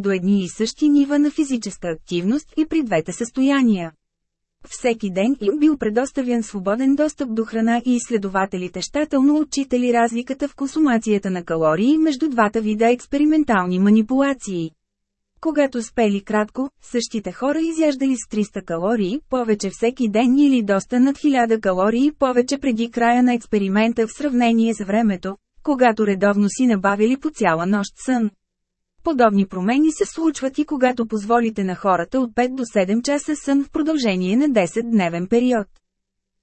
до едни и същи нива на физическа активност и при двете състояния. Всеки ден им бил предоставен свободен достъп до храна и изследователите щателно отчитали разликата в консумацията на калории между двата вида експериментални манипулации. Когато спели кратко, същите хора изяждали с 300 калории повече всеки ден или доста над 1000 калории повече преди края на експеримента в сравнение с времето, когато редовно си набавили по цяла нощ сън. Подобни промени се случват и когато позволите на хората от 5 до 7 часа сън в продължение на 10-дневен период.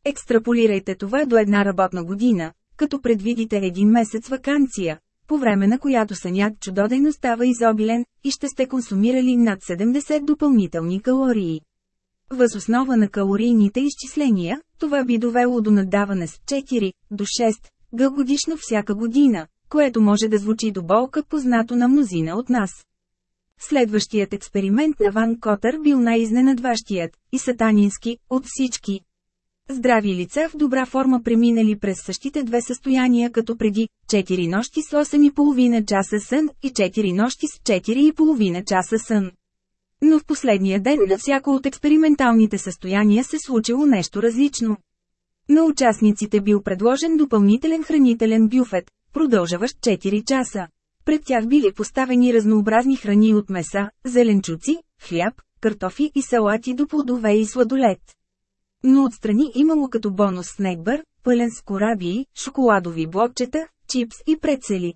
Екстраполирайте това до една работна година, като предвидите един месец вакансия, по време на която сънят чудодейно става изобилен, и ще сте консумирали над 70 допълнителни калории. Въз основа на калорийните изчисления, това би довело до надаване с 4 до 6 г годишно всяка година, което може да звучи до болка познато на мнозина от нас. Следващият експеримент на Ван Котър бил най-изненадващият и сатанински от всички. Здрави лица в добра форма преминали през същите две състояния като преди 4 нощи с 8,5 часа сън и 4 нощи с 4,5 часа сън. Но в последния ден на всяко от експерименталните състояния се случило нещо различно. На участниците бил предложен допълнителен хранителен бюфет, продължаващ 4 часа. Пред тях били поставени разнообразни храни от меса, зеленчуци, хляб, картофи и салати до плодове и сладолет. Но отстрани имало като бонус снекбър, пълен с корабии, шоколадови блокчета, чипс и прецели.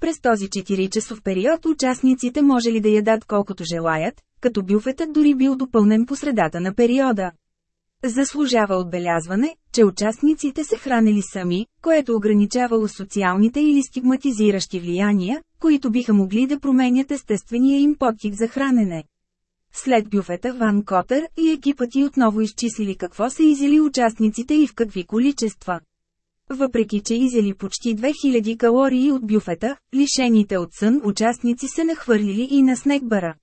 През този 4-часов период участниците можели да ядат колкото желаят, като бюфетът дори бил допълнен по средата на периода. Заслужава отбелязване, че участниците се хранили сами, което ограничавало социалните или стигматизиращи влияния, които биха могли да променят естествения им подтик за хранене. След бюфета Ван Котър и екипът и отново изчислили какво са изели участниците и в какви количества. Въпреки че изели почти 2000 калории от бюфета, лишените от сън участници се нахвърлили и на снекбара.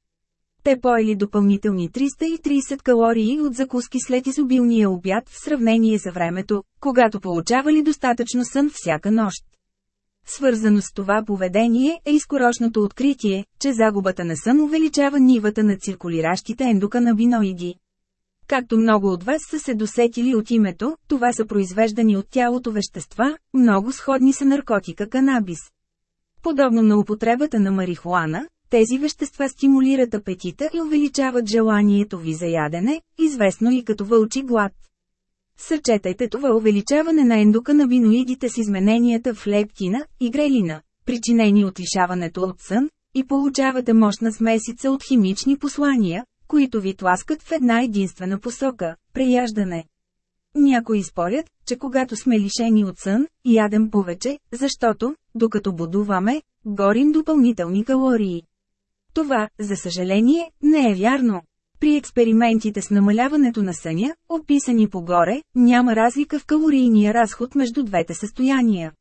Те поели допълнителни 330 калории от закуски след изобилния обяд в сравнение с времето, когато получавали достатъчно сън всяка нощ. Свързано с това поведение е изкорошното откритие, че загубата на сън увеличава нивата на циркулиращите ендоканабиноиди. Както много от вас са се досетили от името, това са произвеждани от тялото вещества, много сходни са наркотика канабис. Подобно на употребата на марихуана, тези вещества стимулират апетита и увеличават желанието ви за ядене, известно и като вълчи глад. Съчетайте това увеличаване на ендоканабиноидите с измененията в лептина и грелина, причинени от лишаването от сън, и получавате мощна смесица от химични послания, които ви тласкат в една единствена посока – преяждане. Някои спорят, че когато сме лишени от сън, ядем повече, защото, докато будуваме, горим допълнителни калории. Това, за съжаление, не е вярно. При експериментите с намаляването на съня, описани погоре, няма разлика в калорийния разход между двете състояния.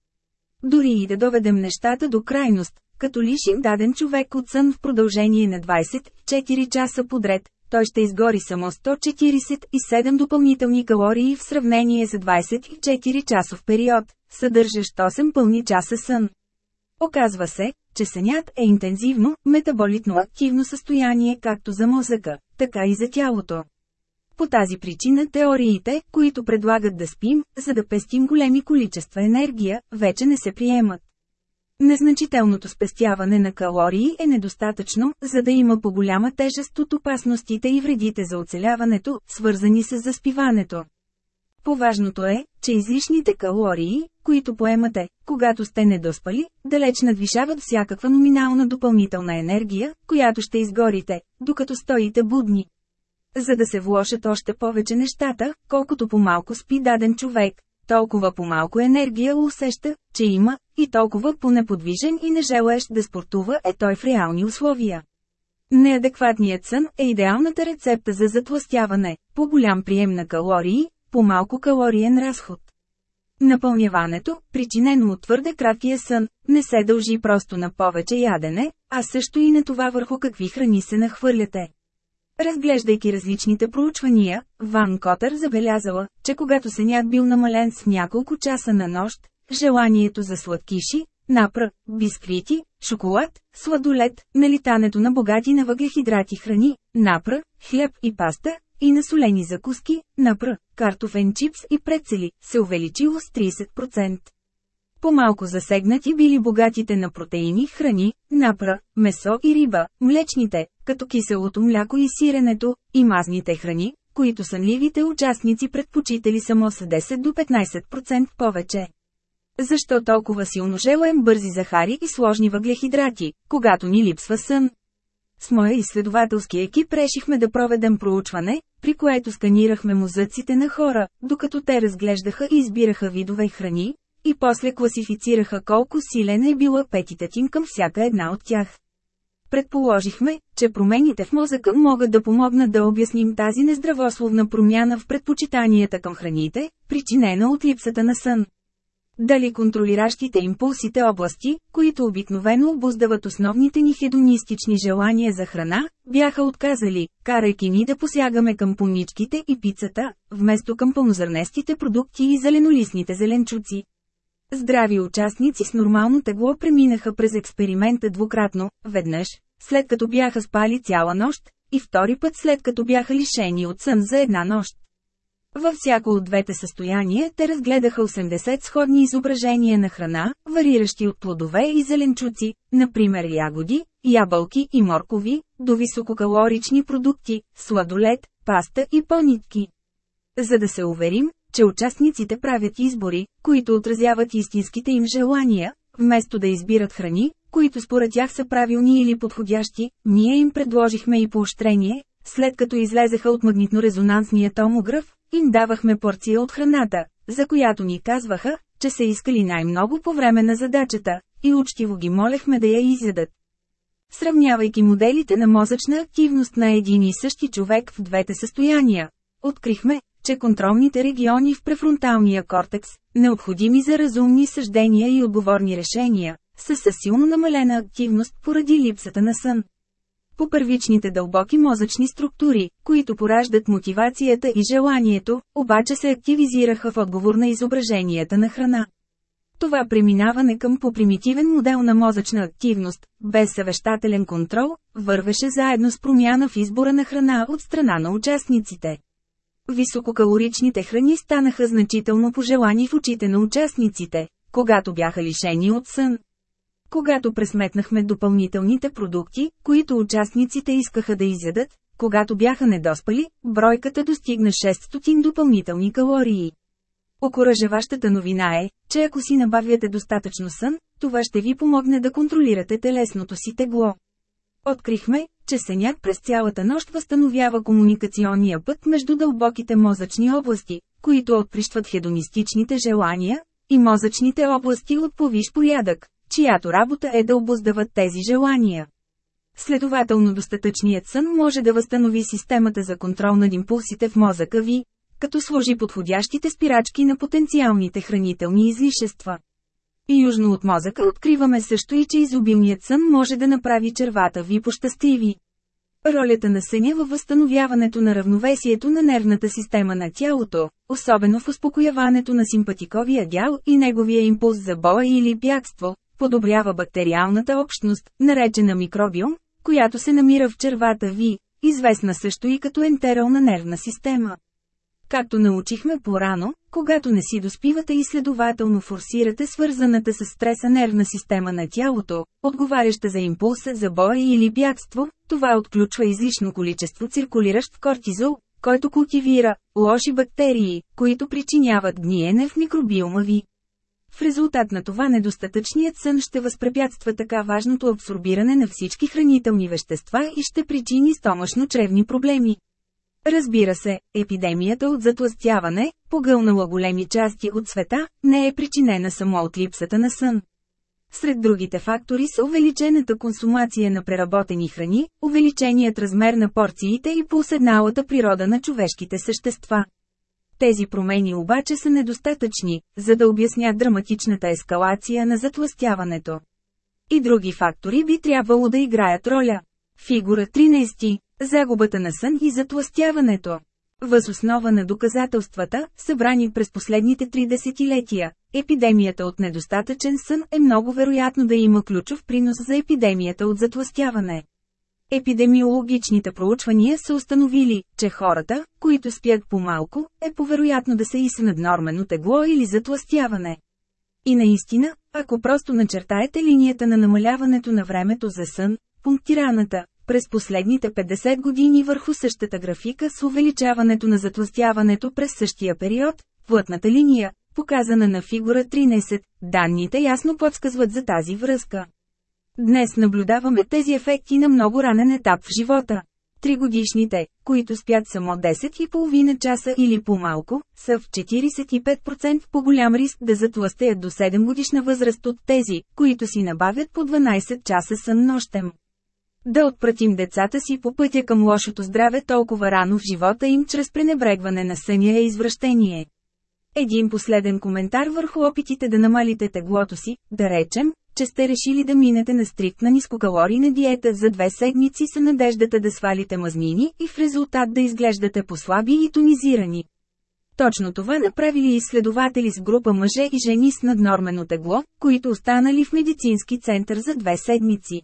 Дори и да доведем нещата до крайност, като лишим даден човек от сън в продължение на 24 часа подред, той ще изгори само 147 допълнителни калории в сравнение за 24 часов период, съдържащ 8 пълни часа сън. Оказва се, че сънят е интензивно, метаболитно активно състояние както за мозъка, така и за тялото. По тази причина теориите, които предлагат да спим, за да пестим големи количества енергия, вече не се приемат. Незначителното спестяване на калории е недостатъчно, за да има по-голяма тежест от опасностите и вредите за оцеляването, свързани с заспиването. Поважното е, че излишните калории, които поемате, когато сте недоспали, далеч надвишават всякаква номинална допълнителна енергия, която ще изгорите, докато стоите будни. За да се влошат още повече нещата, колкото по-малко спи даден човек, толкова по-малко енергия усеща, че има, и толкова по-неподвижен и не желаещ да спортува е той в реални условия. Неадекватният сън е идеалната рецепта за затластяване, по-голям прием на калории, по-малко калориен разход. Напълняването, причинено от твърде краткия сън, не се дължи просто на повече ядене, а също и на това върху какви храни се нахвърляте. Разглеждайки различните проучвания, Ван Котър забелязала, че когато сенят бил намален с няколко часа на нощ, желанието за сладкиши, напра, бисквити, шоколад, сладолет, налитането на богати на въглехидрати храни, напра, хляб и паста, и на солени закуски, напра, картофен чипс и прецели, се увеличило с 30%. По-малко засегнати били богатите на протеини храни, напра, месо и риба, млечните, като киселото мляко и сиренето, и мазните храни, които сънливите участници предпочитали само с 10 до 15% повече. Защо толкова силно желаем бързи захари и сложни въглехидрати, когато ни липсва сън? С моя изследователски екип решихме да проведем проучване, при което сканирахме мозъците на хора, докато те разглеждаха и избираха видове храни, и после класифицираха колко силен е бил апетитът към всяка една от тях. Предположихме, че промените в мозъка могат да помогнат да обясним тази нездравословна промяна в предпочитанията към храните, причинена от липсата на сън. Дали контролиращите импулсите области, които обикновено обуздават основните ни хедонистични желания за храна, бяха отказали, карайки ни да посягаме към поничките и пицата, вместо към пълнозърнестите продукти и зеленолистните зеленчуци. Здрави участници с нормално тегло преминаха през експеримента двукратно, веднъж, след като бяха спали цяла нощ, и втори път след като бяха лишени от сън за една нощ. Във всяко от двете състояния те разгледаха 80 сходни изображения на храна, вариращи от плодове и зеленчуци, например ягоди, ябълки и моркови, до висококалорични продукти, сладолет, паста и пълнитки. За да се уверим, че участниците правят избори, които отразяват истинските им желания, вместо да избират храни, които според тях са правилни или подходящи, ние им предложихме и поощрение, след като излезеха от магнитно-резонансния томограф, им давахме порция от храната, за която ни казваха, че са искали най-много по време на задачата, и учтиво ги молехме да я изядат. Сравнявайки моделите на мозъчна активност на един и същи човек в двете състояния, открихме, че контролните региони в префронталния кортекс, необходими за разумни съждения и отговорни решения, са със силно намалена активност поради липсата на сън. По първичните дълбоки мозъчни структури, които пораждат мотивацията и желанието, обаче се активизираха в отговор на изображенията на храна. Това преминаване към по-примитивен модел на мозъчна активност, без съвещателен контрол, вървеше заедно с промяна в избора на храна от страна на участниците. Висококалоричните храни станаха значително пожелани в очите на участниците, когато бяха лишени от сън. Когато пресметнахме допълнителните продукти, които участниците искаха да изядат, когато бяха недоспали, бройката достигна 600 допълнителни калории. Окоръжаващата новина е, че ако си набавяте достатъчно сън, това ще ви помогне да контролирате телесното си тегло. Открихме, че сънят през цялата нощ възстановява комуникационния път между дълбоките мозъчни области, които отприщват хедонистичните желания, и мозъчните области от повиш порядък, чиято работа е да обоздават тези желания. Следователно достатъчният сън може да възстанови системата за контрол над импулсите в мозъка ви, като сложи подходящите спирачки на потенциалните хранителни излишества. И южно от мозъка откриваме също и че изобилният сън може да направи червата ви пощастливи. Ролята на съня във възстановяването на равновесието на нервната система на тялото, особено в успокояването на симпатиковия дял и неговия импулс за боя или бягство, подобрява бактериалната общност, наречена микробиум, която се намира в червата ви, известна също и като ентерална нервна система. Както научихме по-рано, когато не си доспивате и следователно форсирате свързаната с стреса нервна система на тялото, отговаряща за импулса за боя или бягство, това отключва излишно количество циркулиращ кортизол, който култивира лоши бактерии, които причиняват гниене в микробиома ви. В резултат на това недостатъчният сън ще възпрепятства така важното абсорбиране на всички хранителни вещества и ще причини стомашно-чревни проблеми. Разбира се, епидемията от затластяване, погълнала големи части от света, не е причинена само от липсата на сън. Сред другите фактори са увеличената консумация на преработени храни, увеличеният размер на порциите и поуседналата природа на човешките същества. Тези промени обаче са недостатъчни, за да обяснят драматичната ескалация на затластяването. И други фактори би трябвало да играят роля. Фигура 13. Загубата на сън и затластяването. Въз основа на доказателствата, събрани през последните три десетилетия, епидемията от недостатъчен сън е много вероятно да има ключов принос за епидемията от затластяване. Епидемиологичните проучвания са установили, че хората, които спят по-малко, е повероятно да са и с наднормено тегло или затластяване. И наистина, ако просто начертаете линията на намаляването на времето за сън, пунктираната, през последните 50 години върху същата графика с увеличаването на затластяването през същия период, плътната линия, показана на фигура 13, данните ясно подсказват за тази връзка. Днес наблюдаваме тези ефекти на много ранен етап в живота. Тригодишните, които спят само 10,5 часа или по-малко, са в 45% по-голям риск да затластеят до 7 годишна възраст от тези, които си набавят по 12 часа сън нощем. Да отпратим децата си по пътя към лошото здраве толкова рано в живота им чрез пренебрегване на съня е извращение. Един последен коментар върху опитите да намалите теглото си, да речем, че сте решили да минете на стриктна нискокалорийна диета за две седмици с надеждата да свалите мазнини и в резултат да изглеждате послаби и тонизирани. Точно това направили изследователи с група мъже и жени с наднормено тегло, които останали в медицински център за две седмици.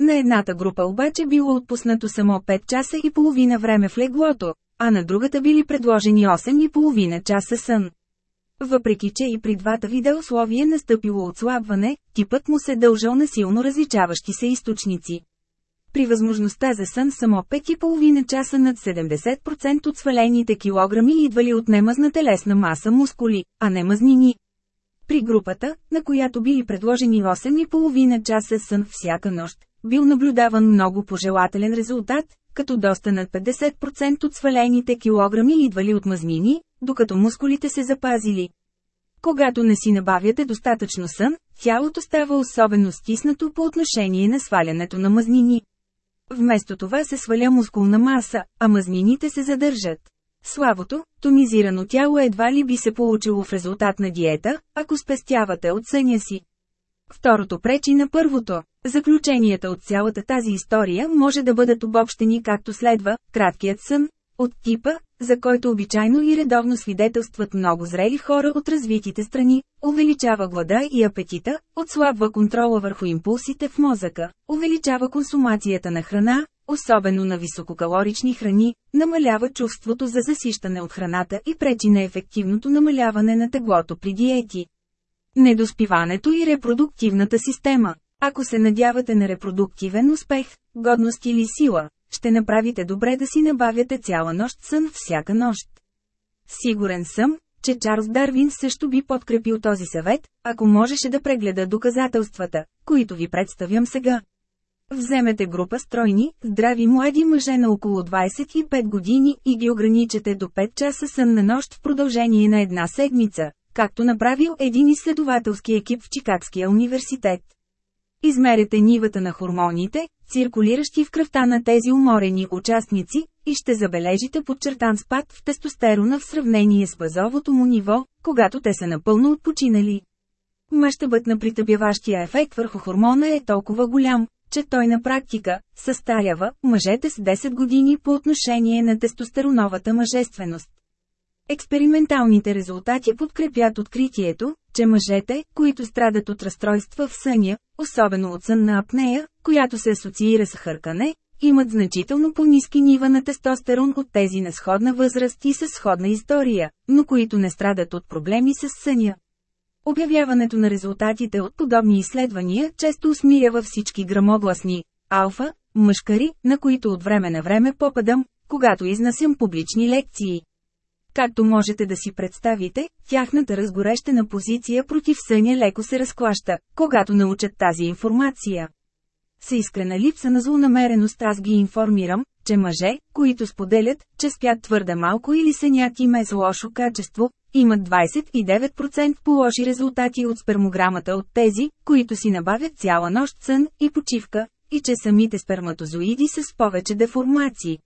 На едната група обаче било отпуснато само 5 часа и половина време в леглото, а на другата били предложени 8 и половина часа сън. Въпреки че и при двата вида условие настъпило отслабване, типът му се дължал на силно различаващи се източници. При възможността за сън само 5,5 часа над 70% от свалените килограми идвали от немазна телесна маса мускули, а не мазнини. При групата, на която били предложени 8,5 часа сън всяка нощ, бил наблюдаван много пожелателен резултат, като доста над 50% от свалените килограми идвали от мазнини, докато мускулите се запазили. Когато не си набавяте достатъчно сън, тялото става особено стиснато по отношение на свалянето на мазнини. Вместо това се сваля мускулна маса, а мазнините се задържат. Слабото, тонизирано тяло едва ли би се получило в резултат на диета, ако спестявате от съня си. Второто пречи на първото. Заключенията от цялата тази история може да бъдат обобщени както следва – краткият сън, от типа, за който обичайно и редовно свидетелстват много зрели хора от развитите страни, увеличава глада и апетита, отслабва контрола върху импулсите в мозъка, увеличава консумацията на храна, особено на висококалорични храни, намалява чувството за засищане от храната и пречи на ефективното намаляване на теглото при диети. Недоспиването и репродуктивната система. Ако се надявате на репродуктивен успех, годност или сила, ще направите добре да си набавяте цяла нощ сън всяка нощ. Сигурен съм, че Чарлз Дарвин също би подкрепил този съвет, ако можеше да прегледа доказателствата, които ви представям сега. Вземете група стройни, здрави млади мъже на около 25 години и ги ограничете до 5 часа сън на нощ в продължение на една седмица, както направил един изследователски екип в Чикагския университет. Измерете нивата на хормоните, циркулиращи в кръвта на тези уморени участници, и ще забележите подчертан спад в тестостерона в сравнение с базовото му ниво, когато те са напълно отпочинали. Мащабът на притъбяващия ефект върху хормона е толкова голям, че той на практика състарява мъжете с 10 години по отношение на тестостероновата мъжественост. Експерименталните резултати подкрепят откритието, че мъжете, които страдат от разстройства в съня, особено от сънна апнея, която се асоциира с хъркане, имат значително по-низки нива на тестостерон от тези на сходна възраст и с сходна история, но които не страдат от проблеми с съня. Обявяването на резултатите от подобни изследвания често усмирява всички грамогласни алфа, мъжкари, на които от време на време попадам, когато изнасям публични лекции. Както можете да си представите, тяхната разгорещена позиция против съня леко се разклаща, когато научат тази информация. С искрена липса на злонамереност аз ги информирам, че мъже, които споделят, че спят твърде малко или сънят им е с лошо качество, имат 29% по-лоши резултати от спермограмата от тези, които си набавят цяла нощ сън и почивка, и че самите сперматозоиди са с повече деформации.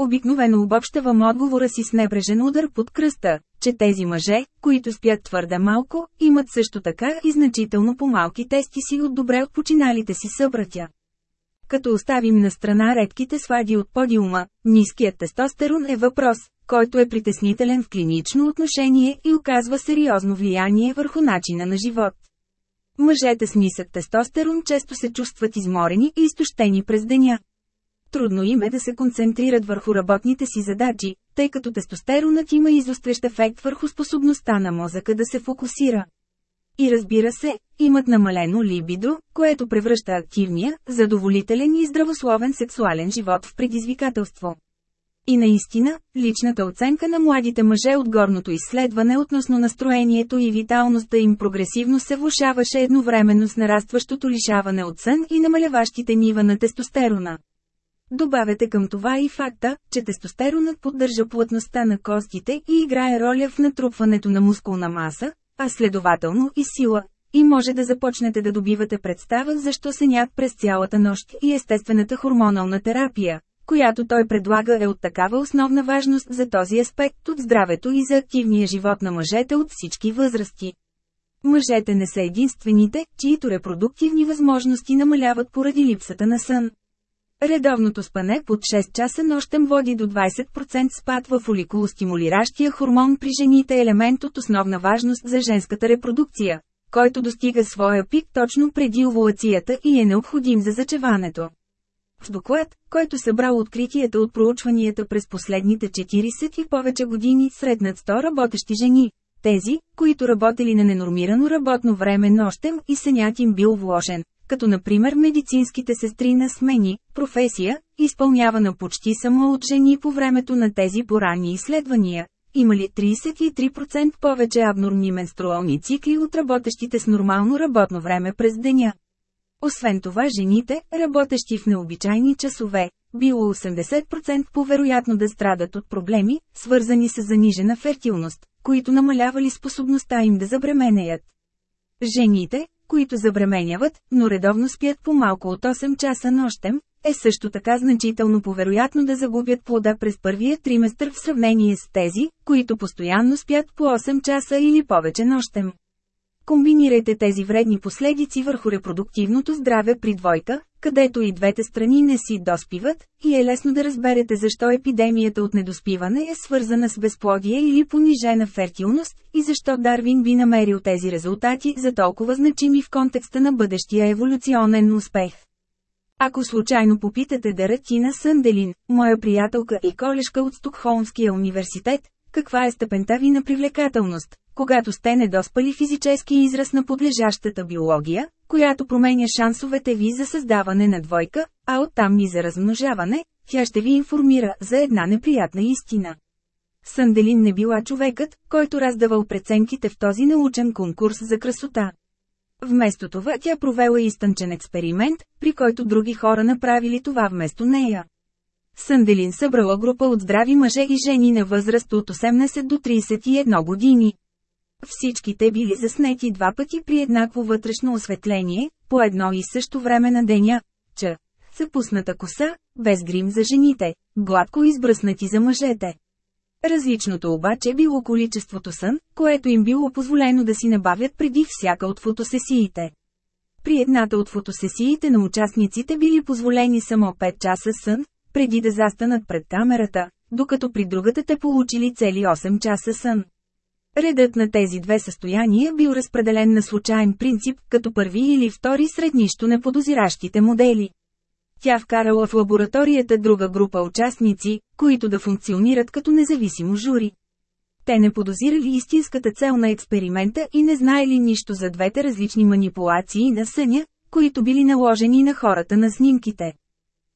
Обикновено обобщавам отговора си с небрежен удар под кръста, че тези мъже, които спят твърде малко, имат също така и значително по-малки тести си от добре отпочиналите си събратя. Като оставим на страна редките свади от подиума, ниският тестостерон е въпрос, който е притеснителен в клинично отношение и оказва сериозно влияние върху начина на живот. Мъжете с нисък тестостерон често се чувстват изморени и изтощени през деня. Трудно им е да се концентрират върху работните си задачи, тъй като тестостеронът има изострещ ефект върху способността на мозъка да се фокусира. И разбира се, имат намалено либидо, което превръща активния, задоволителен и здравословен сексуален живот в предизвикателство. И наистина, личната оценка на младите мъже от горното изследване относно настроението и виталността им прогресивно се влушаваше едновременно с нарастващото лишаване от сън и намаляващите нива на тестостерона. Добавете към това и факта, че тестостеронът поддържа плътността на костите и играе роля в натрупването на мускулна маса, а следователно и сила, и може да започнете да добивате представа защо сенят през цялата нощ и естествената хормонална терапия, която той предлага е от такава основна важност за този аспект от здравето и за активния живот на мъжете от всички възрасти. Мъжете не са единствените, чието репродуктивни възможности намаляват поради липсата на сън. Редовното спане под 6 часа нощем води до 20% спад в фоликулостимулиращия хормон при жените елемент от основна важност за женската репродукция, който достига своя пик точно преди овулацията и е необходим за зачеването. В доклад, който събрал откритията от проучванията през последните 40 и повече години сред над 100 работещи жени, тези, които работели на ненормирано работно време нощем и сънят им бил вложен, като например медицинските сестри на смени, професия, изпълнявана почти само от жени по времето на тези поранни изследвания, имали 33% повече абнормни менструални цикли от работещите с нормално работно време през деня. Освен това жените, работещи в необичайни часове, било 80% по-вероятно да страдат от проблеми, свързани с занижена фертилност, които намалявали способността им да забременеят. Жените, които забременяват, но редовно спят по малко от 8 часа нощем, е също така значително повероятно да загубят плода през първия триместър в сравнение с тези, които постоянно спят по 8 часа или повече нощем. Комбинирайте тези вредни последици върху репродуктивното здраве при двойка, където и двете страни не си доспиват, и е лесно да разберете защо епидемията от недоспиване е свързана с безплодие или понижена фертилност, и защо Дарвин би намерил тези резултати за толкова значими в контекста на бъдещия еволюционен успех. Ако случайно попитате Даратина Сънделин, моя приятелка и колешка от Стокхолмския университет, каква е степента ви на привлекателност, когато сте недоспали физически израз на подлежащата биология, която променя шансовете ви за създаване на двойка, а оттам и за размножаване, тя ще ви информира за една неприятна истина. Санделин не била човекът, който раздавал преценките в този научен конкурс за красота. Вместо това тя провела изтънчен експеримент, при който други хора направили това вместо нея. Санделин събрала група от здрави мъже и жени на възраст от 18 до 31 години. Всичките били заснети два пъти при еднакво вътрешно осветление, по едно и също време на деня. Ч. Съпусната коса, без грим за жените, гладко избръснати за мъжете. Различното обаче било количеството сън, което им било позволено да си набавят преди всяка от фотосесиите. При едната от фотосесиите на участниците били позволени само 5 часа сън, преди да застанат пред камерата, докато при другата те получили цели 8 часа сън. Редът на тези две състояния бил разпределен на случайен принцип, като първи или втори сред нищо неподозиращите модели. Тя вкарала в лабораторията друга група участници, които да функционират като независимо жури. Те не подозирали истинската цел на експеримента и не знаели нищо за двете различни манипулации на съня, които били наложени на хората на снимките.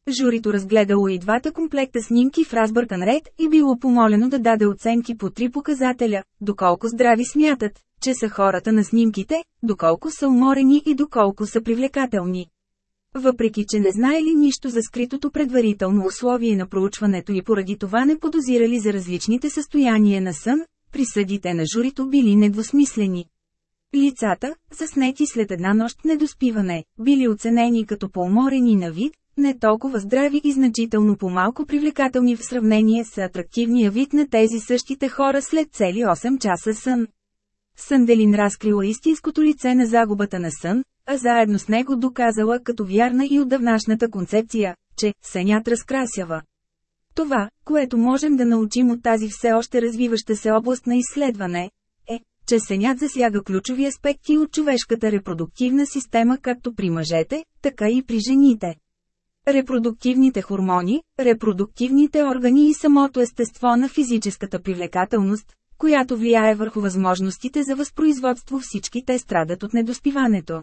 Журито разгледало и двата комплекта снимки в разбъркан ред и било помолено да даде оценки по три показателя, доколко здрави смятат, че са хората на снимките, доколко са уморени и доколко са привлекателни. Въпреки, че не знаели нищо за скритото предварително условие на проучването и поради това не подозирали за различните състояния на сън, присъдите на журито били недвусмислени. Лицата, заснети след една нощ недоспиване, били оценени като по-уморени на вид, не толкова здрави и значително по-малко привлекателни в сравнение с атрактивния вид на тези същите хора след цели 8 часа сън. Сънделин разкрила истинското лице на загубата на сън, а заедно с него доказала като вярна и отдавнашната концепция, че сънят разкрасява. Това, което можем да научим от тази все още развиваща се област на изследване, е, че сенят засяга ключови аспекти от човешката репродуктивна система както при мъжете, така и при жените. Репродуктивните хормони, репродуктивните органи и самото естество на физическата привлекателност, която влияе върху възможностите за възпроизводство всички те страдат от недоспиването.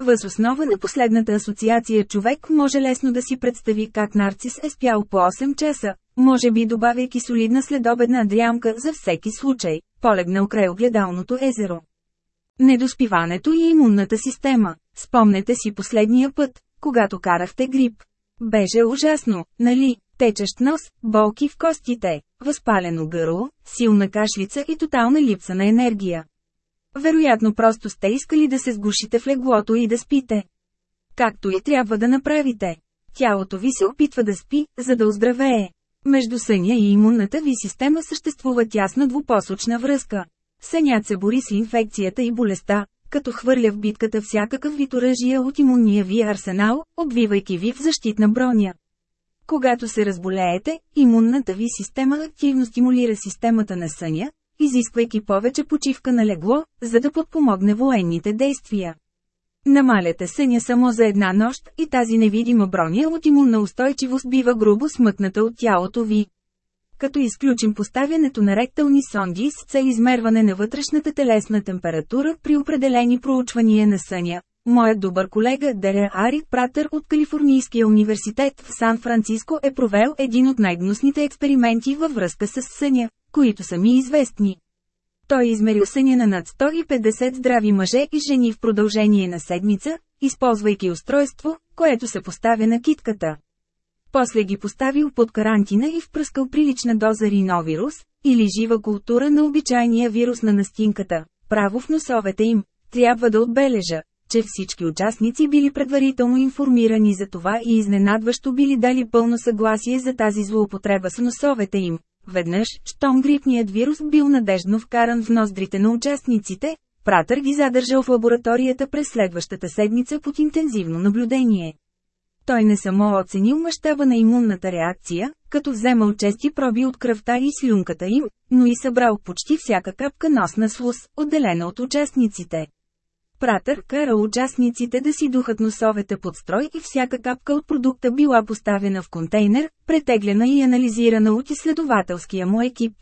Въз основа на последната асоциация човек може лесно да си представи как нарцис е спял по 8 часа, може би добавяйки солидна следобедна дрямка за всеки случай, полегнал край огледалното езеро. Недоспиването и имунната система. Спомнете си последния път, когато карахте грип. Беше ужасно, нали? Течещ нос, болки в костите, възпалено гърло, силна кашлица и тотална липса на енергия. Вероятно просто сте искали да се сгушите в леглото и да спите. Както и трябва да направите. Тялото ви се опитва да спи, за да оздравее. Между съня и имунната ви система съществува тясна двупосочна връзка. Сънят се бори с инфекцията и болестта, като хвърля в битката всякакъв вид оръжия от имунния ви арсенал, обвивайки ви в защитна броня. Когато се разболеете, имунната ви система активно стимулира системата на съня, изисквайки повече почивка на легло, за да подпомогне военните действия. Намаляте съня само за една нощ и тази невидима броня от имунна устойчивост бива грубо смъкната от тялото ви. Като изключим поставянето на ректални сонди с цел измерване на вътрешната телесна температура при определени проучвания на съня, Моят добър колега Дере Арик Пратър от Калифорнийския университет в Сан-Франциско е провел един от най-гнусните експерименти във връзка с съня, които са ми известни. Той измерил съня на над 150 здрави мъже и жени в продължение на седмица, използвайки устройство, което се поставя на китката. После ги поставил под карантина и впръскал прилична доза риновирус, или жива култура на обичайния вирус на настинката, право в носовете им. Трябва да отбележа, че всички участници били предварително информирани за това и изненадващо били дали пълно съгласие за тази злоупотреба с носовете им. Веднъж, щом грипният вирус бил надежно вкаран в ноздрите на участниците, Пратър ги задържал в лабораторията през следващата седмица под интензивно наблюдение. Той не само оценил мащаба на имунната реакция, като вземал чести проби от кръвта и слюнката им, но и събрал почти всяка капка носна слуз, отделена от участниците. Пратър кара участниците да си духат носовете под строй и всяка капка от продукта била поставена в контейнер, претеглена и анализирана от изследователския му екип.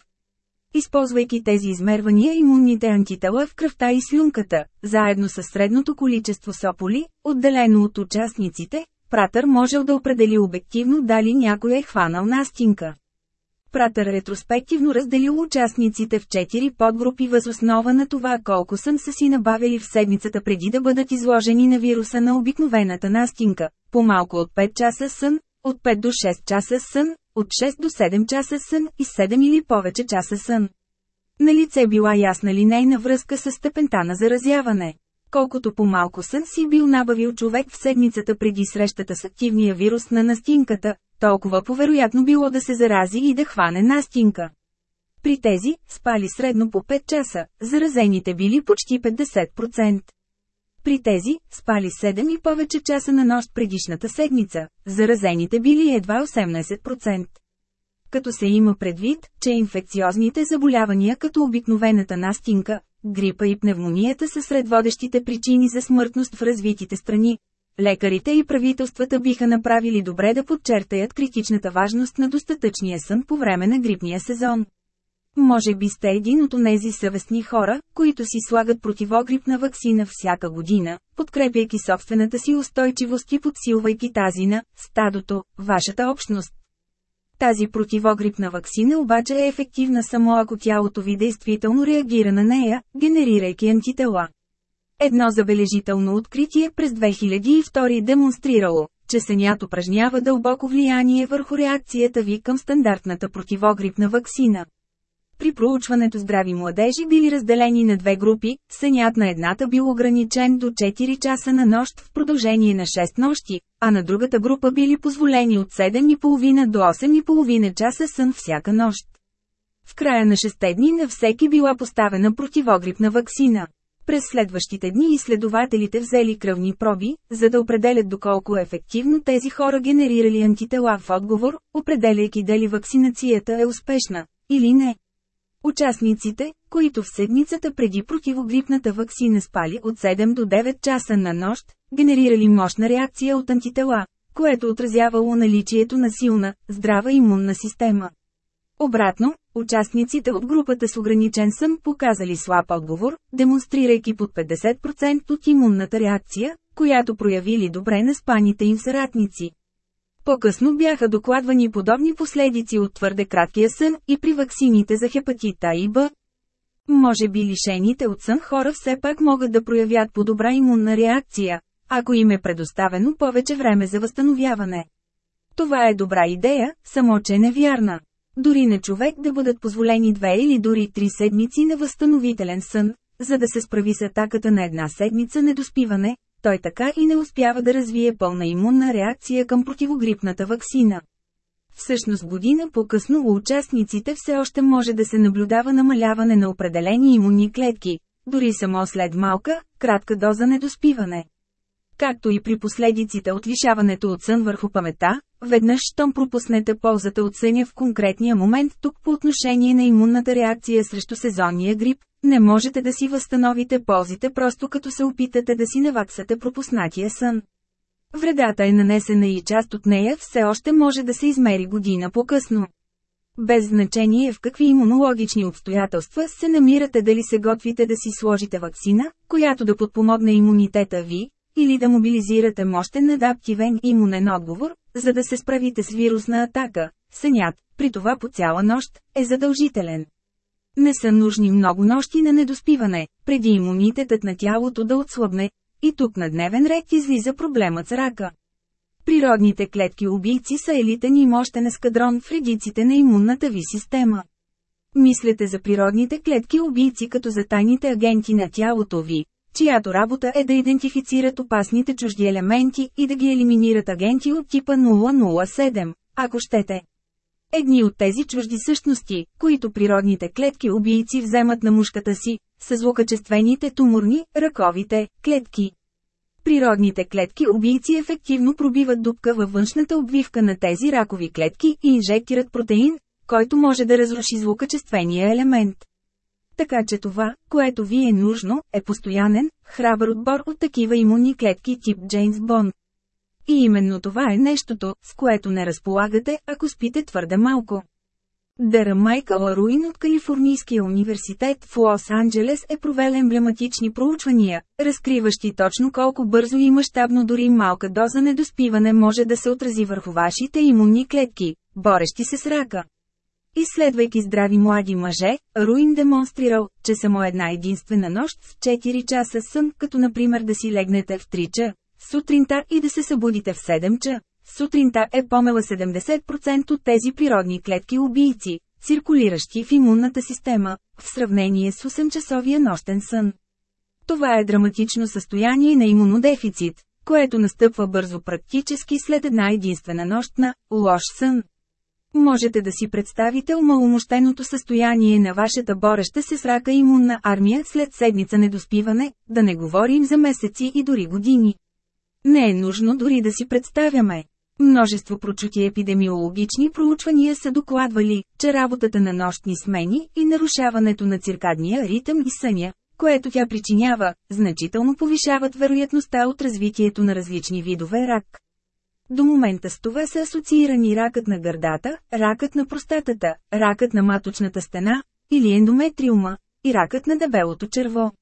Използвайки тези измервания имунните антитела в кръвта и слюнката, заедно с средното количество сополи, отделено от участниците, Пратър можел да определи обективно дали някой е хванал настинка. Пратър ретроспективно разделил участниците в 4 подгрупи въз основа на това колко сън са си набавили в седмицата преди да бъдат изложени на вируса на обикновената настинка, по-малко от 5 часа сън, от 5 до 6 часа сън, от 6 до 7 часа сън и 7 или повече часа сън. На лице била ясна линейна връзка с степента на заразяване. Колкото по-малко сън си бил набавил човек в седмицата преди срещата с активния вирус на настинката, толкова повероятно било да се зарази и да хване настинка. При тези, спали средно по 5 часа, заразените били почти 50%. При тези, спали 7 и повече часа на нощ предишната седмица, заразените били едва 18%. Като се има предвид, че инфекциозните заболявания като обикновената настинка, грипа и пневмонията са сред водещите причини за смъртност в развитите страни, Лекарите и правителствата биха направили добре да подчертаят критичната важност на достатъчния сън по време на грипния сезон. Може би сте един от онези съвестни хора, които си слагат противогрипна вакцина всяка година, подкрепяйки собствената си устойчивост и подсилвайки тази на стадото, вашата общност. Тази противогрипна вакцина обаче е ефективна само ако тялото ви действително реагира на нея, генерирайки антитела. Едно забележително откритие през 2002 демонстрирало, че сънят упражнява дълбоко влияние върху реакцията ви към стандартната противогрипна вакцина. При проучването здрави младежи били разделени на две групи, сънят на едната бил ограничен до 4 часа на нощ в продължение на 6 нощи, а на другата група били позволени от 7,5 до 8,5 часа сън всяка нощ. В края на 6 дни на всеки била поставена противогрипна вакцина. През следващите дни изследователите взели кръвни проби, за да определят доколко ефективно тези хора генерирали антитела в отговор, определяйки дали вакцинацията е успешна или не. Участниците, които в седмицата преди противогрипната вакцина спали от 7 до 9 часа на нощ, генерирали мощна реакция от антитела, което отразявало наличието на силна, здрава имунна система. Обратно, участниците от групата с ограничен сън показали слаб отговор, демонстрирайки под 50% от имунната реакция, която проявили добре на спаните им съратници. По-късно бяха докладвани подобни последици от твърде краткия сън и при ваксините за хепатита и Б. Може би лишените от сън хора все пак могат да проявят по-добра имунна реакция, ако им е предоставено повече време за възстановяване. Това е добра идея, само че невярна. Дори на човек да бъдат позволени две или дори три седмици на възстановителен сън, за да се справи с атаката на една седмица недоспиване, той така и не успява да развие пълна имунна реакция към противогрипната ваксина. Всъщност година по-късно у участниците все още може да се наблюдава намаляване на определени имунни клетки, дори само след малка, кратка доза недоспиване. Както и при последиците от лишаването от сън върху памета, веднъж щом пропуснете ползата от съня в конкретния момент тук по отношение на имунната реакция срещу сезонния грип, не можете да си възстановите ползите просто като се опитате да си наваксате пропуснатия сън. Вредата е нанесена и част от нея все още може да се измери година по-късно. Без значение в какви имунологични обстоятелства се намирате дали се готвите да си сложите вакцина, която да подпомогне имунитета ви, или да мобилизирате мощен адаптивен имунен отговор, за да се справите с вирусна атака. Сънят, при това по цяла нощ, е задължителен. Не са нужни много нощи на недоспиване, преди имунитетът на тялото да отслабне, и тук на дневен ред излиза проблемът с рака. Природните клетки убийци са елитен и мощен ескадрон в редиците на имунната ви система. Мислете за природните клетки убийци като за тайните агенти на тялото ви, чиято работа е да идентифицират опасните чужди елементи и да ги елиминират агенти от типа 007, ако щете. Едни от тези чужди същности, които природните клетки убийци вземат на мушката си, са злокачествените туморни, ръковите, клетки. Природните клетки убийци ефективно пробиват дупка във външната обвивка на тези ракови клетки и инжектират протеин, който може да разруши злокачествения елемент. Така че това, което ви е нужно, е постоянен, храбър отбор от такива имунни клетки тип Джеймс Бонд. И именно това е нещото, с което не разполагате, ако спите твърде малко. Дъра Майкъл Руин от Калифорнийския университет в Лос-Анджелес е провел емблематични проучвания, разкриващи точно колко бързо и мащабно дори малка доза недоспиване може да се отрази върху вашите имунни клетки, борещи се с рака. Изследвайки здрави млади мъже, Руин демонстрирал, че само една единствена нощ в 4 часа сън, като например да си легнете в 3 ча, сутринта и да се събудите в 7 ча. Сутринта е помела 70% от тези природни клетки убийци, циркулиращи в имунната система, в сравнение с 8-часовия нощен сън. Това е драматично състояние на имунодефицит, което настъпва бързо практически след една единствена нощ на лош сън. Можете да си представите умаломощеното състояние на вашата бореща се с рака имунна армия след седмица недоспиване, да не говорим за месеци и дори години. Не е нужно дори да си представяме. Множество прочути епидемиологични проучвания са докладвали, че работата на нощни смени и нарушаването на циркадния ритъм и съня, което тя причинява, значително повишават вероятността от развитието на различни видове рак. До момента с това са асоциирани ракът на гърдата, ракът на простатата, ракът на маточната стена, или ендометриума, и ракът на дебелото черво.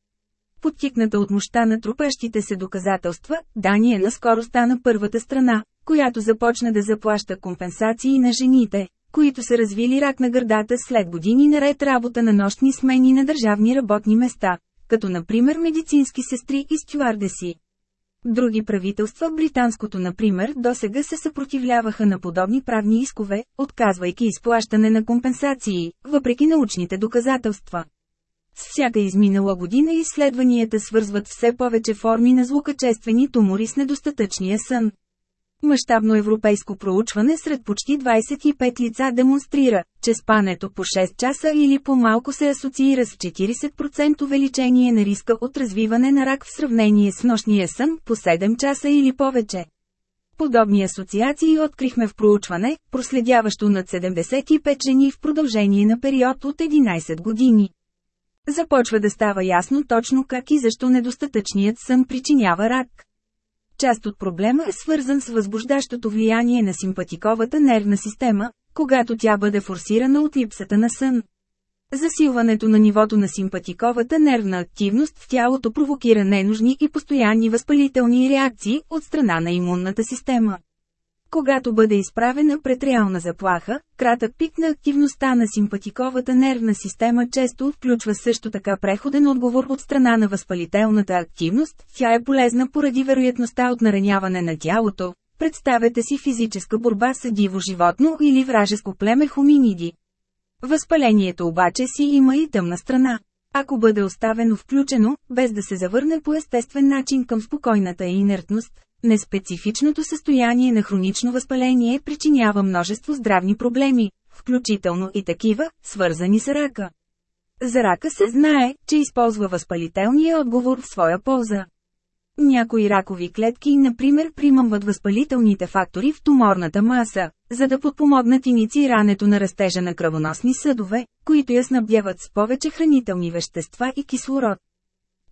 Подтикната от мощта на трупащите се доказателства, Дания наскоро стана първата страна, която започна да заплаща компенсации на жените, които са развили рак на гърдата след години наред работа на нощни смени на държавни работни места, като например медицински сестри и стюардеси. Други правителства, британското например, досега се съпротивляваха на подобни правни искове, отказвайки изплащане на компенсации, въпреки научните доказателства. С всяка изминала година изследванията свързват все повече форми на злокачествени тумори с недостатъчния сън. Мащабно европейско проучване сред почти 25 лица демонстрира, че спането по 6 часа или по-малко се асоциира с 40% увеличение на риска от развиване на рак в сравнение с нощния сън по 7 часа или повече. Подобни асоциации открихме в проучване, проследяващо над 75 жени в продължение на период от 11 години. Започва да става ясно точно как и защо недостатъчният сън причинява рак. Част от проблема е свързан с възбуждащото влияние на симпатиковата нервна система, когато тя бъде форсирана от липсата на сън. Засилването на нивото на симпатиковата нервна активност в тялото провокира ненужни и постоянни възпалителни реакции от страна на имунната система. Когато бъде изправена пред реална заплаха, кратък пик на активността на симпатиковата нервна система често включва също така преходен отговор от страна на възпалителната активност, тя е полезна поради вероятността от нараняване на тялото. Представете си физическа борба с диво животно или вражеско племе хоминиди. Възпалението обаче си има и тъмна страна. Ако бъде оставено включено, без да се завърне по естествен начин към спокойната инертност, неспецифичното състояние на хронично възпаление причинява множество здравни проблеми, включително и такива, свързани с рака. За рака се знае, че използва възпалителния отговор в своя полза. Някои ракови клетки, например, примамват възпалителните фактори в туморната маса, за да подпомогнат инициирането на растежа на кръвоносни съдове, които я снабдяват с повече хранителни вещества и кислород.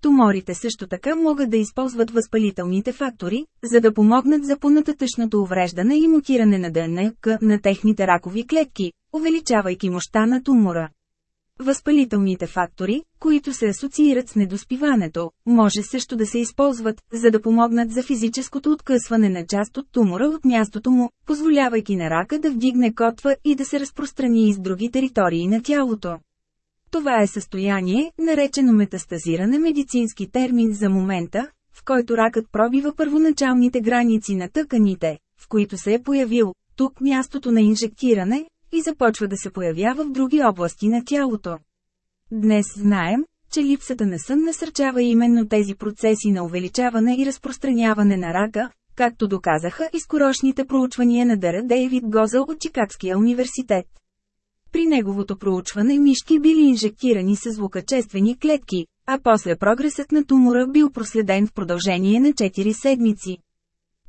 Туморите също така могат да използват възпалителните фактори, за да помогнат за понататъчното увреждане и мутиране на ДНК на техните ракови клетки, увеличавайки мощта на тумора. Възпалителните фактори, които се асоциират с недоспиването, може също да се използват, за да помогнат за физическото откъсване на част от тумора от мястото му, позволявайки на рака да вдигне котва и да се разпространи из други територии на тялото. Това е състояние, наречено метастазиране медицински термин за момента, в който ракът пробива първоначалните граници на тъканите, в които се е появил, тук мястото на инжектиране, и започва да се появява в други области на тялото. Днес знаем, че липсата на сън насърчава именно тези процеси на увеличаване и разпространяване на рака, както доказаха и скорошните проучвания на Дъра Дейвид Гозъл от Чикагския университет. При неговото проучване мишки били инжектирани с звукачествени клетки, а после прогресът на тумора бил проследен в продължение на 4 седмици.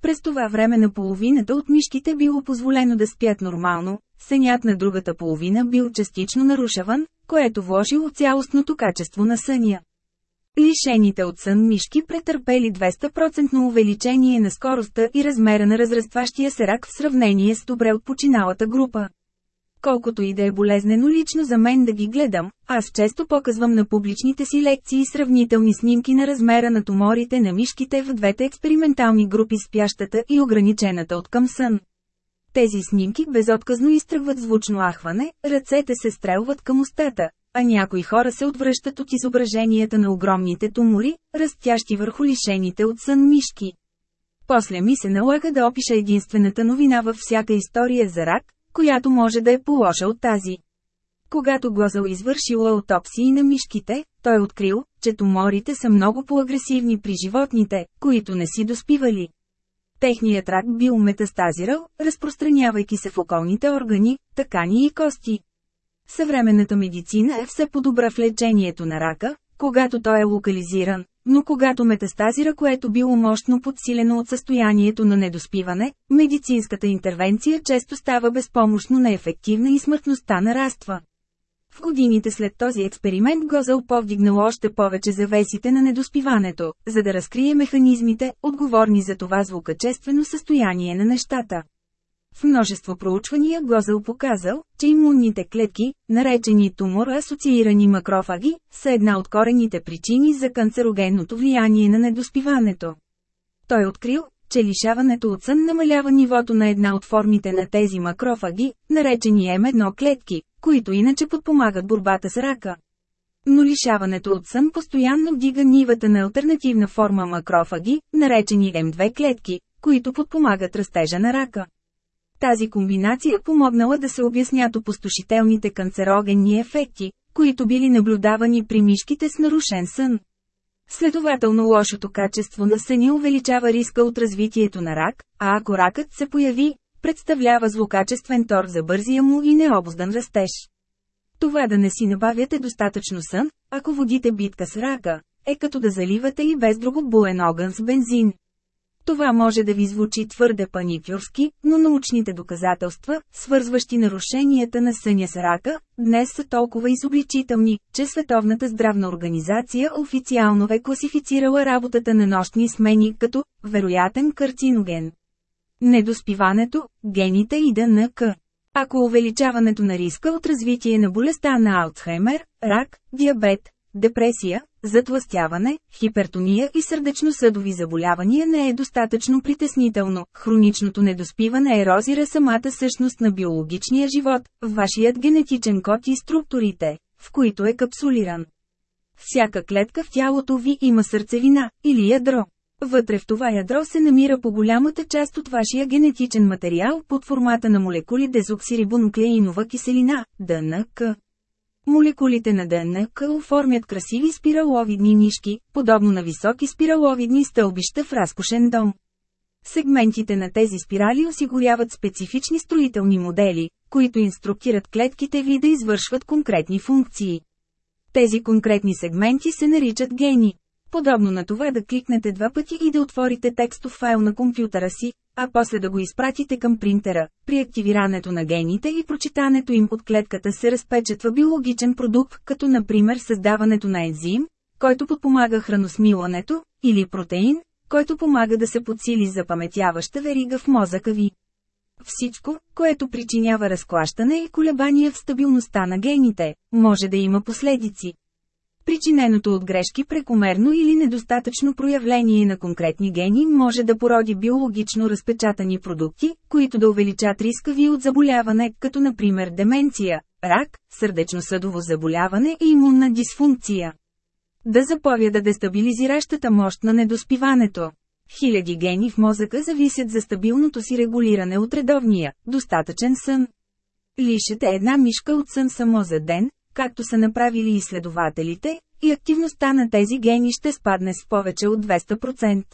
През това време на половината от мишките било позволено да спят нормално, сънят на другата половина бил частично нарушаван, което вложило цялостното качество на съня. Лишените от сън мишки претърпели 200% увеличение на скоростта и размера на разрастващия се рак в сравнение с добре отпочиналата група. Колкото и да е болезнено лично за мен да ги гледам, аз често показвам на публичните си лекции сравнителни снимки на размера на туморите на мишките в двете експериментални групи спящата и ограничената от към сън. Тези снимки безотказно изтръгват звучно ахване, ръцете се стрелват към устата, а някои хора се отвръщат от изображенията на огромните тумори, растящи върху лишените от сън мишки. После ми се налага да опиша единствената новина във всяка история за рак, която може да е по-лоша от тази. Когато Гозъл извършил аутопсии на мишките, той открил, че туморите са много по-агресивни при животните, които не си доспивали. Техният рак бил метастазирал, разпространявайки се в околните органи, такани и кости. Съвременната медицина е все по-добра в лечението на рака, когато той е локализиран, но когато метастазира което било мощно подсилено от състоянието на недоспиване, медицинската интервенция често става безпомощно неефективна и смъртността нараства. В годините след този експеримент Гозъл повдигнал още повече завесите на недоспиването, за да разкрие механизмите, отговорни за това звукачествено състояние на нещата. В множество проучвания Гозел показал, че имунните клетки, наречени тумор-асоциирани макрофаги, са една от корените причини за канцерогенното влияние на недоспиването. Той открил, че лишаването от сън намалява нивото на една от формите на тези макрофаги, наречени М1 клетки, които иначе подпомагат борбата с рака. Но лишаването от сън постоянно вдига нивата на альтернативна форма макрофаги, наречени М2 клетки, които подпомагат растежа на рака. Тази комбинация помогнала да се обяснят опустошителните канцерогенни ефекти, които били наблюдавани при мишките с нарушен сън. Следователно лошото качество на съня увеличава риска от развитието на рак, а ако ракът се появи, представлява злокачествен тор за бързия му и необоздан растеж. Това да не си набавяте достатъчно сън, ако водите битка с рака, е като да заливате и без друго буен огън с бензин. Това може да ви звучи твърде паникюрски, но научните доказателства, свързващи нарушенията на съня с рака, днес са толкова изобличителни, че Световната здравна организация официално е класифицирала работата на нощни смени като вероятен карциноген. Недоспиването, гените и ДНК. Ако увеличаването на риска от развитие на болестта на Алцхаймер, рак, диабет, депресия, затластяване, хипертония и сърдечно-съдови заболявания не е достатъчно притеснително. Хроничното недоспиване ерозира самата същност на биологичния живот, вашият генетичен код и структурите, в които е капсулиран. Всяка клетка в тялото ви има сърцевина, или ядро. Вътре в това ядро се намира по голямата част от вашия генетичен материал под формата на молекули дезоксирибонуклеинова киселина, ДНК. Молекулите на ДНК оформят красиви спираловидни нишки, подобно на високи спираловидни стълбища в разкошен дом. Сегментите на тези спирали осигуряват специфични строителни модели, които инструктират клетките ви да извършват конкретни функции. Тези конкретни сегменти се наричат гени. Подобно на това да кликнете два пъти и да отворите текстов файл на компютъра си, а после да го изпратите към принтера. При активирането на гените и прочитането им от клетката се разпечатва биологичен продукт, като например създаването на ензим, който подпомага храносмилането, или протеин, който помага да се подсили запаметяваща верига в мозъка ви. Всичко, което причинява разклащане и колебания в стабилността на гените, може да има последици. Причиненото от грешки прекомерно или недостатъчно проявление на конкретни гени може да породи биологично разпечатани продукти, които да увеличат риска ви от заболяване, като например деменция, рак, сърдечно-съдово заболяване и имунна дисфункция. Да заповяда дестабилизиращата мощ на недоспиването. Хиляди гени в мозъка зависят за стабилното си регулиране от редовния, достатъчен сън. Лишете една мишка от сън само за ден, както са направили изследователите, и активността на тези гени ще спадне с повече от 200%.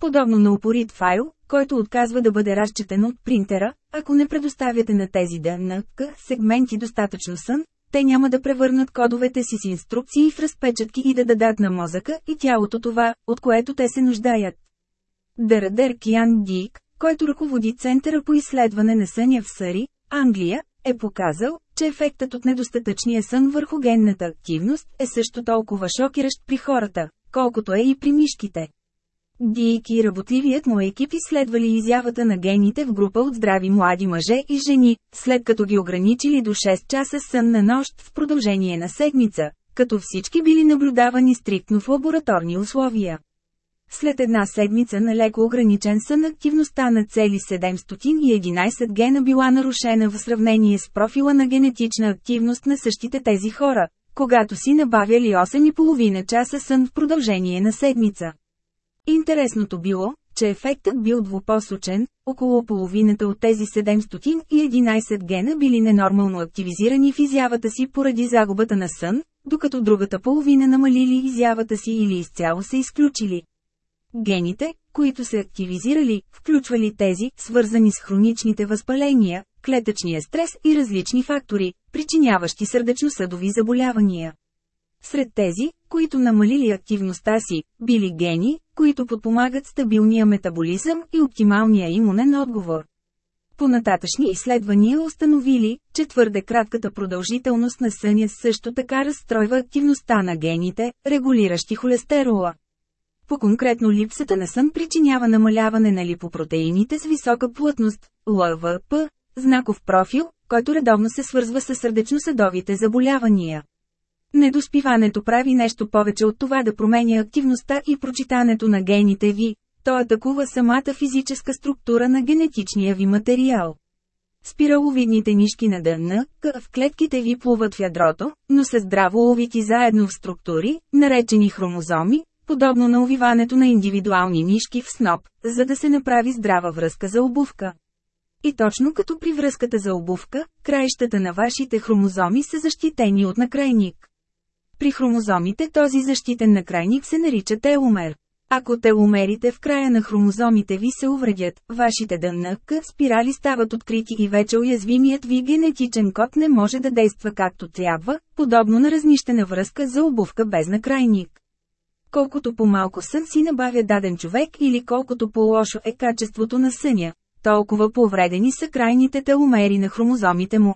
Подобно на упорит файл, който отказва да бъде разчетен от принтера, ако не предоставяте на тези ДНК сегменти достатъчно сън, те няма да превърнат кодовете си с инструкции в разпечатки и да дадат на мозъка и тялото това, от което те се нуждаят. Дърадер Киан Дик, който ръководи Центъра по изследване на съня в Съри, Англия, е показал, че ефектът от недостатъчния сън върху генната активност е също толкова шокиращ при хората, колкото е и при мишките. Дик и работливият му екип изследвали изявата на гените в група от здрави млади мъже и жени, след като ги ограничили до 6 часа сън на нощ в продължение на седмица, като всички били наблюдавани стриктно в лабораторни условия. След една седмица на леко ограничен сън активността на цели 711 гена била нарушена в сравнение с профила на генетична активност на същите тези хора, когато си набавяли 8,5 часа сън в продължение на седмица. Интересното било, че ефектът бил двупосочен, около половината от тези 711 гена били ненормално активизирани в изявата си поради загубата на сън, докато другата половина намалили изявата си или изцяло се изключили. Гените, които се активизирали, включвали тези, свързани с хроничните възпаления, клетъчния стрес и различни фактори, причиняващи сърдечно-съдови заболявания. Сред тези, които намалили активността си, били гени, които подпомагат стабилния метаболизъм и оптималния имунен отговор. Понататъчни изследвания установили, че твърде кратката продължителност на съня също така разстройва активността на гените, регулиращи холестерола. По-конкретно липсата на сън причинява намаляване на липопротеините с висока плътност, ЛВП, знаков профил, който редовно се свързва с сърдечно-съдовите заболявания. Недоспиването прави нещо повече от това да променя активността и прочитането на гените ви, то атакува самата физическа структура на генетичния ви материал. Спираловидните нишки на ДНК в клетките ви плуват в ядрото, но са здраво уловити заедно в структури, наречени хромозоми, подобно на увиването на индивидуални нишки в сноп, за да се направи здрава връзка за обувка. И точно като при връзката за обувка, краищата на вашите хромозоми са защитени от накрайник. При хромозомите този защитен накрайник се нарича теломер. Ако теломерите в края на хромозомите ви се увредят, вашите ДНК спирали стават открити и вече уязвимият ви генетичен код не може да действа както трябва, подобно на разнищена връзка за обувка без накрайник. Колкото по-малко сън си набавя даден човек или колкото по-лошо е качеството на съня, толкова повредени са крайните теломери на хромозомите му.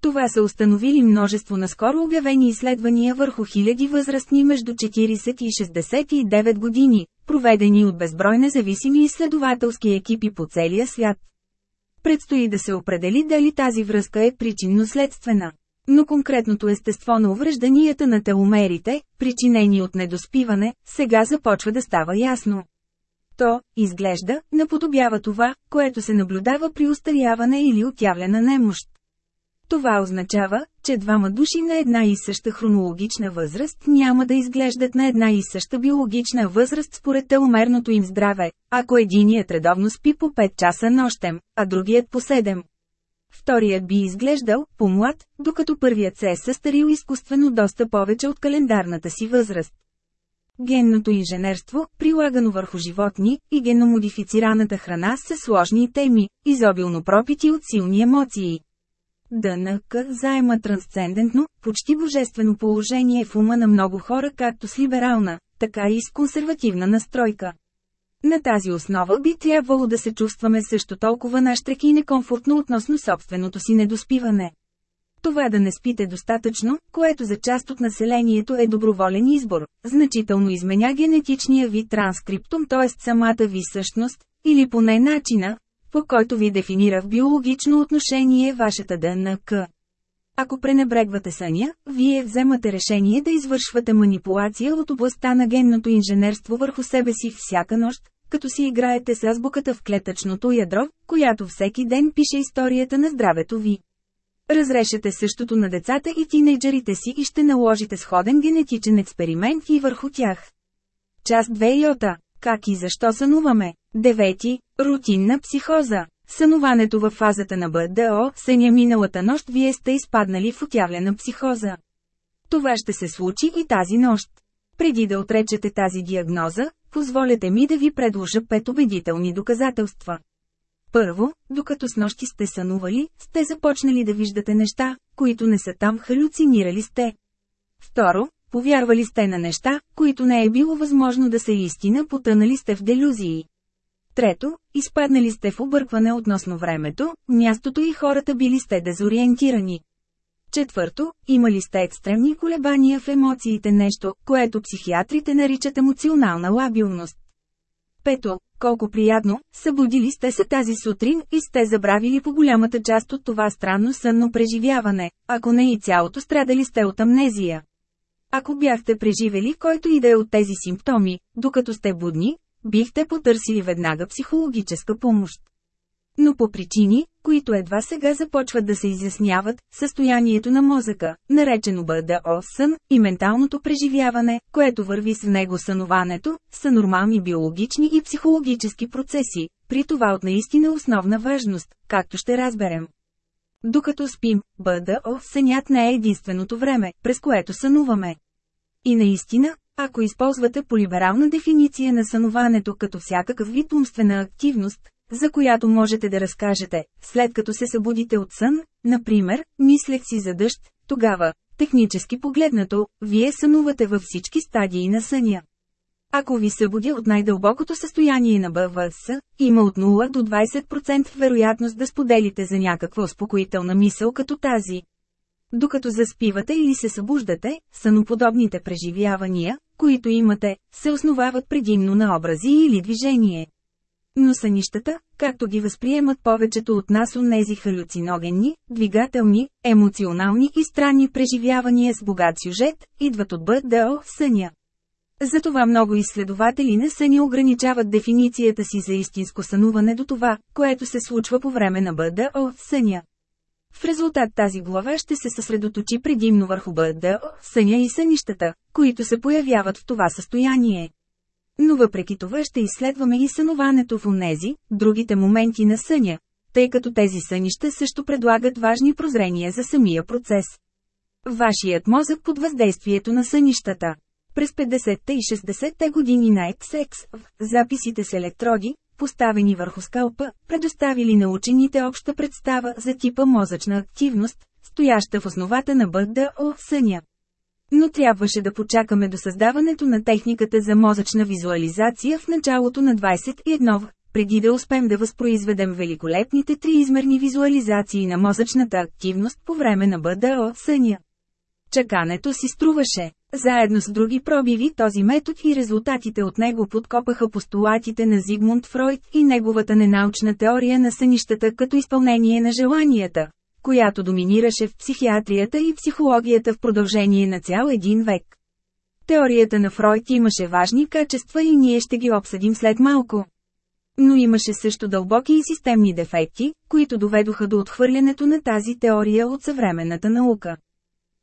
Това са установили множество наскоро обявени изследвания върху хиляди възрастни между 40 и 69 години, проведени от безброй независими изследователски екипи по целия свят. Предстои да се определи дали тази връзка е причинно-следствена. Но конкретното естество на уврежданията на теломерите, причинени от недоспиване, сега започва да става ясно. То, изглежда, наподобява това, което се наблюдава при устаряване или отявлена немощ. Това означава, че двама души на една и съща хронологична възраст няма да изглеждат на една и съща биологична възраст според теломерното им здраве, ако единият редовно спи по 5 часа нощем, а другият по 7. Вторият би изглеждал по-млад, докато първият се е състарил изкуствено доста повече от календарната си възраст. Генното инженерство, прилагано върху животни, и геномодифицираната храна са сложни теми, изобилно пропити от силни емоции. ДНК заема трансцендентно, почти божествено положение в ума на много хора както с либерална, така и с консервативна настройка. На тази основа би трябвало да се чувстваме също толкова нащрек и некомфортно относно собственото си недоспиване. Това да не спите достатъчно, което за част от населението е доброволен избор, значително изменя генетичния ви транскриптум, т.е. самата ви същност, или поне начина, по който ви дефинира в биологично отношение вашата ДНК. Ако пренебрегвате съня, вие вземате решение да извършвате манипулация от областта на генното инженерство върху себе си всяка нощ, като си играете с азбуката в клетъчното ядро, която всеки ден пише историята на здравето ви. Разрешете същото на децата и тинейджерите си и ще наложите сходен генетичен експеримент и върху тях. Част 2 Йота. Как и защо сънуваме? Девети. Рутинна психоза. Сънуването във фазата на БДО, съня миналата нощ вие сте изпаднали в отявлена психоза. Това ще се случи и тази нощ. Преди да отречете тази диагноза, позволете ми да ви предложа пет убедителни доказателства. Първо, докато с нощи сте сънували, сте започнали да виждате неща, които не са там, халюцинирали сте. Второ, повярвали сте на неща, които не е било възможно да са истина, потънали сте в делюзии. Трето, изпаднали сте в объркване относно времето, мястото и хората били сте дезориентирани. Четвърто, имали сте екстремни колебания в емоциите нещо, което психиатрите наричат емоционална лабилност. Пето, колко приятно, събудили сте се тази сутрин и сте забравили по голямата част от това странно сънно преживяване, ако не и цялото страдали сте от амнезия. Ако бяхте преживели който и да е от тези симптоми, докато сте будни, бихте потърсили веднага психологическа помощ. Но по причини, които едва сега започват да се изясняват, състоянието на мозъка, наречено БДО сън, и менталното преживяване, което върви с него сънуването, са нормални биологични и психологически процеси, при това от наистина основна важност, както ще разберем. Докато спим, БДО сънят не е единственото време, през което сънуваме. И наистина, ако използвате полиберална дефиниция на сънуването като всякакъв вид умствена активност, за която можете да разкажете, след като се събудите от сън, например, мислех си за дъжд, тогава, технически погледнато, вие сънувате във всички стадии на съня. Ако ви събуди от най-дълбокото състояние на БВС, има от 0 до 20% вероятност да споделите за някаква успокоителна мисъл като тази. Докато заспивате или се събуждате, съноподобните преживявания, които имате, се основават предимно на образи или движение. Но сънищата, както ги възприемат повечето от нас нези халюциногенни, двигателни, емоционални и странни преживявания с богат сюжет, идват от БДО съня. Затова много изследователи на съня ограничават дефиницията си за истинско сънуване до това, което се случва по време на БДО съня. В резултат тази глава ще се съсредоточи предимно върху БДО, съня и сънищата, които се появяват в това състояние. Но въпреки това ще изследваме и сънуването в онези, другите моменти на съня, тъй като тези сънища също предлагат важни прозрения за самия процес. Вашият мозък под въздействието на сънищата. През 50-те и 60-те години на XX, в записите с електроди, поставени върху скалпа, предоставили на учените обща представа за типа мозъчна активност, стояща в основата на БДО съня. Но трябваше да почакаме до създаването на техниката за мозъчна визуализация в началото на 21 преди да успем да възпроизведем великолепните триизмерни визуализации на мозъчната активност по време на БДО съня. Чакането си струваше. Заедно с други пробиви този метод и резултатите от него подкопаха постулатите на Зигмунд Фройд и неговата ненаучна теория на сънищата като изпълнение на желанията, която доминираше в психиатрията и психологията в продължение на цял един век. Теорията на Фройд имаше важни качества и ние ще ги обсъдим след малко. Но имаше също дълбоки и системни дефекти, които доведоха до отхвърлянето на тази теория от съвременната наука.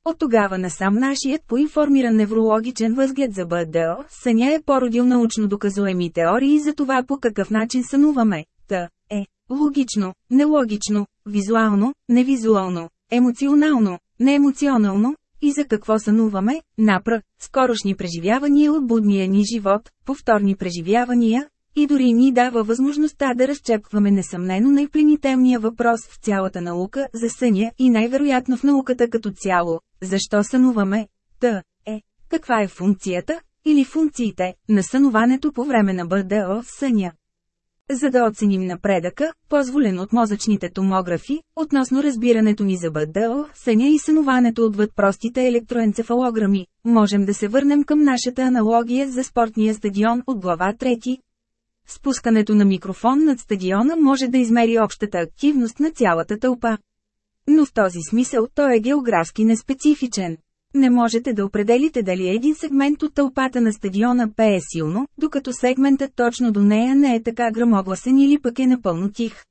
От тогава насам нашият поинформиран неврологичен възглед за БДО, съня е породил научно доказуеми теории за това по какъв начин сънуваме. Та е. Логично, нелогично, визуално, невизуално, емоционално, неемоционално, и за какво сънуваме, напра, скорошни преживявания от будния ни живот, повторни преживявания, и дори ни дава възможността да разчепваме несъмнено най-пленителния въпрос в цялата наука за съня и най-вероятно в науката като цяло – защо сънуваме? Т. Е. Каква е функцията, или функциите, на сънуването по време на БДО в съня? За да оценим напредъка, позволен от мозъчните томографи, относно разбирането ни за БДО, съня и сънуването отвъд простите електроенцефалограми, можем да се върнем към нашата аналогия за спортния стадион от глава 3, Спускането на микрофон над стадиона може да измери общата активност на цялата тълпа. Но в този смисъл той е географски неспецифичен. Не можете да определите дали един сегмент от тълпата на стадиона пее силно, докато сегментът точно до нея не е така грамогласен или пък е напълно тих.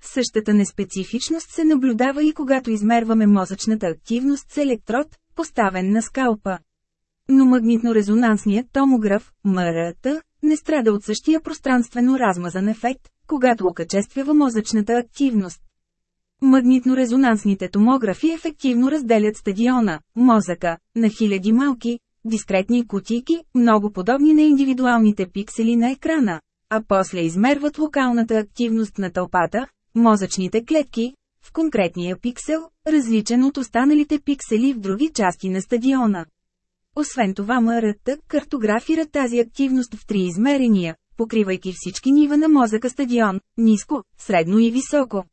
Същата неспецифичност се наблюдава и когато измерваме мозъчната активност с електрод, поставен на скалпа. Но магнитно-резонансният томограф, МРТ, не страда от същия пространствено размазан ефект, когато окачествява мозъчната активност. Магнитно-резонансните томографи ефективно разделят стадиона, мозъка, на хиляди малки, дискретни кутийки, много подобни на индивидуалните пиксели на екрана, а после измерват локалната активност на тълпата, мозъчните клетки, в конкретния пиксел, различен от останалите пиксели в други части на стадиона. Освен това МРТ картографира тази активност в три измерения, покривайки всички нива на мозъка стадион – ниско, средно и високо.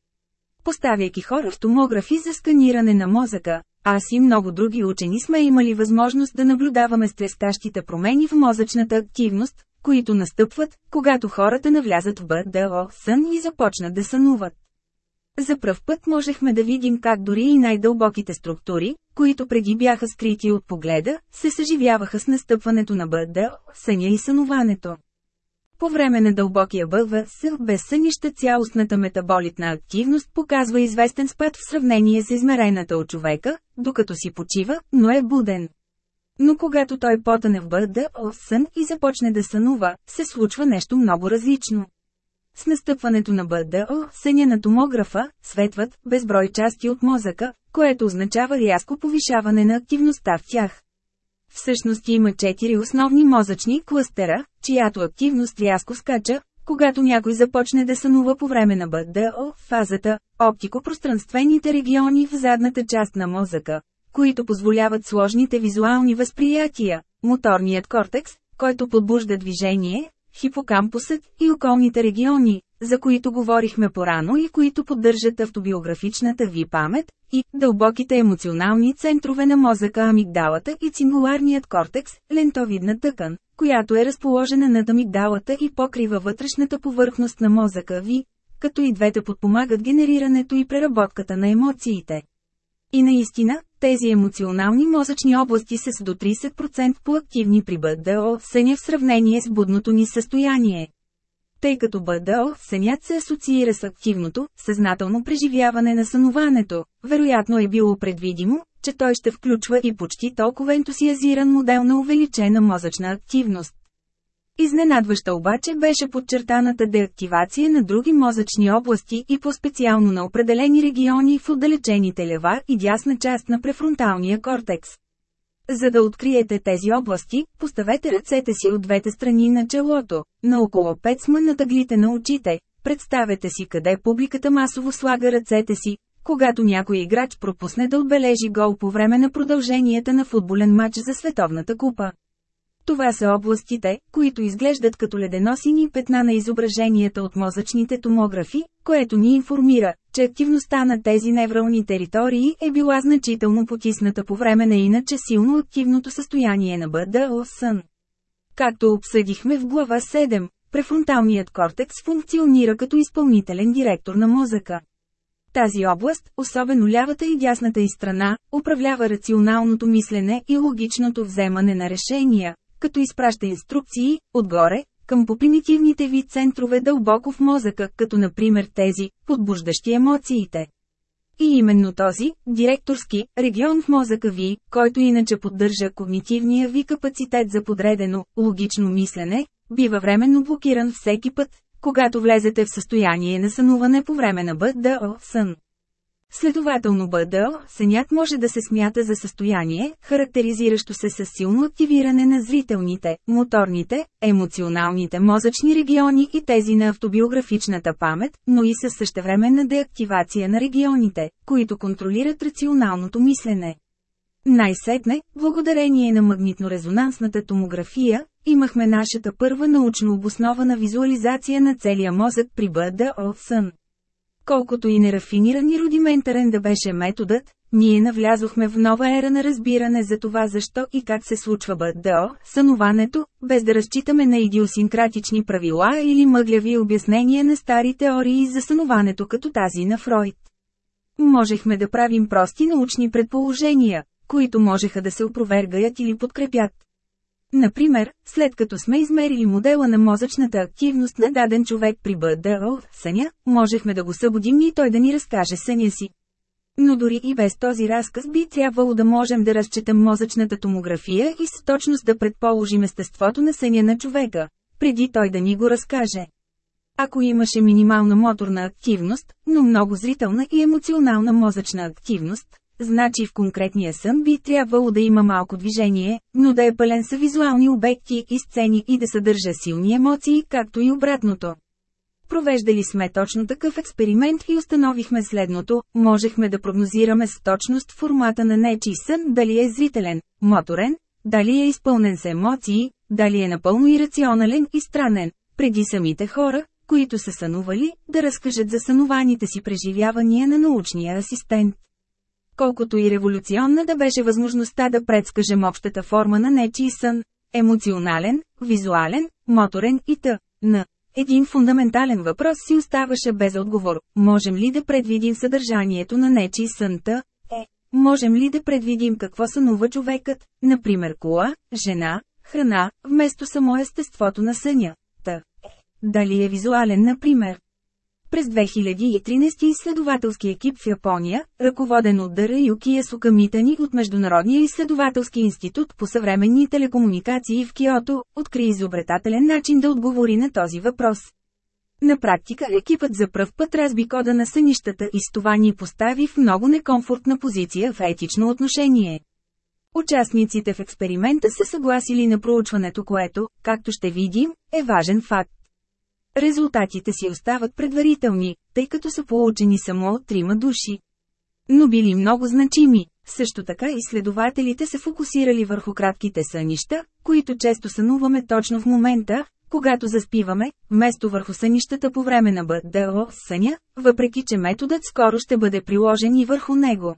Поставяйки хора в томографи за сканиране на мозъка, аз и много други учени сме имали възможност да наблюдаваме стрескащите промени в мозъчната активност, които настъпват, когато хората навлязат в БДО сън и започнат да сънуват. За пръв път можехме да видим как дори и най-дълбоките структури, които преди бяха скрити от погледа, се съживяваха с настъпването на БД, съня и сънуването. По време на дълбокия БВС, без сънища цялостната метаболитна активност показва известен спад в сравнение с измерената от човека, докато си почива, но е буден. Но когато той потане в БД, сън и започне да сънува, се случва нещо много различно. С настъпването на БДО, съня на томографа, светват безброй части от мозъка, което означава рязко повишаване на активността в тях. Всъщност има четири основни мозъчни клъстера, чиято активност рязко скача, когато някой започне да сънува по време на БДО, фазата, оптико-пространствените региони в задната част на мозъка, които позволяват сложните визуални възприятия, моторният кортекс, който подбужда движение, хипокампусът и околните региони, за които говорихме порано и които поддържат автобиографичната ви памет, и дълбоките емоционални центрове на мозъка амигдалата и цингуларният кортекс, лентовидна тъкан, която е разположена над амигдалата и покрива вътрешната повърхност на мозъка ви, като и двете подпомагат генерирането и преработката на емоциите. И наистина, тези емоционални мозъчни области са с до 30% по-активни при БДО съня в сравнение с будното ни състояние. Тъй като БДО сънят се асоциира с активното, съзнателно преживяване на сънуването, вероятно е било предвидимо, че той ще включва и почти толкова ентусиазиран модел на увеличена мозъчна активност. Изненадваща обаче беше подчертаната деактивация на други мозъчни области и по-специално на определени региони в отдалечените лева и дясна част на префронталния кортекс. За да откриете тези области, поставете ръцете си от двете страни на челото, на около 5 сма на тъглите на очите. Представете си къде публиката масово слага ръцете си, когато някой играч пропусне да отбележи гол по време на продълженията на футболен матч за Световната купа. Това са областите, които изглеждат като леденосини петна на изображенията от мозъчните томографи, което ни информира, че активността на тези неврални територии е била значително потисната по време на иначе силно активното състояние на БДО сън. Както обсъдихме в глава 7, префронталният кортекс функционира като изпълнителен директор на мозъка. Тази област, особено лявата и дясната и страна, управлява рационалното мислене и логичното вземане на решения, като изпраща инструкции, отгоре, към попримитивните ви центрове дълбоко в мозъка, като например тези, подбуждащи емоциите. И именно този, директорски, регион в мозъка ви, който иначе поддържа когнитивния ви капацитет за подредено, логично мислене, бива временно блокиран всеки път, когато влезете в състояние на сънуване по време на БДО сън. Следователно БДО, сънят може да се смята за състояние, характеризиращо се с силно активиране на зрителните, моторните, емоционалните мозъчни региони и тези на автобиографичната памет, но и със същевременна деактивация на регионите, които контролират рационалното мислене. Най-сетне, благодарение на магнитно-резонансната томография, имахме нашата първа научно обоснована визуализация на целия мозък при БДО сън. Колкото и нерафиниран и рудиментарен да беше методът, ние навлязохме в нова ера на разбиране за това защо и как се случва БДО, сънуването, без да разчитаме на идиосинкратични правила или мъгляви обяснения на стари теории за сънуването като тази на Фройд. Можехме да правим прости научни предположения, които можеха да се опровергаят или подкрепят. Например, след като сме измерили модела на мозъчната активност на даден човек при БДО, съня, можехме да го събудим и той да ни разкаже съня си. Но дори и без този разказ би трябвало да можем да разчетем мозъчната томография и с точност да предположим естеството на съня на човека, преди той да ни го разкаже. Ако имаше минимална моторна активност, но много зрителна и емоционална мозъчна активност, Значи в конкретния сън би трябвало да има малко движение, но да е пълен с визуални обекти и сцени и да съдържа силни емоции, както и обратното. Провеждали сме точно такъв експеримент и установихме следното, можехме да прогнозираме с точност формата на нечий сън дали е зрителен, моторен, дали е изпълнен с емоции, дали е напълно ирационален и странен, преди самите хора, които са сънували, да разкажат за сънуваните си преживявания на научния асистент колкото и революционна да беше възможността да предскажем общата форма на нечий сън – емоционален, визуален, моторен и т.н. Един фундаментален въпрос си оставаше без отговор – можем ли да предвидим съдържанието на нечий сън Т? Е, можем ли да предвидим какво сънува човекът, например кола, жена, храна, вместо само естеството на съня? Т. Е, дали е визуален, например? През 2013 изследователски екип в Япония, ръководен от Дъра Юкия Сукамитани от Международния изследователски институт по съвременни телекомуникации в Киото, откри изобретателен начин да отговори на този въпрос. На практика екипът за пръв път разби кода на сънищата и с това ни постави в много некомфортна позиция в етично отношение. Участниците в експеримента са съгласили на проучването което, както ще видим, е важен факт. Резултатите си остават предварителни, тъй като са получени само от трима души. Но били много значими. Също така изследователите се фокусирали върху кратките сънища, които често сънуваме точно в момента, когато заспиваме, вместо върху сънищата по време на БДО съня, въпреки че методът скоро ще бъде приложен и върху него.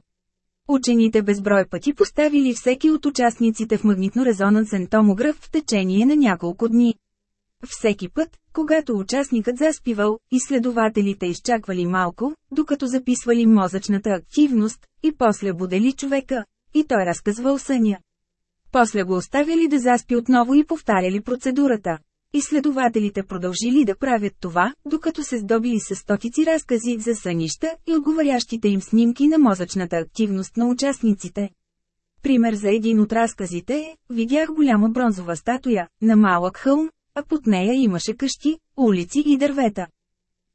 Учените безброй пъти поставили всеки от участниците в магнитно-резонансен томограф в течение на няколко дни. Всеки път, когато участникът заспивал, изследователите изчаквали малко, докато записвали мозъчната активност, и после будели човека, и той разказвал съня. После го оставили да заспи отново и повтаряли процедурата. Изследователите продължили да правят това, докато се здобили с стотици разкази за сънища и отговарящите им снимки на мозъчната активност на участниците. Пример за един от разказите е, видях голяма бронзова статуя, на малък хълм, а под нея имаше къщи, улици и дървета.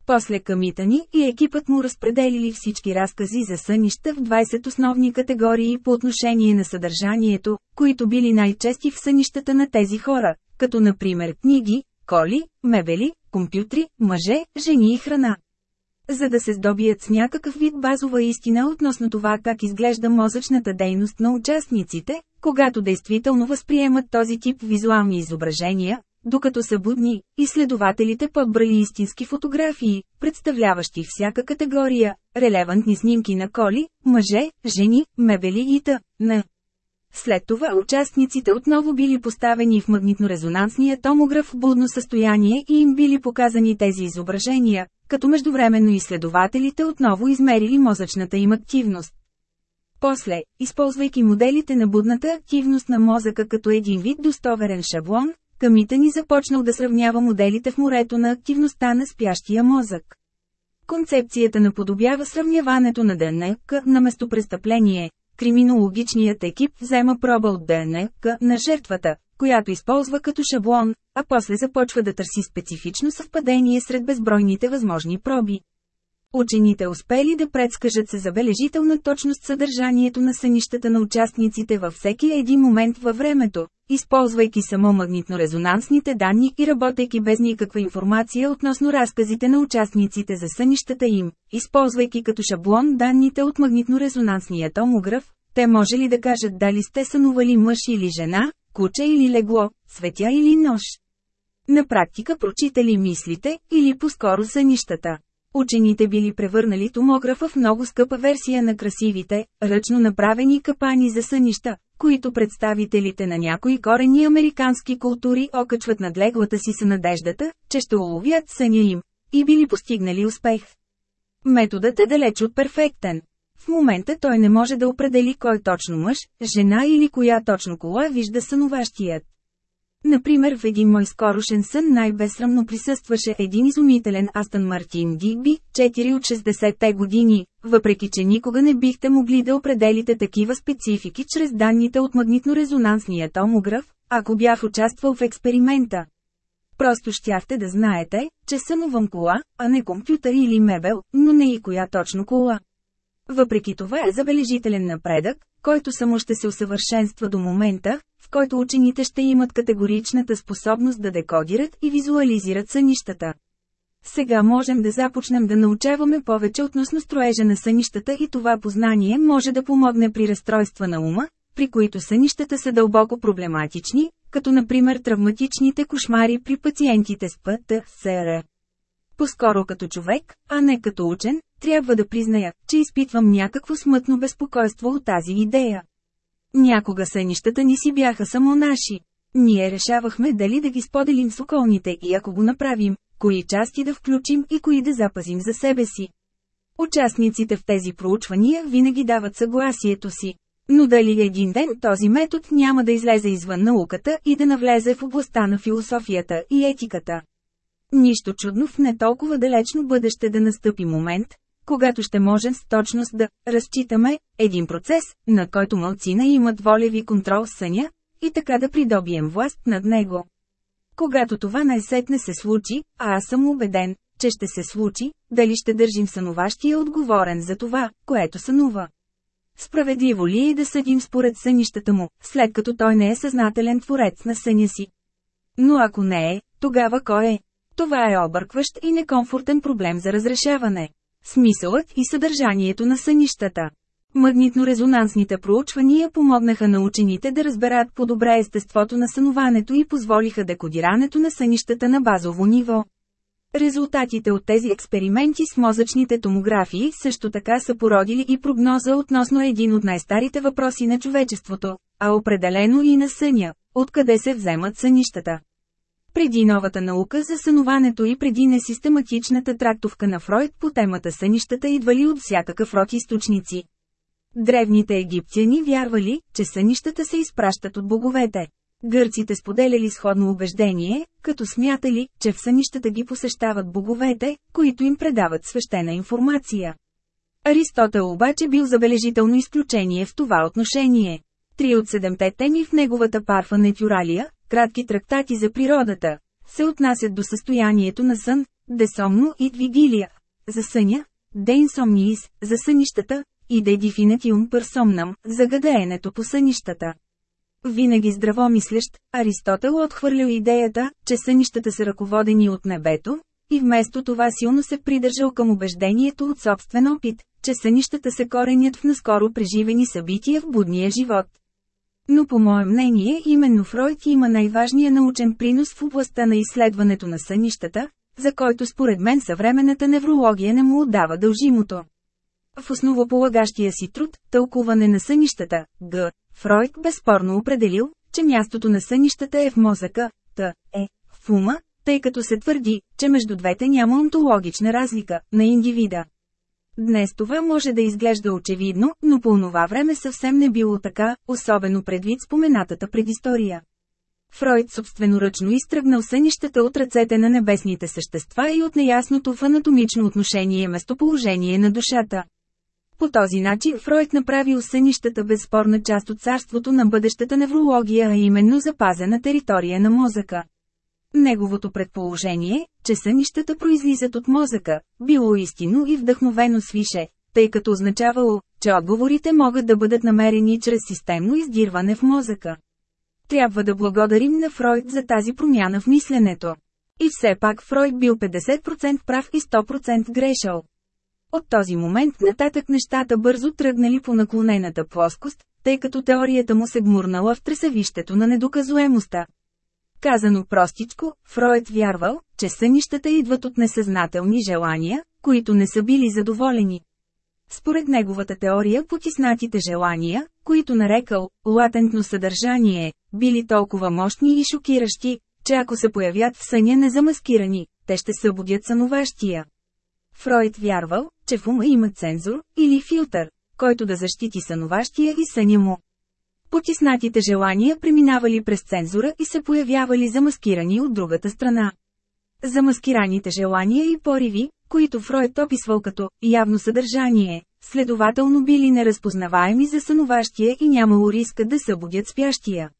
После Камитани и екипът му разпределили всички разкази за сънища в 20 основни категории по отношение на съдържанието, които били най-чести в сънищата на тези хора, като например книги, коли, мебели, компютри, мъже, жени и храна. За да се здобият с някакъв вид базова истина относно това как изглежда мозъчната дейност на участниците, когато действително възприемат този тип визуални изображения, докато са будни, изследователите подбрали истински фотографии, представляващи всяка категория, релевантни снимки на коли, мъже, жени, мебели и т.н. След това участниците отново били поставени в магнитно-резонансния томограф в будно състояние и им били показани тези изображения, като междувременно изследователите отново измерили мозъчната им активност. После, използвайки моделите на будната активност на мозъка като един вид достоверен шаблон, Камита ни започнал да сравнява моделите в морето на активността на спящия мозък. Концепцията наподобява сравняването на ДНК на местопрестъпление. Криминологичният екип взема проба от ДНК на жертвата, която използва като шаблон, а после започва да търси специфично съвпадение сред безбройните възможни проби. Учените успели да предскажат се забележителна точност съдържанието на сънищата на участниците във всеки един момент във времето, използвайки само магнитно-резонансните данни и работейки без никаква информация относно разказите на участниците за сънищата им, използвайки като шаблон данните от магнитно-резонансния томограф, те може ли да кажат дали сте сънували мъж или жена, куче или легло, светя или нож. На практика прочитали мислите, или по-скоро сънищата. Учените били превърнали томографа в много скъпа версия на красивите, ръчно направени капани за сънища, които представителите на някои корени американски култури окачват над леглата си с надеждата, че ще уловят съня им, и били постигнали успех. Методът е далеч от перфектен. В момента той не може да определи кой точно мъж, жена или коя точно кола вижда сънуващият. Например в един мой скорошен сън най-безсрамно присъстваше един изумителен Астън Мартин Дигби, 4 от 60-те години, въпреки че никога не бихте могли да определите такива специфики чрез данните от магнитно-резонансния томограф, ако бях участвал в експеримента. Просто щяхте да знаете, че сънувам кола, а не компютър или мебел, но не и коя точно кола. Въпреки това е забележителен напредък, който само ще се усъвършенства до момента, в който учените ще имат категоричната способност да декодират и визуализират сънищата. Сега можем да започнем да научаваме повече относно строежа на сънищата и това познание може да помогне при разстройства на ума, при които сънищата са дълбоко проблематични, като например травматичните кошмари при пациентите с ПТСР. По-скоро като човек, а не като учен, трябва да призная, че изпитвам някакво смътно безпокойство от тази идея. Някога сънищата ни си бяха само наши. Ние решавахме дали да ги споделим с околните и ако го направим, кои части да включим и кои да запазим за себе си. Участниците в тези проучвания винаги дават съгласието си. Но дали един ден този метод няма да излезе извън науката и да навлезе в областта на философията и етиката? Нищо чудно в не толкова далечно бъдеще да настъпи момент, когато ще можем с точност да разчитаме един процес, на който мълцина имат волеви контрол съня, и така да придобием власт над него. Когато това най-сетне се случи, а аз съм убеден, че ще се случи, дали ще държим сънуващия отговорен за това, което сънува. Справедливо ли е да съдим според сънищата му, след като той не е съзнателен творец на съня си? Но ако не е, тогава кой е? Това е объркващ и некомфортен проблем за разрешаване. Смисълът и съдържанието на сънищата. Магнитно-резонансните проучвания помогнаха на учените да разберат по-добре естеството на сънуването и позволиха декодирането на сънищата на базово ниво. Резултатите от тези експерименти с мозъчните томографии също така са породили и прогноза относно един от най-старите въпроси на човечеството, а определено и на съня – откъде се вземат сънищата. Преди новата наука за сънуването и преди несистематичната трактовка на Фройд по темата сънищата идвали от всякакъв род източници. Древните египтяни вярвали, че сънищата се изпращат от боговете. Гърците споделяли сходно убеждение, като смятали, че в сънищата ги посещават боговете, които им предават свещена информация. Аристотел обаче бил забележително изключение в това отношение. Три от седемте теми в неговата парфа Нетюралия, кратки трактати за природата, се отнасят до състоянието на сън, десомно и двигилия, за съня, дейнсомниис, за сънищата, и де дефинитиум персомнам, за гадеенето по сънищата. Винаги здравомислещ, Аристотел отхвърлял идеята, че сънищата са ръководени от небето, и вместо това силно се придържал към убеждението от собствен опит, че сънищата се коренят в наскоро преживени събития в будния живот. Но по мое мнение именно Фройд има най-важния научен принос в областта на изследването на сънищата, за който според мен съвременната неврология не му отдава дължимото. В основополагащия си труд, тълкуване на сънищата, Г. Фройд безспорно определил, че мястото на сънищата е в мозъка, т. е, в ума, тъй като се твърди, че между двете няма онтологична разлика, на индивида. Днес това може да изглежда очевидно, но по онова време съвсем не било така, особено предвид споменатата предистория. Фройд собственоръчно изтръгнал сънищата от ръцете на небесните същества и от неясното в анатомично отношение местоположение на душата. По този начин Фройд направил сънищата безспорна част от царството на бъдещата неврология, а именно запазена територия на мозъка. Неговото предположение, че сънищата произлизат от мозъка, било истинно и вдъхновено свише, тъй като означавало, че отговорите могат да бъдат намерени чрез системно издирване в мозъка. Трябва да благодарим на Фройд за тази промяна в мисленето. И все пак Фройд бил 50% прав и 100% грешал. От този момент нататък нещата бързо тръгнали по наклонената плоскост, тъй като теорията му се гмурнала в тресавището на недоказуемостта. Казано простичко, Фройд вярвал, че сънищата идват от несъзнателни желания, които не са били задоволени. Според неговата теория потиснатите желания, които нарекал «латентно съдържание», били толкова мощни и шокиращи, че ако се появят в съня незамаскирани, те ще събудят сънуващия. Фройд вярвал, че в ума има цензор, или филтър, който да защити сънуващия и съня му. Потиснатите желания преминавали през цензура и се появявали замаскирани от другата страна. Замаскираните желания и пориви, които Фройд описвал като явно съдържание, следователно били неразпознаваеми за сънуващия и нямало риска да събудят спящия.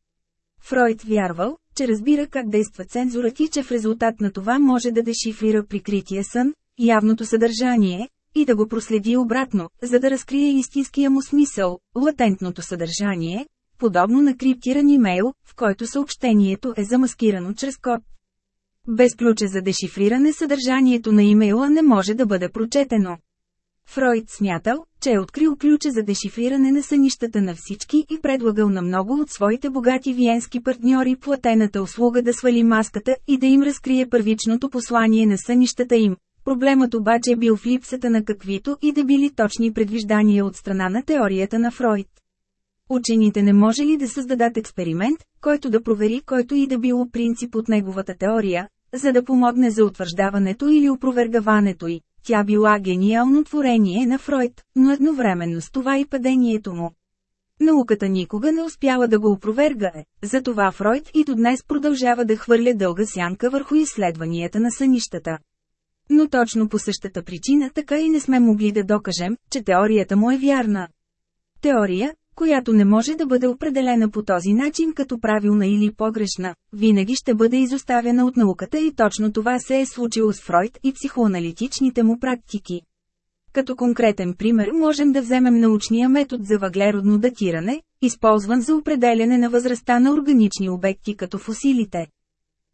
Фройд вярвал, че разбира как действа цензурът и че в резултат на това може да дешифрира прикрития сън, явното съдържание, и да го проследи обратно, за да разкрие истинския му смисъл, латентното съдържание, подобно на криптиран имейл, в който съобщението е замаскирано чрез код. Без ключа за дешифриране съдържанието на имейла не може да бъде прочетено. Фройд смятал, че е открил ключа за дешифриране на сънищата на всички и предлагал на много от своите богати виенски партньори платената услуга да свали маската и да им разкрие първичното послание на сънищата им. Проблемът обаче е бил в липсата на каквито и да били точни предвиждания от страна на теорията на Фройд. Учените не може ли да създадат експеримент, който да провери който и да било принцип от неговата теория, за да помогне за утвърждаването или опровергаването й. Тя била гениално творение на Фройд, но едновременно с това и падението му. Науката никога не успяла да го опровергае, затова Фройд и до днес продължава да хвърля дълга сянка върху изследванията на сънищата. Но точно по същата причина така и не сме могли да докажем, че теорията му е вярна. Теория, която не може да бъде определена по този начин като правилна или погрешна, винаги ще бъде изоставена от науката и точно това се е случило с Фройд и психоаналитичните му практики. Като конкретен пример можем да вземем научния метод за въглеродно датиране, използван за определяне на възрастта на органични обекти като фосилите.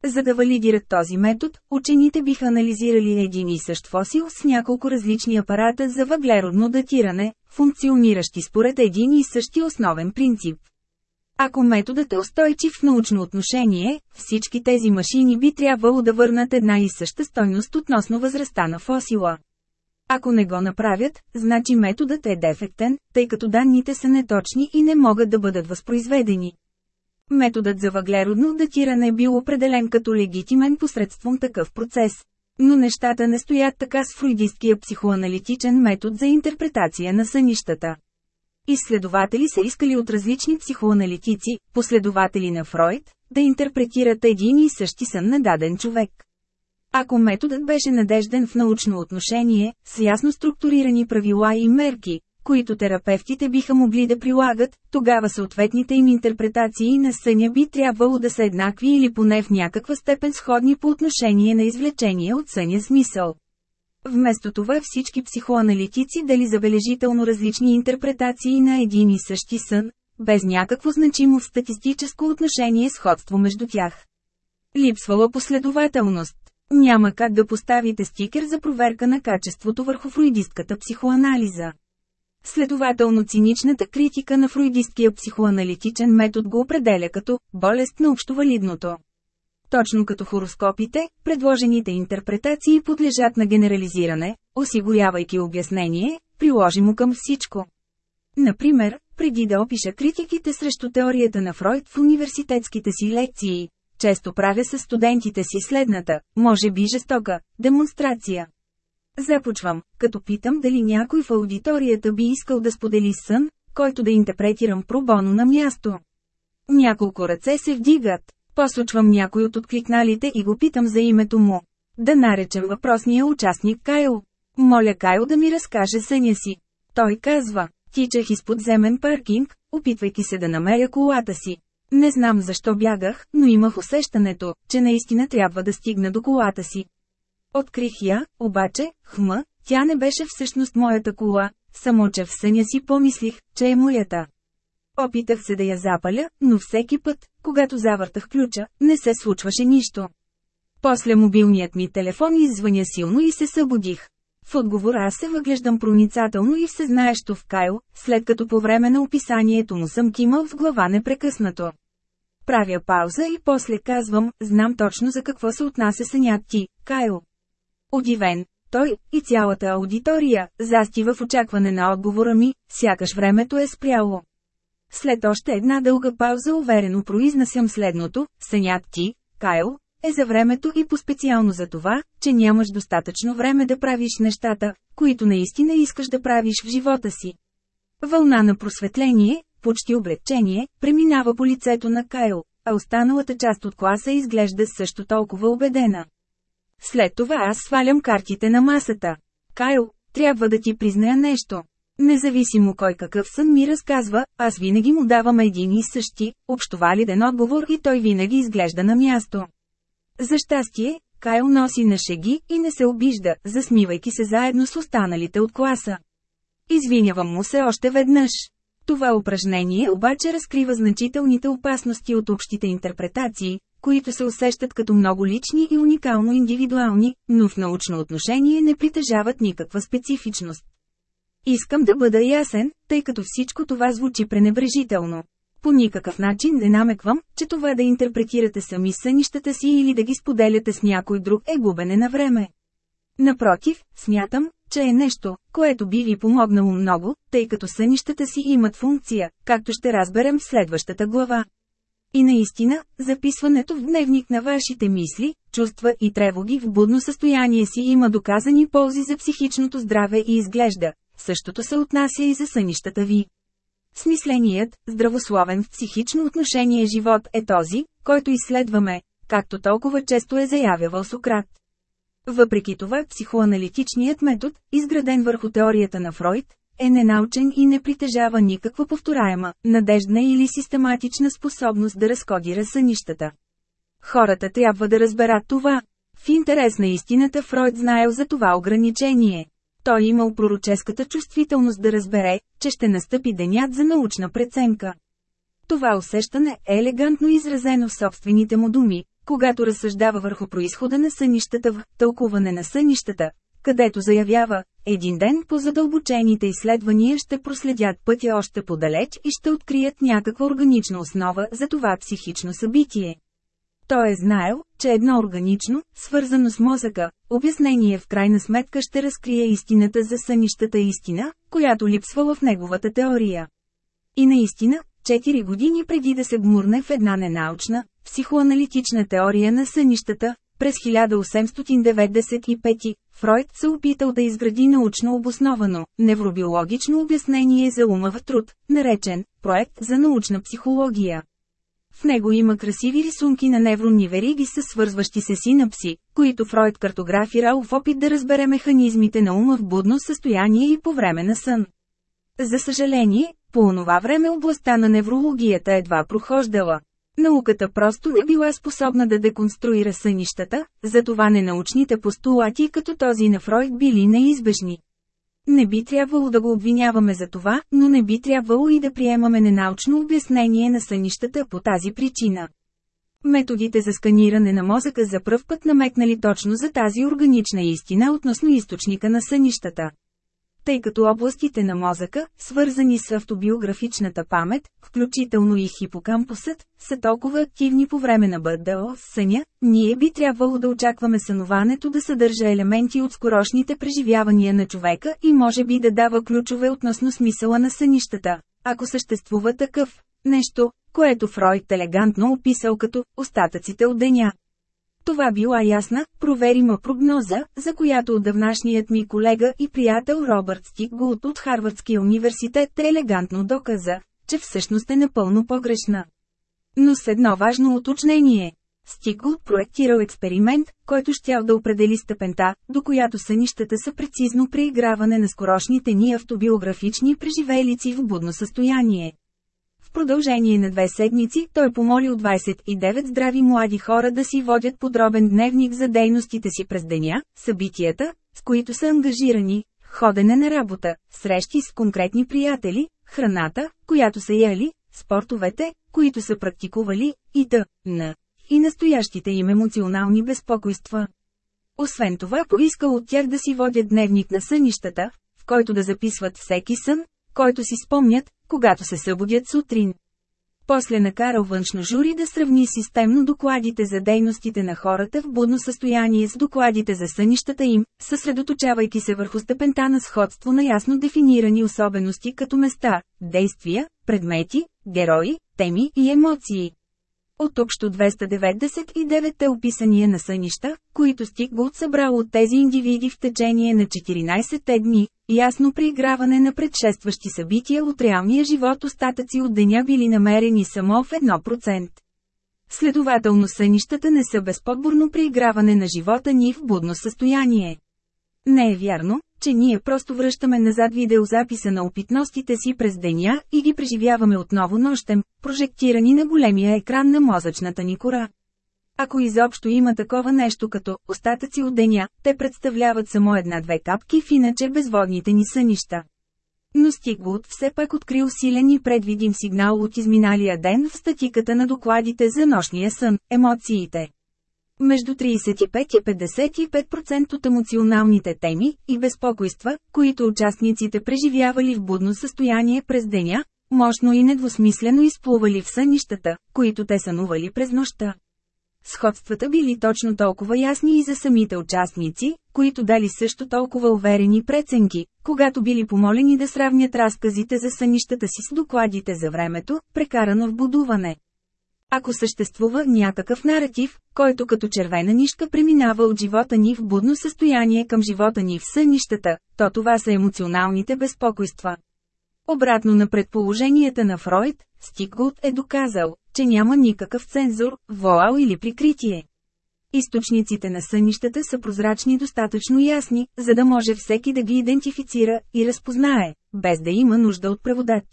За да валидират този метод, учените биха анализирали един и същ фосил с няколко различни апарата за въглеродно датиране, функциониращи според един и същи основен принцип. Ако методът е устойчив в научно отношение, всички тези машини би трябвало да върнат една и съща стойност относно възрастта на фосила. Ако не го направят, значи методът е дефектен, тъй като данните са неточни и не могат да бъдат възпроизведени. Методът за въглеродно датиране е бил определен като легитимен посредством такъв процес. Но нещата не стоят така с фройдисткия психоаналитичен метод за интерпретация на сънищата. Изследователи са искали от различни психоаналитици, последователи на Фройд, да интерпретират един и същи сън на даден човек. Ако методът беше надежден в научно отношение, с ясно структурирани правила и мерки, които терапевтите биха могли да прилагат, тогава съответните им интерпретации на съня би трябвало да са еднакви или поне в някаква степен сходни по отношение на извлечение от съня смисъл. Вместо това всички психоаналитици дали забележително различни интерпретации на един и същи сън, без някакво значимо в статистическо отношение сходство между тях. Липсвала последователност. Няма как да поставите стикер за проверка на качеството върху фруидистката психоанализа. Следователно циничната критика на фруидисткия психоаналитичен метод го определя като «болест на общовалидното». Точно като хороскопите, предложените интерпретации подлежат на генерализиране, осигурявайки обяснение, приложимо към всичко. Например, преди да опиша критиките срещу теорията на Фройд в университетските си лекции, често правя с студентите си следната, може би жестока, демонстрация. Започвам, като питам дали някой в аудиторията би искал да сподели сън, който да интерпретирам пробоно на място. Няколко ръце се вдигат. Посочвам някой от откликналите и го питам за името му. Да наречем въпросния участник Кайл. Моля Кайл да ми разкаже съня си. Той казва, тичах из подземен паркинг, опитвайки се да намеря колата си. Не знам защо бягах, но имах усещането, че наистина трябва да стигна до колата си. Открих я, обаче, хма, тя не беше всъщност моята кола, само че в съня си помислих, че е моята. Опитах се да я запаля, но всеки път, когато завъртах ключа, не се случваше нищо. После мобилният ми телефон извъня силно и се събудих. В отговор аз се въглеждам проницателно и всезнаещо в Кайл, след като по време на описанието му съм кимал в глава непрекъснато. Правя пауза и после казвам, знам точно за какво се отнася сънят ти, Кайл. Удивен, той и цялата аудитория застива в очакване на отговора ми, сякаш времето е спряло. След още една дълга пауза уверено произнасям следното, сънят ти, Кайл, е за времето и по-специално за това, че нямаш достатъчно време да правиш нещата, които наистина искаш да правиш в живота си. Вълна на просветление, почти облегчение, преминава по лицето на Кайл, а останалата част от класа изглежда също толкова убедена. След това аз свалям картите на масата. Кайл, трябва да ти призная нещо. Независимо кой какъв сън ми разказва, аз винаги му давам един и същи, общовалиден отговор и той винаги изглежда на място. За щастие, Кайл носи на шеги и не се обижда, засмивайки се заедно с останалите от класа. Извинявам му се още веднъж. Това упражнение обаче разкрива значителните опасности от общите интерпретации, които се усещат като много лични и уникално индивидуални, но в научно отношение не притежават никаква специфичност. Искам да бъда ясен, тъй като всичко това звучи пренебрежително. По никакъв начин не намеквам, че това да интерпретирате сами сънищата си или да ги споделяте с някой друг е губене на време. Напротив, смятам, че е нещо, което би ви помогнало много, тъй като сънищата си имат функция, както ще разберем в следващата глава. И наистина, записването в дневник на вашите мисли, чувства и тревоги в будно състояние си има доказани ползи за психичното здраве и изглежда. Същото се отнася и за сънищата ви. Смисленият, здравословен в психично отношение живот е този, който изследваме, както толкова често е заявявал Сократ. Въпреки това психоаналитичният метод, изграден върху теорията на Фройд, е ненаучен и не притежава никаква повторяема, надеждна или систематична способност да разкодира сънищата. Хората трябва да разберат това. В интерес на истината Фройд знаел за това ограничение. Той имал пророческата чувствителност да разбере, че ще настъпи денят за научна преценка. Това усещане е елегантно изразено в собствените му думи, когато разсъждава върху происхода на сънищата в «Тълкуване на сънищата», където заявява, един ден по задълбочените изследвания ще проследят пътя още подалеч и ще открият някаква органична основа за това психично събитие. Той е знаел, че едно органично, свързано с мозъка, обяснение в крайна сметка ще разкрие истината за сънищата истина, която липсвала в неговата теория. И наистина, 4 години преди да се гмурне в една ненаучна, психоаналитична теория на сънищата, през 1895 Фройд се опитал да изгради научно обосновано, невробиологично обяснение за ума в труд, наречен «Проект за научна психология». В него има красиви рисунки на невронни вериги с свързващи се синапси, които Фройд картографирал в опит да разбере механизмите на ума в будно състояние и по време на сън. За съжаление, по онова време областта на неврологията едва прохождала. Науката просто не била способна да деконструира сънищата, затова ненаучните постулати като този на Фройд били неизбежни. Не би трябвало да го обвиняваме за това, но не би трябвало и да приемаме ненаучно обяснение на сънищата по тази причина. Методите за сканиране на мозъка за пръв път намекнали точно за тази органична истина относно източника на сънищата тъй като областите на мозъка, свързани с автобиографичната памет, включително и хипокампусът, са толкова активни по време на БДО съня, ние би трябвало да очакваме сънуването да съдържа елементи от скорошните преживявания на човека и може би да дава ключове относно смисъла на сънищата, ако съществува такъв. Нещо, което Фройд елегантно описал като «остатъците от деня». Това била ясна, проверима прогноза, за която отдавнашният ми колега и приятел Робърт Стикгулт от Харвардския университет елегантно доказа, че всъщност е напълно погрешна. Но с едно важно уточнение. Стикгулт проектирал експеримент, който щял да определи степента, до която сънищата са прецизно преиграване на скорошните ни автобиографични преживелици в будно състояние продължение на две седмици, той помолил 29 здрави млади хора да си водят подробен дневник за дейностите си през деня, събитията, с които са ангажирани, ходене на работа, срещи с конкретни приятели, храната, която са яли, спортовете, които са практикували, и т.н. и настоящите им емоционални безпокойства. Освен това поискал от тях да си водят дневник на сънищата, в който да записват всеки сън, който си спомнят, когато се събудят сутрин. После накарал външно жури да сравни системно докладите за дейностите на хората в будно състояние с докладите за сънищата им, съсредоточавайки се върху степента на сходство на ясно дефинирани особености като места, действия, предмети, герои, теми и емоции. От общо 299-те описания на сънища, които Стикбулт събрал от тези индивиди в течение на 14-те дни, ясно прииграване на предшестващи събития от реалния живот остатъци от деня били намерени само в 1%. Следователно сънищата не са безподборно прииграване на живота ни в будно състояние. Не е вярно, че ние просто връщаме назад видеозаписа на опитностите си през деня и ги преживяваме отново нощем, прожектирани на големия екран на мозъчната ни кора. Ако изобщо има такова нещо като остатъци от деня, те представляват само една-две капки в иначе безводните ни сънища. Но Стигвуд все пак открил силен и предвидим сигнал от изминалия ден в статиката на докладите за нощния сън – емоциите. Между 35 и 55% от емоционалните теми и безпокойства, които участниците преживявали в будно състояние през деня, мощно и недвусмислено изплували в сънищата, които те сънували през нощта. Сходствата били точно толкова ясни и за самите участници, които дали също толкова уверени преценки, когато били помолени да сравнят разказите за сънищата си с докладите за времето, прекарано в будуване. Ако съществува някакъв наратив, който като червена нишка преминава от живота ни в будно състояние към живота ни в сънищата, то това са емоционалните безпокойства. Обратно на предположенията на Фройд, Стикгут е доказал, че няма никакъв цензур, воал или прикритие. Източниците на сънищата са прозрачни достатъчно ясни, за да може всеки да ги идентифицира и разпознае, без да има нужда от преводач.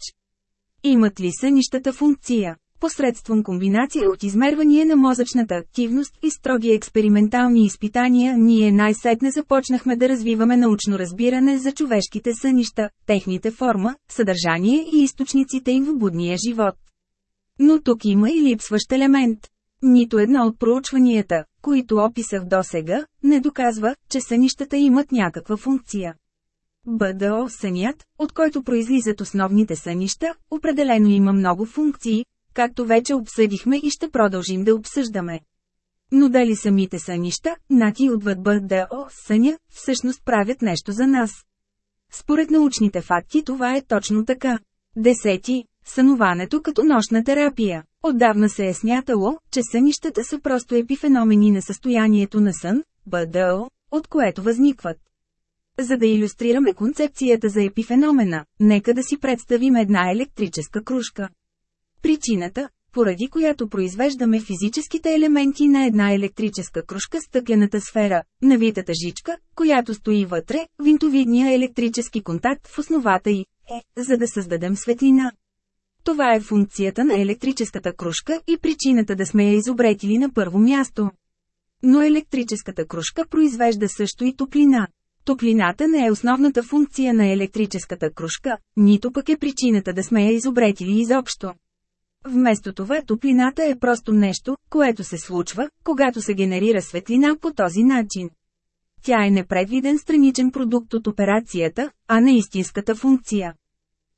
Имат ли сънищата функция? Посредством комбинация от измервания на мозъчната активност и строги експериментални изпитания ние най-сетне започнахме да развиваме научно разбиране за човешките сънища, техните форма, съдържание и източниците им в будния живот. Но тук има и липсващ елемент. Нито едно от проучванията, които описах досега, не доказва, че сънищата имат някаква функция. БДО сънят, от който произлизат основните сънища, определено има много функции, както вече обсъдихме и ще продължим да обсъждаме. Но дали самите сънища, нати отвъд БДО съня, всъщност правят нещо за нас? Според научните факти това е точно така. Десети. Сънуването като нощна терапия. Отдавна се е смятало, че сънищата са просто епифеномени на състоянието на сън, БДО, от което възникват. За да иллюстрираме концепцията за епифеномена, нека да си представим една електрическа кружка. Причината, поради която произвеждаме физическите елементи на една електрическа кружка стъклената сфера, навитата жичка, която стои вътре, винтовидния електрически контакт в основата й, е, за да създадем светлина. Това е функцията на електрическата кружка и причината да сме я изобретили на първо място. Но електрическата кружка произвежда също и топлина. Топлината не е основната функция на електрическата кружка, нито пък е причината да сме я изобретили изобщо. Вместо това топлината е просто нещо, което се случва, когато се генерира светлина по този начин. Тя е непредвиден страничен продукт от операцията, а не истинската функция.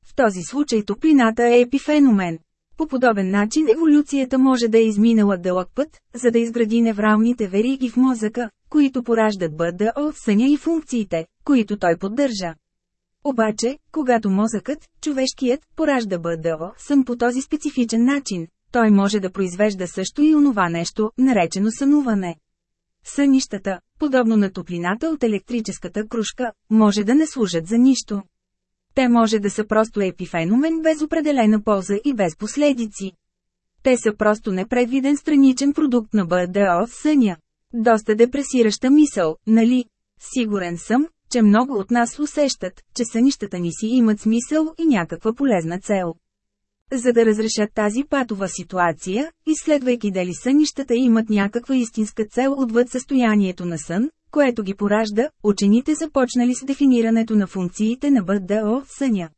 В този случай топлината е епифеномен. По подобен начин еволюцията може да е изминала дълъг път, за да изгради невралните вериги в мозъка, които пораждат БДО в съня и функциите, които той поддържа. Обаче, когато мозъкът, човешкият, поражда БДО сън по този специфичен начин, той може да произвежда също и онова нещо, наречено сънуване. Сънищата, подобно на топлината от електрическата кружка, може да не служат за нищо. Те може да са просто епифеномен без определена полза и без последици. Те са просто непредвиден страничен продукт на БДО в съня. Доста депресираща мисъл, нали? Сигурен съм, че много от нас усещат, че сънищата ни си имат смисъл и някаква полезна цел. За да разрешат тази патова ситуация, изследвайки дали сънищата имат някаква истинска цел отвъд състоянието на сън, което ги поражда, учените започнали с дефинирането на функциите на БДО в съня.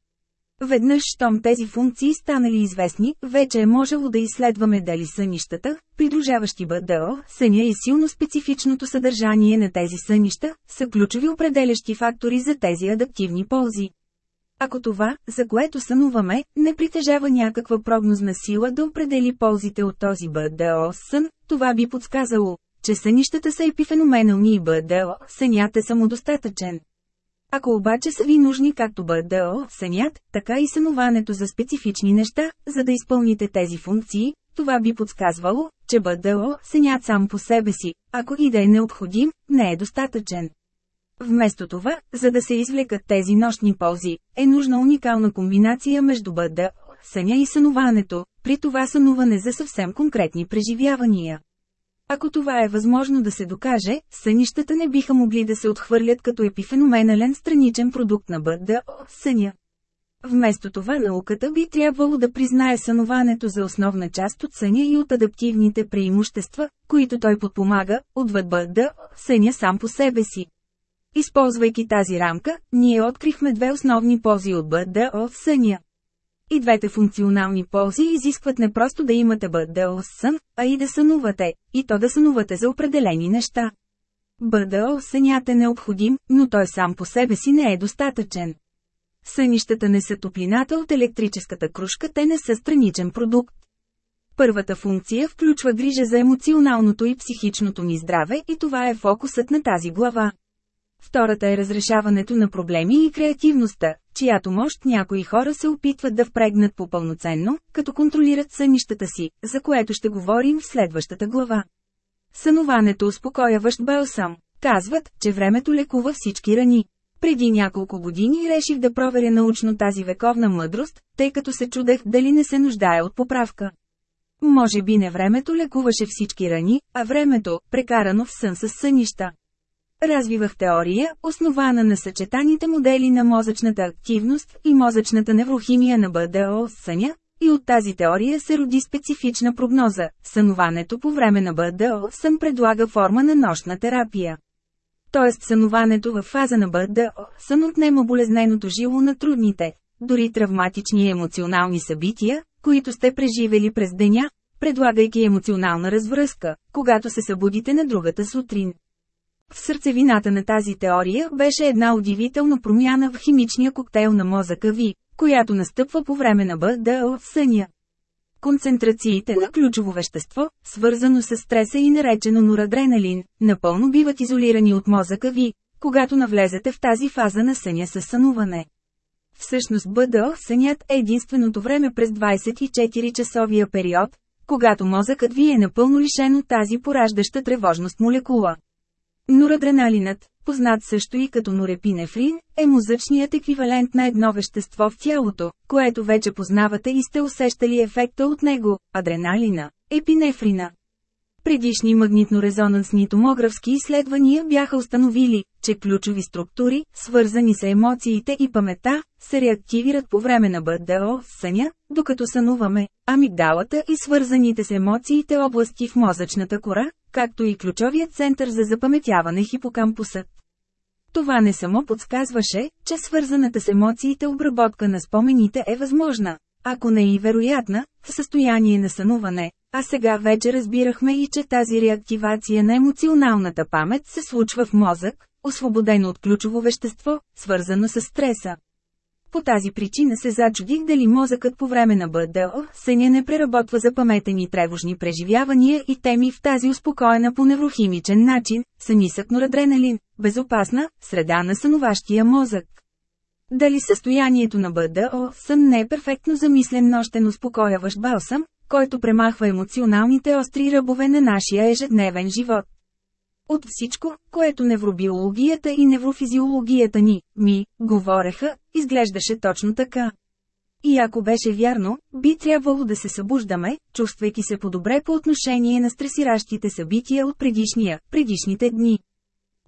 Веднъж, щом тези функции станали известни, вече е можело да изследваме дали сънищата, придружаващи БДО, съня и силно специфичното съдържание на тези сънища, са ключови определящи фактори за тези адаптивни ползи. Ако това, за което сънуваме, не притежава някаква прогнозна сила да определи ползите от този БДО сън, това би подсказало, че сънищата са епифеноменални и БДО, сънят е самодостатъчен. Ако обаче са ви нужни както БДО, сънят, така и сънуването за специфични неща, за да изпълните тези функции, това би подсказвало, че БДО, сънят сам по себе си, ако и да е необходим, не е достатъчен. Вместо това, за да се извлекат тези нощни ползи, е нужна уникална комбинация между БДО, съня и сънуването, при това сънуване за съвсем конкретни преживявания. Ако това е възможно да се докаже, сънищата не биха могли да се отхвърлят като епифеноменален страничен продукт на БДО – съня. Вместо това науката би трябвало да признае сънуването за основна част от съня и от адаптивните преимущества, които той подпомага, отвъд БДО – съня сам по себе си. Използвайки тази рамка, ние открихме две основни пози от БДО съня. И двете функционални ползи изискват не просто да имате БДО сън, а и да сънувате, и то да сънувате за определени неща. БДО сънят е необходим, но той сам по себе си не е достатъчен. Сънищата не са топлината от електрическата кружка, те не са страничен продукт. Първата функция включва грижа за емоционалното и психичното ни здраве и това е фокусът на тази глава. Втората е разрешаването на проблеми и креативността, чиято мощ някои хора се опитват да впрегнат по-пълноценно, като контролират сънищата си, за което ще говорим в следващата глава. Сънуването успокояващ Белсам. Казват, че времето лекува всички рани. Преди няколко години реших да проверя научно тази вековна мъдрост, тъй като се чудех дали не се нуждае от поправка. Може би не времето лекуваше всички рани, а времето, прекарано в сън с сънища. Развивах теория, основана на съчетаните модели на мозъчната активност и мозъчната неврохимия на БДО съня, и от тази теория се роди специфична прогноза – сънуването по време на БДО сън предлага форма на нощна терапия. Тоест сънуването в фаза на БДО сън отнема болезненото жило на трудните, дори травматични емоционални събития, които сте преживели през деня, предлагайки емоционална развръзка, когато се събудите на другата сутрин. В сърцевината на тази теория беше една удивителна промяна в химичния коктейл на мозъка ви, която настъпва по време на БДО в съня. Концентрациите на ключово вещество, свързано с стреса и наречено норадреналин, напълно биват изолирани от мозъка ви, когато навлезете в тази фаза на съня със сънуване. Всъщност БДО сънят е единственото време през 24-часовия период, когато мозъкът ви е напълно лишен от тази пораждаща тревожност молекула. Норадреналинът, познат също и като норепинефрин, е мозъчният еквивалент на едно вещество в тялото, което вече познавате и сте усещали ефекта от него – адреналина, епинефрина. Предишни магнитно-резонансни томографски изследвания бяха установили, че ключови структури, свързани с емоциите и памета, се реактивират по време на БДО в съня, докато сънуваме, амигдалата и свързаните с емоциите области в мозъчната кора, както и ключовият център за запаметяване хипокампусът. Това не само подсказваше, че свързаната с емоциите обработка на спомените е възможна, ако не и вероятна, в състояние на сънуване, а сега вече разбирахме и че тази реактивация на емоционалната памет се случва в мозък, освободен от ключово вещество, свързано с стреса. По тази причина се зачудих дали мозъкът по време на БДО съня не преработва запаметени тревожни преживявания и теми в тази успокоена по неврохимичен начин, са нисък норадреналин, безопасна, среда на сънуващия мозък. Дали състоянието на БДО сън не е перфектно замислен нощен успокояващ балсам, който премахва емоционалните остри ръбове на нашия ежедневен живот. От всичко, което невробиологията и неврофизиологията ни, ми, говореха, изглеждаше точно така. И ако беше вярно, би трябвало да се събуждаме, чувствайки се по-добре по отношение на стресиращите събития от предишния, предишните дни.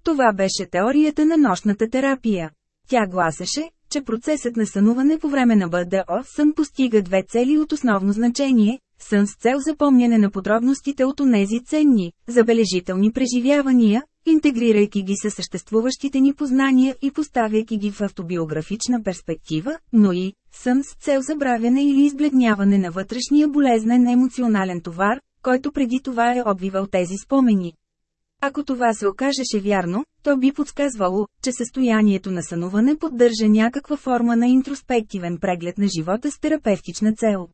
Това беше теорията на нощната терапия. Тя гласеше, че процесът на сънуване по време на БДО сън постига две цели от основно значение – сън с цел запомняне на подробностите от онези ценни, забележителни преживявания, интегрирайки ги със съществуващите ни познания и поставяйки ги в автобиографична перспектива, но и сън с цел забравяне или избледняване на вътрешния болезнен емоционален товар, който преди това е обвивал тези спомени. Ако това се окажеше вярно, то би подсказвало, че състоянието на сънуване поддържа някаква форма на интроспективен преглед на живота с терапевтична цел.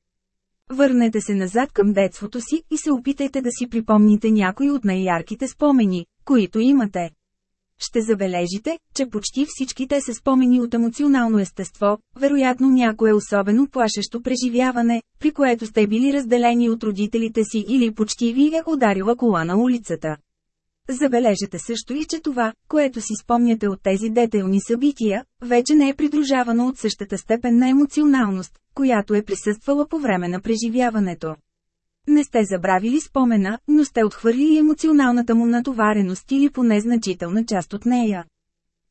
Върнете се назад към детството си и се опитайте да си припомните някои от най-ярките спомени, които имате. Ще забележите, че почти всички те са спомени от емоционално естество, вероятно някое особено плашещо преживяване, при което сте били разделени от родителите си или почти ви е ударила кола на улицата. Забележете също и че това, което си спомняте от тези детайлни събития, вече не е придружавано от същата степен на емоционалност, която е присъствала по време на преживяването. Не сте забравили спомена, но сте отхвърли емоционалната му натовареност или поне значителна част от нея.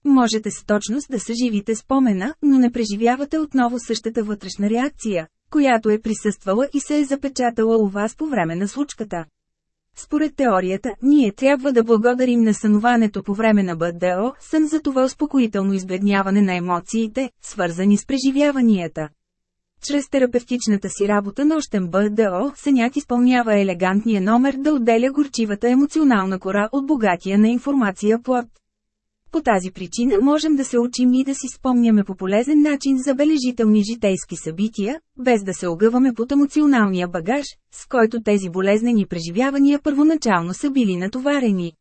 Можете с точност да съживите спомена, но не преживявате отново същата вътрешна реакция, която е присъствала и се е запечатала у вас по време на случката. Според теорията, ние трябва да благодарим на сънуването по време на БДО, сън за това успокоително избледняване на емоциите, свързани с преживяванията. Чрез терапевтичната си работа нощен БДО, сънят изпълнява елегантния номер да отделя горчивата емоционална кора от богатия на информация плод. По тази причина можем да се учим и да си спомняме по полезен начин забележителни житейски събития, без да се огъваме под емоционалния багаж, с който тези болезнени преживявания първоначално са били натоварени.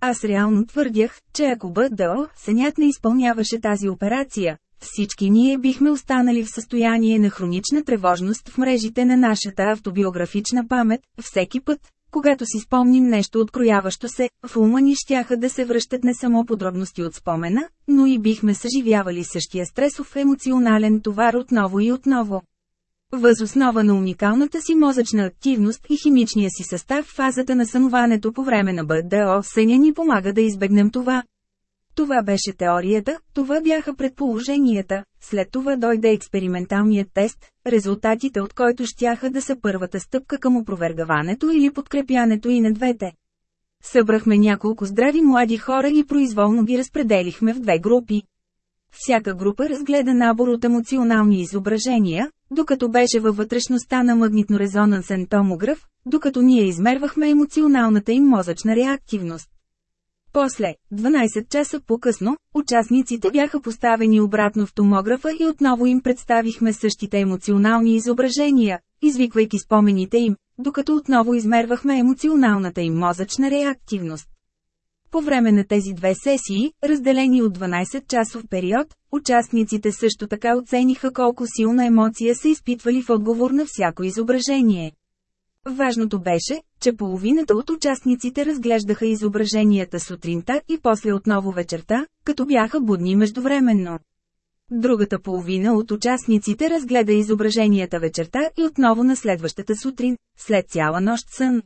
Аз реално твърдях, че ако БДО, сънят не изпълняваше тази операция, всички ние бихме останали в състояние на хронична тревожност в мрежите на нашата автобиографична памет, всеки път, когато си спомним нещо открояващо се, в ума ни щяха да се връщат не само подробности от спомена, но и бихме съживявали същия стресов емоционален товар отново и отново. Въз основа на уникалната си мозъчна активност и химичния си състав фазата на сънуването по време на БДО съня ни помага да избегнем това. Това беше теорията, това бяха предположенията, след това дойде експерименталният тест, резултатите от който щяха да са първата стъпка към опровергаването или подкрепянето и на двете. Събрахме няколко здрави млади хора и произволно ги разпределихме в две групи. Всяка група разгледа набор от емоционални изображения, докато беше във вътрешността на магнитно-резонансен томограф, докато ние измервахме емоционалната им мозъчна реактивност. После, 12 часа по-късно, участниците бяха поставени обратно в томографа и отново им представихме същите емоционални изображения, извиквайки спомените им, докато отново измервахме емоционалната им мозъчна реактивност. По време на тези две сесии, разделени от 12-часов период, участниците също така оцениха колко силна емоция са изпитвали в отговор на всяко изображение. Важното беше, че половината от участниците разглеждаха изображенията сутринта и после отново вечерта, като бяха будни междувременно. Другата половина от участниците разгледа изображенията вечерта и отново на следващата сутрин, след цяла нощ сън.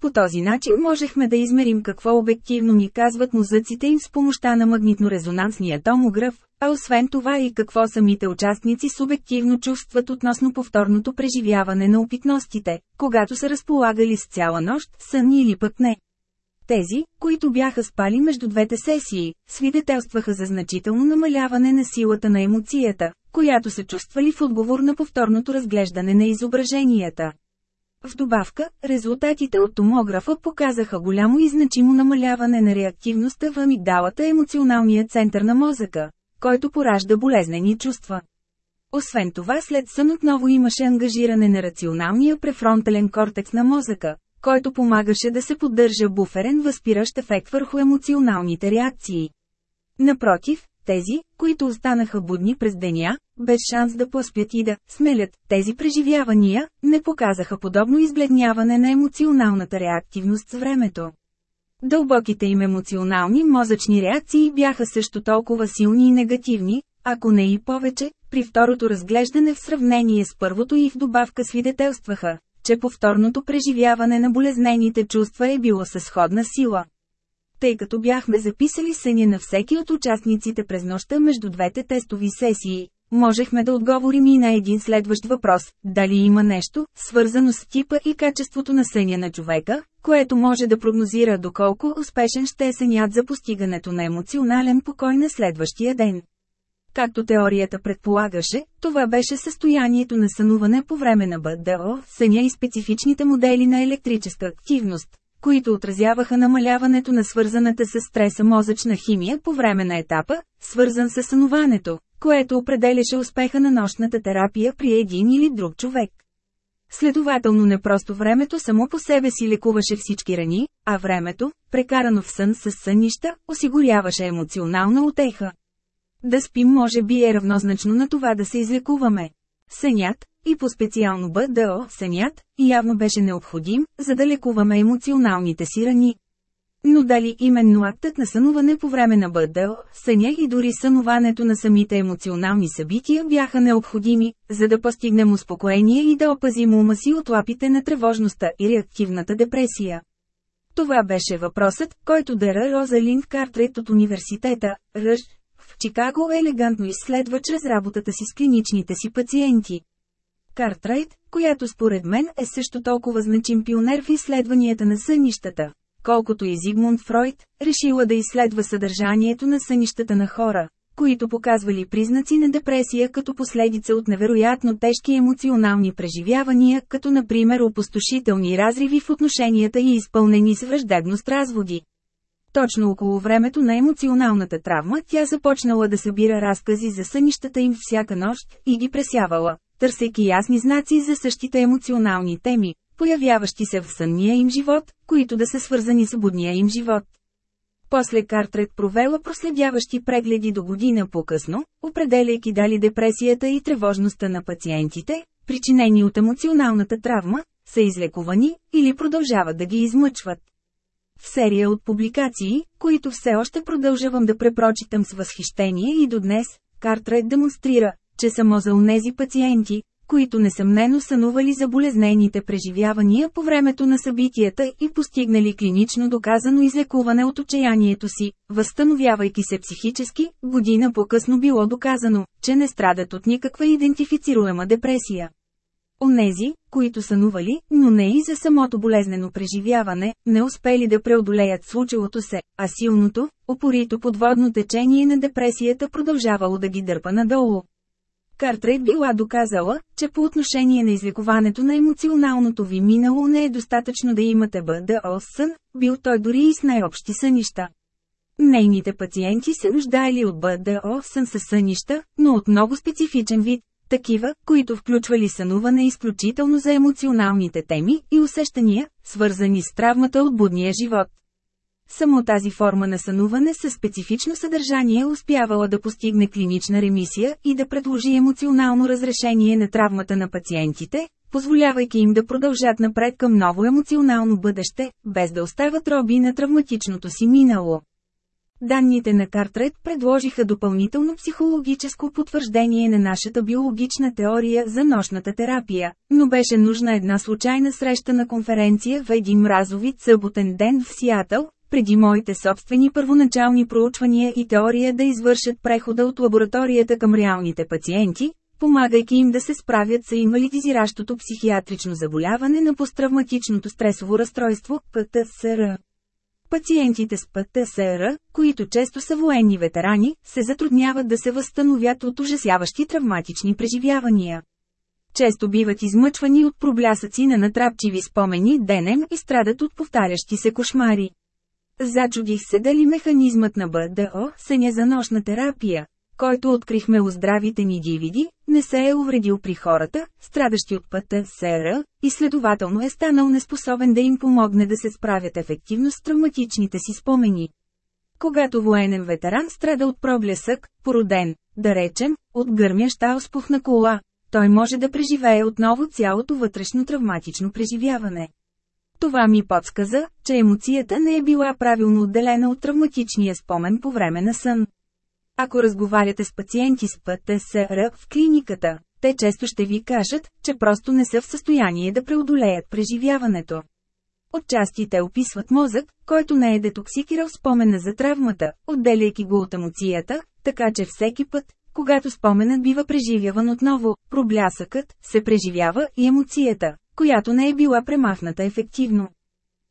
По този начин можехме да измерим какво обективно ни казват мозъците им с помощта на магнитно-резонансния томограф, а освен това и какво самите участници субективно чувстват относно повторното преживяване на опитностите, когато са разполагали с цяла нощ, сън или пък не. Тези, които бяха спали между двете сесии, свидетелстваха за значително намаляване на силата на емоцията, която са чувствали в отговор на повторното разглеждане на изображенията. В добавка, резултатите от томографа показаха голямо и значимо намаляване на реактивността в амигдалата емоционалния център на мозъка, който поражда болезнени чувства. Освен това след сън отново имаше ангажиране на рационалния префронтален кортекс на мозъка, който помагаше да се поддържа буферен възпиращ ефект върху емоционалните реакции. Напротив, тези, които останаха будни през деня, без шанс да поспят и да смелят тези преживявания, не показаха подобно избледняване на емоционалната реактивност с времето. Дълбоките им емоционални мозъчни реакции бяха също толкова силни и негативни, ако не и повече, при второто разглеждане в сравнение с първото и в добавка свидетелстваха, че повторното преживяване на болезнените чувства е било със сходна сила. Тъй като бяхме записали съня на всеки от участниците през нощта между двете тестови сесии, можехме да отговорим и на един следващ въпрос – дали има нещо, свързано с типа и качеството на съня на човека, което може да прогнозира доколко успешен ще е сънят за постигането на емоционален покой на следващия ден. Както теорията предполагаше, това беше състоянието на сънуване по време на БДО, съня и специфичните модели на електрическа активност, които отразяваха намаляването на свързаната с стреса мозъчна химия по време на етапа, свързан с сънуването, което определяше успеха на нощната терапия при един или друг човек. Следователно не просто времето само по себе си лекуваше всички рани, а времето, прекарано в сън с сънища, осигуряваше емоционална утеха. Да спим може би е равнозначно на това да се излекуваме. Сънят, и по-специално БДО, сънят, явно беше необходим, за да лекуваме емоционалните си рани. Но дали именно актът на сънуване по време на БДО, съня и дори сънуването на самите емоционални събития бяха необходими, за да постигнем успокоение и да опазим ума си от лапите на тревожността и реактивната депресия. Това беше въпросът, който Дера Розалинд Картрет от университета, Ръж, в Чикаго елегантно изследва чрез работата си с клиничните си пациенти. Картрайт, която според мен е също толкова значим пионер в изследванията на сънищата, колкото и Зигмунд Фройд, решила да изследва съдържанието на сънищата на хора, които показвали признаци на депресия като последица от невероятно тежки емоционални преживявания, като например опустошителни разриви в отношенията и изпълнени с враждебност разводи. Точно около времето на емоционалната травма тя започнала да събира разкази за сънищата им всяка нощ и ги пресявала, търсейки ясни знаци за същите емоционални теми, появяващи се в сънния им живот, които да са свързани с будния им живот. После Картрет провела проследяващи прегледи до година по-късно, определяйки дали депресията и тревожността на пациентите, причинени от емоционалната травма, са излекувани или продължават да ги измъчват. В серия от публикации, които все още продължавам да препрочитам с възхищение и до днес, Картрет демонстрира, че само за унези пациенти, които несъмнено сънували за болезнените преживявания по времето на събитията и постигнали клинично доказано излекуване от отчаянието си, възстановявайки се психически, година по-късно било доказано, че не страдат от никаква идентифицируема депресия. Онези, които сънували, но не и за самото болезнено преживяване, не успели да преодолеят случилото се, а силното, опорито подводно течение на депресията продължавало да ги дърпа надолу. Картрейт била доказала, че по отношение на излекуването на емоционалното ви минало не е достатъчно да имате БДО сън, бил той дори и с най-общи сънища. Нейните пациенти се нуждаели от БДО сън със сънища, но от много специфичен вид, такива, които включвали сънуване изключително за емоционалните теми и усещания, свързани с травмата от будния живот. Само тази форма на сънуване със специфично съдържание успявала да постигне клинична ремисия и да предложи емоционално разрешение на травмата на пациентите, позволявайки им да продължат напред към ново емоционално бъдеще, без да остават роби на травматичното си минало. Данните на Картрет предложиха допълнително психологическо потвърждение на нашата биологична теория за нощната терапия, но беше нужна една случайна среща на конференция в един мразовит съботен ден в Сиатъл, преди моите собствени първоначални проучвания и теория да извършат прехода от лабораторията към реалните пациенти, помагайки им да се справят с инвалидизиращото психиатрично заболяване на посттравматичното стресово разстройство – ПТСР. Пациентите с ПТСР, които често са военни ветерани, се затрудняват да се възстановят от ужасяващи травматични преживявания. Често биват измъчвани от проблясъци на натрапчиви спомени денем и страдат от повтарящи се кошмари. Зачудих се дали механизмът на БДО, съня за нощна терапия, който открихме у здравите ни дивиди, не се е увредил при хората, страдащи от пътя СР, и следователно е станал неспособен да им помогне да се справят ефективно с травматичните си спомени. Когато военен ветеран страда от проблесък, породен, да речем, от гърмяща ауспух кола, той може да преживее отново цялото вътрешно травматично преживяване. Това ми подсказа, че емоцията не е била правилно отделена от травматичния спомен по време на сън. Ако разговаряте с пациенти с ПТСР в клиниката, те често ще ви кажат, че просто не са в състояние да преодолеят преживяването. Отчасти те описват мозък, който не е детоксикирал спомена за травмата, отделяйки го от емоцията, така че всеки път, когато споменът бива преживяван отново, проблясъкът, се преживява и емоцията, която не е била премахната ефективно.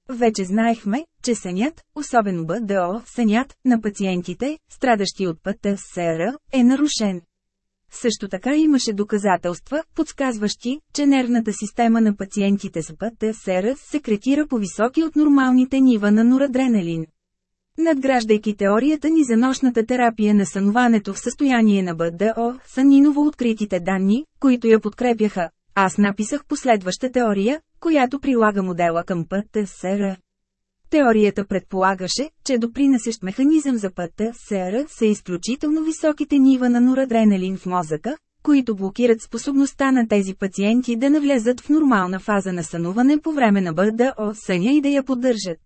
Вече знаехме, че сънят, особено БДО, сънят на пациентите, страдащи от ПТСР, е нарушен. Също така имаше доказателства, подсказващи, че нервната система на пациентите с ПТСР секретира по-високи от нормалните нива на норадреналин. Надграждайки теорията ни за нощната терапия на сънуването в състояние на БДО, са ниново откритите данни, които я подкрепяха. Аз написах последваща теория, която прилага модела към ПТСР. Теорията предполагаше, че допринасящ механизъм за ПТСР са изключително високите нива на норадреналин в мозъка, които блокират способността на тези пациенти да навлезат в нормална фаза на сънуване по време на БДО съня и да я поддържат.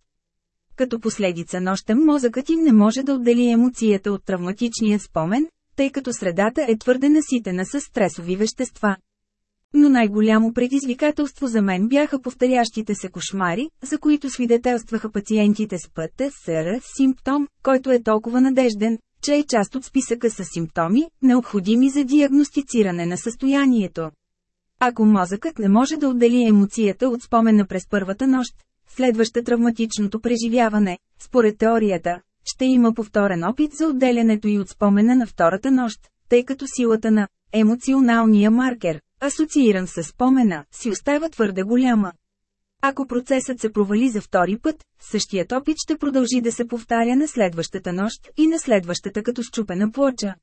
Като последица нощем мозъкът им не може да отдели емоцията от травматичния спомен, тъй като средата е твърде наситена с стресови вещества. Но най-голямо предизвикателство за мен бяха повторящите се кошмари, за които свидетелстваха пациентите с ПТСР симптом, който е толкова надежден, че е част от списъка с симптоми, необходими за диагностициране на състоянието. Ако мозъкът не може да отдели емоцията от спомена през първата нощ, следваща травматичното преживяване, според теорията, ще има повторен опит за отделянето и от спомена на втората нощ, тъй като силата на емоционалния маркер, асоцииран с спомена, си остава твърде голяма. Ако процесът се провали за втори път, същият опит ще продължи да се повтаря на следващата нощ и на следващата като щупена плоча.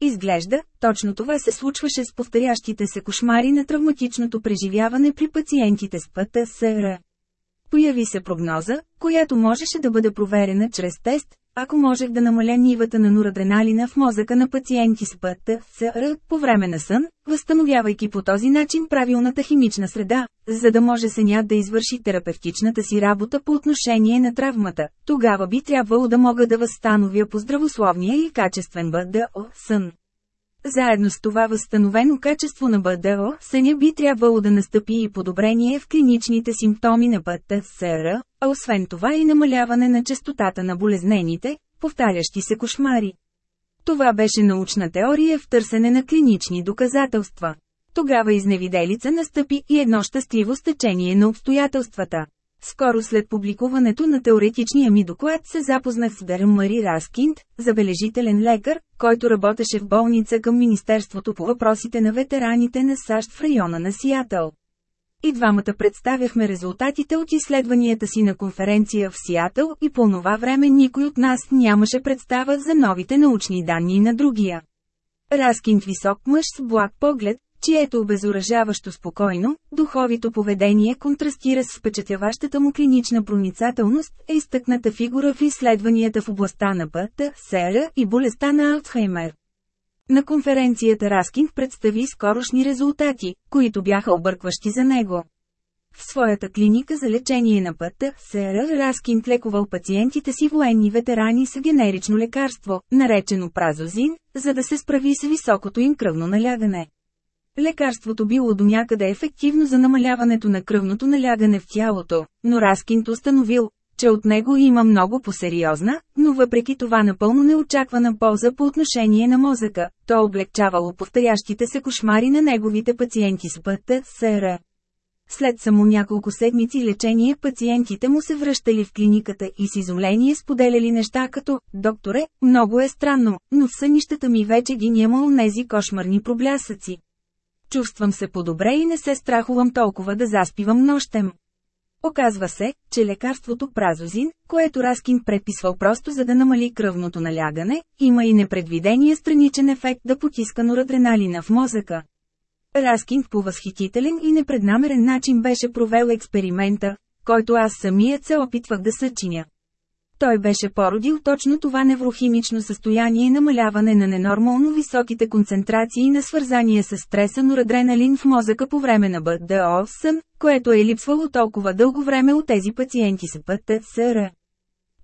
Изглежда, точно това се случваше с повторящите се кошмари на травматичното преживяване при пациентите с ПТСР. Появи се прогноза, която можеше да бъде проверена чрез тест, ако можех да намаля нивата на норадреналина в мозъка на пациенти с ПТСР по време на сън, възстановявайки по този начин правилната химична среда, за да може сънят да извърши терапевтичната си работа по отношение на травмата, тогава би трябвало да мога да възстановя по здравословния и качествен БДО сън. Заедно с това възстановено качество на БДО, съня би трябвало да настъпи и подобрение в клиничните симптоми на ПТСР, а освен това и намаляване на частотата на болезнените, повтарящи се кошмари. Това беше научна теория в търсене на клинични доказателства. Тогава изневиделица настъпи и едно щастливо стечение на обстоятелствата. Скоро след публикуването на теоретичния ми доклад се запознах с Деръм Мари Раскинд, забележителен лекар, който работеше в болница към Министерството по въпросите на ветераните на САЩ в района на Сиатъл. И двамата представяхме резултатите от изследванията си на конференция в Сиатъл и по това време никой от нас нямаше представа за новите научни данни на другия. Раскинд висок мъж с благ поглед, чието обезоръжаващо спокойно, духовито поведение контрастира с впечатляващата му клинична проницателност, е изтъкната фигура в изследванията в областта на ПТ, СЕРА и болестта на Алцхаймер. На конференцията Раскин представи скорошни резултати, които бяха объркващи за него. В своята клиника за лечение на пътта, Сър Раскинт лекувал пациентите си военни ветерани с генерично лекарство, наречено празозин, за да се справи с високото им кръвно налягане. Лекарството било до някъде ефективно за намаляването на кръвното налягане в тялото, но Раскинт установил, че от него има много по-сериозна, но въпреки това напълно неочаквана полза по отношение на мозъка, то облегчавало повторящите се кошмари на неговите пациенти с ПТСР. След само няколко седмици лечение пациентите му се връщали в клиниката и с изумление споделяли неща като «Докторе, много е странно, но в сънищата ми вече ги няма нези кошмарни проблясъци. Чувствам се по-добре и не се страхувам толкова да заспивам нощем». Оказва се, че лекарството празозин, което Раскин предписвал просто за да намали кръвното налягане, има и непредвидения страничен ефект да потиска норадреналина в мозъка. Раскин по възхитителен и непреднамерен начин беше провел експеримента, който аз самият се опитвах да съчиня. Той беше породил точно това неврохимично състояние и намаляване на ненормално високите концентрации на свързания с стреса норадреналин в мозъка по време на БДО сън, което е липсвало толкова дълго време от тези пациенти с ПТСР.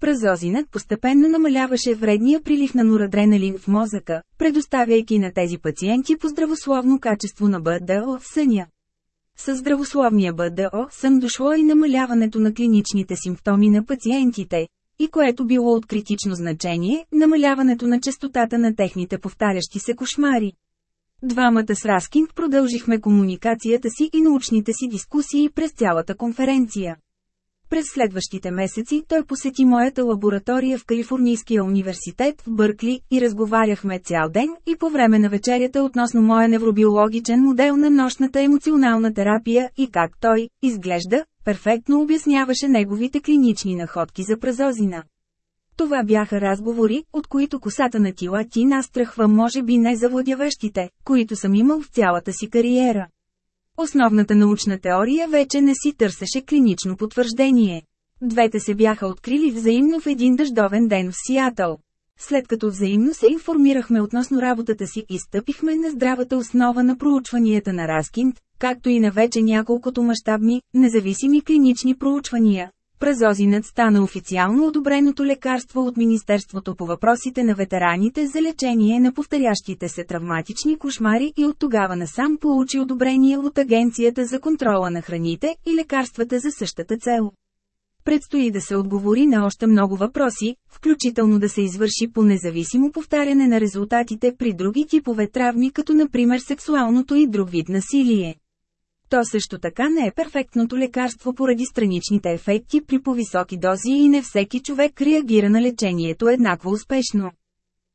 Празозинът постепенно намаляваше вредния прилив на норадреналин в мозъка, предоставяйки на тези пациенти по здравословно качество на БДО в съня. С здравословния БДО съм дошло и намаляването на клиничните симптоми на пациентите, и което било от критично значение, намаляването на частотата на техните повтарящи се кошмари. Двамата с Раскинг продължихме комуникацията си и научните си дискусии през цялата конференция. През следващите месеци той посети моята лаборатория в Калифорнийския университет в Бъркли и разговаряхме цял ден и по време на вечерята относно моя невробиологичен модел на нощната емоционална терапия и как той, изглежда, перфектно обясняваше неговите клинични находки за празозина. Това бяха разговори, от които косата на тила ти настрахва може би не завладяващите, които съм имал в цялата си кариера. Основната научна теория вече не си търсеше клинично потвърждение. Двете се бяха открили взаимно в един дъждовен ден в Сиатъл. След като взаимно се информирахме относно работата си и стъпихме на здравата основа на проучванията на Раскинд, както и на вече няколкото мащабни, независими клинични проучвания, Празозинът стана официално одобреното лекарство от Министерството по въпросите на ветераните за лечение на повторящите се травматични кошмари и от тогава насам получи одобрение от Агенцията за контрола на храните и лекарствата за същата цел. Предстои да се отговори на още много въпроси, включително да се извърши по независимо повтаряне на резултатите при други типове травми като например сексуалното и друг вид насилие. То също така не е перфектното лекарство поради страничните ефекти при по-високи дози и не всеки човек реагира на лечението еднакво успешно.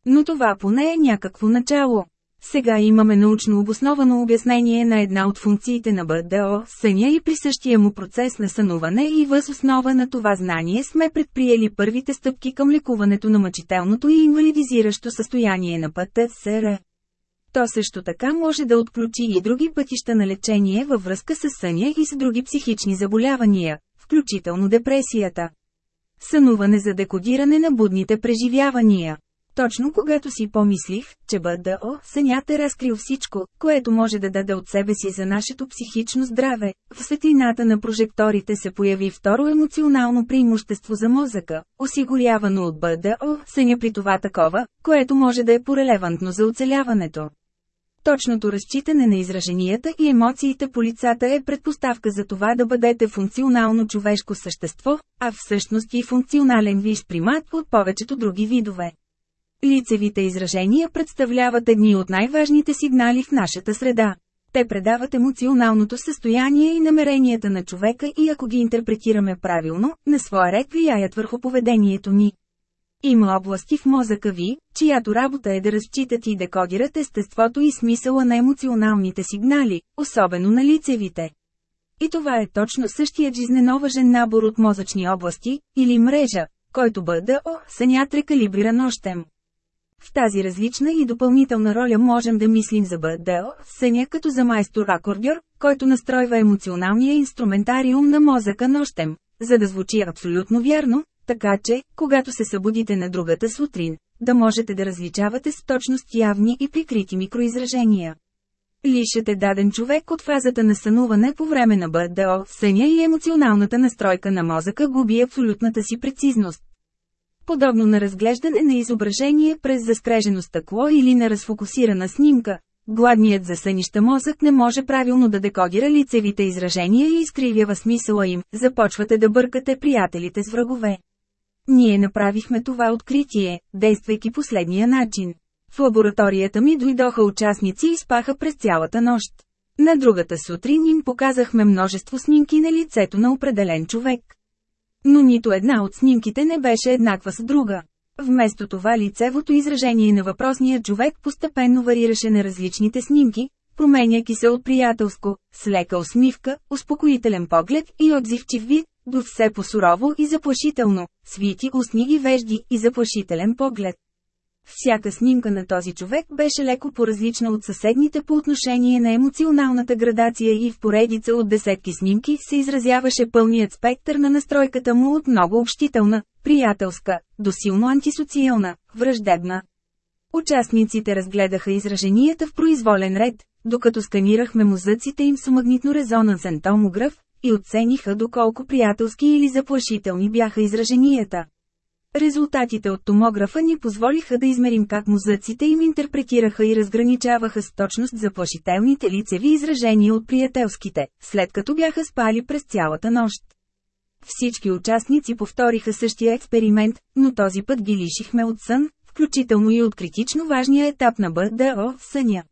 Но това поне е някакво начало. Сега имаме научно обосновано обяснение на една от функциите на БДО, съня и присъщия му процес на сънуване и въз основа на това знание сме предприели първите стъпки към лекуването на мъчителното и инвалидизиращо състояние на ПТСР. То също така може да отключи и други пътища на лечение във връзка с съня и с други психични заболявания, включително депресията. Сънуване за декодиране на будните преживявания. Точно когато си помислих, че БДО, сънят е разкрил всичко, което може да даде от себе си за нашето психично здраве, в светлината на прожекторите се появи второ емоционално преимущество за мозъка, осигурявано от БДО, съня при това такова, което може да е порелевантно за оцеляването. Точното разчитане на израженията и емоциите по лицата е предпоставка за това да бъдете функционално човешко същество, а всъщност и функционален виж примат от повечето други видове. Лицевите изражения представляват едни от най-важните сигнали в нашата среда. Те предават емоционалното състояние и намеренията на човека и ако ги интерпретираме правилно, на своя ред влияят върху поведението ни. Има области в мозъка ви, чиято работа е да разчитат и декодират естеството и смисъла на емоционалните сигнали, особено на лицевите. И това е точно същият жизненоважен набор от мозъчни области, или мрежа, който БДО сънят рекалибрира нощем. В тази различна и допълнителна роля можем да мислим за БДО, съня като за майстор-акордьор, който настройва емоционалния инструментариум на мозъка нощем, за да звучи абсолютно вярно, така че, когато се събудите на другата сутрин, да можете да различавате с точност явни и прикрити микроизражения. Лишете даден човек от фазата на сънуване по време на БДО, съня и емоционалната настройка на мозъка губи абсолютната си прецизност. Подобно на разглеждане на изображение през заскрежено стъкло или на разфокусирана снимка, гладният за сънища мозък не може правилно да декодира лицевите изражения и изкривява смисъла им, започвате да бъркате приятелите с врагове. Ние направихме това откритие, действайки последния начин. В лабораторията ми дойдоха участници и спаха през цялата нощ. На другата сутрин им показахме множество снимки на лицето на определен човек. Но нито една от снимките не беше еднаква с друга. Вместо това лицевото изражение на въпросния човек постепенно варираше на различните снимки, променяйки се от приятелско, с лека усмивка, успокоителен поглед и отзивчив вид, до все по-сурово и заплашително, свити устни и вежди и заплашителен поглед. Всяка снимка на този човек беше леко по-различна от съседните по отношение на емоционалната градация и в поредица от десетки снимки се изразяваше пълният спектър на настройката му от много общителна, приятелска, до силно антисоциална, враждебна. Участниците разгледаха израженията в произволен ред, докато сканирахме мозъците им с магнитно-резонансен томограф, и оцениха доколко приятелски или заплашителни бяха израженията. Резултатите от томографа ни позволиха да измерим как мозъците им интерпретираха и разграничаваха с точност заплашителните лицеви изражения от приятелските, след като бяха спали през цялата нощ. Всички участници повториха същия експеримент, но този път ги лишихме от сън, включително и от критично важния етап на БДО – съня.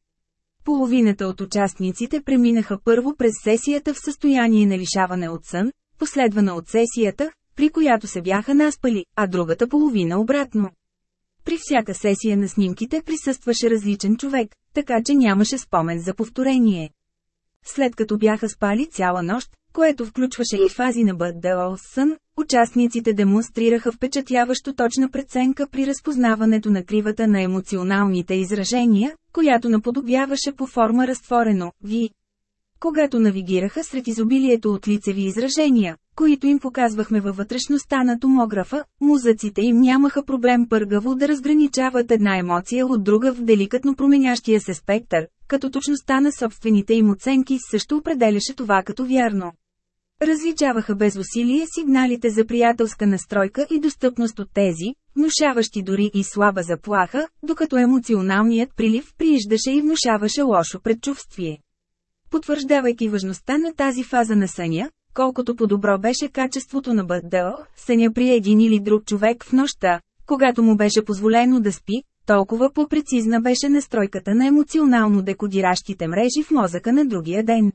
Половината от участниците преминаха първо през сесията в състояние на лишаване от сън, последвана от сесията, при която се бяха наспали, а другата половина обратно. При всяка сесия на снимките присъстваше различен човек, така че нямаше спомен за повторение. След като бяха спали цяла нощ, което включваше и фази на БДО сън, участниците демонстрираха впечатляващо точна преценка при разпознаването на кривата на емоционалните изражения, която наподобяваше по форма разтворено «ви». Когато навигираха сред изобилието от лицеви изражения, които им показвахме във вътрешността на томографа, музъците им нямаха проблем пъргаво да разграничават една емоция от друга в деликатно променящия се спектър, като точността на собствените им оценки също определяше това като вярно. Различаваха без усилие сигналите за приятелска настройка и достъпност от тези, внушаващи дори и слаба заплаха, докато емоционалният прилив прииждаше и внушаваше лошо предчувствие. Потвърждавайки важността на тази фаза на съня, колкото по-добро беше качеството на БДО, съня при един или друг човек в нощта, когато му беше позволено да спи, толкова по-прецизна беше настройката на емоционално декодиращите мрежи в мозъка на другия ден.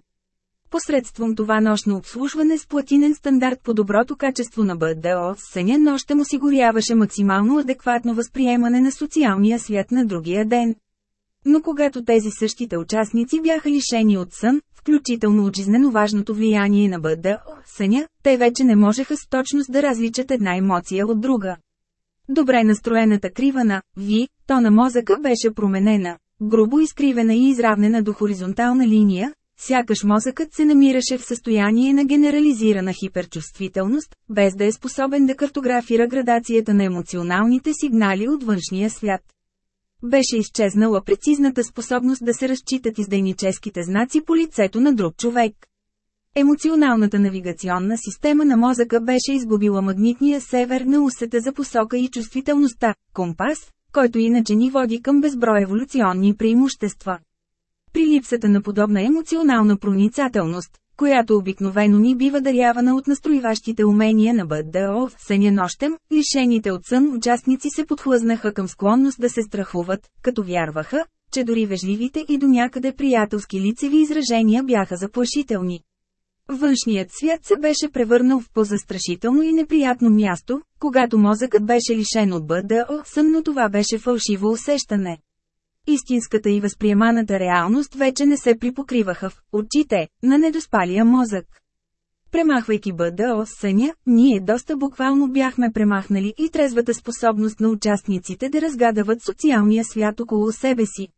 Посредством това нощно обслужване с платинен стандарт по доброто качество на БДО, съня нощем осигуряваше максимално адекватно възприемане на социалния свят на другия ден. Но когато тези същите участници бяха лишени от сън, включително от жизнено важното влияние на БДО, съня, те вече не можеха с точност да различат една емоция от друга. Добре настроената крива на «Ви», то на мозъка беше променена, грубо изкривена и изравнена до хоризонтална линия, сякаш мозъкът се намираше в състояние на генерализирана хиперчувствителност, без да е способен да картографира градацията на емоционалните сигнали от външния свят. Беше изчезнала прецизната способност да се разчитат издайническите знаци по лицето на друг човек. Емоционалната навигационна система на мозъка беше изгубила магнитния север на усета за посока и чувствителността, компас, който иначе ни води към безброй еволюционни преимущества. При липсата на подобна емоционална проницателност, която обикновено ни бива дарявана от настроиващите умения на БДО в съня нощем, лишените от сън участници се подхлъзнаха към склонност да се страхуват, като вярваха, че дори вежливите и до някъде приятелски лицеви изражения бяха заплашителни. Външният свят се беше превърнал в по-застрашително и неприятно място, когато мозъкът беше лишен от БДО, сън, но това беше фалшиво усещане. Истинската и възприеманата реалност вече не се припокриваха в очите на недоспалия мозък. Премахвайки БДО съня, ние доста буквално бяхме премахнали и трезвата способност на участниците да разгадават социалния свят около себе си.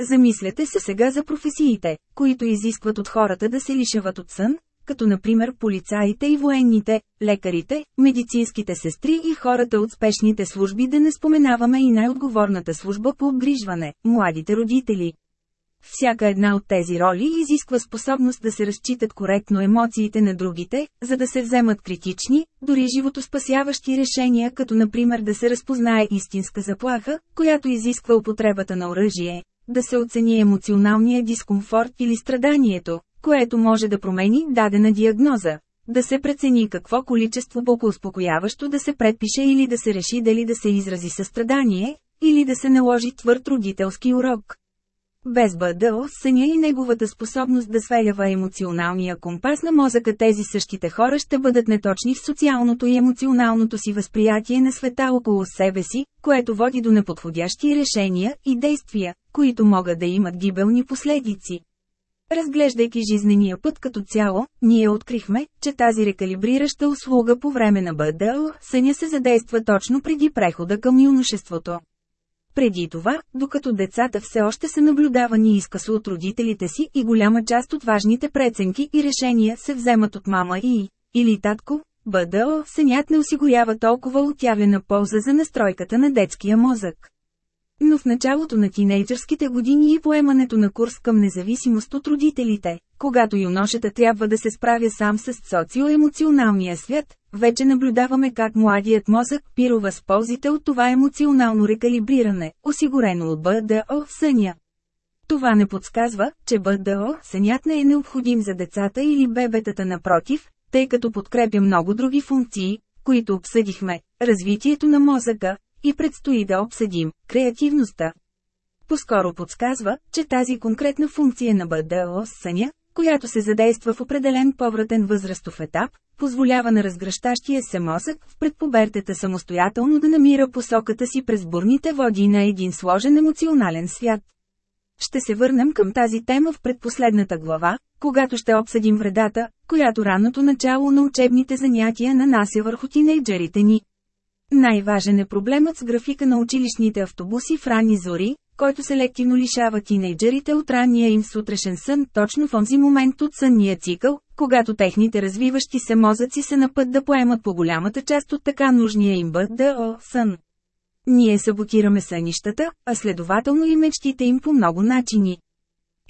Замислете се сега за професиите, които изискват от хората да се лишават от сън, като например полицаите и военните, лекарите, медицинските сестри и хората от спешните служби да не споменаваме и най-отговорната служба по обгрижване – младите родители. Всяка една от тези роли изисква способност да се разчитат коректно емоциите на другите, за да се вземат критични, дори животоспасяващи решения, като например да се разпознае истинска заплаха, която изисква употребата на оръжие, да се оцени емоционалния дискомфорт или страданието, което може да промени дадена диагноза, да се прецени какво количество успокояващо да се предпише или да се реши дали да се изрази състрадание, или да се наложи твърд родителски урок. Без БДО, съня и неговата способност да свелява емоционалния компас на мозъка тези същите хора ще бъдат неточни в социалното и емоционалното си възприятие на света около себе си, което води до неподходящи решения и действия, които могат да имат гибелни последици. Разглеждайки жизнения път като цяло, ние открихме, че тази рекалибрираща услуга по време на БДЛ съня се задейства точно преди прехода към юношеството. Преди това, докато децата все още са наблюдавани изкъсо от родителите си и голяма част от важните преценки и решения се вземат от мама и или татко, БДО сънят не осигурява толкова отявлена полза за настройката на детския мозък. Но в началото на тинейджърските години и поемането на курс към независимост от родителите, когато юношата трябва да се справя сам с социо-емоционалния свят, вече наблюдаваме как младият мозък пирова с ползите от това емоционално рекалибриране, осигурено от БДО съня. Това не подсказва, че БДО сънят не е необходим за децата или бебетата напротив, тъй като подкрепя много други функции, които обсъдихме – развитието на мозъка, и предстои да обсъдим – креативността. Поскоро подсказва, че тази конкретна функция на БДО съня, която се задейства в определен повратен възрастов етап, позволява на разгръщащия се мозък в предпобертата самостоятелно да намира посоката си през бурните води на един сложен емоционален свят. Ще се върнем към тази тема в предпоследната глава, когато ще обсъдим вредата, която ранното начало на учебните занятия нанася върху тинейджерите ни. Най-важен е проблемът с графика на училищните автобуси в ранни зори, който селективно лишава тинейджерите от ранния им сутрешен сън точно в онзи момент от сънния цикъл, когато техните развиващи се мозъци са на път да поемат по голямата част от така нужния им БДО сън. Ние саботираме сънищата, а следователно и мечтите им по много начини.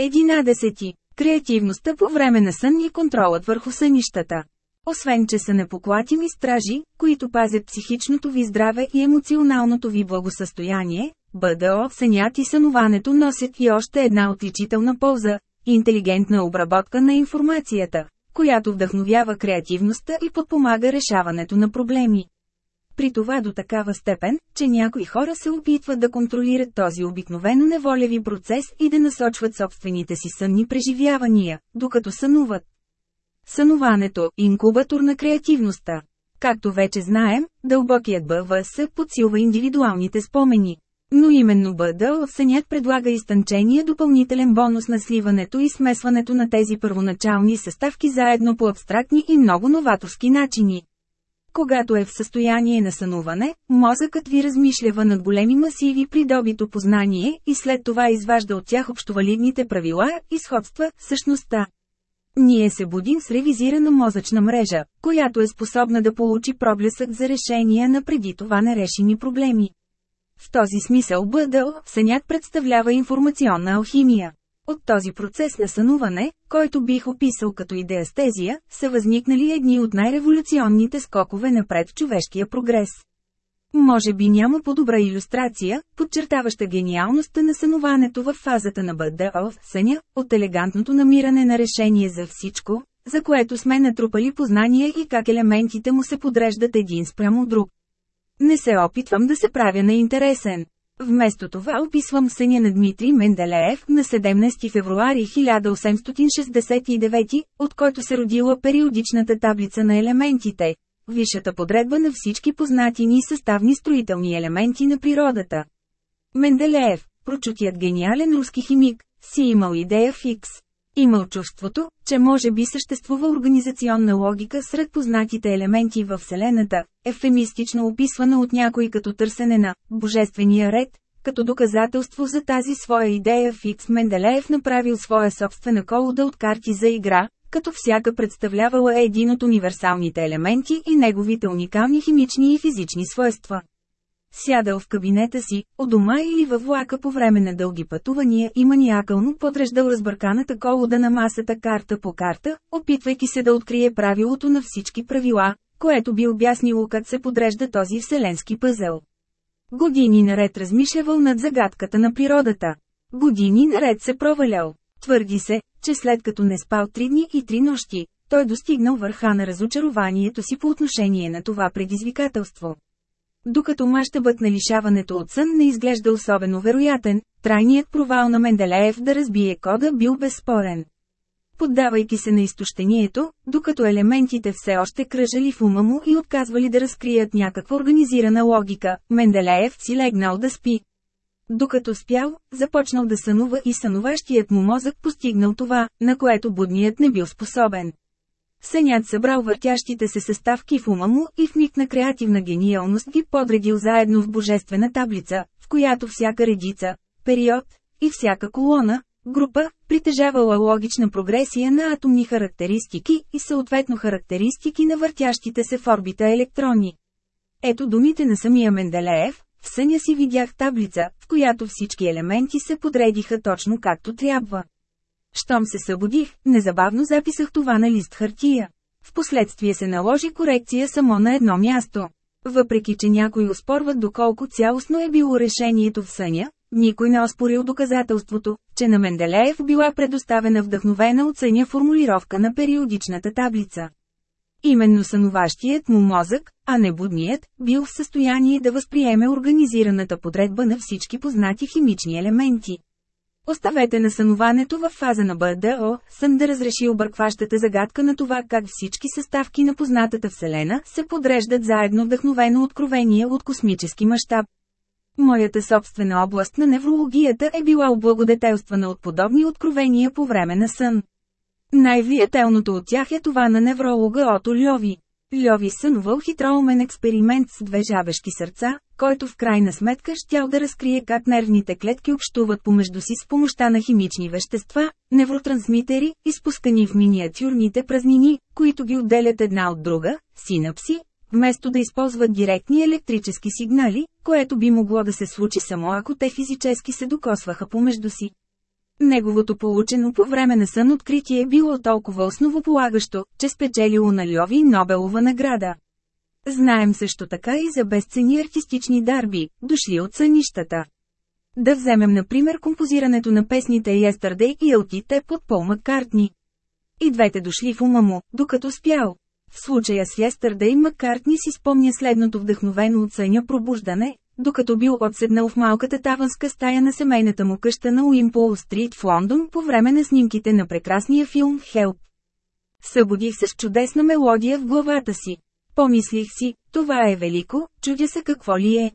11. Креативността по време на сън и контролът върху сънищата. Освен че са непоклатими стражи, които пазят психичното ви здраве и емоционалното ви благосъстояние, БДО, сънят и сънуването носят и още една отличителна полза – интелигентна обработка на информацията, която вдъхновява креативността и подпомага решаването на проблеми. При това до такава степен, че някои хора се опитват да контролират този обикновено неволеви процес и да насочват собствените си сънни преживявания, докато сънуват. Сънуването – инкубатор на креативността. Както вече знаем, дълбокият БВС подсилва индивидуалните спомени. Но именно БД сънят предлага изтънчения допълнителен бонус на сливането и смесването на тези първоначални съставки заедно по абстрактни и много новаторски начини. Когато е в състояние на сънуване, мозъкът ви размишлява над големи масиви придобито познание и след това изважда от тях общовалидните правила и сходства, същността. Ние се будим с ревизирана мозъчна мрежа, която е способна да получи проблесък за решения на преди това нерешени проблеми. В този смисъл БДЛ, сънят представлява информационна алхимия. От този процес на сънуване, който бих описал като идеастезия, са възникнали едни от най-революционните скокове напред в човешкия прогрес. Може би няма по-добра иллюстрация, подчертаваща гениалността на сънуването в фазата на БДО в съня, от елегантното намиране на решение за всичко, за което сме натрупали познание и как елементите му се подреждат един спрямо друг. Не се опитвам да се правя на интересен. Вместо това описвам съня на Дмитрий Менделеев на 17 февруари 1869, от който се родила периодичната таблица на елементите, висшата подредба на всички познати ни съставни строителни елементи на природата. Менделеев, прочутият гениален руски химик, си имал идея фикс. Имал чувството, че може би съществува организационна логика сред познатите елементи в Вселената, ефемистично описвана от някой като търсене на «божествения ред», като доказателство за тази своя идея Фикс Менделеев направил своя собствена колода от карти за игра, като всяка представлявала един от универсалните елементи и неговите уникални химични и физични свойства. Сядал в кабинета си, у дома или във влака по време на дълги пътувания и маниакално подреждал разбърканата колода на масата карта по карта, опитвайки се да открие правилото на всички правила, което би обяснило как се подрежда този вселенски пъзел. Години наред размишлял над загадката на природата. Години наред се провалял. Твърди се, че след като не спал три дни и три нощи, той достигнал върха на разочарованието си по отношение на това предизвикателство. Докато мащабът на лишаването от сън не изглежда особено вероятен, трайният провал на Менделеев да разбие кода бил безспорен. Поддавайки се на изтощението, докато елементите все още кръжали в ума му и отказвали да разкрият някаква организирана логика, Менделеев си легнал да спи. Докато спял, започнал да сънува и сънуващият му мозък постигнал това, на което будният не бил способен. Сънят събрал въртящите се съставки в ума му и в миг на креативна гениалност ги подредил заедно в божествена таблица, в която всяка редица, период и всяка колона, група, притежавала логична прогресия на атомни характеристики и съответно характеристики на въртящите се в орбита електрони. Ето думите на самия Менделеев, в съня си видях таблица, в която всички елементи се подредиха точно както трябва. Щом се събудих, незабавно записах това на лист хартия. Впоследствие се наложи корекция само на едно място. Въпреки, че някои оспорват доколко цялостно е било решението в съня, никой не оспорил доказателството, че на Менделеев била предоставена вдъхновена от съня формулировка на периодичната таблица. Именно сънуващият му мозък, а не будният, бил в състояние да възприеме организираната подредба на всички познати химични елементи. Оставете на сънуването в фаза на БДО, сън да разреши объркващата загадка на това как всички съставки на познатата Вселена се подреждат заедно вдъхновено откровение от космически мащаб. Моята собствена област на неврологията е била облагодетелствана от подобни откровения по време на сън. Най-влиятелното от тях е това на невролога Ото Льови. Льови сънувал хитроумен експеримент с две жабешки сърца, който в крайна сметка щял да разкрие как нервните клетки общуват помежду си с помощта на химични вещества, невротрансмитери, изпускани в миниатюрните празнини, които ги отделят една от друга, синапси, вместо да използват директни електрически сигнали, което би могло да се случи само ако те физически се докосваха помежду си. Неговото получено по време на сън откритие било толкова основополагащо, че спечелило на Льови Нобелова награда. Знаем също така и за безцени артистични дарби, дошли от сънищата. Да вземем например композирането на песните Yesterday и Елтите под Пол Маккартни. И двете дошли в ума му, докато спял. В случая с Yesterday Маккартни си спомня следното вдъхновено от съня пробуждане, докато бил отседнал в малката таванска стая на семейната му къща на Уимпол Стрит в Лондон по време на снимките на прекрасния филм «Хелп». Събудих се с чудесна мелодия в главата си. Помислих си, това е велико, чудя се какво ли е.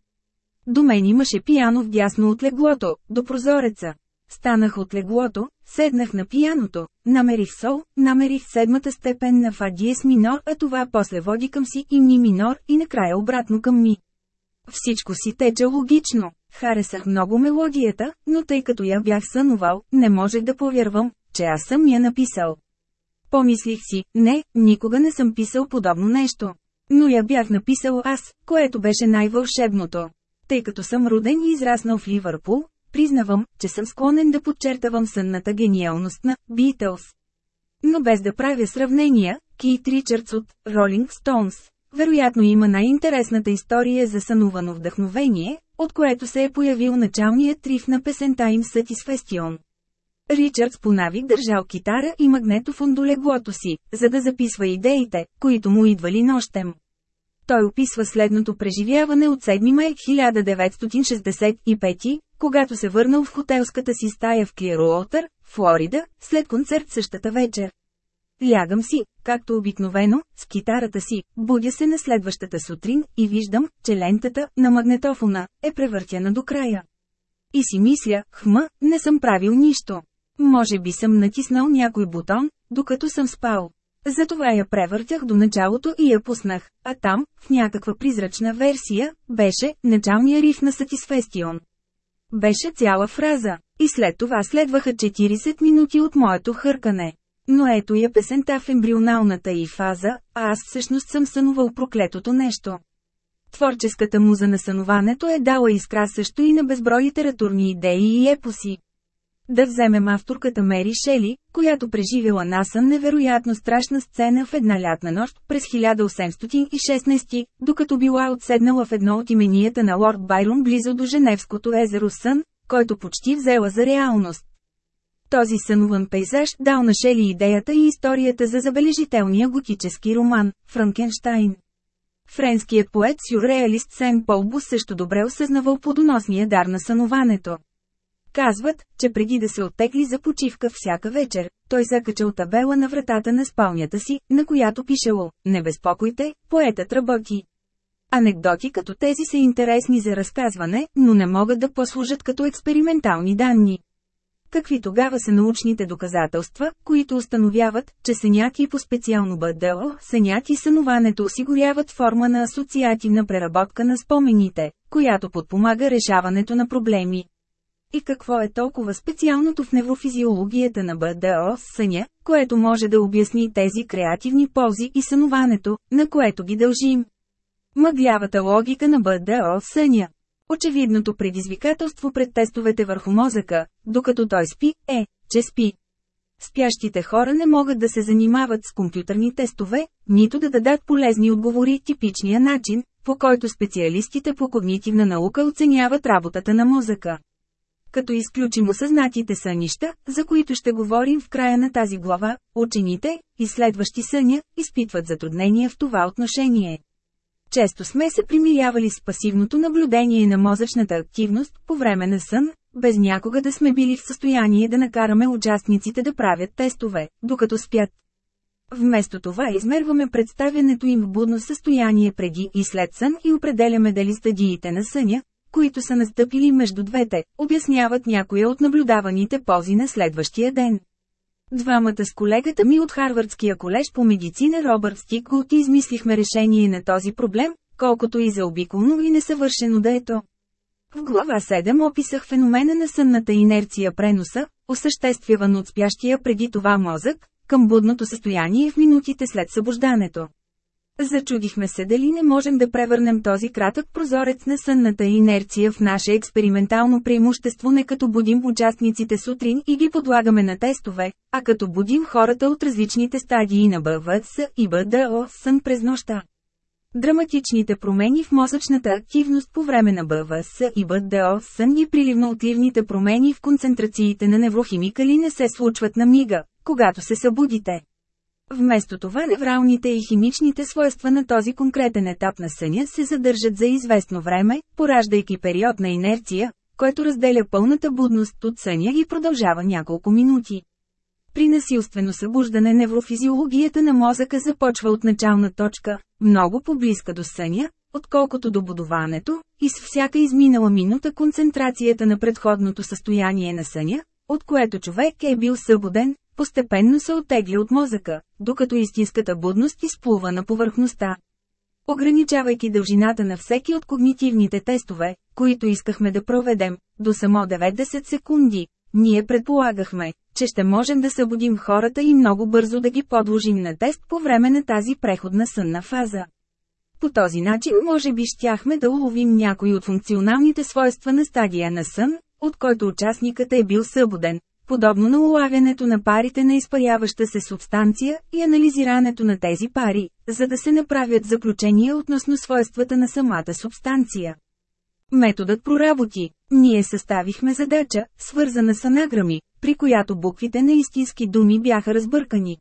До мен имаше пияно вдясно от леглото, до прозореца. Станах от леглото, седнах на пияното, намерих сол, намерих седмата степен на фа диес минор, а това после води към си и ми минор и накрая обратно към ми. Всичко си тече логично. Харесах много мелодията, но тъй като я бях сънувал, не можех да повярвам, че аз съм я написал. Помислих си, не, никога не съм писал подобно нещо. Но я бях написал аз, което беше най-вълшебното. Тъй като съм роден и израснал в Ливърпул, признавам, че съм склонен да подчертавам сънната гениалност на Beatles. Но без да правя сравнения, Кит Ричардс от Rolling Stones, вероятно има най-интересната история за сънувано вдъхновение, от което се е появил началният триф на песента им Satisfaction. Ричардс по навик държал китара и магнетофон до леглото си, за да записва идеите, които му идвали нощем. Той описва следното преживяване от 7 май 1965, когато се върнал в хотелската си стая в Клируотър, Флорида, след концерт същата вечер. Лягам си, както обикновено, с китарата си, будя се на следващата сутрин и виждам, че лентата на магнетофона е превъртяна до края. И си мисля, хма, не съм правил нищо. Може би съм натиснал някой бутон, докато съм спал. Затова я превъртях до началото и я пуснах, а там, в някаква призрачна версия, беше началния риф на Satisfaction. Беше цяла фраза, и след това следваха 40 минути от моето хъркане. Но ето я песента в ембрионалната и фаза, а аз всъщност съм сънувал проклетото нещо. Творческата муза на сънуването е дала искра също и на безброй литературни идеи и епоси. Да вземем авторката Мери Шели, която преживела насън невероятно страшна сцена в една лятна нощ през 1816, докато била отседнала в едно от именията на лорд Байрон близо до Женевското езеро Сън, който почти взела за реалност. Този сънуван пейзаж дал на Шели идеята и историята за забележителния готически роман – Франкенштайн. Френският поет-сюрреалист Сен Полбу също добре осъзнавал плодоносния дар на сънуването. Казват, че преди да се оттегли за почивка всяка вечер, той закачал табела на вратата на спалнята си, на която пишело «Не безпокойте, поетът работи». Анекдоти като тези са интересни за разказване, но не могат да послужат като експериментални данни. Какви тогава са научните доказателства, които установяват, че сънят и по-специално БДО, сънят и сънуването осигуряват форма на асоциативна преработка на спомените, която подпомага решаването на проблеми. И какво е толкова специалното в неврофизиологията на БДО с съня, което може да обясни тези креативни ползи и сънуването, на което ги дължим? Мъглявата логика на БДО съня. Очевидното предизвикателство пред тестовете върху мозъка, докато той спи, е, че спи. Спящите хора не могат да се занимават с компютърни тестове, нито да дадат полезни отговори типичния начин, по който специалистите по когнитивна наука оценяват работата на мозъка. Като изключим осъзнатите сънища, за които ще говорим в края на тази глава, учените, изследващи съня, изпитват затруднения в това отношение. Често сме се примирявали с пасивното наблюдение на мозъчната активност по време на сън, без някога да сме били в състояние да накараме участниците да правят тестове, докато спят. Вместо това измерваме представянето им в будно състояние преди и след сън и определяме дали стадиите на съня, които са настъпили между двете, обясняват някоя от наблюдаваните пози на следващия ден. Двамата с колегата ми от Харвардския колеж по медицина Робърт Стикголт измислихме решение на този проблем, колкото и заобиколно и несъвършено да е то. В глава 7 описах феномена на сънната инерция преноса, осъществяван от спящия преди това мозък, към будното състояние в минутите след събуждането. Зачудихме се дали не можем да превърнем този кратък прозорец на сънната инерция в наше експериментално преимущество не като будим участниците сутрин и ги подлагаме на тестове, а като будим хората от различните стадии на БВС и БДО сън през нощта. Драматичните промени в мозъчната активност по време на БВС и БДО сън и приливно-отливните промени в концентрациите на неврохимикали не се случват на мига, когато се събудите. Вместо това невралните и химичните свойства на този конкретен етап на съня се задържат за известно време, пораждайки период на инерция, който разделя пълната будност от съня и продължава няколко минути. При насилствено събуждане неврофизиологията на мозъка започва от начална точка, много по-близка до съня, отколкото до будуването, и с всяка изминала минута концентрацията на предходното състояние на съня, от което човек е бил събуден, постепенно се оттегля от мозъка, докато истинската будност изплува на повърхността. Ограничавайки дължината на всеки от когнитивните тестове, които искахме да проведем, до само 90 секунди, ние предполагахме, че ще можем да събудим хората и много бързо да ги подложим на тест по време на тази преходна сънна фаза. По този начин може би щяхме да уловим някои от функционалните свойства на стадия на сън, от който участникът е бил събуден, подобно на улавянето на парите на изпаряваща се субстанция и анализирането на тези пари, за да се направят заключения относно свойствата на самата субстанция. Методът проработи. Ние съставихме задача, свързана с анаграми, при която буквите на истински думи бяха разбъркани.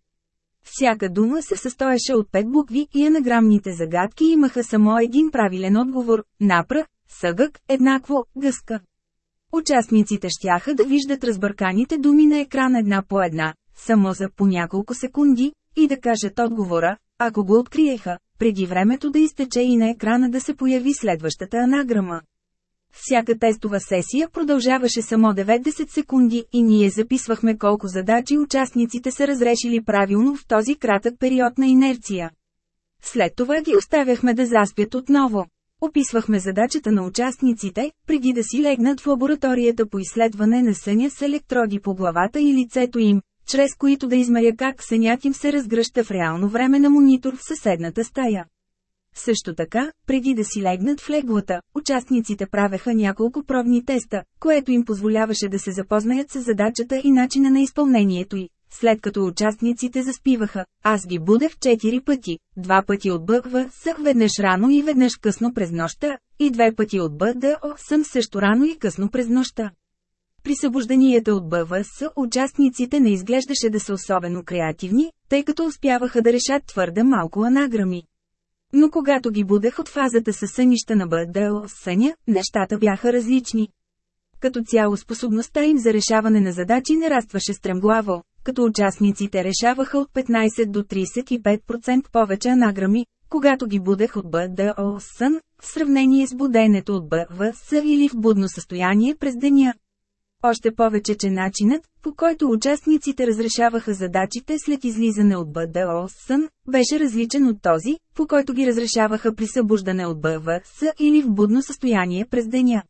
Всяка дума се състоеше от пет букви и анаграмните загадки имаха само един правилен отговор – напра, съгък, еднакво, гъска. Участниците щяха да виждат разбърканите думи на екран една по една, само за по няколко секунди, и да кажат отговора, ако го откриеха, преди времето да изтече и на екрана да се появи следващата анаграма. Всяка тестова сесия продължаваше само 90 секунди и ние записвахме колко задачи участниците са разрешили правилно в този кратък период на инерция. След това ги оставяхме да заспят отново. Описвахме задачата на участниците, преди да си легнат в лабораторията по изследване на съня с електроди по главата и лицето им, чрез които да измеря как сънят им се разгръща в реално време на монитор в съседната стая. Също така, преди да си легнат в леглата, участниците правеха няколко пробни теста, което им позволяваше да се запознаят с задачата и начина на изпълнението й. След като участниците заспиваха, аз ги будех четири пъти, два пъти от БВ съх веднъж рано и веднъж късно през нощта, и две пъти от БДО съм също рано и късно през нощта. При събужданията от БВС участниците не изглеждаше да са особено креативни, тъй като успяваха да решат твърде малко анаграми. Но когато ги будех от фазата със сънища на БДО съня, нещата бяха различни. Като цяло способността им за решаване на задачи нарастваше стремглаво, като участниците решаваха от 15 до 35% повече анаграми, когато ги будех от БДО сън, в сравнение с буденето от БВС или в будно състояние през деня. Още повече, че начинът, по който участниците разрешаваха задачите след излизане от БДО сън, беше различен от този, по който ги разрешаваха при събуждане от БВС или в будно състояние през деня.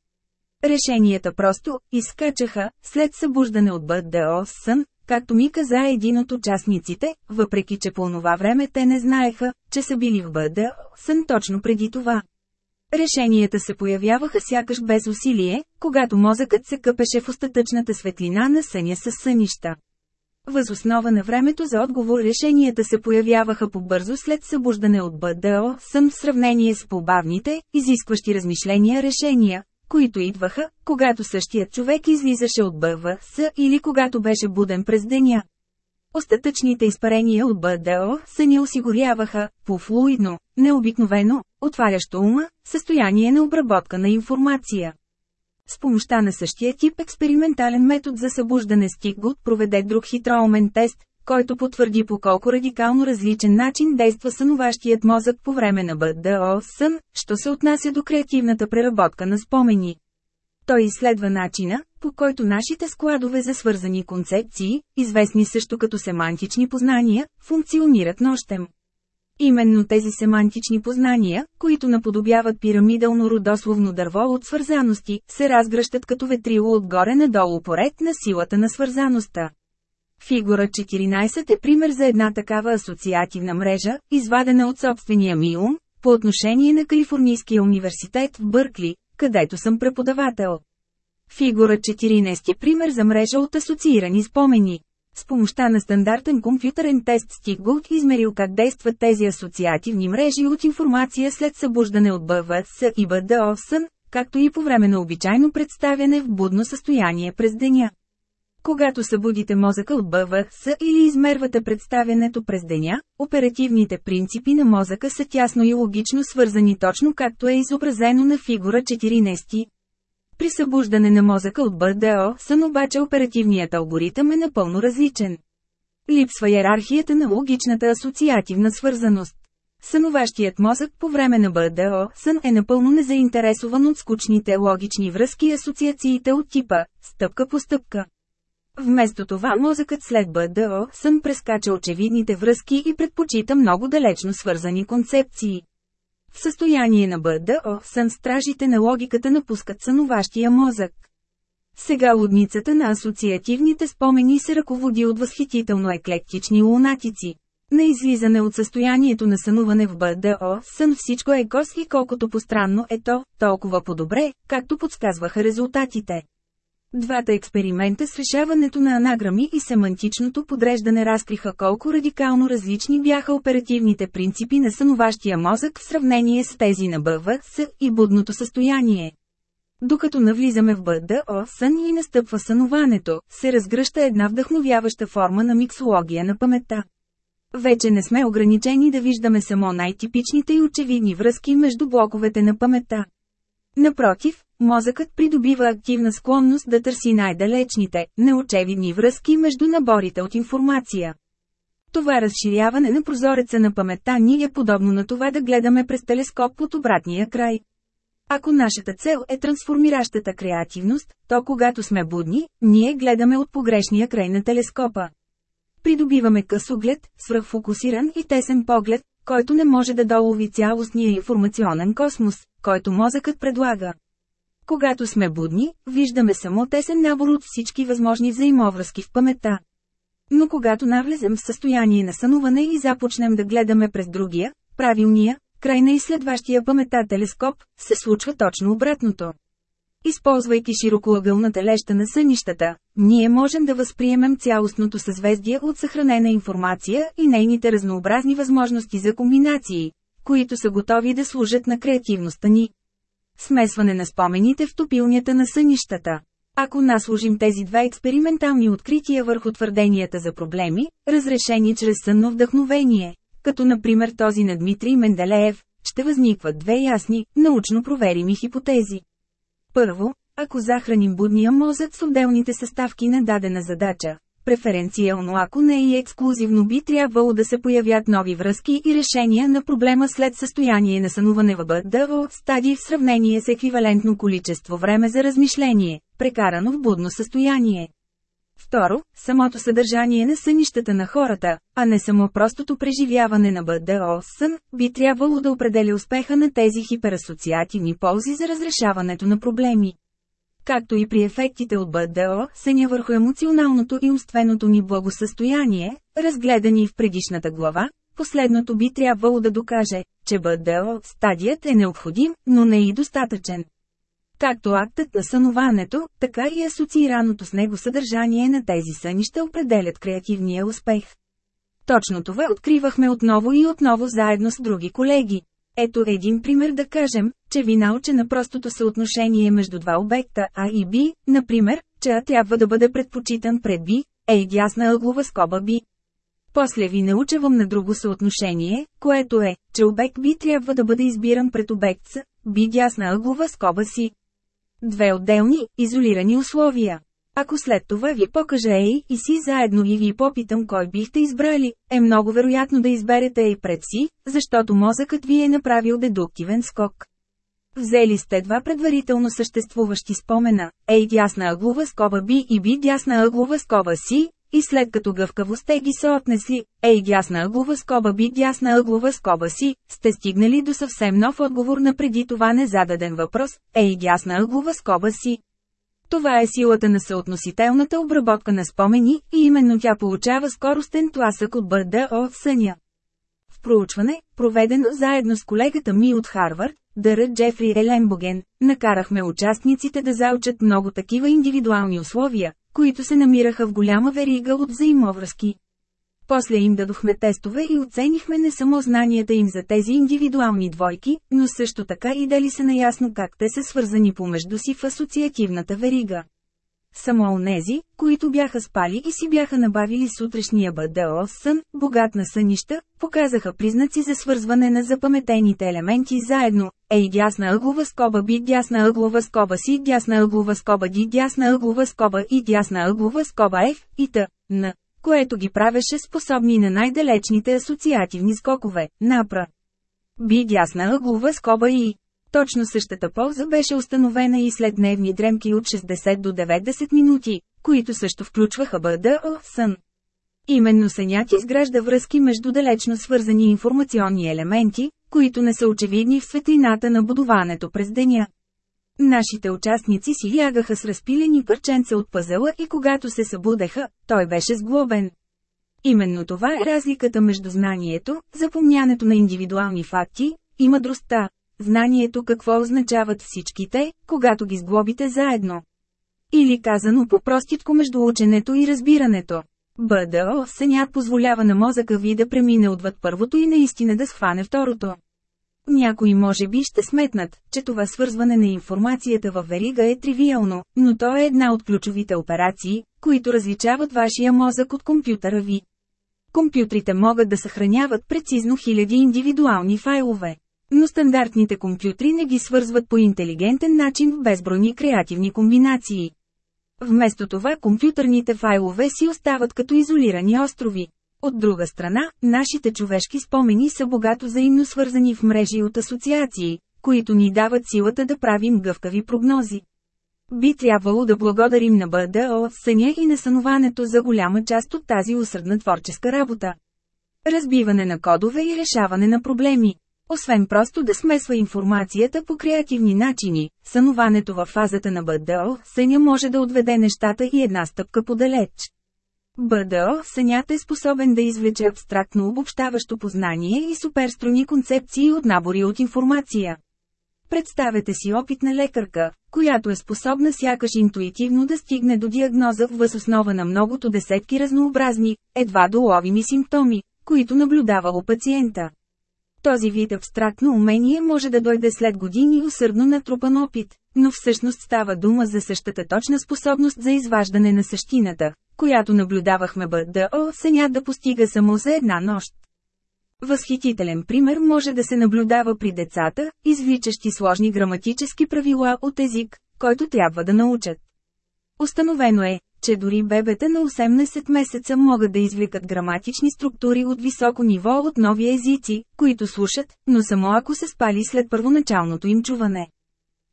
Решенията просто изкачаха след събуждане от БДО сън, както ми каза един от участниците, въпреки че по това време те не знаеха, че са били в БДО сън точно преди това. Решенията се появяваха сякаш без усилие, когато мозъкът се къпеше в остатъчната светлина на съня с сънища. Въз основа на времето за отговор решенията се появяваха по-бързо след събуждане от БДО сън в сравнение с побавните, изискващи размишления решения, които идваха, когато същият човек излизаше от БВС или когато беше буден през деня. Остатъчните изпарения от БДО се ни осигуряваха, по флуидно, необикновено, отварящо ума, състояние на обработка на информация. С помощта на същия тип експериментален метод за събуждане Стиггут проведе друг хитроумен тест, който потвърди по колко радикално различен начин действа сънуващият мозък по време на БДО сън, що се отнася до креативната преработка на спомени. Той изследва начина, по който нашите складове за свързани концепции, известни също като семантични познания, функционират нощем. Именно тези семантични познания, които наподобяват пирамидално родословно дърво от свързаности, се разгръщат като ветрило отгоре надолу поред на силата на свързаността. Фигура 14 е пример за една такава асоциативна мрежа, извадена от собствения ми ум, по отношение на Калифорнийския университет в Бъркли, където съм преподавател. Фигура 14 е пример за мрежа от асоциирани спомени. С помощта на стандартен компютърен тест Стиггулт измерил как действат тези асоциативни мрежи от информация след събуждане от БВС и БДО сън, както и по време на обичайно представяне в будно състояние през деня. Когато събудите мозъка от БВС или измервате представянето през деня, оперативните принципи на мозъка са тясно и логично свързани точно както е изобразено на фигура 14. При събуждане на мозъка от БДО сън обаче оперативният алгоритъм е напълно различен. Липсва иерархията на логичната асоциативна свързаност. Сънуващият мозък по време на БДО сън е напълно незаинтересован от скучните логични връзки и асоциациите от типа «стъпка по стъпка». Вместо това мозъкът след БДО сън прескача очевидните връзки и предпочита много далечно свързани концепции. В състояние на БДО сън стражите на логиката напускат сънуващия мозък. Сега лудницата на асоциативните спомени се ръководи от възхитително еклектични лунатици. На излизане от състоянието на сънуване в БДО, сън всичко е кос и колкото постранно е то, толкова по-добре, както подсказваха резултатите. Двата експеримента с решаването на анаграми и семантичното подреждане разкриха колко радикално различни бяха оперативните принципи на сънуващия мозък в сравнение с тези на БВС и будното състояние. Докато навлизаме в БДО сън и настъпва сънуването, се разгръща една вдъхновяваща форма на миксология на паметта. Вече не сме ограничени да виждаме само най-типичните и очевидни връзки между блоковете на паметта. Напротив, мозъкът придобива активна склонност да търси най-далечните, неочевидни връзки между наборите от информация. Това разширяване на прозореца на паметта ни е подобно на това да гледаме през телескоп от обратния край. Ако нашата цел е трансформиращата креативност, то когато сме будни, ние гледаме от погрешния край на телескопа. Придобиваме късоглед, свръхфокусиран и тесен поглед, който не може да долови цялостния информационен космос, който мозъкът предлага. Когато сме будни, виждаме само тесен набор от всички възможни взаимовръзки в паметта. Но когато навлезем в състояние на сънуване и започнем да гледаме през другия, правилния, край на изследващия памета телескоп, се случва точно обратното. Използвайки широкоъгълната леща на сънищата, ние можем да възприемем цялостното съзвездие от съхранена информация и нейните разнообразни възможности за комбинации, които са готови да служат на креативността ни. Смесване на спомените в топилнята на сънищата. Ако наслужим тези два експериментални открития върху твърденията за проблеми, разрешени чрез сънно вдъхновение, като например този на Дмитрий Менделеев, ще възникват две ясни, научно проверими хипотези. Първо, ако захраним будния мозък с отделните съставки на дадена задача, преференциално ако не и ексклюзивно би трябвало да се появят нови връзки и решения на проблема след състояние на сънуване в БДВ от стадии в сравнение с еквивалентно количество време за размишление, прекарано в будно състояние. Второ, самото съдържание на сънищата на хората, а не само простото преживяване на БДО сън, би трябвало да определя успеха на тези хиперасоциативни ползи за разрешаването на проблеми. Както и при ефектите от БДО, съня върху емоционалното и умственото ни благосъстояние, разгледани в предишната глава, последното би трябвало да докаже, че БДО стадият е необходим, но не и достатъчен. Както актът на сънуването, така и асоциираното с него съдържание на тези сънища определят креативния успех. Точно това откривахме отново и отново заедно с други колеги. Ето един пример да кажем, че ви науча на простото съотношение между два обекта А и Б, например, че А трябва да бъде предпочитан пред Б, е и дясна ъглова скоба Б. После ви научавам на друго съотношение, което е, че обект B трябва да бъде избиран пред обект С, B дясна ъглова скоба си. Две отделни, изолирани условия. Ако след това ви покажа Ей и Си заедно и ви попитам кой бихте избрали, е много вероятно да изберете Ей пред Си, защото мозъкът ви е направил дедуктивен скок. Взели сте два предварително съществуващи спомена, Ей дясна ъглова скоба Би и Би дясна ъглова скоба Си, и след като гъвкаво сте ги се отнесли, ей дясна ъглова скоба би дясна ъглова скоба си, сте стигнали до съвсем нов отговор на преди това незададен въпрос, ей дясна ъглова скоба си. Това е силата на съотносителната обработка на спомени и именно тя получава скоростен тласък от БДО в съня. В проучване, проведено заедно с колегата ми от Харвард, Дъра Джефри Еленбоген, накарахме участниците да заучат много такива индивидуални условия, които се намираха в голяма верига от взаимовръзки. После им дадохме тестове и оценихме не само знанията им за тези индивидуални двойки, но също така и дали са наясно как те са свързани помежду си в асоциативната верига. Само онези, които бяха спали и си бяха набавили сутрешния БДО сън, богат на сънища, показаха признаци за свързване на запаметените елементи заедно. Ей дясна ъглова скоба би дясна ъглова скоба си дясна ъглова скоба ди дясна ъглова скоба и дясна ъглова скоба F и Т. Н. Което ги правеше способни на най-далечните асоциативни скокове, напра. Би дясна ъглова скоба и точно същата полза беше установена и след дневни дремки от 60 до 90 минути, които също включваха БДО сън. Именно сънят изгражда връзки между далечно свързани информационни елементи, които не са очевидни в светлината на будуването през деня. Нашите участници си лягаха с разпилени парченца от пъзела и когато се събудеха, той беше сглобен. Именно това е разликата между знанието, запомнянето на индивидуални факти, и мъдростта, знанието какво означават всичките, когато ги сглобите заедно. Или казано по-проститко между ученето и разбирането. БДО сънят позволява на мозъка ви да премине отвъд първото и наистина да схване второто. Някои може би ще сметнат, че това свързване на информацията във верига е тривиално, но то е една от ключовите операции, които различават вашия мозък от компютъра ви. Компютрите могат да съхраняват прецизно хиляди индивидуални файлове. Но стандартните компютри не ги свързват по интелигентен начин в безбройни креативни комбинации. Вместо това компютърните файлове си остават като изолирани острови. От друга страна, нашите човешки спомени са богато взаимно свързани в мрежи от асоциации, които ни дават силата да правим гъвкави прогнози. Би трябвало да благодарим на БДО, съня и на сънуването за голяма част от тази усърдна творческа работа. Разбиване на кодове и решаване на проблеми. Освен просто да смесва информацията по креативни начини, сънуването във фазата на БДО, съня може да отведе нещата и една стъпка подалеч. БДО сънят е способен да извлече абстрактно обобщаващо познание и суперстрони концепции от набори от информация. Представете си опитна лекарка, която е способна сякаш интуитивно да стигне до диагноза въз основа на многото десетки разнообразни, едва доловими симптоми, които наблюдава у пациента. Този вид абстрактно умение може да дойде след години усърдно натрупан опит, но всъщност става дума за същата точна способност за изваждане на същината, която наблюдавахме БДО сеня да постига само за една нощ. Възхитителен пример може да се наблюдава при децата, извличащи сложни граматически правила от език, който трябва да научат. Установено е, че дори бебета на 18 месеца могат да извлекат граматични структури от високо ниво от нови езици, които слушат, но само ако се спали след първоначалното им чуване.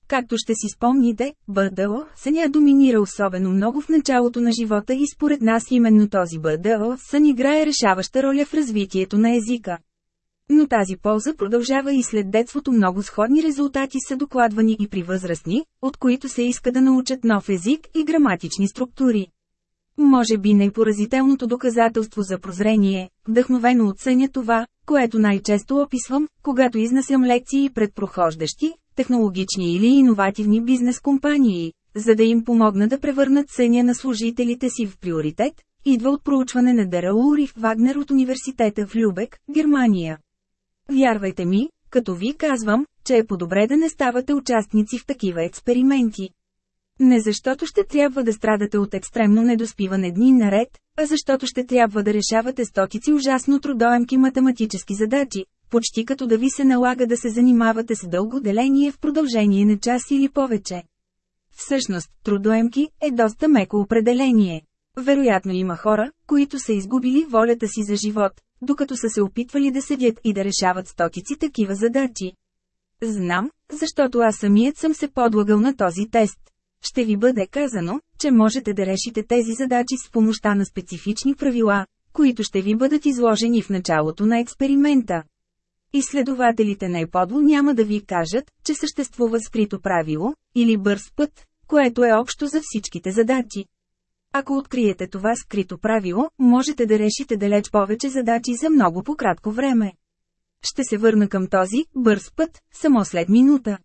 Както ще си спомните, БДО съня доминира особено много в началото на живота и според нас именно този БДО сън играе решаваща роля в развитието на езика. Но тази полза продължава и след детството много сходни резултати са докладвани и при възрастни, от които се иска да научат нов език и граматични структури. Може би най-поразителното доказателство за прозрение, вдъхновено от съня това, което най-често описвам, когато изнасям лекции пред прохождащи, технологични или иновативни бизнес компании, за да им помогна да превърнат съня на служителите си в приоритет, идва от проучване на Дераури в Вагнер от университета в Любек, Германия. Вярвайте ми, като ви казвам, че е по-добре да не ставате участници в такива експерименти. Не защото ще трябва да страдате от екстремно недоспиване дни наред, а защото ще трябва да решавате стотици ужасно трудоемки математически задачи, почти като да ви се налага да се занимавате с дълго деление в продължение на час или повече. Всъщност, трудоемки е доста меко определение. Вероятно има хора, които са изгубили волята си за живот, докато са се опитвали да седят и да решават стотици такива задачи. Знам, защото аз самият съм се подлагал на този тест. Ще ви бъде казано, че можете да решите тези задачи с помощта на специфични правила, които ще ви бъдат изложени в началото на експеримента. Изследователите най-подло няма да ви кажат, че съществува скрито правило, или бърз път, което е общо за всичките задачи. Ако откриете това скрито правило, можете да решите далеч повече задачи за много по-кратко време. Ще се върна към този бърз път, само след минута.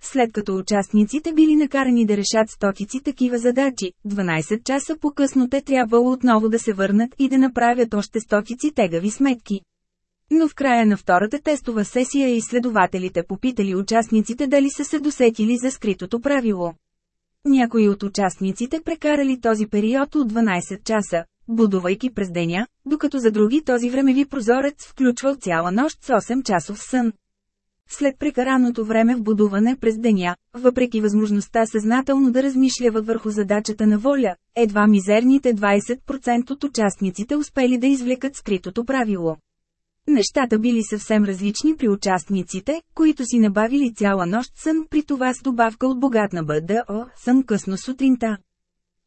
След като участниците били накарани да решат стотици такива задачи, 12 часа по-късно те трябвало отново да се върнат и да направят още стотици тегави сметки. Но в края на втората тестова сесия изследователите попитали участниците дали са се досетили за скритото правило. Някои от участниците прекарали този период от 12 часа, будувайки през деня, докато за други този времеви прозорец включвал цяла нощ с 8 часов сън. След прекараното време в будуване през деня, въпреки възможността съзнателно да размишляват върху задачата на воля, едва мизерните 20% от участниците успели да извлекат скритото правило. Нещата били съвсем различни при участниците, които си набавили цяла нощ сън при това с добавка от богатна БДО, сън късно сутринта.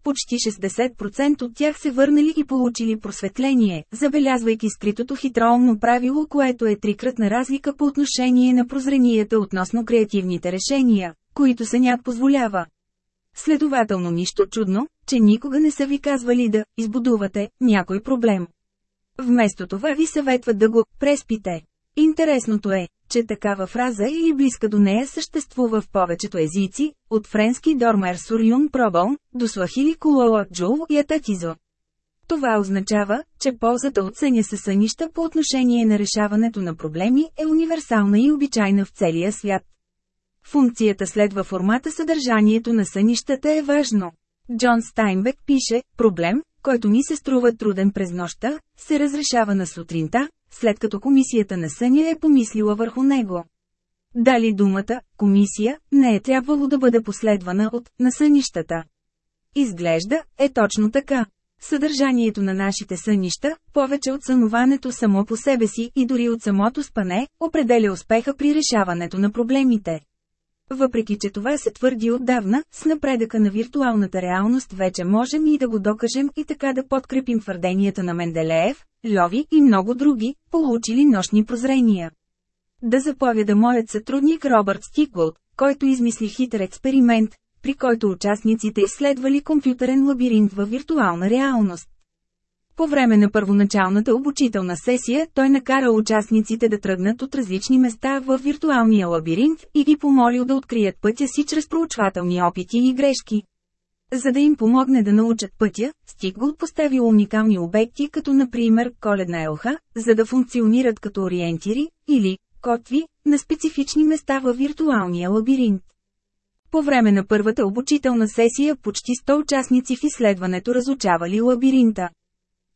Почти 60% от тях се върнали и получили просветление, забелязвайки скритото хитроумно правило, което е трикратна разлика по отношение на прозренията относно креативните решения, които сънят позволява. Следователно нищо чудно, че никога не са ви казвали да избудувате някой проблем. Вместо това ви съветват да го преспите. Интересното е, че такава фраза или близка до нея съществува в повечето езици, от френски Дормер Сурюн Пробон, до свахили Кулола Джул и Ататизо. Това означава, че ползата от съня със сънища по отношение на решаването на проблеми е универсална и обичайна в целия свят. Функцията следва формата съдържанието на сънищата е важно. Джон Стайнбек пише, проблем, който ми се струва труден през нощта, се разрешава на сутринта, след като комисията на съня е помислила върху него. Дали думата «комисия» не е трябвало да бъде последвана от «насънищата». Изглежда, е точно така. Съдържанието на нашите сънища, повече от сънуването само по себе си и дори от самото спане, определя успеха при решаването на проблемите. Въпреки че това се твърди отдавна, с напредъка на виртуалната реалност вече можем и да го докажем и така да подкрепим твърденията на Менделеев, Льови и много други, получили нощни прозрения. Да заповяда моят сътрудник Робърт Стикволд, който измисли хитър експеримент, при който участниците изследвали компютърен лабиринт във виртуална реалност. По време на първоначалната обучителна сесия той накара участниците да тръгнат от различни места в виртуалния лабиринт и ги помолил да открият пътя си чрез проучвателни опити и грешки. За да им помогне да научат пътя, Стикгол поставил уникални обекти като например коледна елха, за да функционират като ориентири, или котви, на специфични места във виртуалния лабиринт. По време на първата обучителна сесия почти 100 участници в изследването разучавали лабиринта.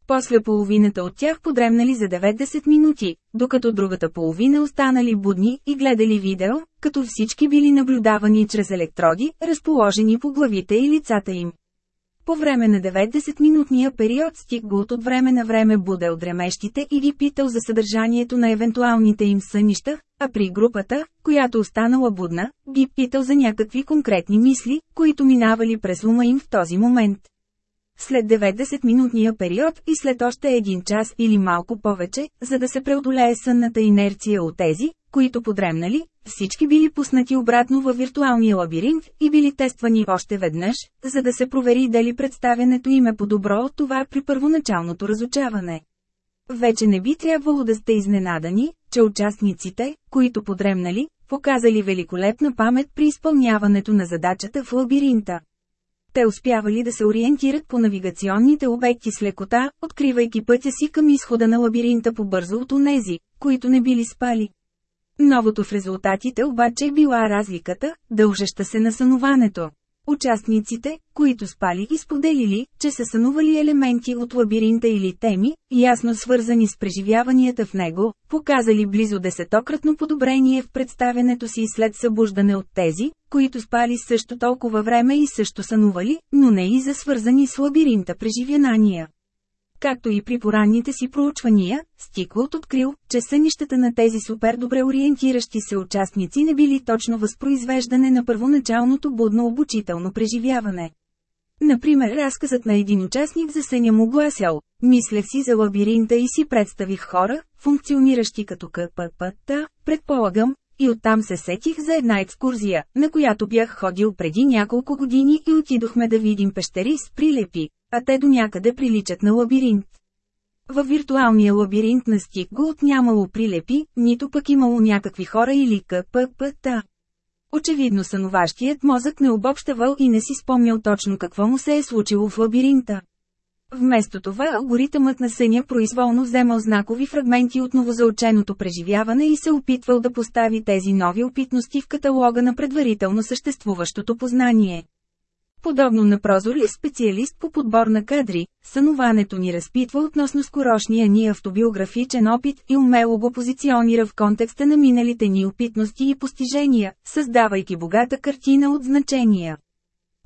После половината от тях подремнали за 90 минути, докато другата половина останали будни и гледали видео, като всички били наблюдавани чрез електроди, разположени по главите и лицата им. По време на 90-минутния период Стикгулт от време на време будел дремещите и ги питал за съдържанието на евентуалните им сънища, а при групата, която останала будна, ги питал за някакви конкретни мисли, които минавали през ума им в този момент. След 90-минутния период и след още един час или малко повече, за да се преодолее сънната инерция от тези, които подремнали, всички били пуснати обратно във виртуалния лабиринт и били тествани още веднъж, за да се провери дали представянето им е по-добро от това при първоначалното разучаване. Вече не би трябвало да сте изненадани, че участниците, които подремнали, показали великолепна памет при изпълняването на задачата в лабиринта. Те успявали да се ориентират по навигационните обекти с лекота, откривайки пътя си към изхода на лабиринта по-бързо от онези, които не били спали. Новото в резултатите обаче е била разликата, дължеща се на сънуването. Участниците, които спали и споделили, че са сънували елементи от лабиринта или теми, ясно свързани с преживяванията в него, показали близо десетократно подобрение в представянето си след събуждане от тези, които спали също толкова време и също сънували, но не и за свързани с лабиринта преживянания. Както и при поранните си проучвания, Стиклот открил, че сънищата на тези супер добре ориентиращи се участници не били точно възпроизвеждане на първоначалното будно обучително преживяване. Например, разказът на един участник за съня му гласял, мислех си за лабиринта и си представих хора, функциониращи като КППТ, предполагам, и оттам се сетих за една екскурзия, на която бях ходил преди няколко години и отидохме да видим пещери с прилепи, а те до някъде приличат на лабиринт. Във виртуалния лабиринт на Стикголд нямало прилепи, нито пък имало някакви хора или КППТ. Очевидно сънуващият мозък не обобщавал и не си спомнял точно какво му се е случило в лабиринта. Вместо това алгоритъмът на съня произволно вземал знакови фрагменти от новозаученото преживяване и се опитвал да постави тези нови опитности в каталога на предварително съществуващото познание. Подобно на прозорли специалист по подбор на кадри, сънуването ни разпитва относно скорошния ни автобиографичен опит и умело го позиционира в контекста на миналите ни опитности и постижения, създавайки богата картина от значения.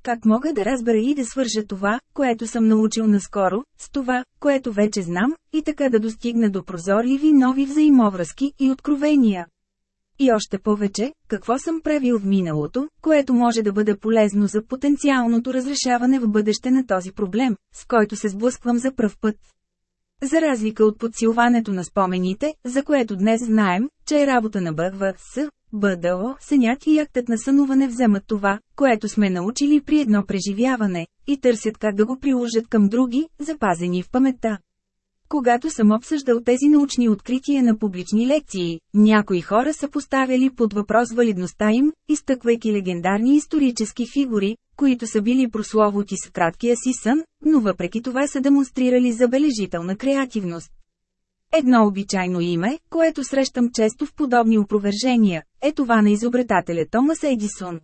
Как мога да разбера и да свържа това, което съм научил наскоро, с това, което вече знам, и така да достигна до прозорливи нови взаимовръзки и откровения? И още повече, какво съм правил в миналото, което може да бъде полезно за потенциалното разрешаване в бъдеще на този проблем, с който се сблъсквам за пръв път. За разлика от подсилването на спомените, за което днес знаем, че е работа на БВС, БДО, сънят и актът на сънуване вземат това, което сме научили при едно преживяване, и търсят как да го приложат към други, запазени в паметта. Когато съм обсъждал тези научни открития на публични лекции, някои хора са поставяли под въпрос валидността им, изтъквайки легендарни исторически фигури, които са били прословути с краткия си сън, но въпреки това са демонстрирали забележителна креативност. Едно обичайно име, което срещам често в подобни опровержения, е това на изобретателя Томас Едисон.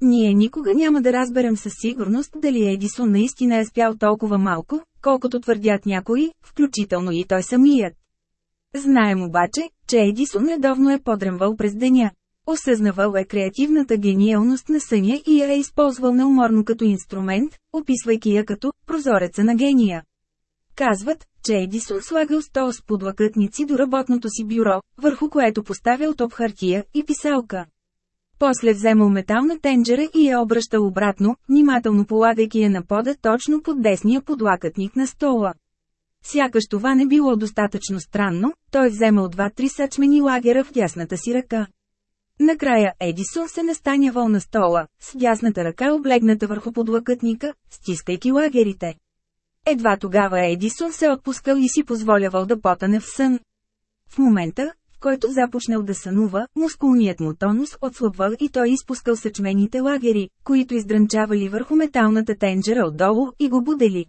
Ние никога няма да разберем със сигурност дали Едисон наистина е спял толкова малко, колкото твърдят някои, включително и той самият. Знаем обаче, че Едисон редовно е подремвал през деня. Осъзнавал е креативната гениалност на съня и я е използвал неуморно като инструмент, описвайки я като «прозореца на гения». Казват, че Едисон слагал стол с подлакътници до работното си бюро, върху което поставял топ хартия и писалка. После вземал метална тенджера и я обръщал обратно, внимателно полагайки я на пода точно под десния подлакътник на стола. Сякаш това не било достатъчно странно, той вземал два-три сачмени лагера в дясната си ръка. Накрая Едисон се настанявал на стола, с дясната ръка облегната върху подлакътника, стискайки лагерите. Едва тогава Едисон се отпускал и си позволявал да потане в сън. В момента, който започнал да сънува, мускулният му тонус отслабвал и той изпускал съчмените лагери, които издрънчавали върху металната тенджера отдолу и го будели.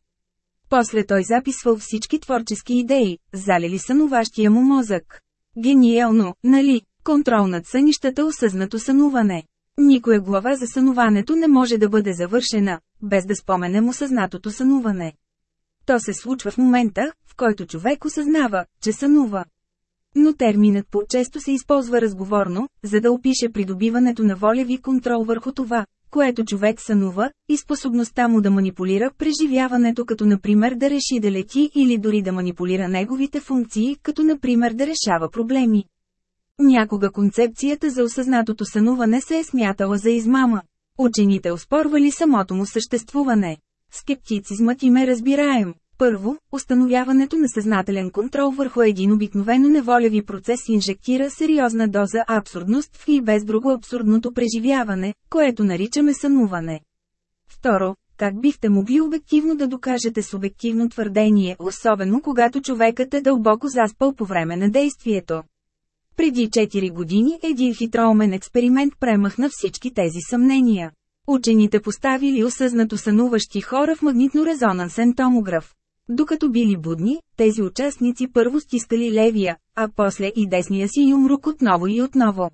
После той записвал всички творчески идеи, залили сънуващия му мозък. Гениално, нали? Контрол над сънищата осъзнато сънуване. Никоя глава за сънуването не може да бъде завършена, без да споменем осъзнатото сънуване. То се случва в момента, в който човек осъзнава, че сънува. Но терминът по-често се използва разговорно, за да опише придобиването на волеви контрол върху това, което човек сънува, и способността му да манипулира преживяването като например да реши да лети или дори да манипулира неговите функции, като например да решава проблеми. Някога концепцията за осъзнатото сънуване се е смятала за измама. Учените оспорвали самото му съществуване. Скептицизмът им е разбираем. Първо, установяването на съзнателен контрол върху един обикновено неволеви процес инжектира сериозна доза абсурдност в и без друго абсурдното преживяване, което наричаме сънуване. Второ, как бихте могли обективно да докажете субективно твърдение, особено когато човекът е дълбоко заспал по време на действието? Преди 4 години един хитроумен експеримент премахна всички тези съмнения. Учените поставили осъзнато сънуващи хора в магнитно-резонансен томограф. Докато били будни, тези участници първо стискали левия, а после и десния си юмрук отново и отново.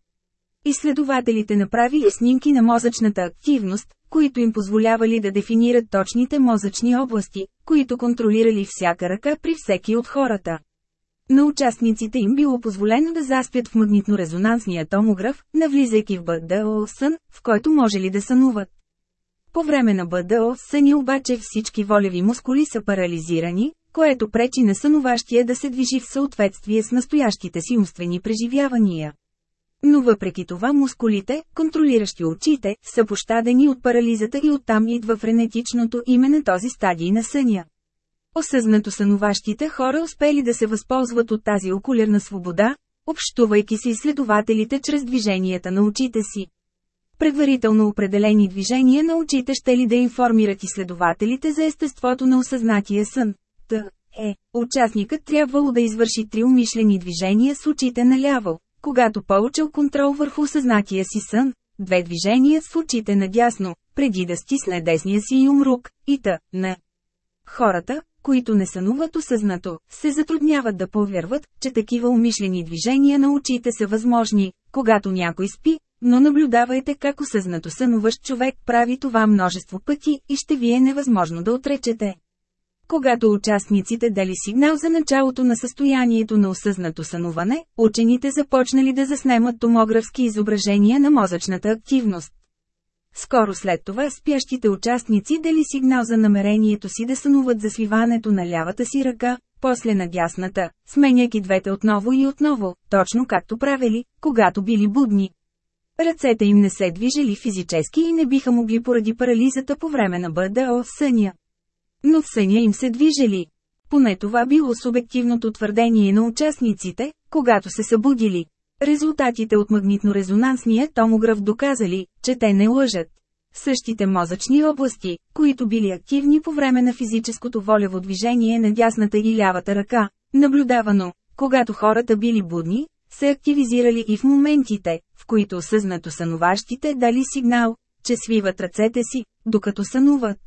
Изследователите направили снимки на мозъчната активност, които им позволявали да дефинират точните мозъчни области, които контролирали всяка ръка при всеки от хората. На участниците им било позволено да заспят в магнитно-резонансния томограф, навлизайки в БДО сън, в който може ли да сънуват. По време на БДО съни обаче всички волеви мускули са парализирани, което пречи на сънуващия да се движи в съответствие с настоящите си умствени преживявания. Но въпреки това мускулите, контролиращи очите, са пощадени от парализата и оттам идва френетичното име на този стадий на съня. Осъзнато сънуващите хора успели да се възползват от тази окулерна свобода, общувайки с изследователите чрез движенията на очите си. Предварително определени движения на очите ще ли да информират изследователите за естеството на осъзнатия сън. Т. Е. Участникът трябвало да извърши три умишлени движения с очите наляво, когато получил контрол върху осъзнатия си сън, две движения с очите надясно, преди да стисне десния си юмрук, и т. на. Хората, които не сънуват осъзнато, се затрудняват да повярват, че такива умишлени движения на очите са възможни, когато някой спи, но наблюдавайте как осъзнато сънуващ човек прави това множество пъти и ще ви е невъзможно да отречете. Когато участниците дали сигнал за началото на състоянието на осъзнато сънуване, учените започнали да заснемат томографски изображения на мозъчната активност. Скоро след това спящите участници дали сигнал за намерението си да сънуват за свиването на лявата си ръка, после на дясната, сменяйки двете отново и отново, точно както правили, когато били будни. Ръцете им не се движели физически и не биха могли поради парализата по време на БДО в съня. Но в съня им се движели. Поне това било субективното твърдение на участниците, когато се събудили. Резултатите от магнитно-резонансния томограф доказали, че те не лъжат. Същите мозъчни области, които били активни по време на физическото волево движение на дясната и лявата ръка, наблюдавано, когато хората били будни, се активизирали и в моментите, в които осъзнато сънуващите дали сигнал, че свиват ръцете си, докато сънуват.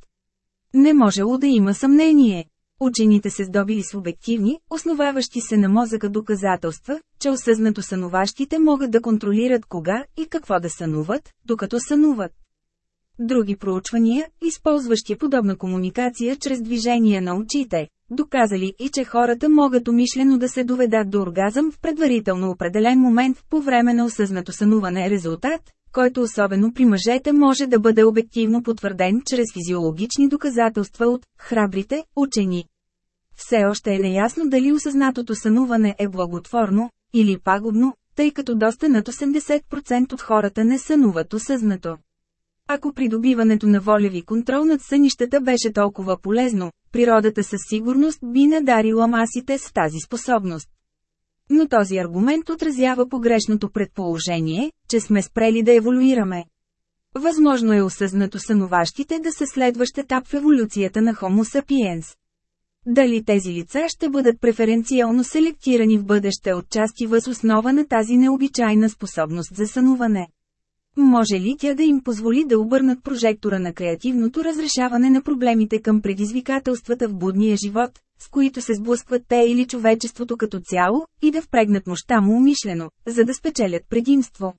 Не можело да има съмнение. Учените се здобили с обективни, основаващи се на мозъка доказателства, че осъзнато сънуващите могат да контролират кога и какво да сънуват, докато сънуват. Други проучвания, използващи подобна комуникация чрез движение на очите, доказали и че хората могат умишлено да се доведат до оргазъм в предварително определен момент по време на осъзнато сънуване резултат, който особено при мъжете може да бъде обективно потвърден чрез физиологични доказателства от храбрите учени. Все още е неясно дали осъзнатото сънуване е благотворно или пагубно, тъй като доста над 80% от хората не сънуват осъзнато. Ако придобиването на волеви контрол над сънищата беше толкова полезно, природата със сигурност би надарила масите с тази способност. Но този аргумент отразява погрешното предположение, че сме спрели да еволюираме. Възможно е осъзнато сънуващите да са следващ етап в еволюцията на Homo sapiens. Дали тези лица ще бъдат преференциално селектирани в бъдеще от части въз основа на тази необичайна способност за сънуване? Може ли тя да им позволи да обърнат прожектора на креативното разрешаване на проблемите към предизвикателствата в будния живот, с които се сблъскват те или човечеството като цяло, и да впрегнат мощта му умишлено, за да спечелят предимство?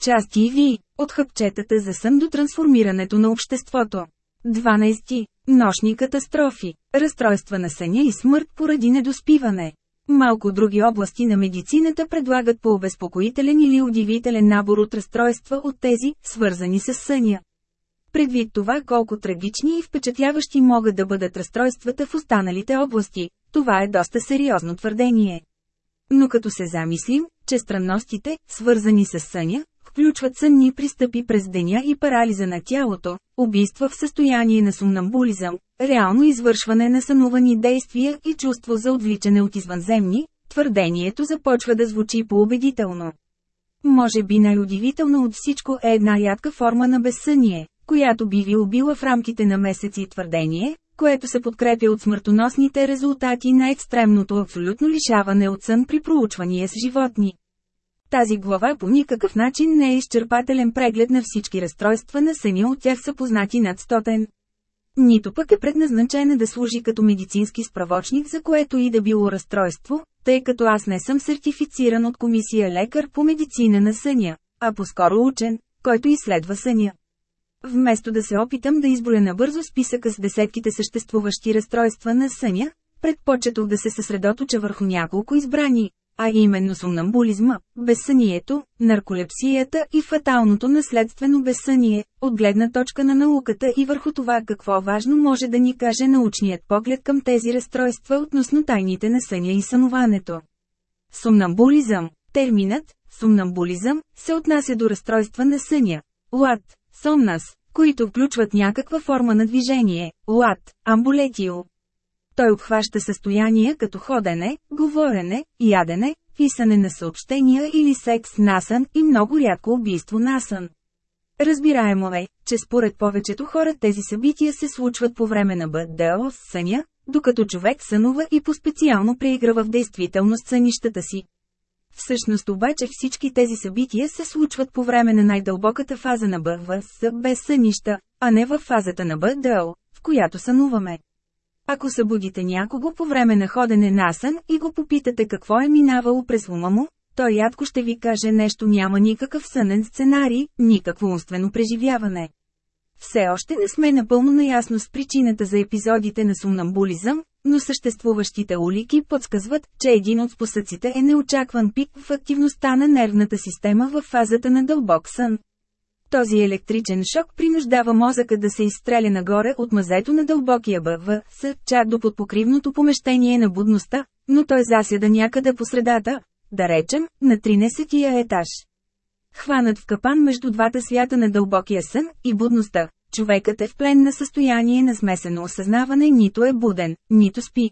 Части и ви, от хъпчетата за сън до трансформирането на обществото. 12. Нощни катастрофи, разстройства на съня и смърт поради недоспиване. Малко други области на медицината предлагат по-обезпокоителен или удивителен набор от разстройства от тези, свързани с съня. Предвид това колко трагични и впечатляващи могат да бъдат разстройствата в останалите области, това е доста сериозно твърдение. Но като се замислим, че странностите, свързани с съня, включват сънни пристъпи през деня и парализа на тялото, убийства в състояние на сумнамбулизъм, реално извършване на сънувани действия и чувство за отвличане от извънземни, твърдението започва да звучи поубедително. Може би най-удивително от всичко е една ядка форма на безсъние, която би ви убила в рамките на месеци твърдение, което се подкрепя от смъртоносните резултати на екстремното абсолютно лишаване от сън при проучвания с животни. Тази глава по никакъв начин не е изчерпателен преглед на всички разстройства на съня от тях са познати над стотен. Нито пък е предназначена да служи като медицински справочник за което и да било разстройство, тъй като аз не съм сертифициран от комисия лекар по медицина на съня, а по-скоро учен, който изследва съня. Вместо да се опитам да изброя набързо списъка с десетките съществуващи разстройства на съня, предпочетох да се съсредоточа върху няколко избрани, а именно сомнамбулизма, безсънието, нарколепсията и фаталното наследствено безсъние, от гледна точка на науката и върху това какво важно може да ни каже научният поглед към тези разстройства относно тайните на съня и сънуването. Сомнамбулизъм Терминът «сомнамбулизъм» се отнася до разстройства на съня. Лад, сомнас, които включват някаква форма на движение, лад, амбулетио. Той обхваща състояния като ходене, говорене, ядене, писане на съобщения или секс насън и много рядко убийство насън. Разбираемо е, че според повечето хора тези събития се случват по време на БДО с съня, докато човек сънува и по-специално преиграва в действителност сънищата си. Всъщност обаче всички тези събития се случват по време на най-дълбоката фаза на БВС без сънища, а не в фазата на БДО, в която сънуваме. Ако събудите някого по време на ходене насън и го попитате какво е минавало през ума му, той ядко ще ви каже нещо няма никакъв сънен сценарий, никакво умствено преживяване. Все още не сме напълно наясно с причината за епизодите на сумнамбулизъм, но съществуващите улики подсказват, че един от спосъците е неочакван пик в активността на нервната система в фазата на дълбок сън. Този електричен шок принуждава мозъка да се изстреля нагоре от мазето на дълбокия с чак до подпокривното помещение на будността, но той заседа някъде по средата, да речем, на 13-тия етаж. Хванат в капан между двата свята на дълбокия сън и будността, човекът е в плен на състояние на смесено осъзнаване нито е буден, нито спи.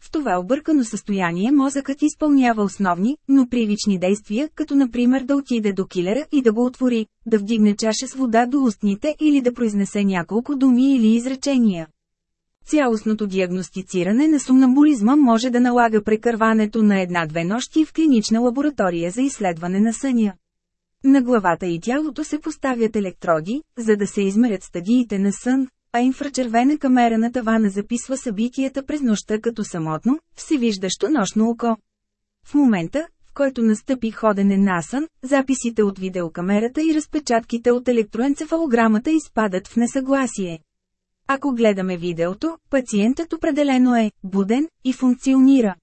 В това объркано състояние мозъкът изпълнява основни, но привични действия, като например да отиде до килера и да го отвори, да вдигне чаша с вода до устните или да произнесе няколко думи или изречения. Цялостното диагностициране на сумнамбулизма може да налага прекърването на една-две нощи в клинична лаборатория за изследване на съня. На главата и тялото се поставят електроди, за да се измерят стадиите на сън, а инфрачервена камера на тавана записва събитията през нощта като самотно, всевиждащо нощно око. В момента, в който настъпи ходене на сън, записите от видеокамерата и разпечатките от електроенцефалограмата изпадат в несъгласие. Ако гледаме видеото, пациентът определено е буден и функционира.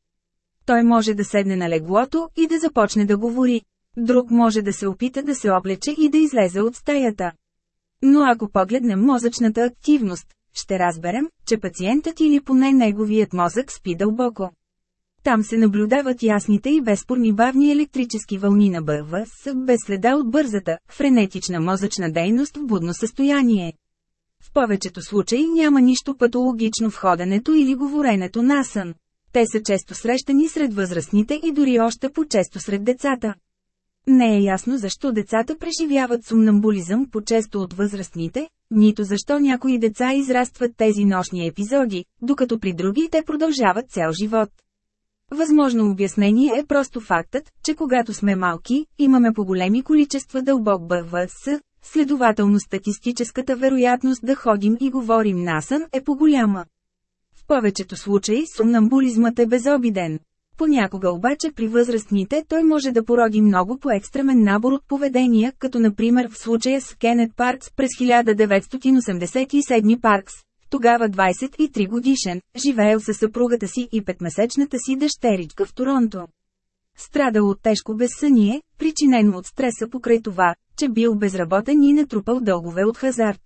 Той може да седне на леглото и да започне да говори. Друг може да се опита да се облече и да излезе от стаята. Но ако погледнем мозъчната активност, ще разберем, че пациентът или поне неговият мозък спи дълбоко. Там се наблюдават ясните и безспорни бавни електрически вълни на БВС, без следа от бързата, френетична мозъчна дейност в будно състояние. В повечето случаи няма нищо патологично в ходенето или говоренето на сън. Те са често срещани сред възрастните и дори още по-често сред децата. Не е ясно защо децата преживяват сумнамбулизъм по-често от възрастните, нито защо някои деца израстват тези нощни епизоди, докато при други те продължават цял живот. Възможно обяснение е просто фактът, че когато сме малки, имаме по-големи количества дълбок БВС, следователно статистическата вероятност да ходим и говорим насън е по-голяма. В повечето случаи сумнамбулизмът е безобиден. Понякога обаче при възрастните той може да породи много по-екстремен набор от поведения, като например в случая с Кенет Паркс през 1987 Паркс, тогава 23 годишен, живеел със съпругата си и петмесечната си дъщеричка в Торонто. Страдал от тежко безсъние, причинено от стреса покрай това, че бил безработен и натрупал дългове от хазарт.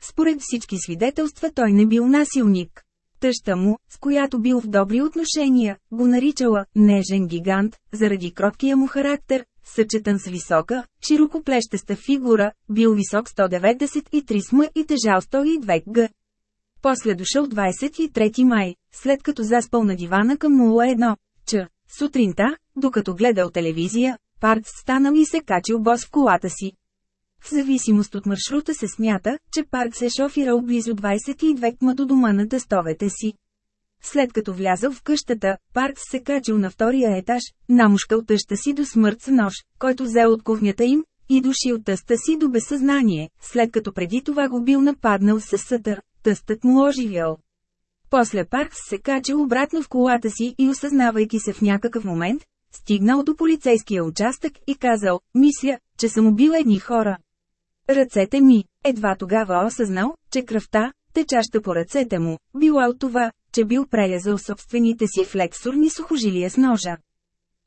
Според всички свидетелства той не бил насилник. Тъща му, с която бил в добри отношения, го наричала «нежен гигант», заради кроткия му характер, съчетан с висока, широкоплещеста фигура, бил висок 193 см и тежал 102 г. После дошъл 23 май, след като заспал на дивана към 01, ч. Сутринта, докато гледал телевизия, Паркс станал и се качил бос в колата си. В зависимост от маршрута се смята, че Паркс е шофирал близо 22 км до дома на тестовете си. След като влязъл в къщата, Паркс се качил на втория етаж, намушкал тъща си до смърт с нож, който взел от кухнята им, и душил тъста си до безсъзнание, след като преди това го бил нападнал с сътър, тъстът му оживял. После Паркс се качил обратно в колата си и осъзнавайки се в някакъв момент, стигнал до полицейския участък и казал, мисля, че съм убил едни хора. Ръцете ми, едва тогава осъзнал, че кръвта, течаща по ръцете му, била от това, че бил прелязал собствените си флексорни сухожилия с ножа.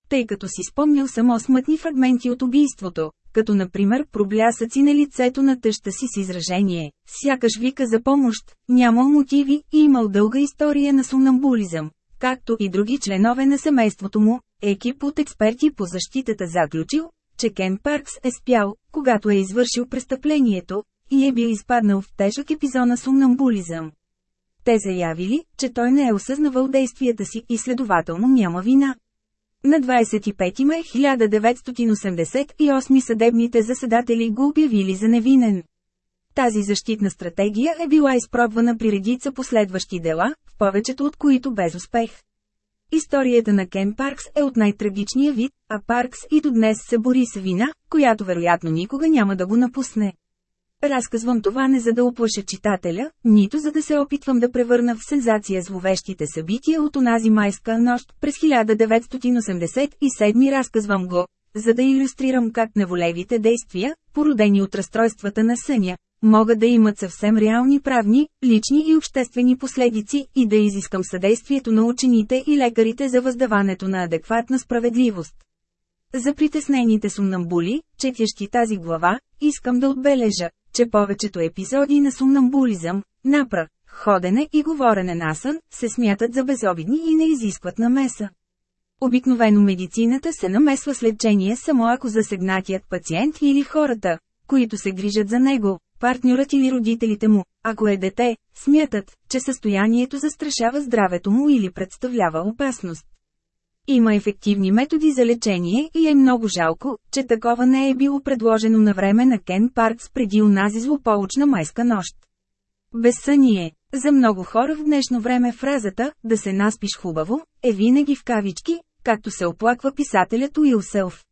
Тъй като си спомнил само смътни фрагменти от убийството, като например проблясъци на лицето на тъща си с изражение, сякаш вика за помощ, нямал мотиви и имал дълга история на сумнамбулизъм, както и други членове на семейството му, екип от експерти по защитата заключил, че Кен Паркс е спял, когато е извършил престъплението, и е бил изпаднал в тежък епизод на сумнамбулизъм. Те заявили, че той не е осъзнавал действията си и следователно няма вина. На 25 май 1988 съдебните заседатели го обявили за невинен. Тази защитна стратегия е била изпробвана при редица последващи дела, в повечето от които без успех. Историята на Кен Паркс е от най-трагичния вид, а Паркс и до днес се бори с вина, която вероятно никога няма да го напусне. Разказвам това не за да оплаша читателя, нито за да се опитвам да превърна в сензация зловещите събития от онази майска нощ през 1987 разказвам го, за да иллюстрирам как неволевите действия, породени от разстройствата на съня, могат да имат съвсем реални правни, лични и обществени последици и да изискам съдействието на учените и лекарите за въздаването на адекватна справедливост. За притеснените сумнамбули, четящи тази глава, искам да отбележа, че повечето епизоди на сумнамбулизъм, напра, ходене и говорене на сън, се смятат за безобидни и не изискват намеса. Обикновено медицината се намесва с лечение само ако засегнатият пациент или хората, които се грижат за него, партньорът или родителите му, ако е дете, смятат, че състоянието застрашава здравето му или представлява опасност. Има ефективни методи за лечение и е много жалко, че такова не е било предложено на време на Кен Паркс преди унази злополучна майска нощ. Безсъние. За много хора в днешно време фразата «да се наспиш хубаво» е винаги в кавички, както се оплаква писателят Уил Селф.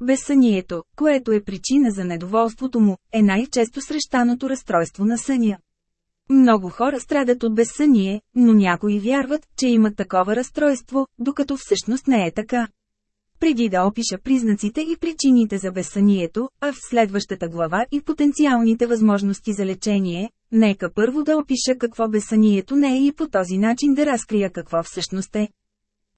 Безсънието, което е причина за недоволството му, е най-често срещаното разстройство на съня. Много хора страдат от безсъние, но някои вярват, че имат такова разстройство, докато всъщност не е така. Преди да опиша признаците и причините за безсънието, а в следващата глава и потенциалните възможности за лечение, нека първо да опиша какво безсънието не е и по този начин да разкрия какво всъщност е.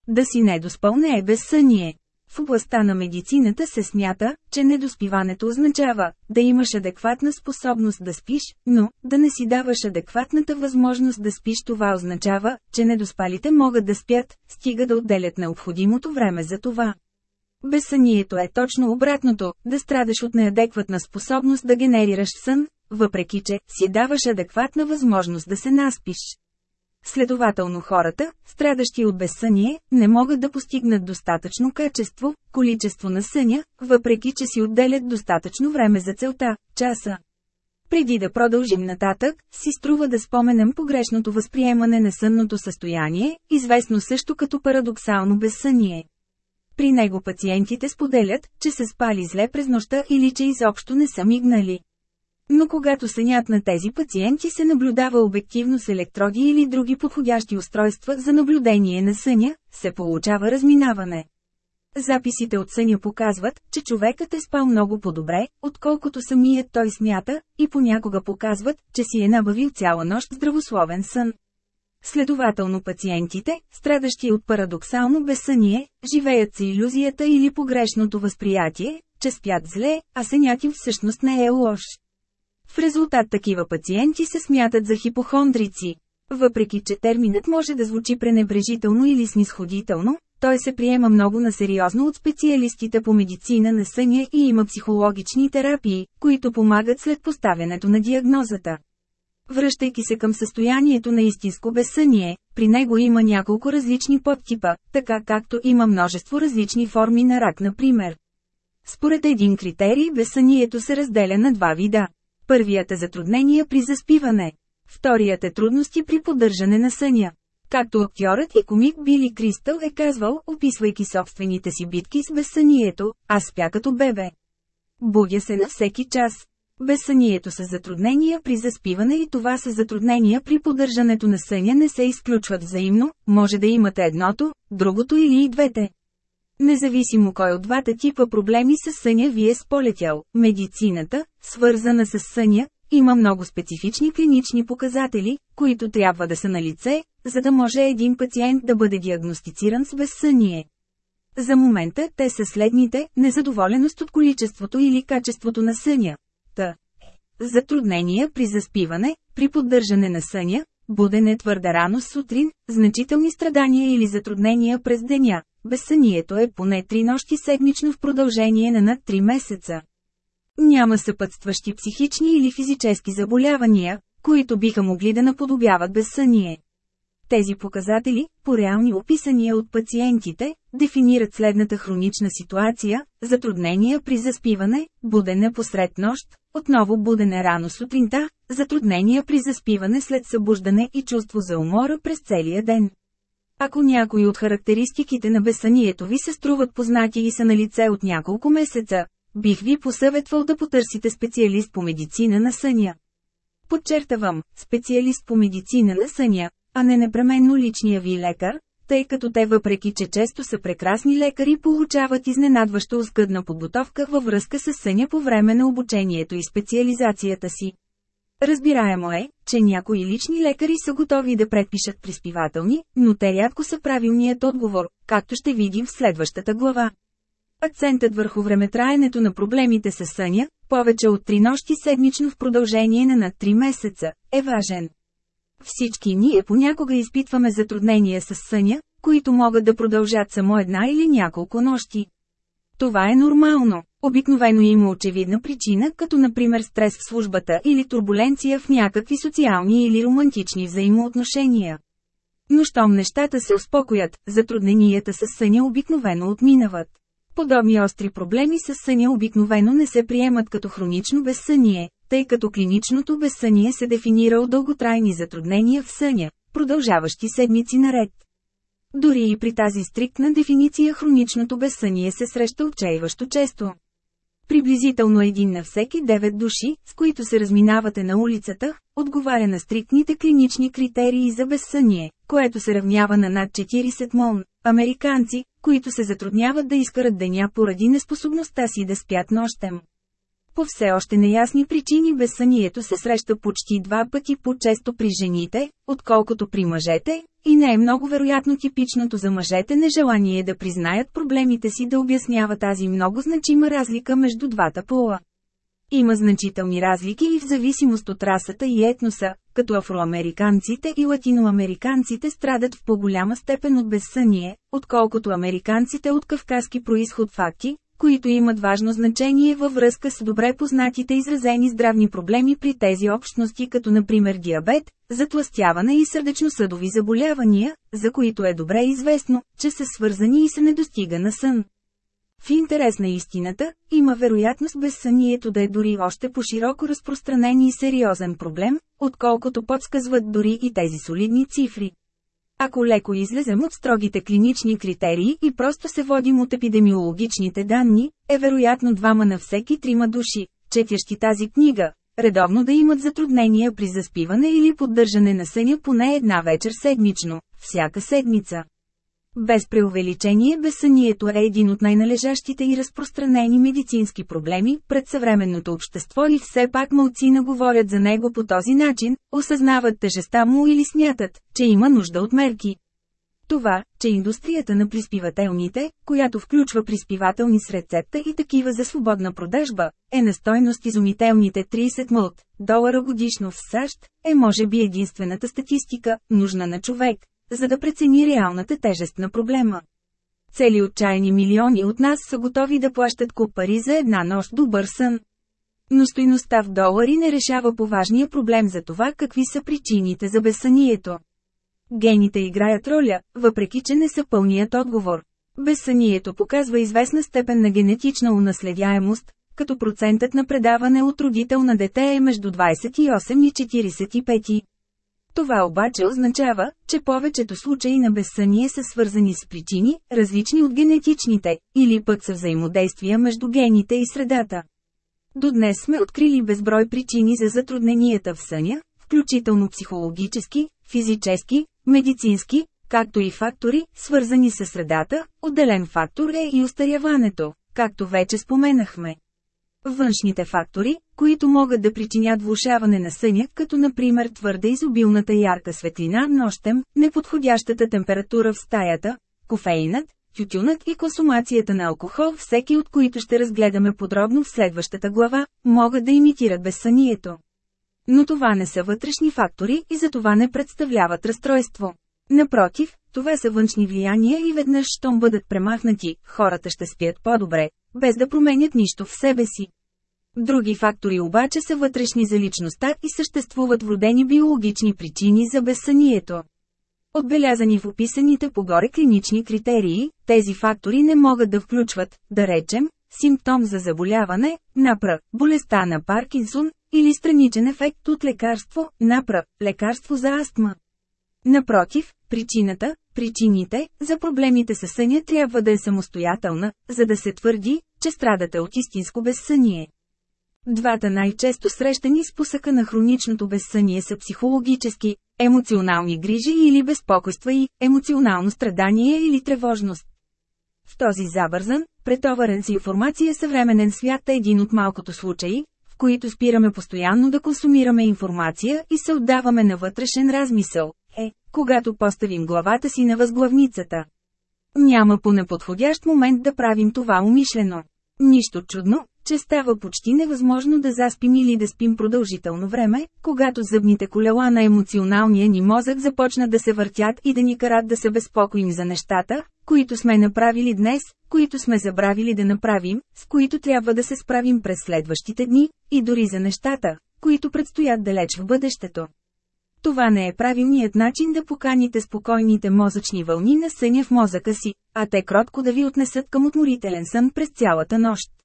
Да си недоспал не е безсъние. В областта на медицината се смята, че недоспиването означава да имаш адекватна способност да спиш, но да не си даваш адекватната възможност да спиш това означава, че недоспалите могат да спят, стига да отделят необходимото време за това. Безсънието е точно обратното, да страдаш от неадекватна способност да генерираш сън, въпреки че си даваш адекватна възможност да се наспиш. Следователно хората, страдащи от безсъние, не могат да постигнат достатъчно качество, количество на съня, въпреки че си отделят достатъчно време за целта – часа. Преди да продължим нататък, си струва да споменем погрешното възприемане на сънното състояние, известно също като парадоксално безсъние. При него пациентите споделят, че са спали зле през нощта или че изобщо не са мигнали. Но когато сънят на тези пациенти се наблюдава обективно с електроди или други подходящи устройства за наблюдение на съня, се получава разминаване. Записите от съня показват, че човекът е спал много по-добре, отколкото самият той смята, и понякога показват, че си е набавил цяла нощ здравословен сън. Следователно пациентите, страдащи от парадоксално безсъние, живеят с иллюзията или погрешното възприятие, че спят зле, а сънят им всъщност не е лош. В резултат такива пациенти се смятат за хипохондрици. Въпреки че терминът може да звучи пренебрежително или снисходително, той се приема много насериозно от специалистите по медицина на съня и има психологични терапии, които помагат след поставянето на диагнозата. Връщайки се към състоянието на истинско безсъние, при него има няколко различни подтипа, така както има множество различни форми на рак например. Според един критерий безсънието се разделя на два вида. Първият е затруднения при заспиване. Вторият е трудности при поддържане на съня. Както актьорът и комик Били Кристъл е казвал, описвайки собствените си битки с безсънието, аз спя като бебе. Будя се на всеки час. Безсънието с затруднения при заспиване и това с затруднения при поддържането на съня не се изключват взаимно, може да имате едното, другото или и двете. Независимо кой от двата типа проблеми с съня ви е сполетял, медицината, свързана с съня, има много специфични клинични показатели, които трябва да са на лице, за да може един пациент да бъде диагностициран с безсъние. За момента те са следните – незадоволеност от количеството или качеството на съня. Т. Затруднения при заспиване, при поддържане на съня, будене твърде рано сутрин, значителни страдания или затруднения през деня. Безсънието е поне три нощи седмично в продължение на над 3 месеца. Няма съпътстващи психични или физически заболявания, които биха могли да наподобяват безсъние. Тези показатели, по реални описания от пациентите, дефинират следната хронична ситуация – затруднения при заспиване, будене посред нощ, отново будене рано сутринта, затруднения при заспиване след събуждане и чувство за умора през целия ден. Ако някои от характеристиките на безсънието ви се струват познати и са на лице от няколко месеца, бих ви посъветвал да потърсите специалист по медицина на съня. Подчертавам, специалист по медицина на съня, а не непременно личния ви лекар, тъй като те въпреки че често са прекрасни лекари получават изненадващо оскъдна подготовка във връзка с съня по време на обучението и специализацията си. Разбираемо е, че някои лични лекари са готови да предпишат приспивателни, но те рядко са правилният отговор, както ще видим в следващата глава. Акцентът върху времетраенето на проблемите с съня, повече от три нощи седмично в продължение на над 3 месеца, е важен. Всички ние понякога изпитваме затруднения с съня, които могат да продължат само една или няколко нощи. Това е нормално. Обикновено има очевидна причина, като например стрес в службата или турбуленция в някакви социални или романтични взаимоотношения. Но щом нещата се успокоят, затрудненията с съня обикновено отминават. Подобни остри проблеми с съня обикновено не се приемат като хронично безсъние, тъй като клиничното безсъние се дефинира от дълготрайни затруднения в съня, продължаващи седмици наред. Дори и при тази стриктна дефиниция хроничното безсъние се среща отчаиващо често. Приблизително един на всеки 9 души, с които се разминавате на улицата, отговаря на стриктните клинични критерии за безсъние, което се равнява на над 40 мон, американци, които се затрудняват да изкарат деня поради неспособността си да спят нощем. По все още неясни причини безсънието се среща почти два пъти по-често при жените, отколкото при мъжете, и не е много вероятно типичното за мъжете нежелание да признаят проблемите си да обяснява тази много значима разлика между двата пола. Има значителни разлики и в зависимост от расата и етноса, като афроамериканците и латиноамериканците страдат в по-голяма степен от безсъние, отколкото американците от кавказски происход факти, които имат важно значение във връзка с добре познатите изразени здравни проблеми при тези общности като например диабет, затластяване и сърдечно-съдови заболявания, за които е добре известно, че са свързани и се недостига на сън. В интерес на истината, има вероятност безсънието да е дори още по-широко разпространен и сериозен проблем, отколкото подсказват дори и тези солидни цифри. Ако леко излезем от строгите клинични критерии и просто се водим от епидемиологичните данни, е вероятно двама на всеки трима души, четящи тази книга, редовно да имат затруднения при заспиване или поддържане на съня поне една вечер седмично, всяка седмица. Без преувеличение безсънието е един от най-належащите и разпространени медицински проблеми пред съвременното общество и все пак малцина говорят за него по този начин, осъзнават тежеста му или смятат, че има нужда от мерки. Това, че индустрията на приспивателните, която включва приспивателни с рецепта и такива за свободна продажба, е на стойност изумителните 30 мълт долара годишно в САЩ, е може би единствената статистика, нужна на човек, за да прецени реалната тежест на проблема. Цели отчаяни милиони от нас са готови да плащат куп пари за една нощ добър сън. Но стойността в долари не решава поважния проблем за това какви са причините за безсънието. Гените играят роля, въпреки че не са пълният отговор. Безсънието показва известна степен на генетична унаследяемост, като процентът на предаване от родител на дете е между 28 и 45. Това обаче означава, че повечето случаи на безсъние са свързани с причини, различни от генетичните, или пък са взаимодействия между гените и средата. До днес сме открили безброй причини за затрудненията в съня, включително психологически, физически, медицински, както и фактори, свързани с средата, отделен фактор е и устаряването, както вече споменахме. Външните фактори, които могат да причинят влушаване на съня, като например твърде изобилната ярка светлина нощем, неподходящата температура в стаята, кофеинът, тютюнът и консумацията на алкохол, всеки от които ще разгледаме подробно в следващата глава, могат да имитират безсънието. Но това не са вътрешни фактори и за това не представляват разстройство. Напротив, това са външни влияния и веднъж, щом бъдат премахнати, хората ще спят по-добре, без да променят нищо в себе си. Други фактори обаче са вътрешни за личността и съществуват вродени биологични причини за безсънието. Отбелязани в описаните погоре клинични критерии, тези фактори не могат да включват, да речем, симптом за заболяване, напра, болестта на Паркинсон, или страничен ефект от лекарство, напра, лекарство за астма. Напротив, причината, причините, за проблемите със съня трябва да е самостоятелна, за да се твърди, че страдате от истинско безсъние. Двата най-често срещани спусъка на хроничното безсъние са психологически, емоционални грижи или безпокойства и емоционално страдание или тревожност. В този забързан, претоварен с информация съвременен свят е един от малкото случаи, в които спираме постоянно да консумираме информация и се отдаваме на вътрешен размисъл, е, когато поставим главата си на възглавницата. Няма по неподходящ момент да правим това умишлено. Нищо чудно, че става почти невъзможно да заспим или да спим продължително време, когато зъбните колела на емоционалния ни мозък започнат да се въртят и да ни карат да се безпокоим за нещата, които сме направили днес, които сме забравили да направим, с които трябва да се справим през следващите дни, и дори за нещата, които предстоят далеч в бъдещето. Това не е правилният начин да поканите спокойните мозъчни вълни на съня в мозъка си, а те кротко да ви отнесат към отморителен сън през цялата нощ.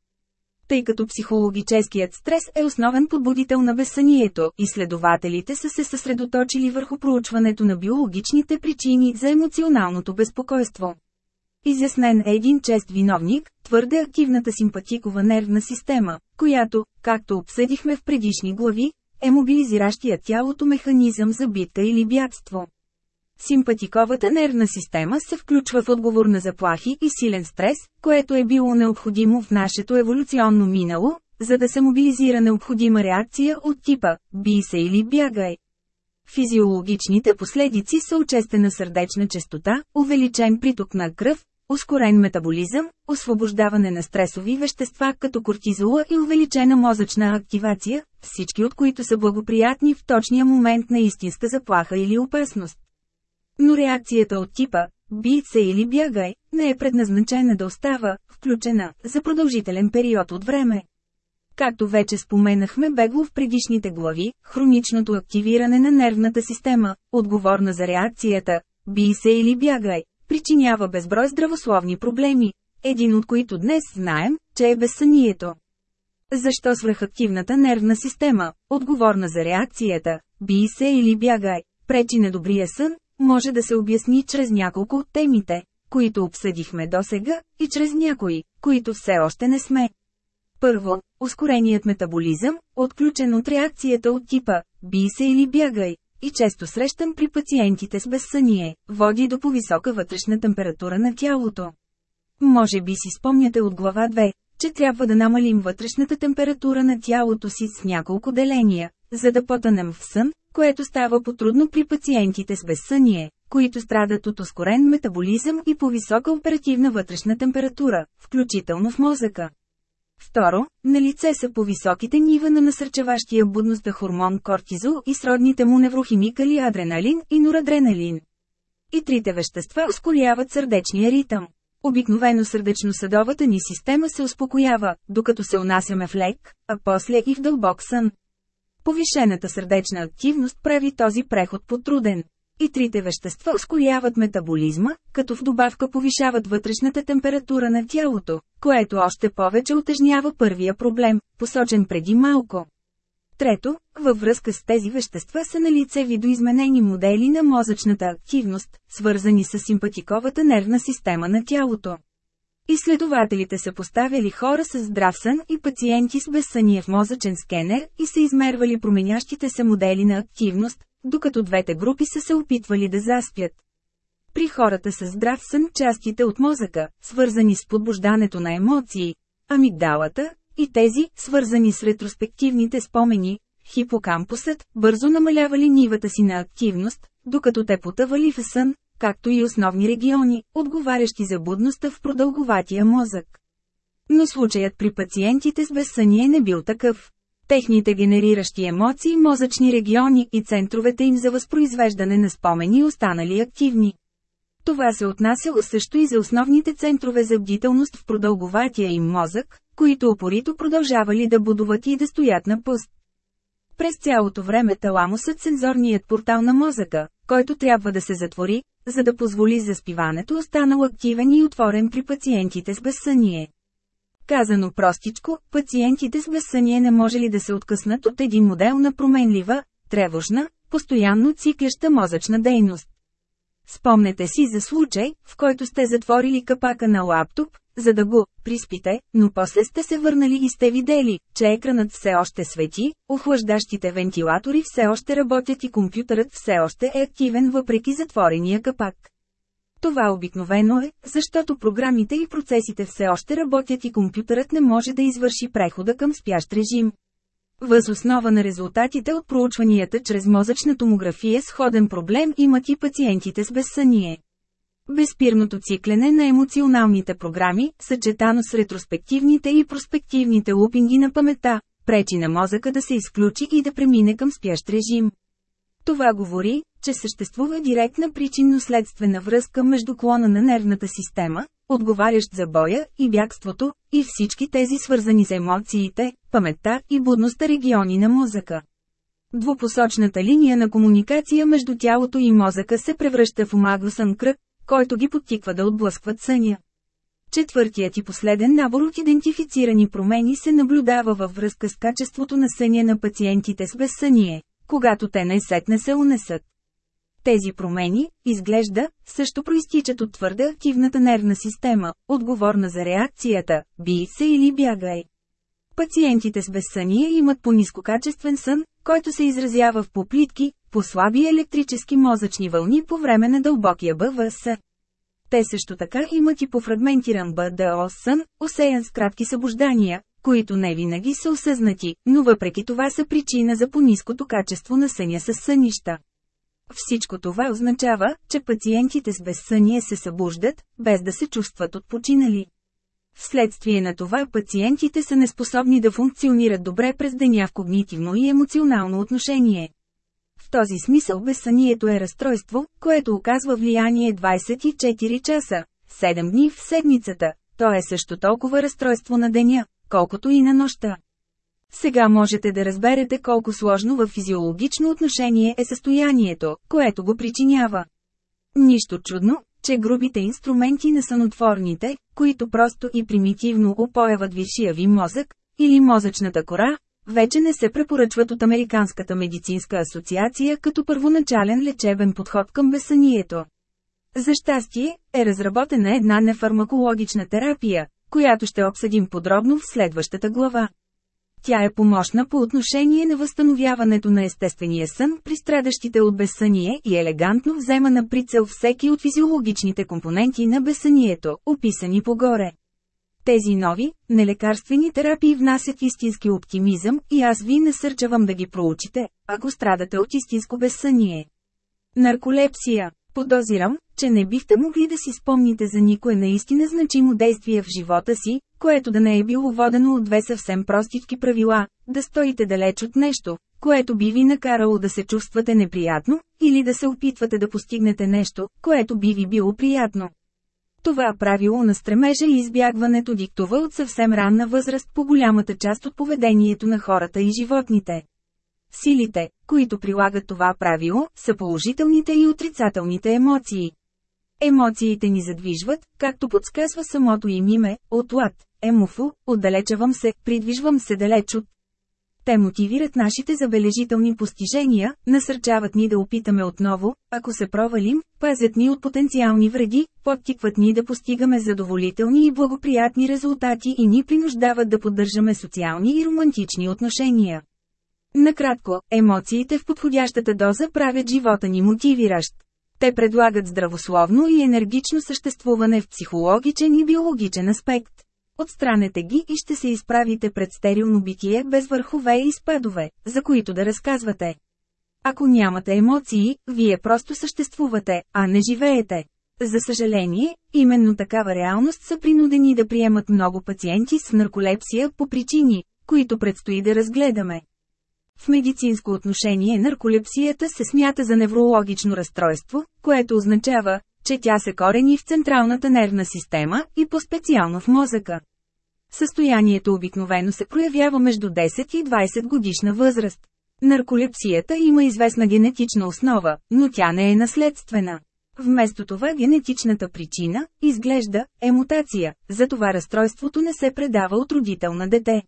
Тъй като психологическият стрес е основен подбудител на безсънието, изследователите са се съсредоточили върху проучването на биологичните причини за емоционалното безпокойство. Изяснен е един чест виновник, твърде активната симпатикова нервна система, която, както обсъдихме в предишни глави, е мобилизиращия тялото механизъм за битка или бягство. Симпатиковата нервна система се включва в отговор на заплахи и силен стрес, което е било необходимо в нашето еволюционно минало, за да се мобилизира необходима реакция от типа «бий се или бягай». Физиологичните последици са учестена сърдечна частота, увеличен приток на кръв, ускорен метаболизъм, освобождаване на стресови вещества като кортизола и увеличена мозъчна активация, всички от които са благоприятни в точния момент на истинска заплаха или опасност. Но реакцията от типа «бий се или бягай» не е предназначена да остава включена за продължителен период от време. Както вече споменахме бегло в предишните глави, хроничното активиране на нервната система, отговорна за реакцията «бий се или бягай», причинява безброй здравословни проблеми, един от които днес знаем, че е безсънието. Защо свръхактивната нервна система, отговорна за реакцията, би се или бягай, пречи на добрия сън, може да се обясни чрез няколко от темите, които обсъдихме досега, и чрез някои, които все още не сме. Първо, ускореният метаболизъм, отключен от реакцията от типа «би се или бягай», и често срещам при пациентите с безсъние, води до повисока вътрешна температура на тялото. Може би си спомняте от глава 2, че трябва да намалим вътрешната температура на тялото си с няколко деления, за да потънем в сън, което става потрудно при пациентите с безсъние, които страдат от ускорен метаболизъм и по-висока оперативна вътрешна температура, включително в мозъка. Второ, на лице са по-високите нива на насърчаващия будността хормон кортизол и сродните му неврохимикали адреналин и норадреналин. И трите вещества ускоряват сърдечния ритъм. Обикновено сърдечно-съдовата ни система се успокоява, докато се унасяме в лек, а после и в дълбок сън. Повишената сърдечна активност прави този преход потруден. И трите вещества ускоряват метаболизма, като в добавка повишават вътрешната температура на тялото, което още повече отежнява първия проблем, посочен преди малко. Трето, във връзка с тези вещества са на лице видоизменени модели на мозъчната активност, свързани с симпатиковата нервна система на тялото. Изследователите са поставяли хора с здрав сън и пациенти с безсъние в мозъчен скенер и са измервали променящите се модели на активност, докато двете групи са се опитвали да заспят. При хората с здрав сън частите от мозъка, свързани с подбуждането на емоции, амигдалата, и тези, свързани с ретроспективните спомени, хипокампусът, бързо намалявали нивата си на активност, докато те потъвали в сън, както и основни региони, отговарящи за будността в продълговатия мозък. Но случаят при пациентите с безсъние не бил такъв. Техните генериращи емоции, мозъчни региони и центровете им за възпроизвеждане на спомени останали активни. Това се отнасяло също и за основните центрове за бдителност в продълговатия им мозък, които опорито продължавали да будуват и да стоят на пуст. През цялото време таламусът сензорният портал на мозъка, който трябва да се затвори, за да позволи заспиването останал активен и отворен при пациентите с безсъние. Казано простичко, пациентите с безсъние не може ли да се откъснат от един модел на променлива, тревожна, постоянно циклеща мозъчна дейност. Спомнете си за случай, в който сте затворили капака на лаптоп, за да го приспите, но после сте се върнали и сте видели, че екранът все още свети, охлаждащите вентилатори все още работят и компютърът все още е активен въпреки затворения капак. Това обикновено е, защото програмите и процесите все още работят и компютърът не може да извърши прехода към спящ режим. Въз основа на резултатите от проучванията чрез мозъчна томография сходен проблем имат и пациентите с безсъние. Безпирното циклене на емоционалните програми, съчетано с ретроспективните и проспективните лупинги на памета, пречи на мозъка да се изключи и да премине към спящ режим. Това говори, че съществува директна причинно-следствена връзка между клона на нервната система, отговарящ за боя и бягството, и всички тези свързани с емоциите, паметта и будността региони на мозъка. Двупосочната линия на комуникация между тялото и мозъка се превръща в омагосън кръг, който ги подтиква да отблъскват съня. Четвъртият и последен набор от идентифицирани промени се наблюдава във връзка с качеството на съня на пациентите с безсъние, когато те най-сетне се унесат. Тези промени, изглежда, също проистичат от твърде активната нервна система, отговорна за реакцията, би се или бягай. Пациентите с безсъние имат по-низкокачествен сън, който се изразява в поплитки, по-слаби електрически мозъчни вълни по време на дълбокия БВС. Те също така имат и пофрагментиран БДО сън, осеян с кратки събуждания, които не винаги са осъзнати, но въпреки това са причина за по-низкото качество на съня с сънища. Всичко това означава, че пациентите с безсъние се събуждат, без да се чувстват отпочинали. Вследствие на това пациентите са неспособни да функционират добре през деня в когнитивно и емоционално отношение. Този смисъл безсънието е разстройство, което оказва влияние 24 часа, 7 дни в седмицата, то е също толкова разстройство на деня, колкото и на нощта. Сега можете да разберете колко сложно в физиологично отношение е състоянието, което го причинява. Нищо чудно, че грубите инструменти на сънотворните, които просто и примитивно опояват висшия ви мозък, или мозъчната кора, вече не се препоръчват от Американската медицинска асоциация като първоначален лечебен подход към безсънието. За щастие, е разработена една нефармакологична терапия, която ще обсъдим подробно в следващата глава. Тя е помощна по отношение на възстановяването на естествения сън при страдащите от безсъние и елегантно взема на прицел всеки от физиологичните компоненти на безсънието, описани погоре. Тези нови, нелекарствени терапии внасят истински оптимизъм и аз ви насърчавам да ги проучите, ако страдате от истинско безсъние. Нарколепсия. Подозирам, че не бихте могли да си спомните за никое наистина значимо действие в живота си, което да не е било водено от две съвсем простички правила, да стоите далеч от нещо, което би ви накарало да се чувствате неприятно, или да се опитвате да постигнете нещо, което би ви било приятно. Това правило на стремежа и избягването диктува от съвсем ранна възраст по голямата част от поведението на хората и животните. Силите, които прилагат това правило, са положителните и отрицателните емоции. Емоциите ни задвижват, както подсказва самото им име, от лад, емофу, отдалечавам се, придвижвам се далеч от. Те мотивират нашите забележителни постижения, насърчават ни да опитаме отново, ако се провалим, пазят ни от потенциални вреди, подтикват ни да постигаме задоволителни и благоприятни резултати и ни принуждават да поддържаме социални и романтични отношения. Накратко, емоциите в подходящата доза правят живота ни мотивиращ. Те предлагат здравословно и енергично съществуване в психологичен и биологичен аспект. Отстранете ги и ще се изправите пред стерилно битие без върхове и спадове, за които да разказвате. Ако нямате емоции, вие просто съществувате, а не живеете. За съжаление, именно такава реалност са принудени да приемат много пациенти с нарколепсия по причини, които предстои да разгледаме. В медицинско отношение нарколепсията се смята за неврологично разстройство, което означава, че тя се корени в централната нервна система и по-специално в мозъка. Състоянието обикновено се проявява между 10 и 20 годишна възраст. Нарколепсията има известна генетична основа, но тя не е наследствена. Вместо това генетичната причина, изглежда, е мутация, затова разстройството не се предава от родител на дете.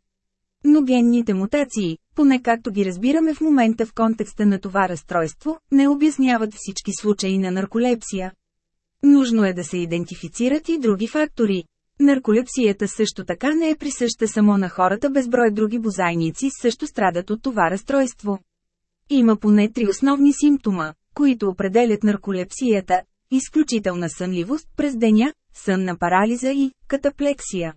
Но генните мутации, поне както ги разбираме в момента в контекста на това разстройство, не обясняват всички случаи на нарколепсия. Нужно е да се идентифицират и други фактори. Нарколепсията също така не е присъща само на хората, безброй други бозайници също страдат от това разстройство. Има поне три основни симптома, които определят нарколепсията – изключителна сънливост през деня, сънна парализа и катаплексия.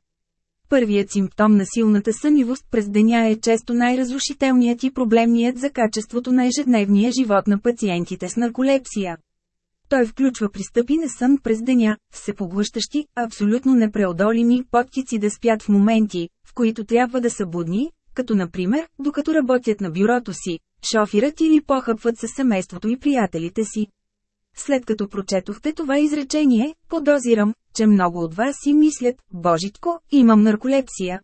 Първият симптом на силната сънивост през деня е често най-разрушителният и проблемният за качеството на ежедневния живот на пациентите с нарколепсия. Той включва пристъпи на сън през деня, всепоглъщащи, абсолютно непреодолими подтици да спят в моменти, в които трябва да са будни, като например, докато работят на бюрото си, шофират или похъпват със семейството и приятелите си. След като прочетохте това изречение, подозирам, че много от вас си мислят, Божитко, имам нарколепсия.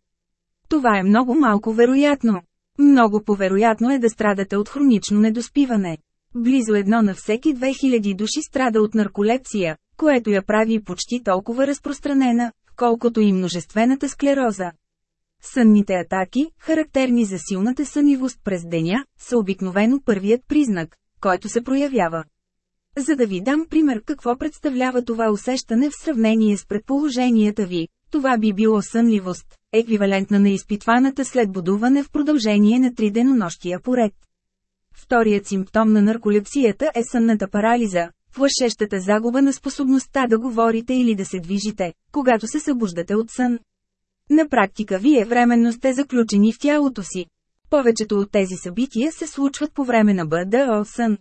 Това е много малко вероятно. Много повероятно е да страдате от хронично недоспиване. Близо едно на всеки 2000 души страда от нарколепсия, което я прави почти толкова разпространена, колкото и множествената склероза. Сънните атаки, характерни за силната сънивост през деня, са обикновено първият признак, който се проявява. За да ви дам пример какво представлява това усещане в сравнение с предположенията ви, това би било сънливост, еквивалентна на изпитваната след будуване в продължение на три денонощия поред. Вторият симптом на нарколепсията е сънната парализа, плашещата загуба на способността да говорите или да се движите, когато се събуждате от сън. На практика вие временно сте заключени в тялото си. Повечето от тези събития се случват по време на БДО сън.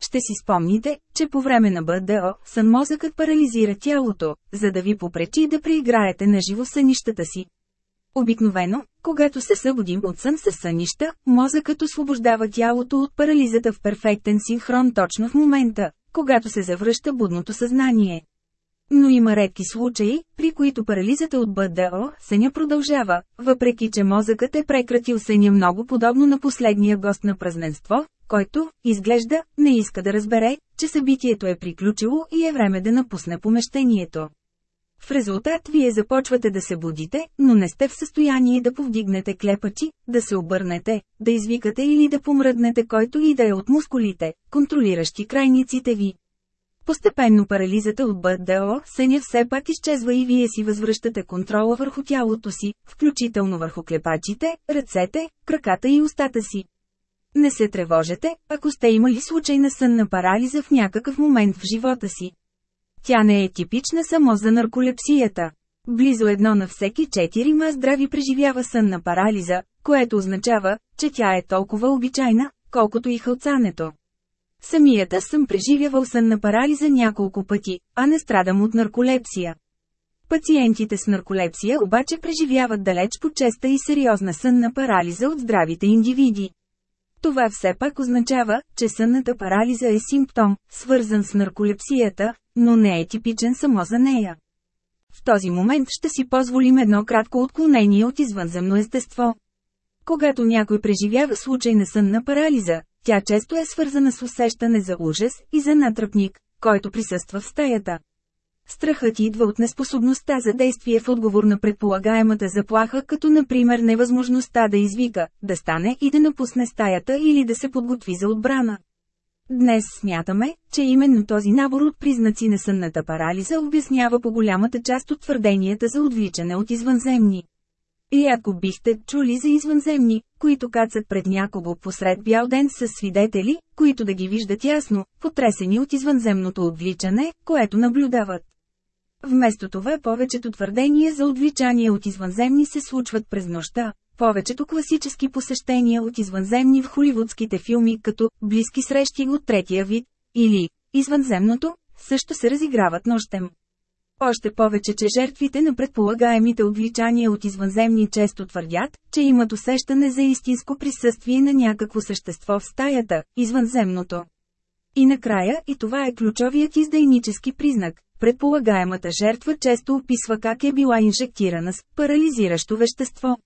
Ще си спомните, че по време на БДО, сън мозъкът парализира тялото, за да ви попречи да преиграете на живо сънищата си. Обикновено, когато се събудим от сън с сънища, мозъкът освобождава тялото от парализата в перфектен синхрон точно в момента, когато се завръща будното съзнание. Но има редки случаи, при които парализата от БДО съня продължава, въпреки че мозъкът е прекратил съня много подобно на последния гост на празненство, който, изглежда, не иска да разбере, че събитието е приключило и е време да напусне помещението. В резултат вие започвате да се будите, но не сте в състояние да повдигнете клепачи, да се обърнете, да извикате или да помръднете който и да е от мускулите, контролиращи крайниците ви. Постепенно парализата от БДО, съня все пак изчезва и вие си възвръщате контрола върху тялото си, включително върху клепачите, ръцете, краката и устата си. Не се тревожете, ако сте имали случай на сънна парализа в някакъв момент в живота си. Тя не е типична само за нарколепсията. Близо едно на всеки четири ма здрави преживява сънна парализа, което означава, че тя е толкова обичайна, колкото и хълцането. Самият аз съм преживявал сънна парализа няколко пъти, а не страдам от нарколепсия. Пациентите с нарколепсия обаче преживяват далеч по честа и сериозна сънна парализа от здравите индивиди. Това все пак означава, че сънната парализа е симптом, свързан с нарколепсията, но не е типичен само за нея. В този момент ще си позволим едно кратко отклонение от извънземно естество. Когато някой преживява случай на сънна парализа, тя често е свързана с усещане за ужас и за натръпник, който присъства в стаята. Страхът идва от неспособността за действие в отговор на предполагаемата заплаха, като например невъзможността да извика, да стане и да напусне стаята или да се подготви за отбрана. Днес смятаме, че именно този набор от признаци на сънната парализа обяснява по голямата част от твърденията за отвличане от извънземни. И ако бихте чули за извънземни, които кацат пред някого посред бял ден с свидетели, които да ги виждат ясно, потресени от извънземното отвличане, което наблюдават. Вместо това повечето твърдения за отвличание от извънземни се случват през нощта. Повечето класически посещения от извънземни в холивудските филми като «Близки срещи от третия вид» или «Извънземното» също се разиграват нощем. Още повече, че жертвите на предполагаемите отвличания от извънземни често твърдят, че имат усещане за истинско присъствие на някакво същество в стаята, извънземното. И накрая, и това е ключовият издайнически признак, предполагаемата жертва често описва как е била инжектирана с парализиращо вещество.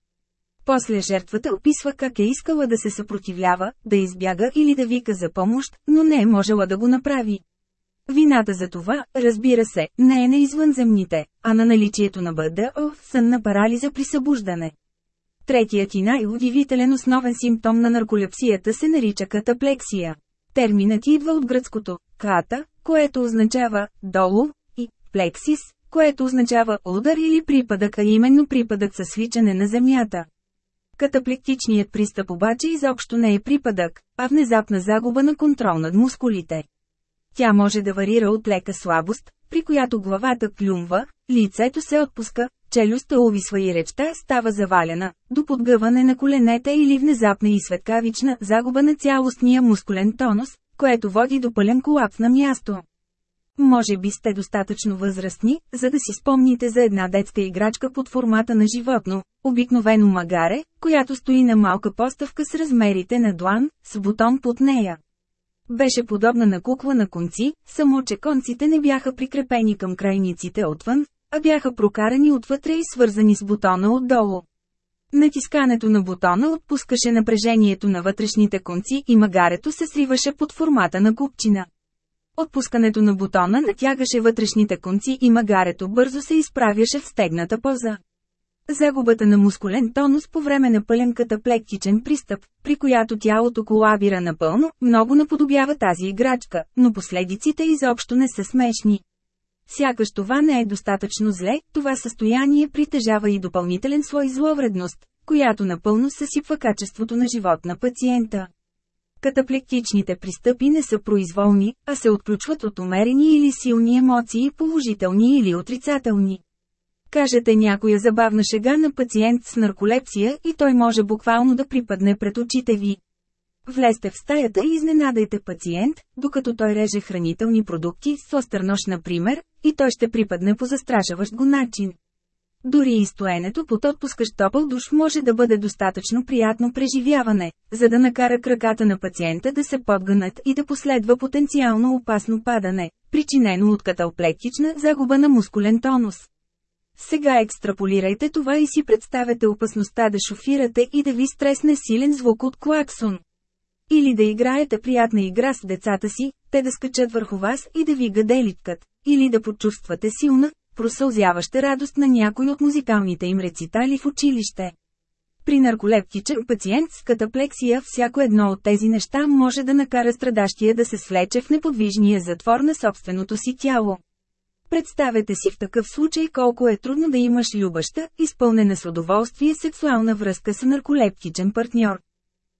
После жертвата описва как е искала да се съпротивлява, да избяга или да вика за помощ, но не е можела да го направи. Вината за това, разбира се, не е на извънземните, а на наличието на БДО, сънна парализа при събуждане. Третият и най-удивителен основен симптом на нарколепсията се нарича катаплексия. Терминът идва от гръцкото «ката», което означава «долу», «плексис», което означава удар или припадък, а именно припадък със свичане на земята. Катаплектичният пристъп обаче изобщо не е припадък, а внезапна загуба на контрол над мускулите. Тя може да варира от лека слабост, при която главата клюмва, лицето се отпуска, челюстта увисва и речта става завалена, до подгъване на коленете или внезапна и светкавична загуба на цялостния мускулен тонус, което води до пълен колапс на място. Може би сте достатъчно възрастни, за да си спомните за една детска играчка под формата на животно, обикновено магаре, която стои на малка поставка с размерите на длан, с бутон под нея. Беше подобна на кукла на конци, само че конците не бяха прикрепени към крайниците отвън, а бяха прокарани отвътре и свързани с бутона отдолу. Натискането на бутона отпускаше напрежението на вътрешните конци и магарето се сриваше под формата на купчина. Отпускането на бутона натягаше вътрешните конци и магарето бързо се изправяше в стегната поза. Загубата на мускулен тонус по време на пълен катаплектичен пристъп, при която тялото колабира напълно, много наподобява тази играчка, но последиците изобщо не са смешни. Сякаш това не е достатъчно зле, това състояние притежава и допълнителен слой зловредност, която напълно съсипва качеството на живот на пациента. Катаплектичните пристъпи не са произволни, а се отключват от умерени или силни емоции, положителни или отрицателни. Кажете някоя забавна шега на пациент с нарколепсия и той може буквално да припадне пред очите ви. Влезте в стаята и изненадайте пациент, докато той реже хранителни продукти, с остър нож например, и той ще припадне по застрашаващ го начин. Дори и стоенето под отпускащ топъл душ може да бъде достатъчно приятно преживяване, за да накара краката на пациента да се подгънат и да последва потенциално опасно падане, причинено от каталплектична загуба на мускулен тонус. Сега екстраполирайте това и си представете опасността да шофирате и да ви стресне силен звук от клаксон. Или да играете приятна игра с децата си, те да скачат върху вас и да ви гаделиткат. Или да почувствате силна, просълзяваща радост на някой от музикалните им рецитали в училище. При нарколептичен пациент с катаплексия всяко едно от тези неща може да накара страдащия да се свлече в неподвижния затвор на собственото си тяло. Представете си в такъв случай колко е трудно да имаш любаща, изпълнена с удоволствие сексуална връзка с нарколептичен партньор.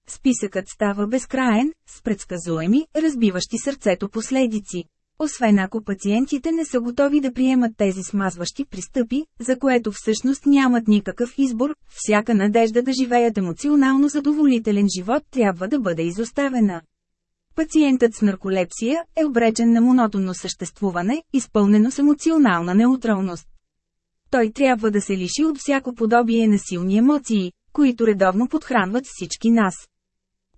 Списъкът става безкраен, с предсказуеми, разбиващи сърцето последици. Освен ако пациентите не са готови да приемат тези смазващи пристъпи, за което всъщност нямат никакъв избор, всяка надежда да живеят емоционално задоволителен живот трябва да бъде изоставена. Пациентът с нарколепсия е обречен на монотонно съществуване, изпълнено с емоционална неутралност. Той трябва да се лиши от всяко подобие на силни емоции, които редовно подхранват всички нас.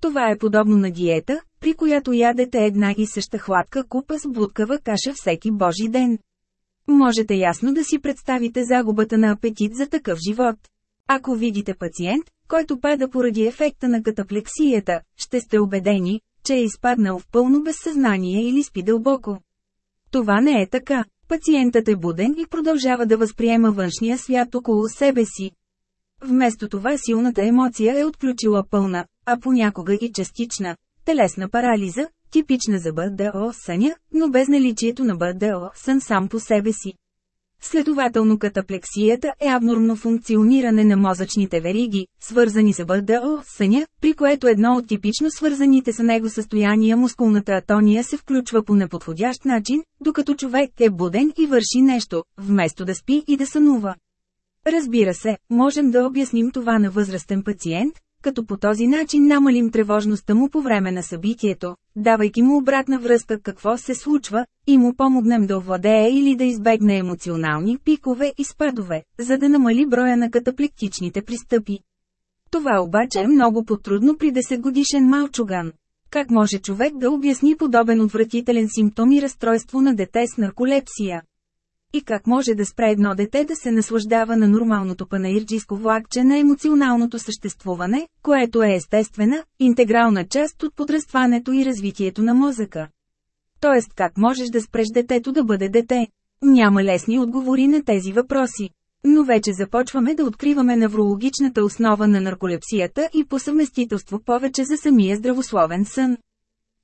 Това е подобно на диета, при която ядете една и съща хладка купа с будкава каша всеки божи ден. Можете ясно да си представите загубата на апетит за такъв живот. Ако видите пациент, който пада поради ефекта на катаплексията, ще сте убедени, че е изпаднал в пълно безсъзнание или спи дълбоко. Това не е така. Пациентът е буден и продължава да възприема външния свят около себе си. Вместо това силната емоция е отключила пълна, а понякога и частична, телесна парализа, типична за БДО съня, но без наличието на БДО сън сам по себе си. Следователно катаплексията е абнормно функциониране на мозъчните вериги, свързани с БДО съня, при което едно от типично свързаните с него състояния мускулната атония се включва по неподходящ начин, докато човек е буден и върши нещо, вместо да спи и да сънува. Разбира се, можем да обясним това на възрастен пациент, като по този начин намалим тревожността му по време на събитието, давайки му обратна връзка какво се случва, и му помогнем да овладее или да избегне емоционални пикове и спадове, за да намали броя на катаплектичните пристъпи. Това обаче е много по-трудно при 10 годишен малчуган. Как може човек да обясни подобен отвратителен симптом и разстройство на дете с нарколепсия? И как може да спре едно дете да се наслаждава на нормалното панаирджийско влакче на емоционалното съществуване, което е естествена, интегрална част от подрастването и развитието на мозъка. Тоест как можеш да спреш детето да бъде дете? Няма лесни отговори на тези въпроси. Но вече започваме да откриваме неврологичната основа на нарколепсията и по съвместителство повече за самия здравословен сън.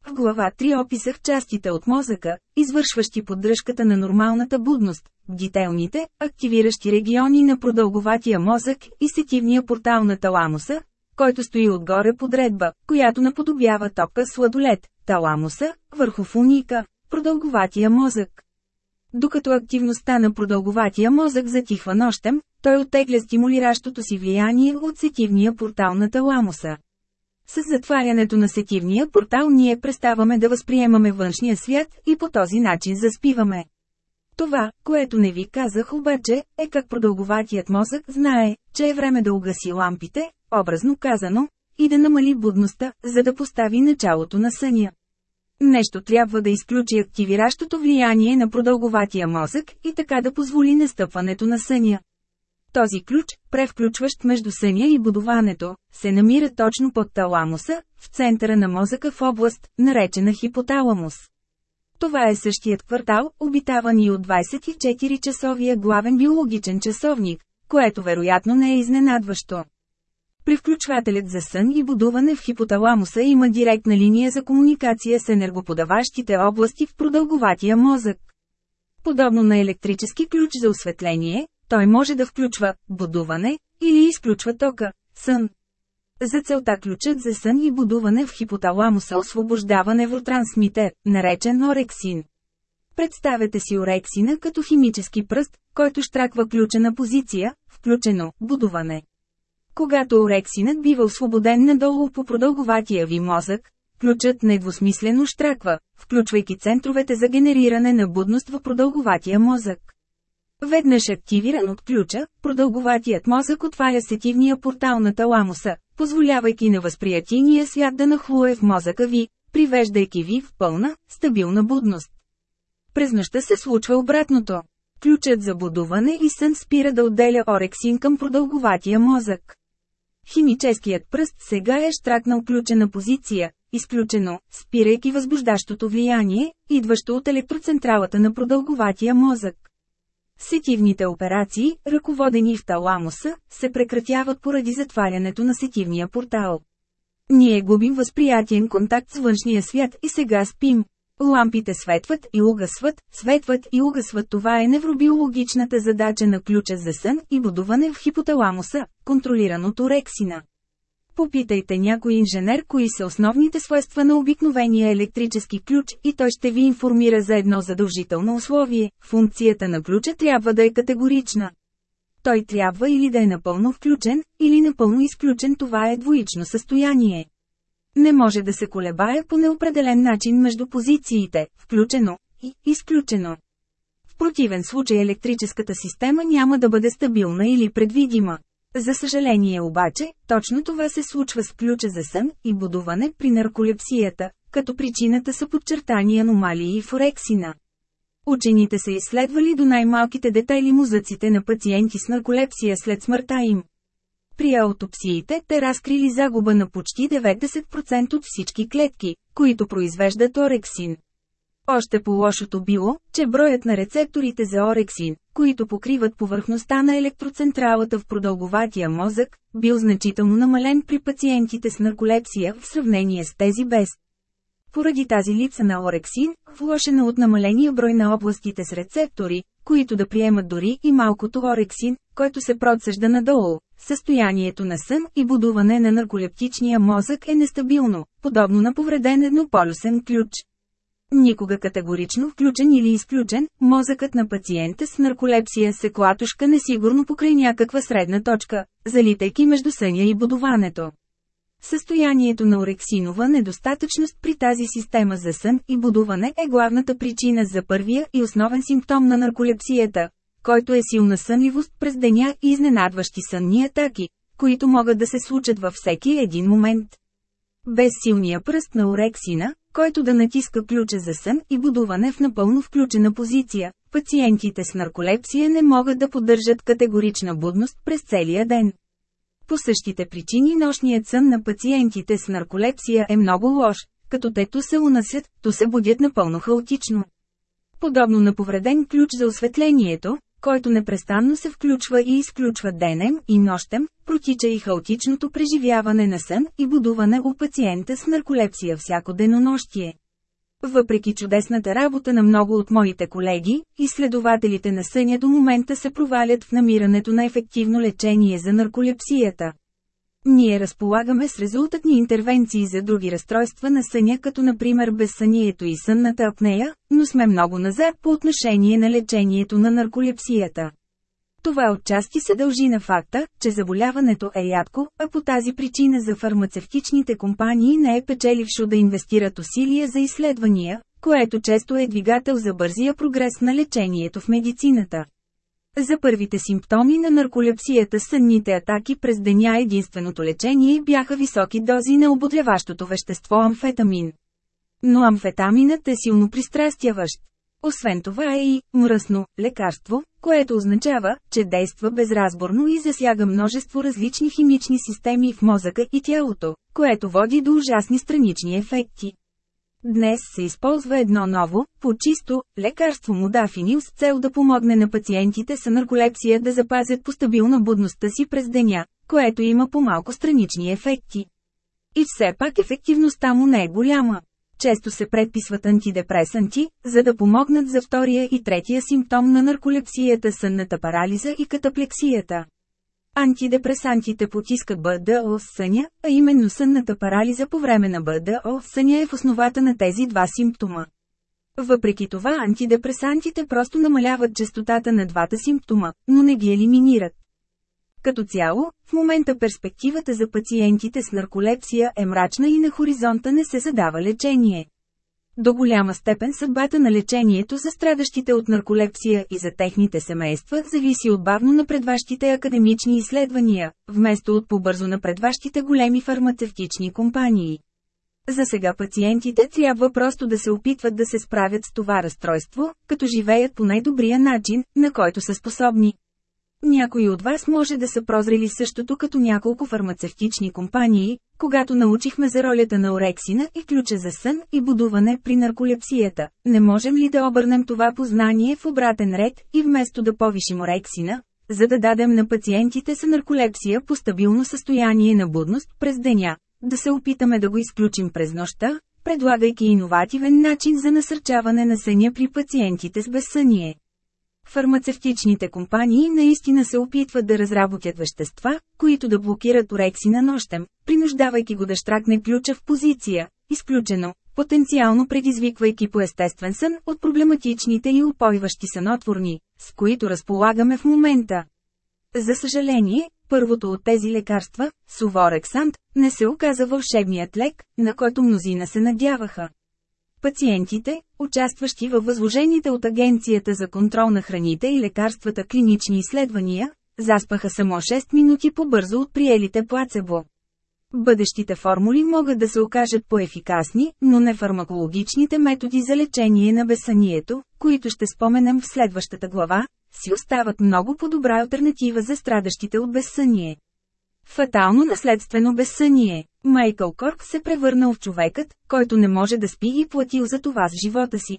В глава 3 описах частите от мозъка, извършващи поддръжката на нормалната будност, бдителните, активиращи региони на продълговатия мозък и сетивния портал на таламуса, който стои отгоре подредба, която наподобява топка сладолет, таламуса, върху фуника, продълговатия мозък. Докато активността на продълговатия мозък затихва нощем, той оттегля стимулиращото си влияние от сетивния портал на таламуса. С затварянето на сетивния портал ние преставаме да възприемаме външния свят и по този начин заспиваме. Това, което не ви казах обаче, е как продълговатият мозък знае, че е време да угаси лампите, образно казано, и да намали будността, за да постави началото на съня. Нещо трябва да изключи активиращото влияние на продълговатия мозък и така да позволи настъпването на съня. Този ключ, превключващ между съня и будуването, се намира точно под таламуса, в центъра на мозъка в област, наречена хипоталамус. Това е същият квартал, обитаван и от 24-часовия главен биологичен часовник, което вероятно не е изненадващо. Привключвателят за сън и будуване в хипоталамуса има директна линия за комуникация с енергоподаващите области в продълговатия мозък. Подобно на електрически ключ за осветление, той може да включва будуване или изключва тока, сън. За целта ключът за сън и будуване в хипоталамуса освобождава невротрансмитер, наречен орексин. Представете си орексина като химически пръст, който штраква ключа на позиция, включено будуване. Когато орексинът бива освободен надолу по продълговатия ви мозък, ключът недвусмислено штраква, включвайки центровете за генериране на будност в продълговатия мозък. Веднъж активиран от ключа, продълговатият мозък отваря сетивния портал на таламуса, позволявайки на възприятийния свят да нахлуе в мозъка ви, привеждайки ви в пълна, стабилна будност. През нощта се случва обратното. Ключът за будуване и сън спира да отделя орексин към продълговатия мозък. Химическият пръст сега е штракнал ключена позиция, изключено, спирайки възбуждащото влияние, идващо от електроцентралата на продълговатия мозък. Сетивните операции, ръководени в таламуса, се прекратяват поради затварянето на сетивния портал. Ние губим възприятиен контакт с външния свят и сега спим. Лампите светват и угасват, светват и угасват. Това е невробиологичната задача на ключа за сън и будуване в хипоталамуса, контролиран от орексина. Попитайте някой инженер кои са основните свойства на обикновения електрически ключ и той ще ви информира за едно задължително условие – функцията на ключа трябва да е категорична. Той трябва или да е напълно включен, или напълно изключен това е двоично състояние. Не може да се колебае по неопределен начин между позициите – включено и изключено. В противен случай електрическата система няма да бъде стабилна или предвидима. За съжаление обаче, точно това се случва с ключа за сън и будуване при нарколепсията, като причината са подчертани аномалии в орексина. Учените са изследвали до най-малките детайли мозъците на пациенти с нарколепсия след смъртта им. При аутопсиите те разкрили загуба на почти 90% от всички клетки, които произвеждат орексин. Още по-лошото било, че броят на рецепторите за орексин, които покриват повърхността на електроцентралата в продълговатия мозък, бил значително намален при пациентите с нарколепсия в сравнение с тези без. Поради тази липса на орексин, влошена от намаления брой на областите с рецептори, които да приемат дори и малкото орексин, който се процежда надолу, състоянието на сън и будуване на нарколептичния мозък е нестабилно, подобно на повреден еднополюсен ключ. Никога категорично включен или изключен, мозъкът на пациента с нарколепсия се клатушка несигурно покрай някаква средна точка, залитайки между съня и будуването. Състоянието на орексинова недостатъчност при тази система за сън и будуване е главната причина за първия и основен симптом на нарколепсията, който е силна сънливост през деня и изненадващи сънни атаки, които могат да се случат във всеки един момент. Без силния пръст на орексина, който да натиска ключа за сън и будуване в напълно включена позиция, пациентите с нарколепсия не могат да поддържат категорична будност през целия ден. По същите причини нощният сън на пациентите с нарколепсия е много лош, като те то се унасят, то се будят напълно хаотично. Подобно на повреден ключ за осветлението, който непрестанно се включва и изключва денем и нощем, протича и хаотичното преживяване на сън и будуване у пациента с нарколепсия всяко денонощие. Въпреки чудесната работа на много от моите колеги, изследователите на съня до момента се провалят в намирането на ефективно лечение за нарколепсията. Ние разполагаме с резултатни интервенции за други разстройства на съня, като например безсънието и сънната апнея, но сме много назад по отношение на лечението на нарколепсията. Това отчасти се дължи на факта, че заболяването е ядко, а по тази причина за фармацевтичните компании не е печелившо да инвестират усилия за изследвания, което често е двигател за бързия прогрес на лечението в медицината. За първите симптоми на нарколепсията сънните атаки през деня единственото лечение бяха високи дози на ободряващото вещество амфетамин. Но амфетаминът е силно пристрастяващ. Освен това е и мръсно лекарство, което означава, че действа безразборно и засяга множество различни химични системи в мозъка и тялото, което води до ужасни странични ефекти. Днес се използва едно ново, по-чисто, лекарство мудафинил с цел да помогне на пациентите с нарколепсия да запазят по стабилна будността си през деня, което има по-малко странични ефекти. И все пак ефективността му не е голяма. Често се предписват антидепресанти, за да помогнат за втория и третия симптом на нарколепсията сънната парализа и катаплексията. Антидепресантите потискат БДО в съня, а именно сънната парализа по време на БДО в съня е в основата на тези два симптома. Въпреки това антидепресантите просто намаляват частотата на двата симптома, но не ги елиминират. Като цяло, в момента перспективата за пациентите с нарколепсия е мрачна и на хоризонта не се задава лечение. До голяма степен съдбата на лечението за страдащите от нарколепсия и за техните семейства зависи от бавно напредващите академични изследвания, вместо от побързо напредващите големи фармацевтични компании. За сега пациентите трябва просто да се опитват да се справят с това разстройство, като живеят по най-добрия начин, на който са способни. Някои от вас може да са прозрели същото като няколко фармацевтични компании, когато научихме за ролята на орексина и ключа за сън и будуване при нарколепсията. Не можем ли да обърнем това познание в обратен ред и вместо да повишим орексина, за да дадем на пациентите с нарколепсия по стабилно състояние на будност през деня, да се опитаме да го изключим през нощта, предлагайки иновативен начин за насърчаване на съня при пациентите с безсъние. Фармацевтичните компании наистина се опитват да разработят вещества, които да блокират орексина нощем, принуждавайки го да штракне ключа в позиция, изключено, потенциално предизвиквайки по естествен сън от проблематичните и упойващи сънотворни, с които разполагаме в момента. За съжаление, първото от тези лекарства, Суворексант, не се оказа вълшебният лек, на който мнозина се надяваха. Пациентите, участващи във възложените от Агенцията за контрол на храните и лекарствата клинични изследвания, заспаха само 6 минути по-бързо от приелите плацебо. Бъдещите формули могат да се окажат по-ефикасни, но не фармакологичните методи за лечение на безсънието, които ще споменем в следващата глава, си остават много по-добра альтернатива за страдащите от безсъние. Фатално наследствено безсъние. Майкъл Корк се превърнал в човекът, който не може да спи и платил за това с живота си.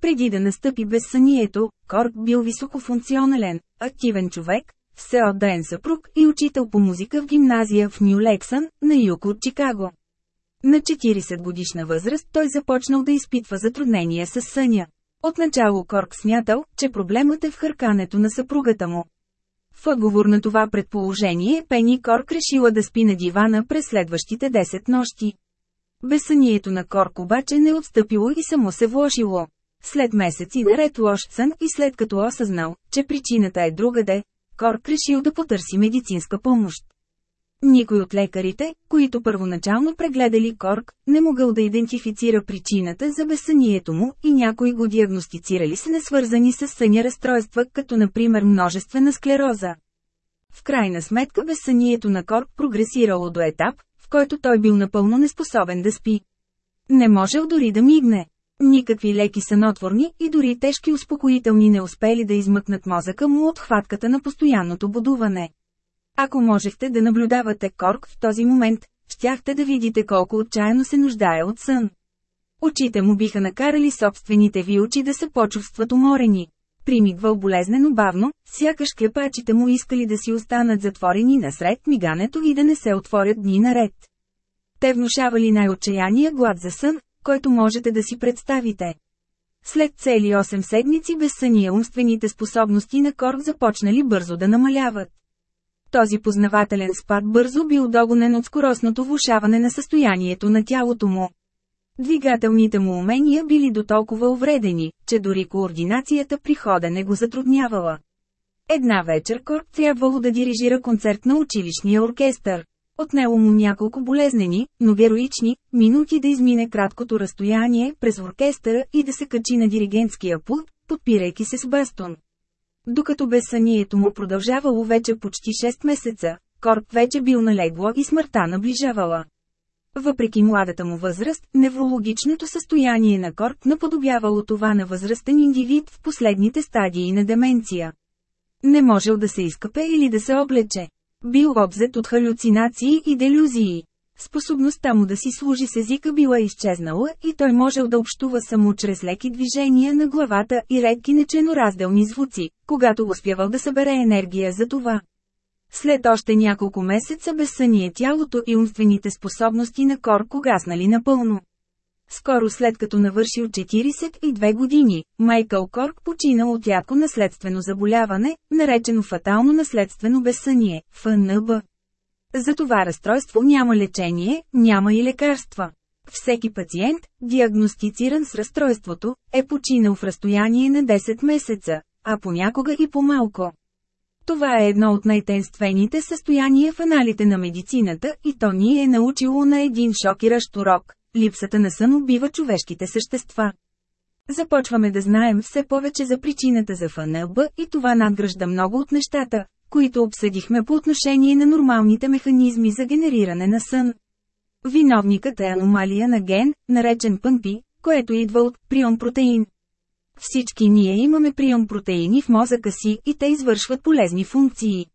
Преди да настъпи безсънието, Корк бил високофункционален, активен човек, всеотдаен съпруг и учител по музика в гимназия в Нью Лексън, на юг от Чикаго. На 40 годишна възраст той започнал да изпитва затруднения с съня. Отначало Корк смятал, че проблемът е в хъркането на съпругата му. В отговор на това предположение Пени Корк решила да спи на дивана през следващите 10 нощи. Безсънието на Корк обаче не отстъпило и само се влошило. След месеци наред лош сън и след като осъзнал, че причината е другаде, Корк решил да потърси медицинска помощ. Никой от лекарите, които първоначално прегледали Корк, не могъл да идентифицира причината за безсънието му и някои го диагностицирали с несвързани с съня разстройства, като например множествена склероза. В крайна сметка безсънието на Корк прогресирало до етап, в който той бил напълно неспособен да спи. Не можел дори да мигне. Никакви леки сънотворни и дори тежки успокоителни не успели да измъкнат мозъка му от хватката на постоянното будуване. Ако можехте да наблюдавате Корк в този момент, щяхте да видите колко отчаяно се нуждае от сън. Очите му биха накарали собствените ви очи да се почувстват уморени. Примигвал болезнено бавно, сякаш клепачите му искали да си останат затворени насред мигането и да не се отворят дни наред. Те внушавали най-отчаяния глад за сън, който можете да си представите. След цели 8 седмици безсъния умствените способности на Корк започнали бързо да намаляват. Този познавателен спад бързо бил догонен от скоростното влушаване на състоянието на тялото му. Двигателните му умения били до толкова увредени, че дори координацията при ходене го затруднявала. Една вечер Корк трябвало да дирижира концерт на училищния оркестър. Отнело му няколко болезнени, но героични, минути да измине краткото разстояние през оркестъра и да се качи на диригентския пулт, подпирайки се с бастон. Докато безсънието му продължавало вече почти 6 месеца, Корк вече бил налегло и смъртта наближавала. Въпреки младата му възраст, неврологичното състояние на Корк наподобявало това на възрастен индивид в последните стадии на деменция. Не можел да се изкъпе или да се облече. Бил обзет от халюцинации и делюзии. Способността му да си служи с езика била изчезнала и той можел да общува само чрез леки движения на главата и редки неченоразделни звуци, когато успявал да събере енергия за това. След още няколко месеца безсъние тялото и умствените способности на Корко гаснали напълно. Скоро след като навършил 42 години, Майкъл Корк починал от ядко наследствено заболяване, наречено фатално наследствено безсъние – ФНБ. За това разстройство няма лечение, няма и лекарства. Всеки пациент, диагностициран с разстройството, е починал в разстояние на 10 месеца, а понякога и по-малко. Това е едно от най-тенствените състояния в аналите на медицината и то ни е научило на един шокиращ урок – липсата на сън убива човешките същества. Започваме да знаем все повече за причината за ФНБ и това надгражда много от нещата, които обсъдихме по отношение на нормалните механизми за генериране на сън. Виновникът е аномалия на ген, наречен пънпи, което идва от прион протеин. Всички ние имаме прием протеини в мозъка си и те извършват полезни функции.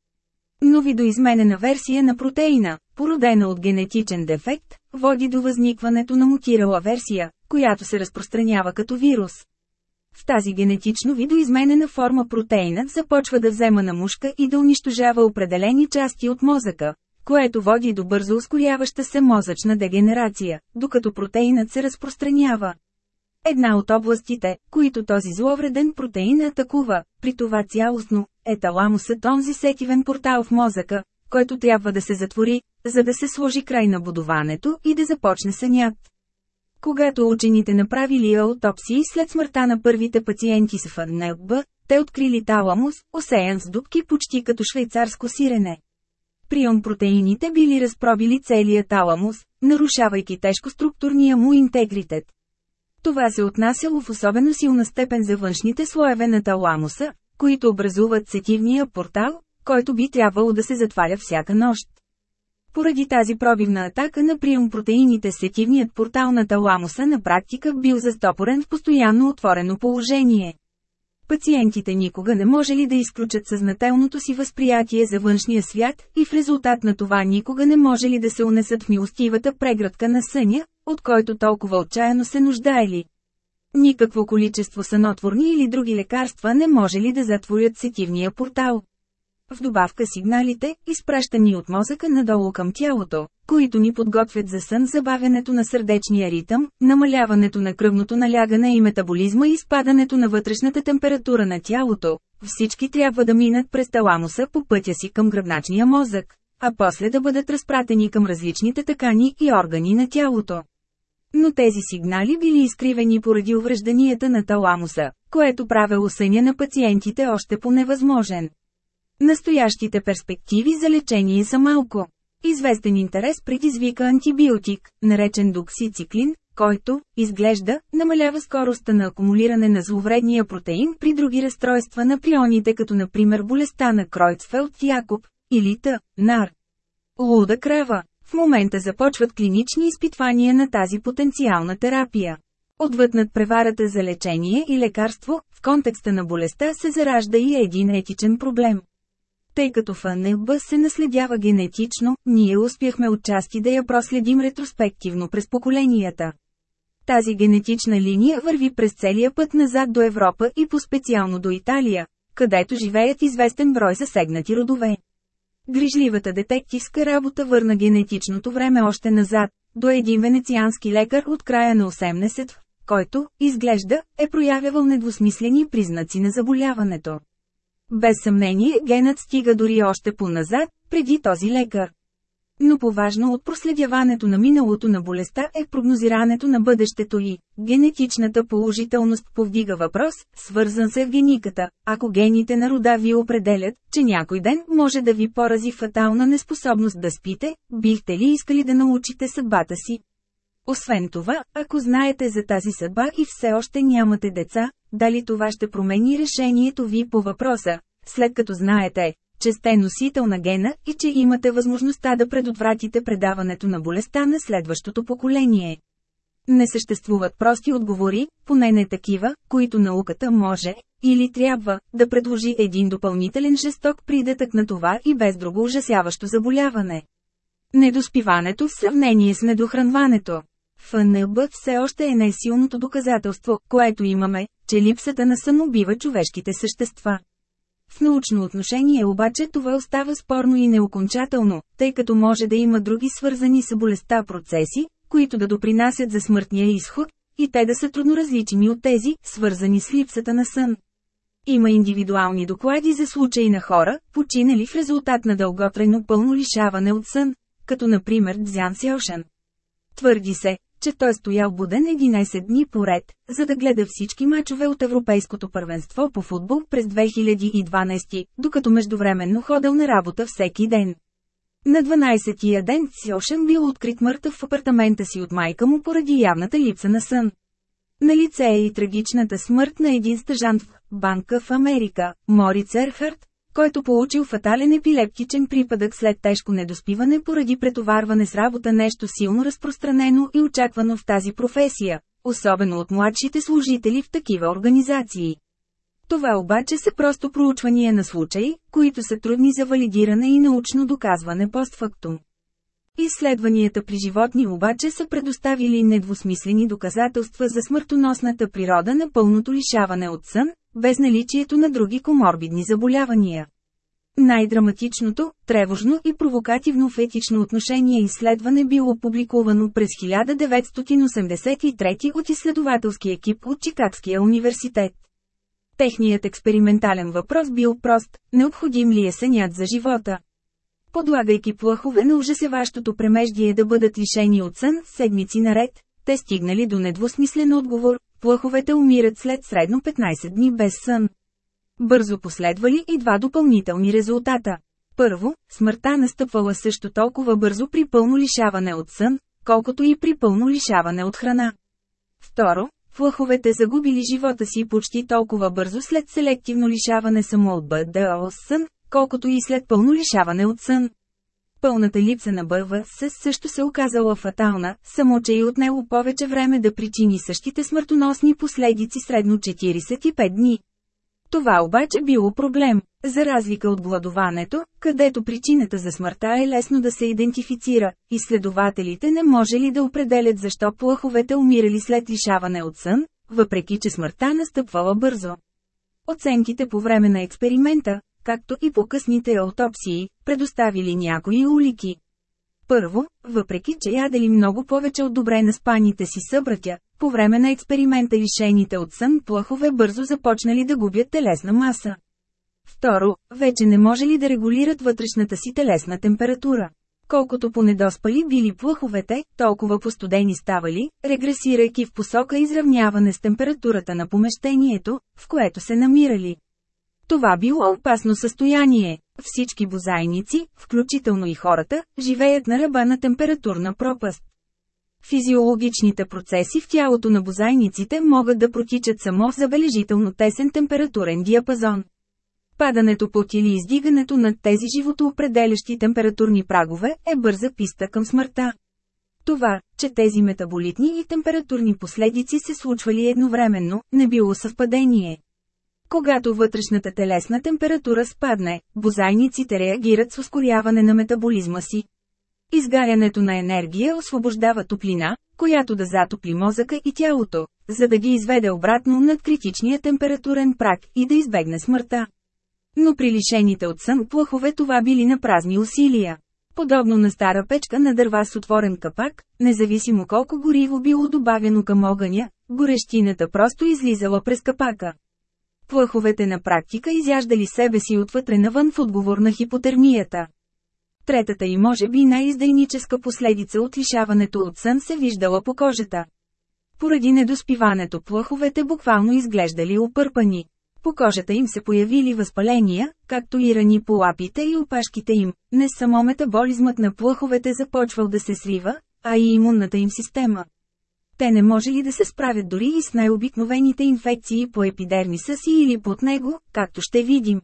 Но видоизменена версия на протеина, породена от генетичен дефект, води до възникването на мутирала версия, която се разпространява като вирус. В тази генетично видоизменена форма протеинът започва да взема на мушка и да унищожава определени части от мозъка, което води до бързо ускоряваща се мозъчна дегенерация, докато протеинът се разпространява. Една от областите, които този зловреден протеин атакува, при това цялостно, е таламусът онзи сетивен портал в мозъка, който трябва да се затвори, за да се сложи край на будуването и да започне сънят. Когато учените направили аутопсии след смъртта на първите пациенти с ФНЛБ, те открили таламус, осеян с дубки почти като швейцарско сирене. Прион протеините били разпробили целия таламус, нарушавайки тежко структурния му интегритет. Това се отнасяло в особено силна степен за външните слоеве на таламуса, които образуват сетивния портал, който би трябвало да се затваря всяка нощ. Поради тази пробивна атака на прием протеините сетивният портал на таламуса на практика бил застопорен в постоянно отворено положение. Пациентите никога не можели да изключат съзнателното си възприятие за външния свят и в резултат на това никога не можели да се унесат в милостивата преградка на съня, от който толкова отчаяно се нуждаели. Никакво количество санотворни или други лекарства не може ли да затворят сетивния портал. В добавка сигналите, изпращани от мозъка надолу към тялото, които ни подготвят за сън забавянето на сърдечния ритъм, намаляването на кръвното налягане и метаболизма и спадането на вътрешната температура на тялото, всички трябва да минат през таламуса по пътя си към гръбначния мозък, а после да бъдат разпратени към различните такани и органи на тялото. Но тези сигнали били изкривени поради уврежданията на таламуса, което правило съня на пациентите още по-невъзможен. Настоящите перспективи за лечение са малко. Известен интерес предизвика антибиотик, наречен доксициклин, който, изглежда, намалява скоростта на акумулиране на зловредния протеин при други разстройства на прионите като например болестта на Кройцфелд-Якоб, или Т. НАР. Луда крава. В момента започват клинични изпитвания на тази потенциална терапия. Отвъд над преварата за лечение и лекарство, в контекста на болестта се заражда и един етичен проблем. Тъй като ФНБ се наследява генетично, ние успяхме отчасти да я проследим ретроспективно през поколенията. Тази генетична линия върви през целия път назад до Европа и по-специално до Италия, където живеят известен брой засегнати родове. Грижливата детективска работа върна генетичното време още назад, до един венециански лекар от края на 80 който, изглежда, е проявявал недвусмислени признаци на заболяването. Без съмнение генът стига дори още по-назад, преди този лекар. Но поважно от проследяването на миналото на болестта е прогнозирането на бъдещето и генетичната положителност повдига въпрос, свързан с евгениката. Ако гените на рода ви определят, че някой ден може да ви порази фатална неспособност да спите, бихте ли искали да научите съдбата си? Освен това, ако знаете за тази съдба и все още нямате деца, дали това ще промени решението ви по въпроса, след като знаете, че сте носител на гена и че имате възможността да предотвратите предаването на болестта на следващото поколение. Не съществуват прости отговори, поне не такива, които науката може, или трябва, да предложи един допълнителен жесток придатък на това и без друго ужасяващо заболяване. Недоспиването в сравнение с недохранването. ФНБ все още е най-силното доказателство, което имаме, че липсата на сън убива човешките същества. В научно отношение обаче това остава спорно и неокончателно, тъй като може да има други свързани с болестта процеси, които да допринасят за смъртния изход, и те да са трудно различими от тези, свързани с липсата на сън. Има индивидуални доклади за случаи на хора, починали в резултат на дълготрайно пълно лишаване от сън, като например Дзян Сяошан. Твърди се, че той стоял буден 11 дни поред, за да гледа всички мачове от Европейското първенство по футбол през 2012, докато междувременно ходил на работа всеки ден. На 12-тия ден Сьошен бил открит мъртъв в апартамента си от майка му поради явната липса на сън. На лице е и трагичната смърт на един стъжант в Банка в Америка, Мориц Ерхард, който получил фатален епилептичен припадък след тежко недоспиване поради претоварване с работа нещо силно разпространено и очаквано в тази професия, особено от младшите служители в такива организации. Това обаче са просто проучвания на случаи, които са трудни за валидиране и научно доказване постфактум. Изследванията при животни обаче са предоставили недвусмислени доказателства за смъртоносната природа на пълното лишаване от сън, без наличието на други коморбидни заболявания. Най-драматичното, тревожно и провокативно в етично отношение изследване било публикувано през 1983 от изследователски екип от Чикагския университет. Техният експериментален въпрос бил прост – необходим ли е сънят за живота? Подлагайки плахове на ужасеващото премеждие да бъдат лишени от сън седмици наред, те стигнали до недвусмислен отговор – плаховете умират след средно 15 дни без сън. Бързо последвали и два допълнителни резултата. Първо, смъртта настъпвала също толкова бързо при пълно лишаване от сън, колкото и при пълно лишаване от храна. Второ, флаховете загубили живота си почти толкова бързо след селективно лишаване само от БДО сън, колкото и след пълно лишаване от сън. Пълната липса на БВС също се оказала фатална, само че и от него повече време да причини същите смъртоносни последици средно 45 дни. Това обаче било проблем. За разлика от гладуването, където причината за смъртта е лесно да се идентифицира, изследователите не можели да определят защо плаховете умирали след лишаване от сън, въпреки че смъртта настъпвала бързо. Оценките по време на експеримента, както и по късните аутопсии, предоставили някои улики. Първо, въпреки че ядели много повече от добре на спаните си събратя, по време на експеримента лишените от сън плахове бързо започнали да губят телесна маса. Второ, вече не може ли да регулират вътрешната си телесна температура. Колкото понедоспали били плъховете, толкова постудени ставали, регресирайки в посока изравняване с температурата на помещението, в което се намирали. Това било опасно състояние. Всички бозайници, включително и хората, живеят на ръба на температурна пропаст. Физиологичните процеси в тялото на бозайниците могат да протичат само в забележително тесен температурен диапазон. Падането под или издигането над тези животоопределящи температурни прагове е бърза писта към смъртта. Това, че тези метаболитни и температурни последици се случвали едновременно, не било съвпадение. Когато вътрешната телесна температура спадне, бозайниците реагират с ускоряване на метаболизма си. Изгарянето на енергия освобождава топлина, която да затопли мозъка и тялото, за да ги изведе обратно над критичния температурен прак и да избегне смъртта. Но при лишените от сън плахове това били на празни усилия. Подобно на стара печка на дърва с отворен капак, независимо колко гориво било добавено към огъня, горещината просто излизала през капака. Плъховете на практика изяждали себе си отвътре навън в отговор на хипотермията. Третата и може би най-издайническа последица от лишаването от сън се виждала по кожата. Поради недоспиването плъховете буквално изглеждали опърпани. По кожата им се появили възпаления, както и рани по лапите и опашките им. Не само метаболизмът на плъховете започвал да се свива, а и имунната им система. Те не може ли да се справят дори и с най-обикновените инфекции по епидермиса си или под него, както ще видим.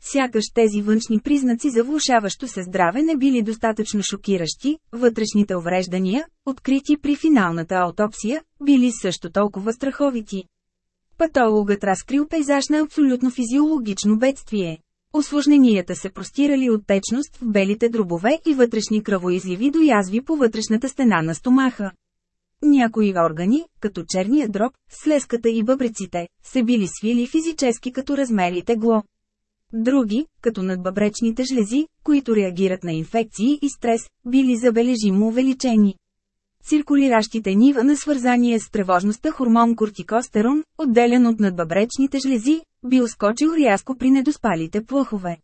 Сякаш тези външни признаци за влушаващо се здраве не били достатъчно шокиращи, вътрешните увреждания, открити при финалната аутопсия, били също толкова страховити. Патологът разкрил пейзаж на абсолютно физиологично бедствие. Осложненията се простирали от течност в белите дробове и вътрешни кръвоизливи до язви по вътрешната стена на стомаха. Някои органи, като черния дроб, слезката и бъбреците, се били свили физически като размери тегло. Други, като надбъбречните жлези, които реагират на инфекции и стрес, били забележимо увеличени. Циркулиращите нива на свързание с тревожността хормон кортикостерон, отделен от надбъбречните жлези, бил скочил рязко при недоспалите плъхове.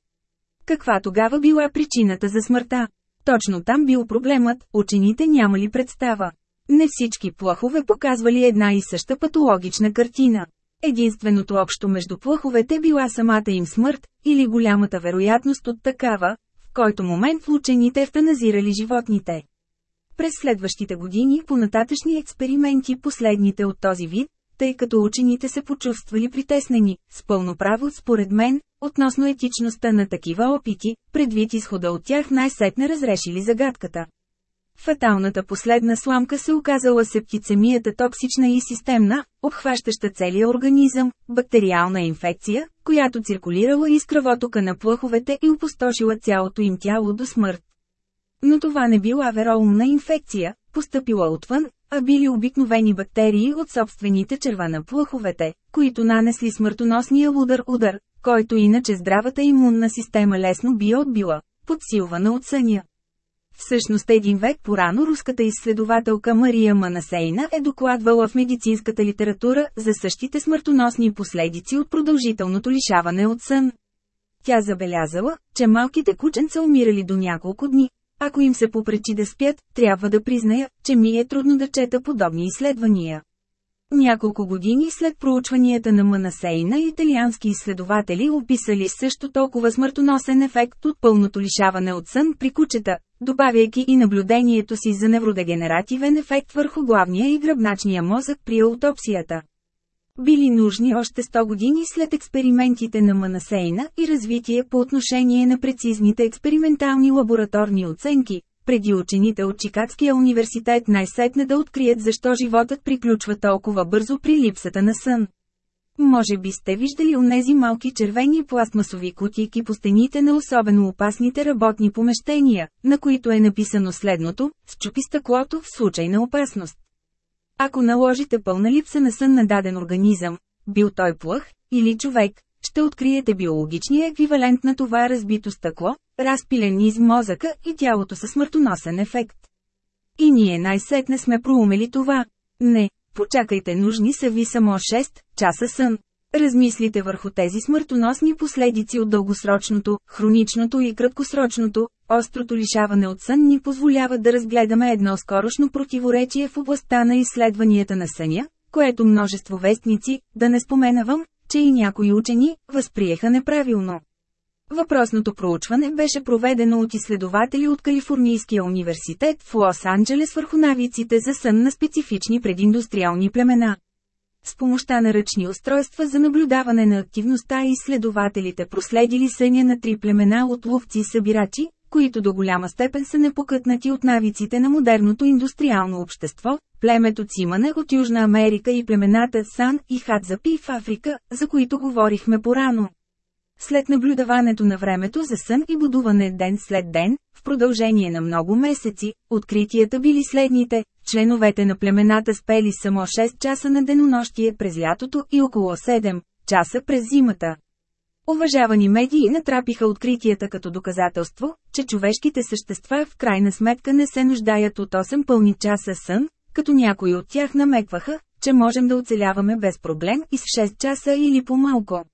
Каква тогава била причината за смъртта? Точно там бил проблемът, учените нямали представа. Не всички плъхове показвали една и съща патологична картина. Единственото общо между плъховете била самата им смърт, или голямата вероятност от такава, в който момент учените ефтаназирали животните. През следващите години по нататъчни експерименти последните от този вид, тъй като учените се почувствали притеснени, с пълно право според мен, относно етичността на такива опити, предвид изхода от тях най-сетне разрешили загадката. Фаталната последна сламка се оказала септицемията токсична и системна, обхващаща целия организъм, бактериална инфекция, която циркулирала из кръвотока на плъховете и опустошила цялото им тяло до смърт. Но това не била вероумна инфекция, постъпила отвън, а били обикновени бактерии от собствените черва на плъховете, които нанесли смъртоносния удар-удар, който иначе здравата имунна система лесно би отбила, подсилвана от съня. Всъщност един век порано руската изследователка Мария Манасейна е докладвала в медицинската литература за същите смъртоносни последици от продължителното лишаване от сън. Тя забелязала, че малките кученца умирали до няколко дни. Ако им се попречи да спят, трябва да призная, че ми е трудно да чета подобни изследвания. Няколко години след проучванията на Манасейна италиански изследователи описали също толкова смъртоносен ефект от пълното лишаване от сън при кучета, добавяйки и наблюдението си за невродегенеративен ефект върху главния и гръбначния мозък при аутопсията. Били нужни още 100 години след експериментите на Манасейна и развитие по отношение на прецизните експериментални лабораторни оценки, преди учените от Чикагския университет най-сетне да открият защо животът приключва толкова бързо при липсата на сън. Може би сте виждали онези малки червени пластмасови кутийки по стените на особено опасните работни помещения, на които е написано следното – счупи стъклото в случай на опасност. Ако наложите пълна липса на сън на даден организъм, бил той плъх, или човек, ще откриете биологичния еквивалент на това разбито стъкло, разпилен из мозъка и тялото със смъртоносен ефект. И ние най-сетне сме проумели това. Не, почакайте нужни са ви само 6 часа сън. Размислите върху тези смъртоносни последици от дългосрочното, хроничното и краткосрочното, острото лишаване от сън ни позволява да разгледаме едно скорошно противоречие в областта на изследванията на съня, което множество вестници, да не споменавам, че и някои учени, възприеха неправилно. Въпросното проучване беше проведено от изследователи от Калифорнийския университет в Лос-Анджелес върху навиците за сън на специфични прединдустриални племена. С помощта на ръчни устройства за наблюдаване на активността изследователите проследили съня на три племена от ловци-събирачи, които до голяма степен са непокътнати от навиците на модерното индустриално общество, племето Цимане от Южна Америка и племената Сан и Хадзапи в Африка, за които говорихме порано. След наблюдаването на времето за сън и будуване ден след ден, в продължение на много месеци, откритията били следните. Членовете на племената спели само 6 часа на денонощие през лятото и около 7 часа през зимата. Уважавани медии натрапиха откритията като доказателство, че човешките същества в крайна сметка не се нуждаят от 8 пълни часа сън, като някои от тях намекваха, че можем да оцеляваме без проблем и с 6 часа или по-малко.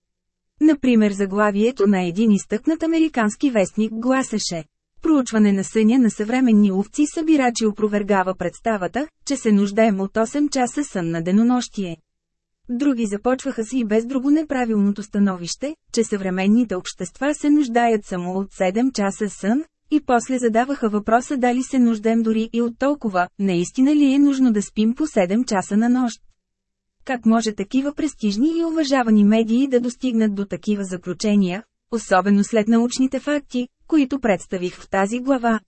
Например заглавието на един изтъкнат американски вестник гласеше Проучване на съня на съвременни овци събирачи опровергава представата, че се нуждаем от 8 часа сън на денонощие. Други започваха си и без друго неправилното становище, че съвременните общества се нуждаят само от 7 часа сън, и после задаваха въпроса дали се нуждаем дори и от толкова, наистина ли е нужно да спим по 7 часа на нощ. Как може такива престижни и уважавани медии да достигнат до такива заключения, особено след научните факти, които представих в тази глава?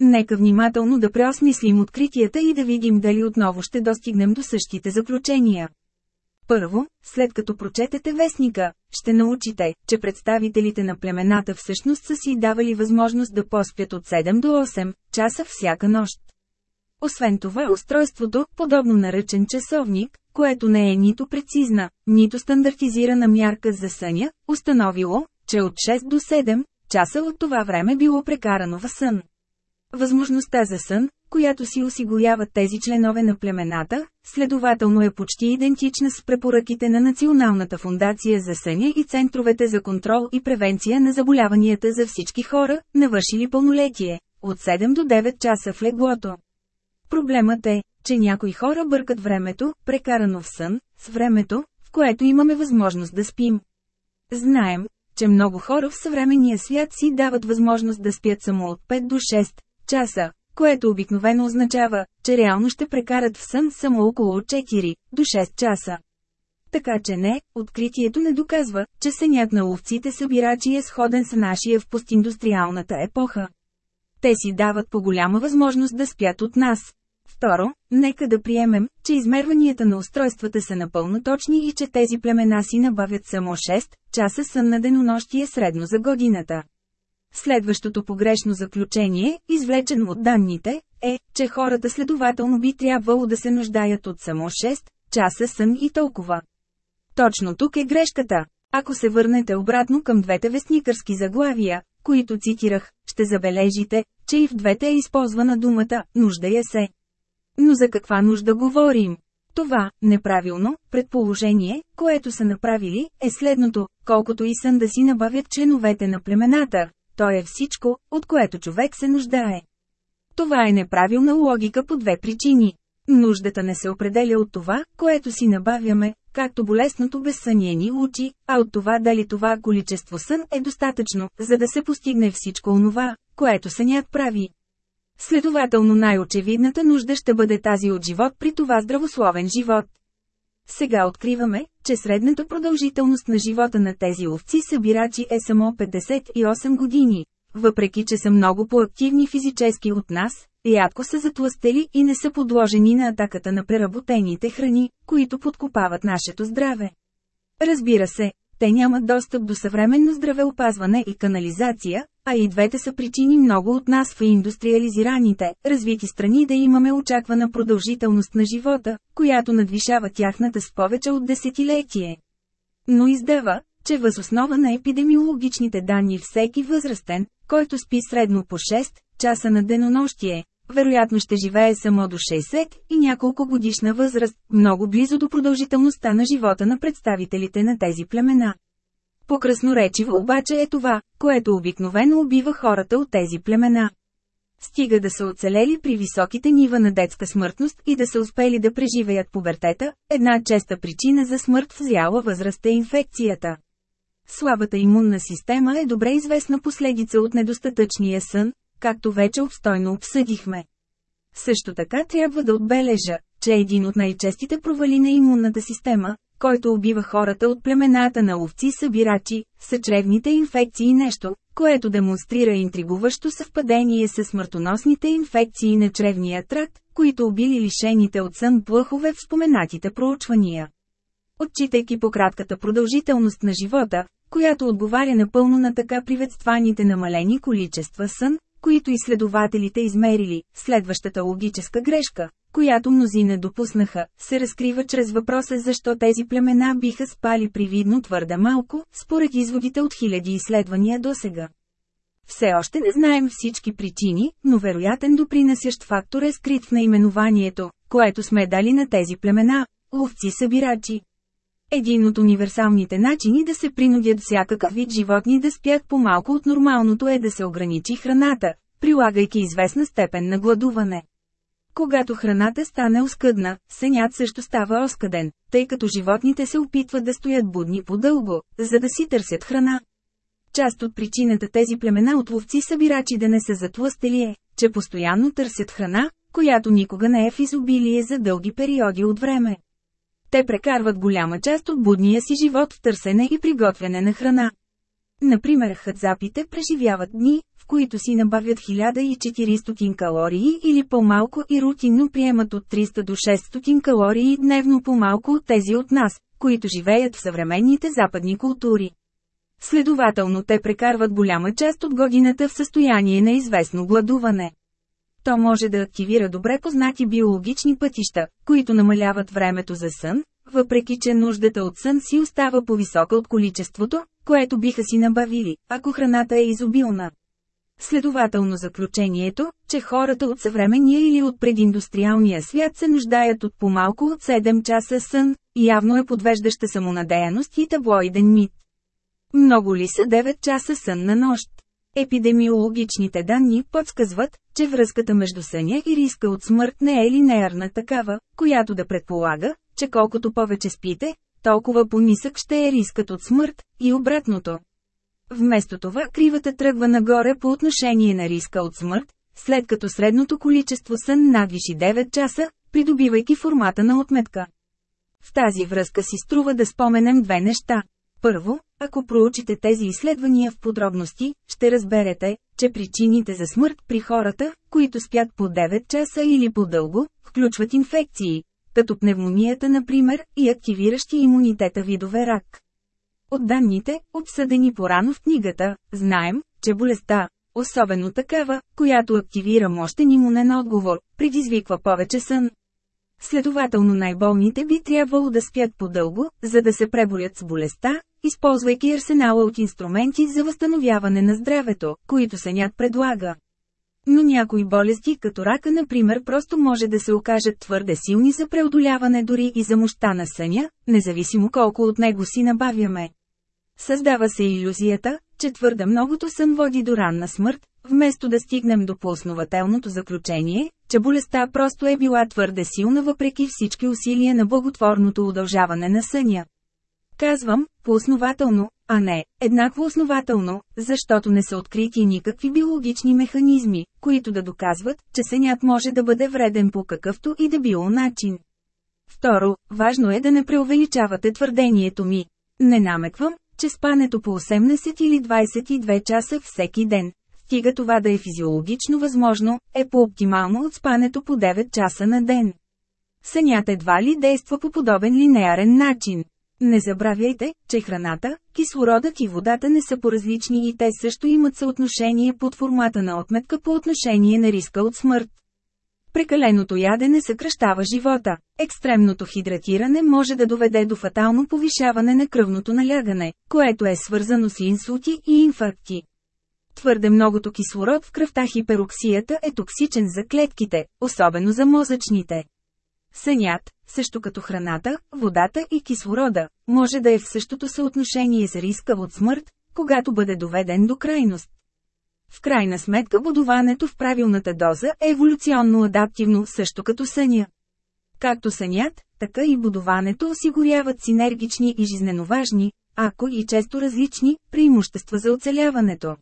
Нека внимателно да преосмислим откритията и да видим дали отново ще достигнем до същите заключения. Първо, след като прочетете вестника, ще научите, че представителите на племената всъщност са си давали възможност да поспят от 7 до 8 часа всяка нощ. Освен това устройството, подобно на ръчен часовник, което не е нито прецизна, нито стандартизирана мярка за съня, установило, че от 6 до 7 часа от това време било прекарано в сън. Възможността за сън, която си осигуряват тези членове на племената, следователно е почти идентична с препоръките на Националната фундация за съня и центровете за контрол и превенция на заболяванията за всички хора, навършили пълнолетие, от 7 до 9 часа в леглото. Проблемът е, че някои хора бъркат времето, прекарано в сън, с времето, в което имаме възможност да спим. Знаем, че много хора в съвременния свят си дават възможност да спят само от 5 до 6 часа, което обикновено означава, че реално ще прекарат в сън само около 4 до 6 часа. Така че не, откритието не доказва, че сънят на ловците събирачи е сходен с нашия в постиндустриалната епоха. Те си дават по голяма възможност да спят от нас. Второ, нека да приемем, че измерванията на устройствата са напълно точни и че тези племена си набавят само 6 часа сън на денонощие средно за годината. Следващото погрешно заключение, извлечено от данните, е, че хората следователно би трябвало да се нуждаят от само 6 часа сън и толкова. Точно тук е грешката. Ако се върнете обратно към двете вестникърски заглавия, които цитирах, ще забележите, че и в двете е използвана думата «нуждая се». Но за каква нужда говорим? Това, неправилно, предположение, което са направили, е следното, колкото и сън да си набавят членовете на племената, то е всичко, от което човек се нуждае. Това е неправилна логика по две причини. Нуждата не се определя от това, което си набавяме, както болесното безсъние ни учи, а от това дали това количество сън е достатъчно, за да се постигне всичко онова, което сънят прави. Следователно най-очевидната нужда ще бъде тази от живот при това здравословен живот. Сега откриваме, че средната продължителност на живота на тези овци-събирачи е само 58 години. Въпреки, че са много по-активни физически от нас, рядко са затластели и не са подложени на атаката на преработените храни, които подкопават нашето здраве. Разбира се, те нямат достъп до съвременно здравеопазване и канализация, а и двете са причини много от нас в индустриализираните, развити страни да имаме очаквана продължителност на живота, която надвишава тяхната с повече от десетилетие. Но издава, че въз основа на епидемиологичните данни всеки възрастен, който спи средно по 6 часа на денонощие, вероятно ще живее само до 60 и няколко годишна възраст, много близо до продължителността на живота на представителите на тези племена. По-красноречиво обаче е това, което обикновено убива хората от тези племена. Стига да са оцелели при високите нива на детска смъртност и да са успели да преживеят пубертета, една честа причина за смърт в зяла възраст е инфекцията. Слабата имунна система е добре известна последица от недостатъчния сън, както вече обстойно обсъдихме. Също така трябва да отбележа, че един от най-честите провали на имунната система, който убива хората от племената на овци-събирачи, са чревните инфекции нещо, което демонстрира интригуващо съвпадение с смъртоносните инфекции на чревния тракт, които убили лишените от сън плъхове в споменатите проучвания. Отчитайки по кратката продължителност на живота, която отговаря напълно на така приветстваните намалени количества сън, които изследователите измерили, следващата логическа грешка, която мнозина допуснаха, се разкрива чрез въпроса защо тези племена биха спали привидно твърде малко, според изводите от хиляди изследвания досега. Все още не знаем всички причини, но вероятен допринасящ фактор е скрит в наименованието, което сме дали на тези племена – ловци-събирачи. Един от универсалните начини да се принудят всякакъв вид животни да спят по-малко от нормалното е да се ограничи храната, прилагайки известна степен на гладуване. Когато храната стане оскъдна, сенят също става оскъден, тъй като животните се опитват да стоят будни по-дълго, за да си търсят храна. Част от причината тези племена от ловци-събирачи да не са затлъстели е, че постоянно търсят храна, която никога не е в изобилие за дълги периоди от време. Те прекарват голяма част от будния си живот в търсене и приготвяне на храна. Например хътзапите преживяват дни, в които си набавят 1400 калории или по-малко и рутинно приемат от 300 до 600 калории дневно по-малко от тези от нас, които живеят в съвременните западни култури. Следователно те прекарват голяма част от годината в състояние на известно гладуване. То може да активира добре познати биологични пътища, които намаляват времето за сън, въпреки че нуждата от сън си остава по-висока от количеството, което биха си набавили, ако храната е изобилна. Следователно заключението, че хората от съвременния или от прединдустриалния свят се нуждаят от по-малко от 7 часа сън, явно е подвеждаща самонадеяност и таблоиден мит. Много ли са 9 часа сън на нощ? Епидемиологичните данни подсказват, че връзката между съня и риска от смърт не е линеарна такава, която да предполага, че колкото повече спите, толкова по-нисък ще е рискът от смърт, и обратното. Вместо това кривата тръгва нагоре по отношение на риска от смърт, след като средното количество сън надвиши 9 часа, придобивайки формата на отметка. В тази връзка си струва да споменем две неща. Първо, ако проучите тези изследвания в подробности, ще разберете, че причините за смърт при хората, които спят по 9 часа или по-дълго, включват инфекции, като пневмонията например, и активиращи имунитета видове рак. От данните, обсъдени порано в книгата, знаем, че болестта, особено такава, която активира мощен имунен отговор, предизвиква повече сън. Следователно най-болните би трябвало да спят по-дълго, за да се преборят с болестта, използвайки арсенала от инструменти за възстановяване на здравето, които сънят предлага. Но някои болести като рака например просто може да се окажат твърде силни за преодоляване дори и за мощта на съня, независимо колко от него си набавяме. Създава се иллюзията, че твърде многото сън води до ранна смърт, вместо да стигнем до пооснователното заключение, че болестта просто е била твърде силна въпреки всички усилия на благотворното удължаване на съня. Казвам, пооснователно, а не, еднакво основателно, защото не са открити никакви биологични механизми, които да доказват, че сънят може да бъде вреден по какъвто и да било начин. Второ, важно е да не преувеличавате твърдението ми. Не намеквам, че спането по 18 или 22 часа всеки ден, стига това да е физиологично възможно, е по-оптимално от спането по 9 часа на ден. Сънят едва ли действа по подобен линеарен начин. Не забравяйте, че храната, кислородът и водата не са по-различни и те също имат съотношение под формата на отметка по отношение на риска от смърт. Прекаленото ядене съкръщава живота. Екстремното хидратиране може да доведе до фатално повишаване на кръвното налягане, което е свързано с инсулти и инфаркти. Твърде многото кислород в кръвта хипероксията е токсичен за клетките, особено за мозъчните. Сънят, също като храната, водата и кислорода, може да е в същото съотношение с риска от смърт, когато бъде доведен до крайност. В крайна сметка будуването в правилната доза е еволюционно адаптивно също като съня. Както сънят, така и будуването осигуряват синергични и жизненоважни, ако и често различни, преимущества за оцеляването.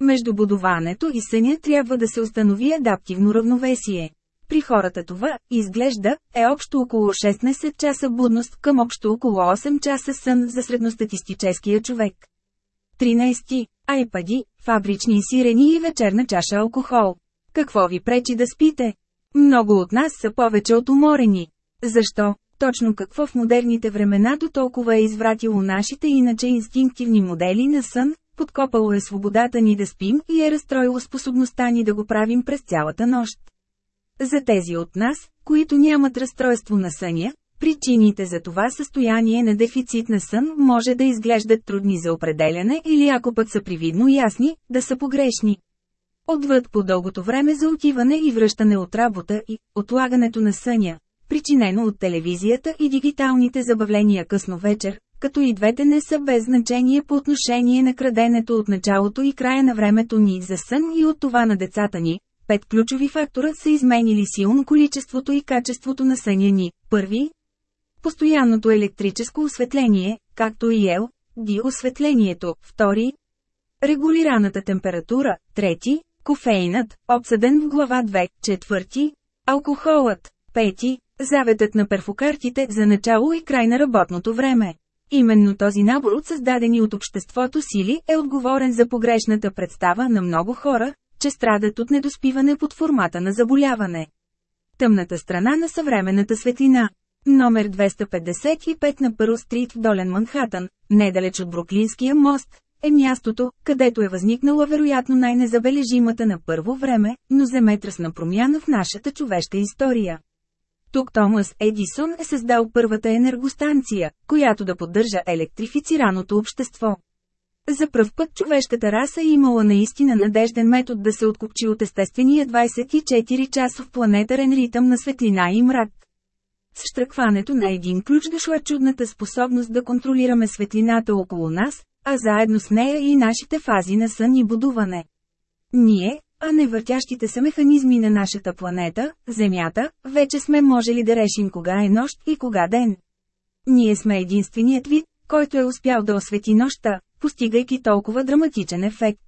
Между будуването и съня трябва да се установи адаптивно равновесие. При хората това, изглежда, е общо около 16 часа будност към общо около 8 часа сън за средностатистическия човек. 13. Айпади, фабрични сирени и вечерна чаша алкохол. Какво ви пречи да спите? Много от нас са повече от уморени. Защо? Точно какво в модерните времена до толкова е извратило нашите иначе инстинктивни модели на сън, подкопало е свободата ни да спим и е разстроило способността ни да го правим през цялата нощ. За тези от нас, които нямат разстройство на съня, причините за това състояние на дефицит на сън може да изглеждат трудни за определяне или ако пък са привидно ясни, да са погрешни. Отвъд по дългото време за отиване и връщане от работа и отлагането на съня, причинено от телевизията и дигиталните забавления късно вечер, като и двете не са без значение по отношение на краденето от началото и края на времето ни за сън и от това на децата ни, пет ключови фактора са изменили силно количеството и качеството на съня ни. Първи – постоянното електрическо осветление, както и ел, ди осветлението. Втори – регулираната температура. Трети – кофеинът, обсъден в глава 2. Четвърти – алкохолът. Пети – заветът на перфокартите за начало и край на работното време. Именно този набор от създадени от обществото сили е отговорен за погрешната представа на много хора, че страдат от недоспиване под формата на заболяване. Тъмната страна на съвременната светлина. Номер 255 на Пърл стрит в Долен Манхатън, недалеч от Бруклинския мост, е мястото, където е възникнала вероятно най-незабележимата на първо време, но земетръсна промяна в нашата човешка история. Тук Томас Едисон е създал първата енергостанция, която да поддържа електрифицираното общество. За пръв път човешката раса е имала наистина надежден метод да се откупчи от естествения 24-часов планетарен ритъм на светлина и мрак. С штръкването на един ключ дошла чудната способност да контролираме светлината около нас, а заедно с нея и нашите фази на сън и будуване. Ние, а не въртящите се механизми на нашата планета, Земята, вече сме можели да решим кога е нощ и кога ден. Ние сме единственият вид, който е успял да освети нощта, постигайки толкова драматичен ефект.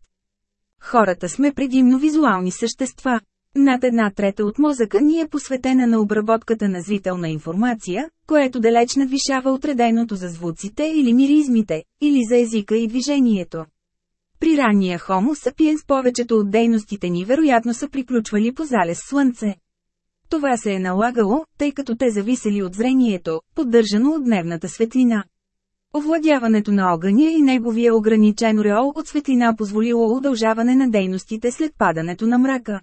Хората сме предимно визуални същества. Над една трета от мозъка ни е посветена на обработката на зрителна информация, което далеч надвишава отреденото за звуците или миризмите, или за езика и движението. При ранния Homo sapiens повечето от дейностите ни вероятно са приключвали по залез слънце. Това се е налагало, тъй като те зависели от зрението, поддържано от дневната светлина. Овладяването на огъня и неговия ограничен реол от светлина позволило удължаване на дейностите след падането на мрака.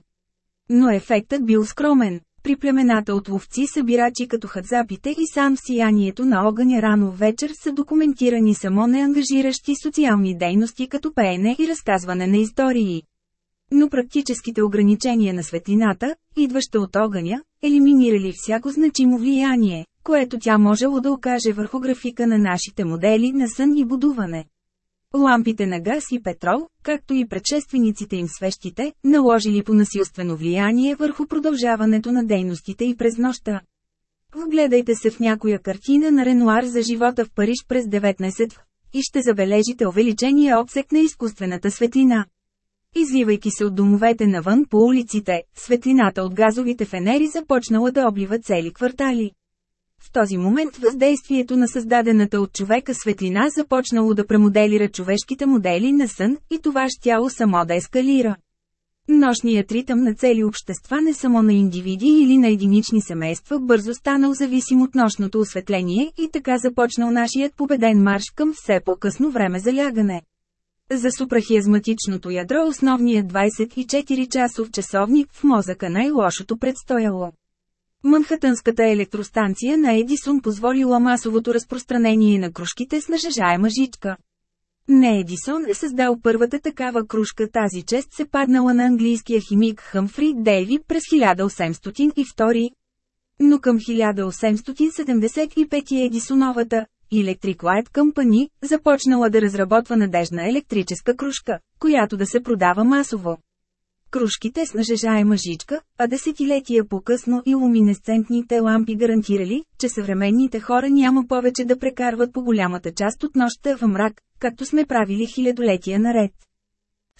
Но ефектът бил скромен. При племената от ловци събирачи като хадзапите и сам сиянието на огъня рано вечер са документирани само неангажиращи социални дейности като пеене и разказване на истории. Но практическите ограничения на светлината, идваща от огъня, елиминирали всяко значимо влияние, което тя можело да окаже върху графика на нашите модели на сън и будуване. Лампите на газ и петрол, както и предшествениците им свещите, наложили по насилствено влияние върху продължаването на дейностите и през нощта. Вгледайте се в някоя картина на Ренуар за живота в Париж през 19 и ще забележите увеличения обсек на изкуствената светлина. Извивайки се от домовете навън по улиците, светлината от газовите фенери започнала да облива цели квартали. В този момент въздействието на създадената от човека светлина започнало да премоделира човешките модели на сън и това щяло само да ескалира. Нощният ритъм на цели общества не само на индивиди или на единични семейства бързо станал зависим от нощното осветление и така започнал нашият победен марш към все по-късно време за лягане. За супрахиазматичното ядро основният 24-часов часовник в мозъка най-лошото предстояло. Манхатънската електростанция на Едисон позволила масовото разпространение на кружките с нажежаема жичка. Не Едисон е създал първата такава кружка тази чест се паднала на английския химик Хъмфри Дейви през 1802. Но към 1875 Едисоновата, Electric Light Company, започнала да разработва надежна електрическа кружка, която да се продава масово кружките с нажежаема жичка, а десетилетия по-късно и луминесцентните лампи гарантирали, че съвременните хора няма повече да прекарват по голямата част от нощта в мрак, както сме правили хилядолетия наред.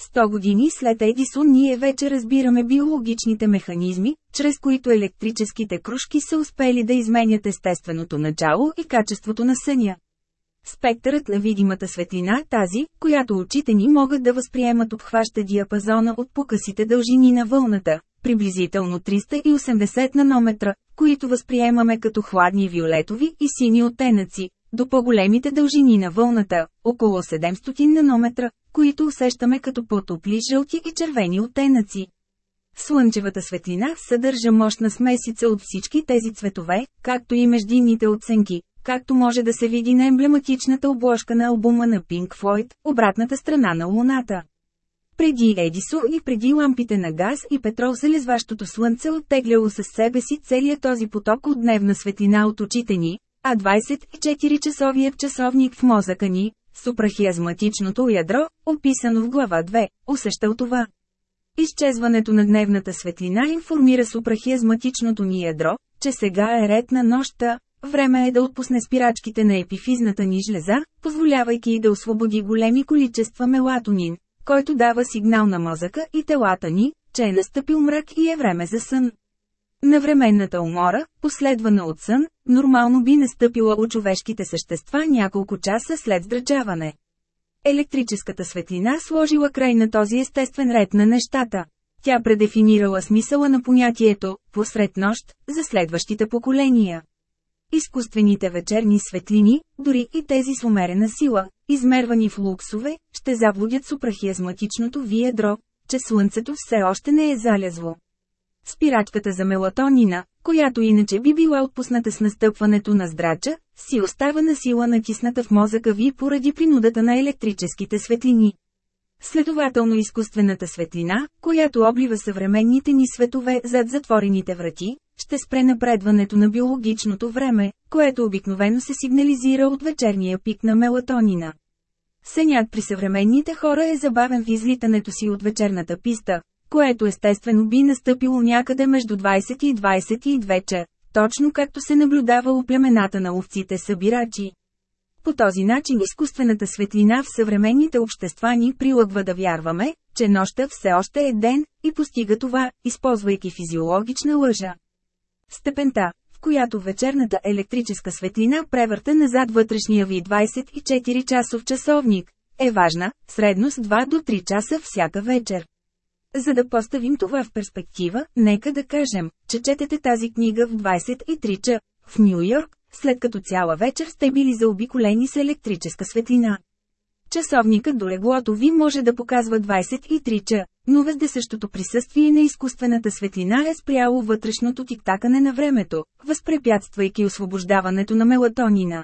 Сто години след Едисон ние вече разбираме биологичните механизми, чрез които електрическите кружки са успели да изменят естественото начало и качеството на съня. Спектърът на видимата светлина, тази, която очите ни могат да възприемат обхваща диапазона от покъсите дължини на вълната, приблизително 380 нанометра, които възприемаме като хладни виолетови и сини оттенъци, до по-големите дължини на вълната, около 700 нанометра, които усещаме като по-топли жълти и червени оттенъци. Слънчевата светлина съдържа мощна смесица от всички тези цветове, както и междинните оценки, както може да се види на емблематичната обложка на албума на Pink Floyd, обратната страна на Луната. Преди Едисо и преди лампите на газ и петрол залезващото слънце оттегляло със себе си целият този поток от дневна светлина от очите ни, а 24-часовият часовник в мозъка ни, супрахиазматичното ядро, описано в глава 2, усещал това. Изчезването на дневната светлина информира супрахиазматичното ни ядро, че сега е ред на нощта, Време е да отпусне спирачките на епифизната ни жлеза, позволявайки и да освободи големи количества мелатонин, който дава сигнал на мозъка и телата ни, че е настъпил мрак и е време за сън. Навременната умора, последвана от сън, нормално би настъпила у човешките същества няколко часа след здрачаване. Електрическата светлина сложила край на този естествен ред на нещата. Тя предефинирала смисъла на понятието «посред нощ» за следващите поколения. Изкуствените вечерни светлини, дори и тези с умерена сила, измервани в луксове, ще заблудят супрахиазматичното ви ядро, че слънцето все още не е залязло. Спирачката за мелатонина, която иначе би била отпусната с настъпването на здрача, си остава на сила натисната в мозъка ви поради принудата на електрическите светлини. Следователно изкуствената светлина, която облива съвременните ни светове зад затворените врати, ще спре напредването на биологичното време, което обикновено се сигнализира от вечерния пик на мелатонина. Сенят при съвременните хора е забавен в излитането си от вечерната писта, което естествено би настъпило някъде между 20 и 22 ча, точно както се наблюдава у племената на овците събирачи. По този начин изкуствената светлина в съвременните общества ни прилъгва да вярваме, че нощта все още е ден, и постига това, използвайки физиологична лъжа. Степента, в която вечерната електрическа светлина превърта назад вътрешния ви 24-часов часовник, е важна, средно с 2 до 3 часа всяка вечер. За да поставим това в перспектива, нека да кажем, че четете тази книга в 23 ча, в Нью Йорк, след като цяла вечер сте били заобиколени с електрическа светлина. Часовникът до леглото ви може да показва 23 ча, но вездесъщото присъствие на изкуствената светлина е спряло вътрешното тиктакане на времето, възпрепятствайки освобождаването на мелатонина.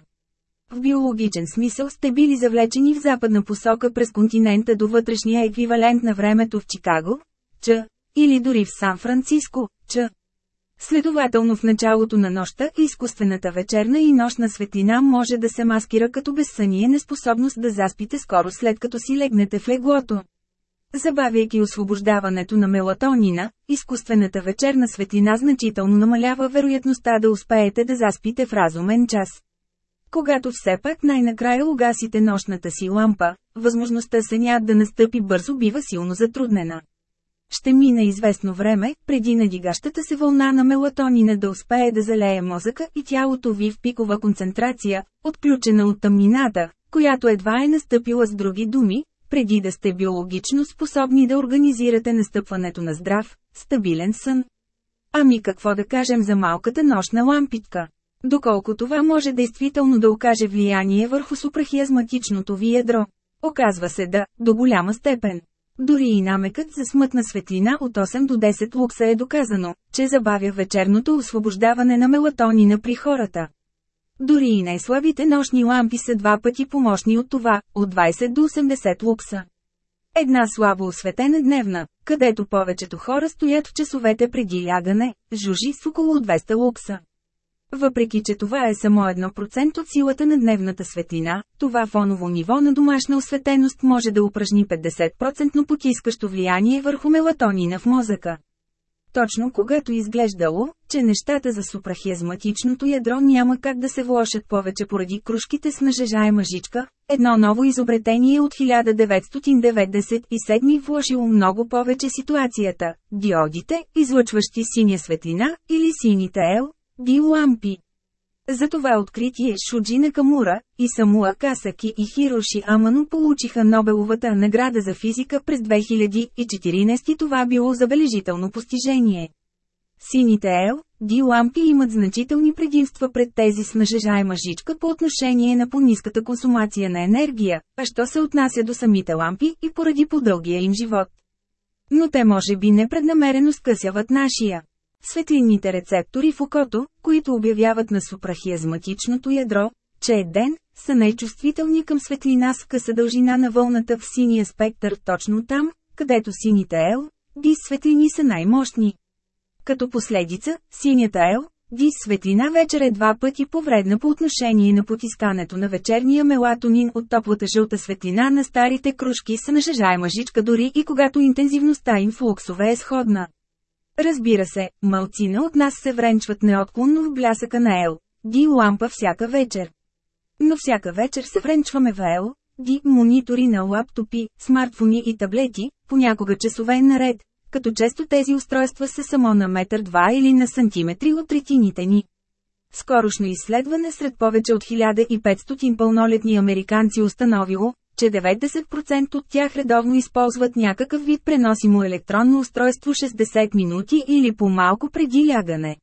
В биологичен смисъл сте били завлечени в западна посока през континента до вътрешния еквивалент на времето в Чикаго, Ч, или дори в Сан-Франциско, Ч. Следователно в началото на нощта изкуствената вечерна и нощна светлина може да се маскира като безсъние неспособност да заспите скоро след като си легнете в леглото. Забавяйки освобождаването на мелатонина, изкуствената вечерна светлина значително намалява вероятността да успеете да заспите в разумен час. Когато все пак най-накрая угасите нощната си лампа, възможността сънят да настъпи бързо бива силно затруднена. Ще мине известно време, преди надигащата се вълна на мелатонина да успее да залее мозъка и тялото ви в пикова концентрация, отключена от тъмнината, която едва е настъпила с други думи, преди да сте биологично способни да организирате настъпването на здрав, стабилен сън. Ами какво да кажем за малката нощна лампитка? Доколко това може действително да окаже влияние върху супрахиазматичното ви ядро? Оказва се да, до голяма степен. Дори и намекът за смътна светлина от 8 до 10 лукса е доказано, че забавя вечерното освобождаване на мелатонина при хората. Дори и най-слабите нощни лампи са два пъти помощни от това, от 20 до 80 лукса. Една слабо осветена дневна, където повечето хора стоят в часовете преди лягане, жужи с около 200 лукса. Въпреки че това е само 1% от силата на дневната светлина, това фоново ниво на домашна осветеност може да упражни 50% потискащо влияние върху мелатонина в мозъка. Точно когато изглеждало, че нещата за супрахиазматичното ядро няма как да се влошат повече поради кружките с нажежаема жичка, едно ново изобретение от 1997 влошило много повече ситуацията – диодите, излъчващи синя светлина, или сините L, Ди лампи. За това откритие Шуджи Накамура, Самуа Касаки и Хироши Амано получиха Нобеловата награда за физика през 2014 това било забележително постижение. Сините Ел, Ди лампи имат значителни предимства пред тези с нажежаема жичка по отношение на по-ниската консумация на енергия, а що се отнася до самите лампи и поради по-дългия им живот. Но те може би непреднамерено скъсяват нашия. Светлинните рецептори в окото, които обявяват на супрахиазматичното ядро, че е ден, са най-чувствителни към светлина с къса дължина на вълната в синия спектър точно там, където сините L, D светлини са най-мощни. Като последица, синята L, D светлина вечер е два пъти повредна по отношение на потискането на вечерния мелатонин от топлата жълта светлина на старите кружки с нажежаема жичка дори и когато интензивността им в луксове е сходна. Разбира се, малцина от нас се вренчват неотклонно в блясъка на Ел, Ди лампа всяка вечер. Но всяка вечер се вренчваме в Ел, Ди монитори на лаптопи, смартфони и таблети, понякога часове наред, като често тези устройства са само на метър два или на сантиметри от ретините ни. Скорошно изследване сред повече от 1500 пълнолетни американци установило, че 90% от тях редовно използват някакъв вид преносимо електронно устройство 60 минути или по-малко преди лягане.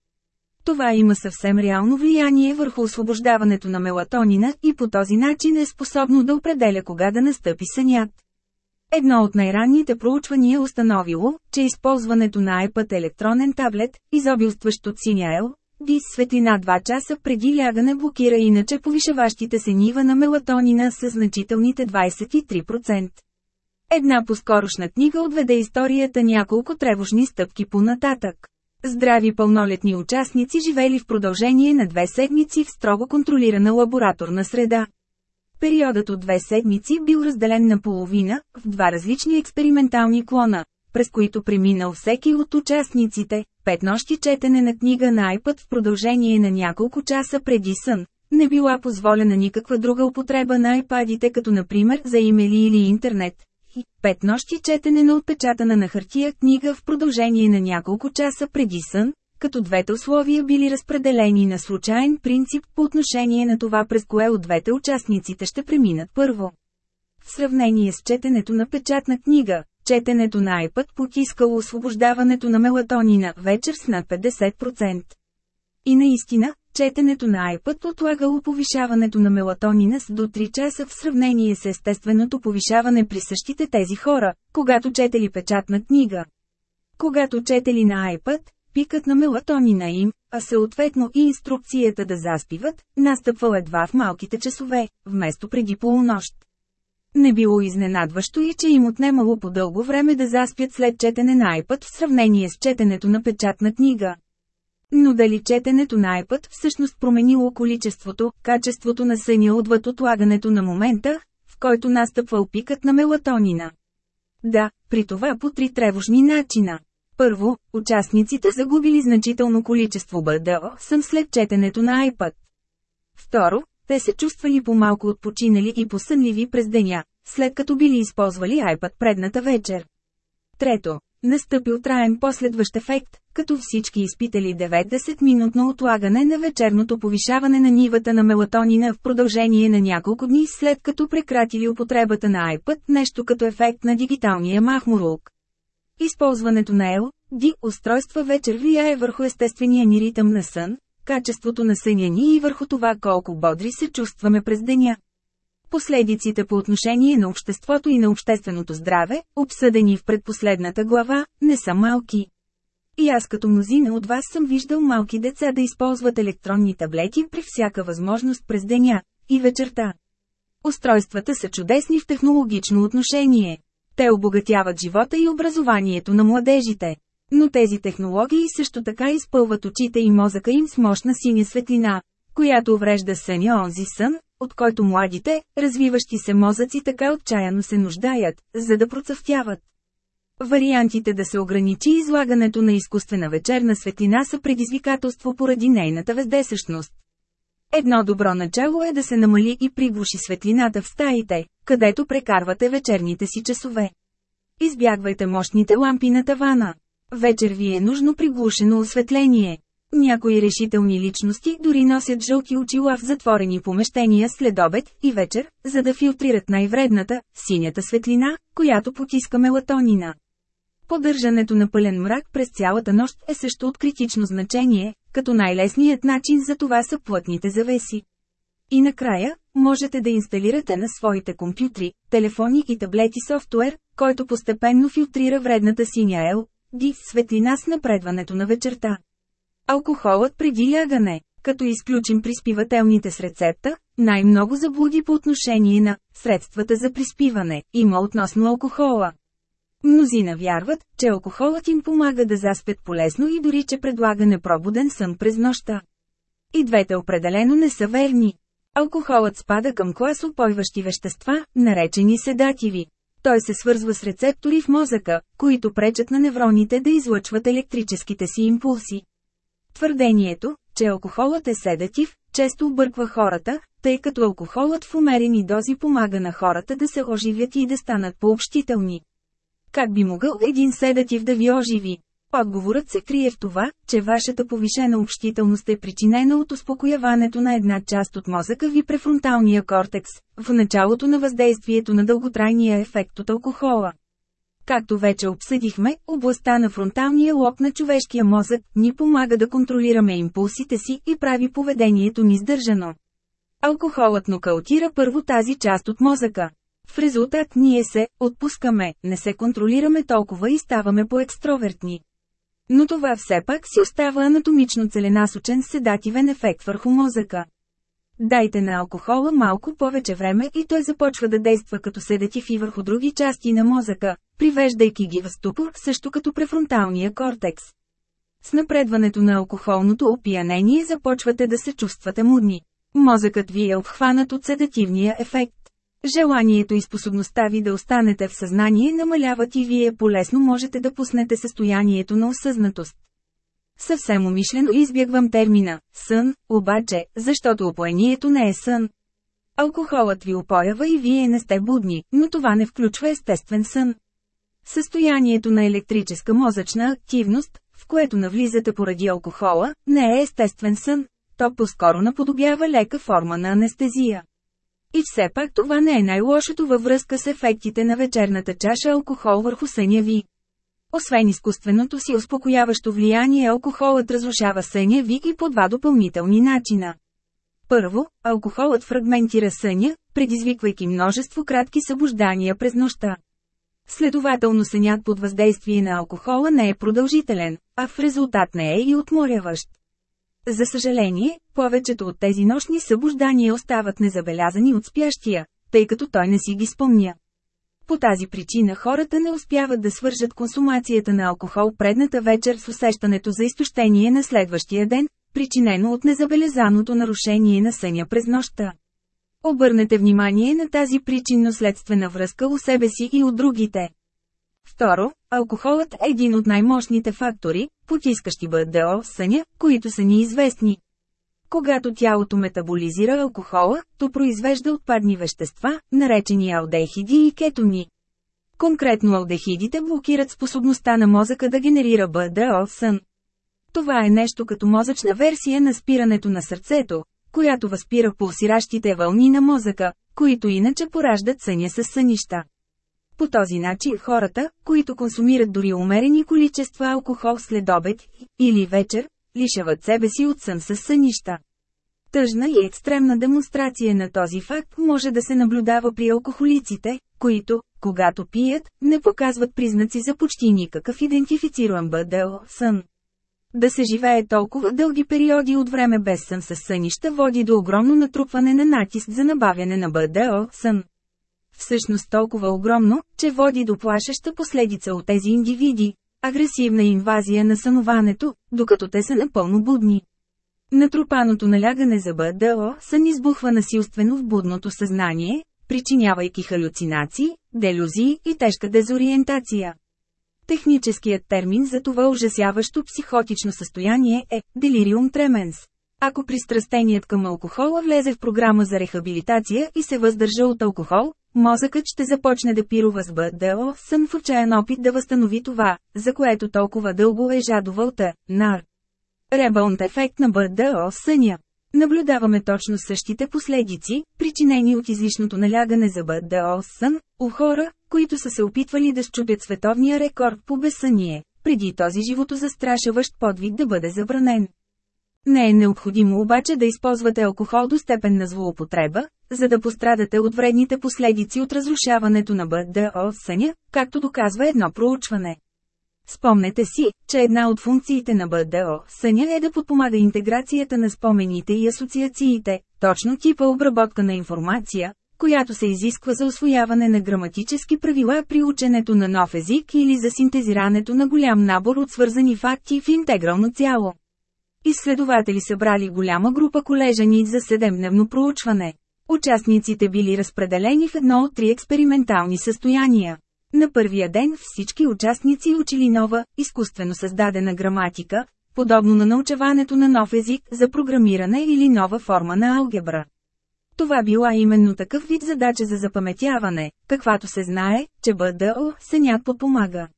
Това има съвсем реално влияние върху освобождаването на мелатонина и по този начин е способно да определя кога да настъпи сънят. Едно от най-ранните проучвания е установило, че използването на iPad електронен таблет, изобилстващ от синя L, Дис светлина 2 часа преди лягане блокира иначе повишаващите се нива на мелатонина с значителните 23%. Една поскорошна книга отведе историята няколко тревожни стъпки по-нататък. Здрави пълнолетни участници живели в продължение на две седмици в строго контролирана лабораторна среда. Периодът от две седмици бил разделен на половина, в два различни експериментални клона, през които преминал всеки от участниците, пет нощи четене на книга на iPad в продължение на няколко часа преди сън, Не била позволена никаква друга употреба на айпадите като например за имейли или интернет. И пет нощи четене на отпечатана на хартия книга в продължение на няколко часа преди сън, като двете условия били разпределени на случайен принцип по отношение на това през кое от двете участниците ще преминат първо. В сравнение с четенето на печатна книга, четенето на iPad потискало освобождаването на мелатонина вечер с над 50%. И наистина, четенето на iPad отлагало повишаването на мелатонина с до 3 часа в сравнение с естественото повишаване при същите тези хора, когато четели печатна книга. Когато четели на iPad, пикът на мелатонина им, а съответно и инструкцията да заспиват, настъпвал едва в малките часове, вместо преди полунощ. Не било изненадващо и че им отнемало по-дълго време да заспят след четене на iPad в сравнение с четенето на печатна книга. Но дали четенето на iPad всъщност променило количеството, качеството на съня отвъд отлагането на момента, в който настъпвал пикът на мелатонина? Да, при това по три тревожни начина. Първо, участниците загубили значително количество БДО съм след четенето на iPad. Второ, те се чувствали по-малко отпочинали и посънливи през деня, след като били използвали iPad предната вечер. Трето, настъпил траен последващ ефект, като всички изпитали 90-минутно отлагане на вечерното повишаване на нивата на мелатонина в продължение на няколко дни след като прекратили употребата на iPad, нещо като ефект на дигиталния махмурук. Използването на LD устройства вечер влияе върху естествения ни ритъм на сън, качеството на съня ни и върху това колко бодри се чувстваме през деня. Последиците по отношение на обществото и на общественото здраве, обсъдени в предпоследната глава, не са малки. И аз като мнозина от вас съм виждал малки деца да използват електронни таблети при всяка възможност през деня и вечерта. Устройствата са чудесни в технологично отношение. Те обогатяват живота и образованието на младежите. Но тези технологии също така изпълват очите и мозъка им с мощна синя светлина, която уврежда съня онзи сън, от който младите, развиващи се мозъци така отчаяно се нуждаят, за да процъфтяват. Вариантите да се ограничи излагането на изкуствена вечерна светлина са предизвикателство поради нейната въздесъщност. Едно добро начало е да се намали и приглуши светлината в стаите, където прекарвате вечерните си часове. Избягвайте мощните лампи на тавана. Вечер ви е нужно приглушено осветление. Някои решителни личности дори носят жълти очила в затворени помещения след обед и вечер, за да филтрират най-вредната, синята светлина, която потиска мелатонина. Поддържането на пълен мрак през цялата нощ е също от критично значение, като най-лесният начин за това са плътните завеси. И накрая, можете да инсталирате на своите компютри, телефони и таблети софтуер, който постепенно филтрира вредната синя L, D светлина с напредването на вечерта. Алкохолът преди лягане, като изключим приспивателните с рецепта, най-много заблуди по отношение на средствата за приспиване има относно алкохола. Мнозина вярват, че алкохолът им помага да заспят полезно и дори че предлага непробуден сън през нощта. И двете определено не са верни. Алкохолът спада към клас опойващи вещества, наречени седативи. Той се свързва с рецептори в мозъка, които пречат на невроните да излъчват електрическите си импулси. Твърдението, че алкохолът е седатив, често обърква хората, тъй като алкохолът в умерени дози помага на хората да се оживят и да станат пообщителни. Как би могъл един седатив да ви оживи? Отговорът се крие в това, че вашата повишена общителност е причинена от успокояването на една част от мозъка ви префронталния кортекс, в началото на въздействието на дълготрайния ефект от алкохола. Както вече обсъдихме, областта на фронталния лоб на човешкия мозък ни помага да контролираме импулсите си и прави поведението ни сдържано. Алкохолът нокаутира първо тази част от мозъка. В резултат ние се отпускаме, не се контролираме толкова и ставаме по-екстровертни. Но това все пак си остава анатомично целенасочен седативен ефект върху мозъка. Дайте на алкохола малко повече време и той започва да действа като седатив и върху други части на мозъка, привеждайки ги в ступор, също като префронталния кортекс. С напредването на алкохолното опиянение започвате да се чувствате мудни. Мозъкът ви е обхванат от седативния ефект. Желанието и способността ви да останете в съзнание намаляват и вие полесно можете да пуснете състоянието на осъзнатост. Съвсем умишлено избягвам термина «сън», обаче, защото опоението не е сън. Алкохолът ви опоява и вие не сте будни, но това не включва естествен сън. Състоянието на електрическа мозъчна активност, в което навлизате поради алкохола, не е естествен сън, то по-скоро наподобява лека форма на анестезия. И все пак това не е най-лошото във връзка с ефектите на вечерната чаша алкохол върху съня ви. Освен изкуственото си успокояващо влияние алкохолът разрушава съня ви и по два допълнителни начина. Първо, алкохолът фрагментира съня, предизвиквайки множество кратки събуждания през нощта. Следователно сънят под въздействие на алкохола не е продължителен, а в резултат не е и отморяващ. За съжаление, повечето от тези нощни събуждания остават незабелязани от спящия, тъй като той не си ги спомня. По тази причина хората не успяват да свържат консумацията на алкохол предната вечер с усещането за изтощение на следващия ден, причинено от незабелезаното нарушение на съня през нощта. Обърнете внимание на тази причинно-следствена връзка у себе си и от другите. Второ, алкохолът е един от най-мощните фактори, потискащи БДО съня, които са ни известни. Когато тялото метаболизира алкохола, то произвежда отпадни вещества, наречени алдехиди и кетони. Конкретно алдехидите блокират способността на мозъка да генерира БДО сън. Това е нещо като мозъчна версия на спирането на сърцето, която възпира пулсиращите вълни на мозъка, които иначе пораждат съня с сънища. По този начин хората, които консумират дори умерени количества алкохол след обед или вечер, лишават себе си от сън с сънища. Тъжна и екстремна демонстрация на този факт може да се наблюдава при алкохолиците, които, когато пият, не показват признаци за почти никакъв идентифицируем БДО сън. Да се живее толкова дълги периоди от време без сън с сънища води до огромно натрупване на натиск за набавяне на БДО сън. Всъщност толкова огромно, че води до плашеща последица от тези индивиди – агресивна инвазия на сънуването, докато те са напълно будни. Натрупаното налягане за БДО сън избухва насилствено в будното съзнание, причинявайки халюцинации, делюзии и тежка дезориентация. Техническият термин за това ужасяващо психотично състояние е «делириум тременс». Ако пристрастеният към алкохола влезе в програма за рехабилитация и се въздържа от алкохол, мозъкът ще започне да пирува с БДО сън в отчаян опит да възстанови това, за което толкова дълго е жадувал Т. Нар. Ребълнт ефект на БДО съня. Наблюдаваме точно същите последици, причинени от излишното налягане за БДО сън, у хора, които са се опитвали да щупят световния рекорд по безсъние, преди този животозастрашаващ подвиг да бъде забранен. Не е необходимо обаче да използвате алкохол до степен на злоупотреба, за да пострадате от вредните последици от разрушаването на БДО в съня, както доказва едно проучване. Спомнете си, че една от функциите на БДО съня е да подпомага интеграцията на спомените и асоциациите, точно типа обработка на информация, която се изисква за освояване на граматически правила при ученето на нов език или за синтезирането на голям набор от свързани факти в интегрално цяло. Изследователи събрали голяма група колежани за 7-дневно проучване. Участниците били разпределени в едно от три експериментални състояния. На първия ден всички участници учили нова, изкуствено създадена граматика, подобно на научаването на нов език за програмиране или нова форма на алгебра. Това била именно такъв вид задача за запаметяване, каквато се знае, че БДО сенят подпомага.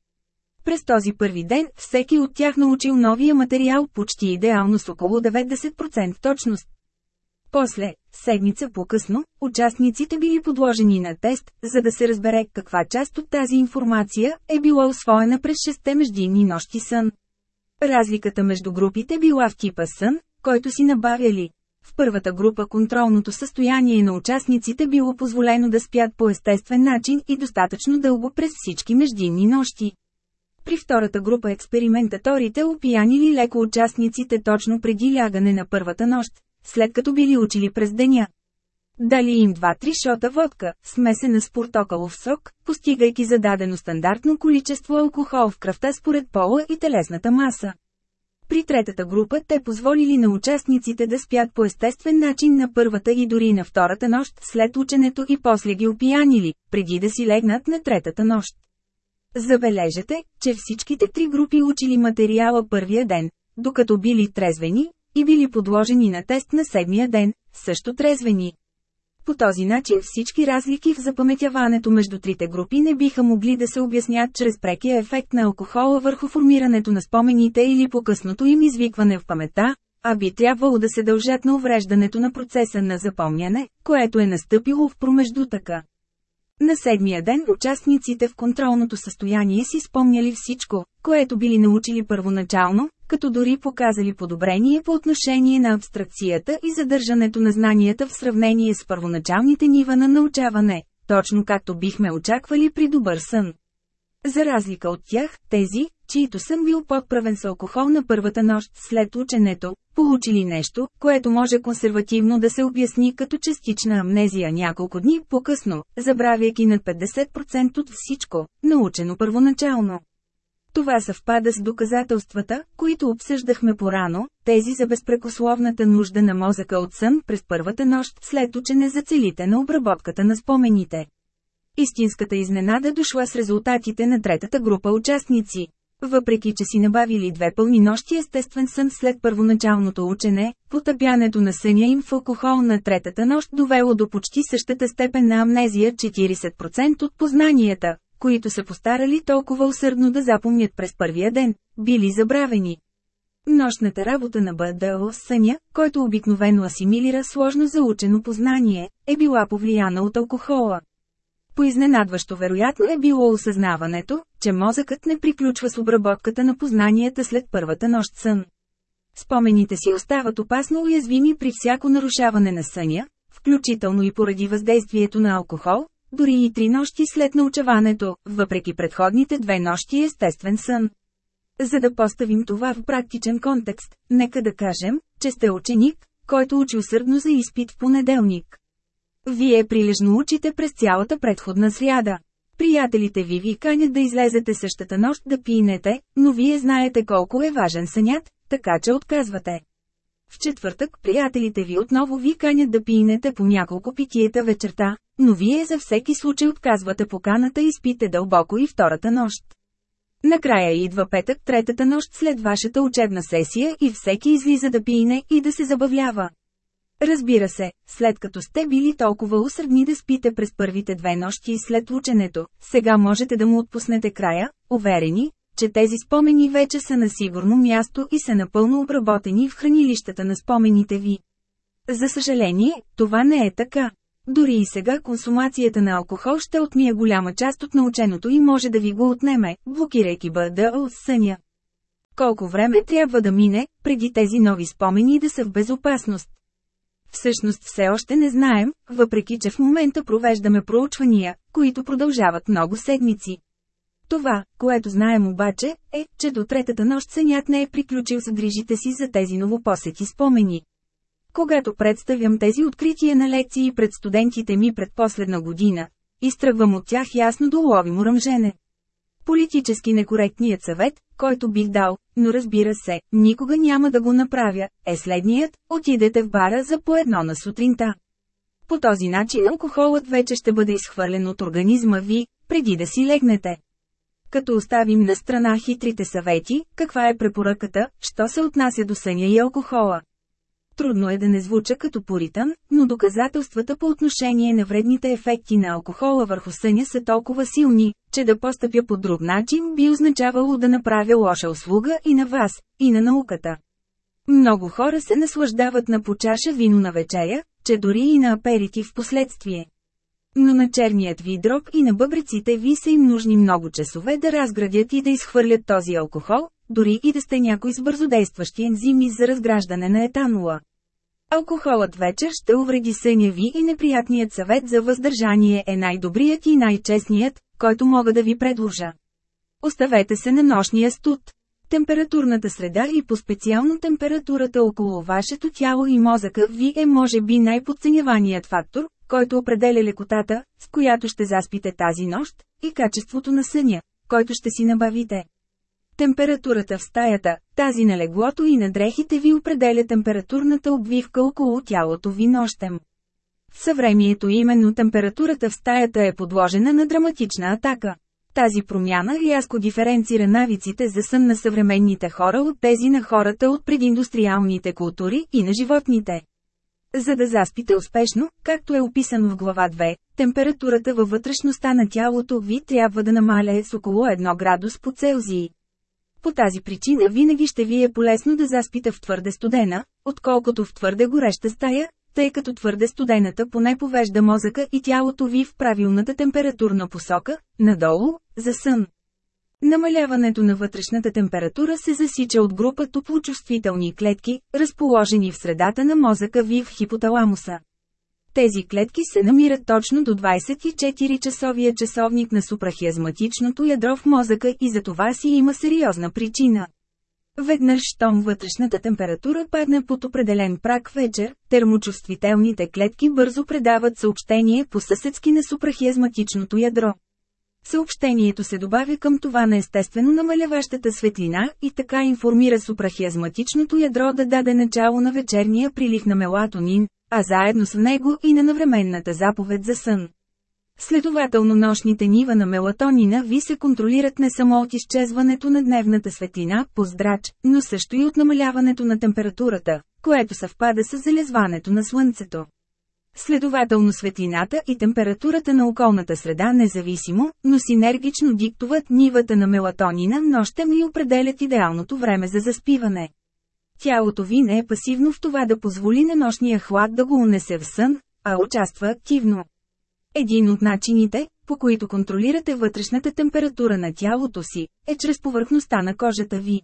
През този първи ден, всеки от тях научил новия материал почти идеално с около 90% точност. После, седмица по-късно, участниците били подложени на тест, за да се разбере каква част от тази информация е била освоена през 6 междинни нощи сън. Разликата между групите била в типа сън, който си набавяли. В първата група контролното състояние на участниците било позволено да спят по естествен начин и достатъчно дълго през всички междинни нощи. При втората група експериментаторите опиянили леко участниците точно преди лягане на първата нощ, след като били учили през деня. Дали им 2-3 шота водка, смесена с портокалов сок, постигайки зададено стандартно количество алкохол в кръвта според пола и телесната маса. При третата група те позволили на участниците да спят по естествен начин на първата и дори на втората нощ след ученето и после ги опиянили, преди да си легнат на третата нощ. Забележете, че всичките три групи учили материала първия ден, докато били трезвени, и били подложени на тест на седмия ден, също трезвени. По този начин всички разлики в запаметяването между трите групи не биха могли да се обяснят чрез прекия ефект на алкохола върху формирането на спомените или по-късното им извикване в памета, а би трябвало да се дължат на увреждането на процеса на запомняне, което е настъпило в промеждутъка. На седмия ден участниците в контролното състояние си спомняли всичко, което били научили първоначално, като дори показали подобрение по отношение на абстракцията и задържането на знанията в сравнение с първоначалните нива на научаване, точно както бихме очаквали при добър сън. За разлика от тях, тези, чието съм бил подправен с алкохол на първата нощ след ученето, получили нещо, което може консервативно да се обясни като частична амнезия няколко дни по-късно, забравяйки над 50% от всичко, научено първоначално. Това съвпада с доказателствата, които обсъждахме порано, тези за безпрекословната нужда на мозъка от сън през първата нощ след учене за целите на обработката на спомените. Истинската изненада дошла с резултатите на третата група участници. Въпреки че си набавили две пълни нощи естествен сън след първоначалното учене, потъпянето на съня им в алкохол на третата нощ довело до почти същата степен на амнезия 40% от познанията, които са постарали толкова усърдно да запомнят през първия ден, били забравени. Нощната работа на БДО с съня, който обикновено асимилира сложно заучено познание, е била повлияна от алкохола. Поизненадващо вероятно е било осъзнаването, че мозъкът не приключва с обработката на познанията след първата нощ сън. Спомените си остават опасно уязвими при всяко нарушаване на съня, включително и поради въздействието на алкохол, дори и три нощи след научаването, въпреки предходните две нощи естествен сън. За да поставим това в практичен контекст, нека да кажем, че сте ученик, който учи усърдно за изпит в понеделник. Вие прилежно учите през цялата предходна сряда. Приятелите ви ви канят да излезете същата нощ да пинете, но вие знаете колко е важен сънят, така че отказвате. В четвъртък приятелите ви отново ви канят да пинете по няколко питиета вечерта, но вие за всеки случай отказвате поканата и спите дълбоко и втората нощ. Накрая идва петък, третата нощ след вашата учебна сесия и всеки излиза да пине и да се забавлява. Разбира се, след като сте били толкова усърдни да спите през първите две нощи след ученето, сега можете да му отпуснете края, уверени, че тези спомени вече са на сигурно място и са напълно обработени в хранилищата на спомените ви. За съжаление, това не е така. Дори и сега консумацията на алкохол ще отмие голяма част от наученото и може да ви го отнеме, блокирайки бъда от съня. Колко време трябва да мине, преди тези нови спомени да са в безопасност? Всъщност все още не знаем, въпреки че в момента провеждаме проучвания, които продължават много седмици. Това, което знаем обаче, е, че до третата нощ сънят не е приключил с грижите си за тези новопосети спомени. Когато представям тези открития на лекции пред студентите ми пред последна година, изтръгвам от тях ясно доловимо ръмжене. Политически некоректният съвет, който бих дал, но разбира се, никога няма да го направя, е следният – отидете в бара за по едно на сутринта. По този начин алкохолът вече ще бъде изхвърлен от организма ви, преди да си легнете. Като оставим на страна хитрите съвети, каква е препоръката, що се отнася до съня и алкохола? Трудно е да не звуча като поритан, но доказателствата по отношение на вредните ефекти на алкохола върху съня са толкова силни, че да постъпя по друг начин би означавало да направя лоша услуга и на вас, и на науката. Много хора се наслаждават на почаша вино на вечеря, че дори и на аперити в последствие. Но на черният ви дроб и на бъбреците ви са им нужни много часове да разградят и да изхвърлят този алкохол, дори и да сте някой с бързодействащи ензими за разграждане на етанола. Алкохолът вечер ще увреди съня ви и неприятният съвет за въздържание е най-добрият и най-честният, който мога да ви предложа. Оставете се на нощния студ. Температурната среда и по-специално температурата около вашето тяло и мозъка ви е може би най-подценяваният фактор, който определя лекотата, с която ще заспите тази нощ, и качеството на съня, който ще си набавите. Температурата в стаята, тази на леглото и на дрехите ви определя температурната обвивка около тялото ви нощем. В съвремието именно температурата в стаята е подложена на драматична атака. Тази промяна рязко диференцира навиците за сън на съвременните хора от тези на хората от прединдустриалните култури и на животните. За да заспите успешно, както е описано в глава 2, температурата във вътрешността на тялото ви трябва да намаляе с около 1 градус по Целзий. По тази причина винаги ще ви е полезно да заспите в твърде студена, отколкото в твърде гореща стая, тъй като твърде студената поне повежда мозъка и тялото ви в правилната температурна посока, надолу, за сън. Намаляването на вътрешната температура се засича от група топлочувствителни клетки, разположени в средата на мозъка ви в хипоталамуса. Тези клетки се намират точно до 24-часовия часовник на супрахиазматичното ядро в мозъка и за това си има сериозна причина. Веднъж щом вътрешната температура падне под определен прак вечер, термочувствителните клетки бързо предават съобщение по съседски на супрахиазматичното ядро. Съобщението се добавя към това на естествено намаляващата светлина и така информира супрахиазматичното ядро да даде начало на вечерния прилив на мелатонин, а заедно с него и на навременната заповед за сън. Следователно нощните нива на мелатонина ви се контролират не само от изчезването на дневната светлина по здрач, но също и от намаляването на температурата, което съвпада с залезването на слънцето. Следователно светлината и температурата на околната среда независимо, но синергично диктуват нивата на мелатонина нощем и определят идеалното време за заспиване. Тялото ви не е пасивно в това да позволи на нощния хлад да го унесе в сън, а участва активно. Един от начините, по които контролирате вътрешната температура на тялото си, е чрез повърхността на кожата ви.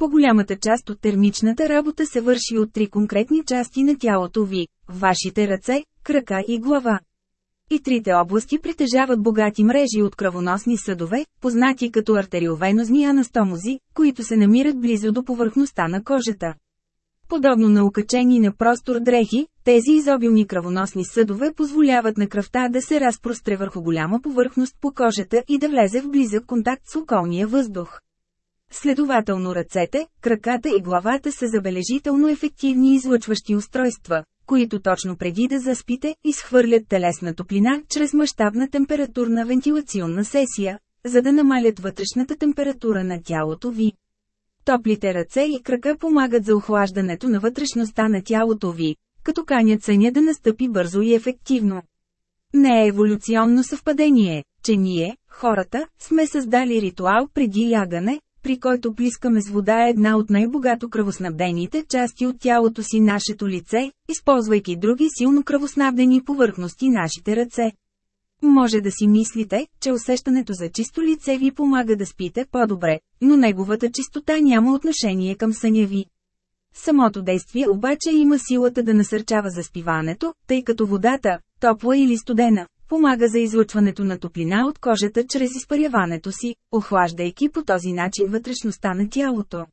По-голямата част от термичната работа се върши от три конкретни части на тялото ви – вашите ръце, крака и глава. И трите области притежават богати мрежи от кръвоносни съдове, познати като артериовенозни анастомози, които се намират близо до повърхността на кожата. Подобно на укачени на простор дрехи, тези изобилни кръвоносни съдове позволяват на кръвта да се разпростре върху голяма повърхност по кожата и да влезе в близък контакт с околния въздух. Следователно ръцете, краката и главата са забележително ефективни излъчващи устройства, които точно преди да заспите, изхвърлят телесна топлина чрез мащабна температурна вентилационна сесия, за да намалят вътрешната температура на тялото ви. Топлите ръце и крака помагат за охлаждането на вътрешността на тялото ви, като канят съня да настъпи бързо и ефективно. Не е еволюционно съвпадение, че ние, хората, сме създали ритуал преди лягане, при който плискаме с вода е една от най-богато кръвоснабдените части от тялото си нашето лице, използвайки други силно кръвоснабдени повърхности нашите ръце. Може да си мислите, че усещането за чисто лице ви помага да спите по-добре, но неговата чистота няма отношение към съня ви. Самото действие обаче има силата да насърчава заспиването, тъй като водата, топла или студена, помага за излъчването на топлина от кожата чрез изпаряването си, охлаждайки по този начин вътрешността на тялото.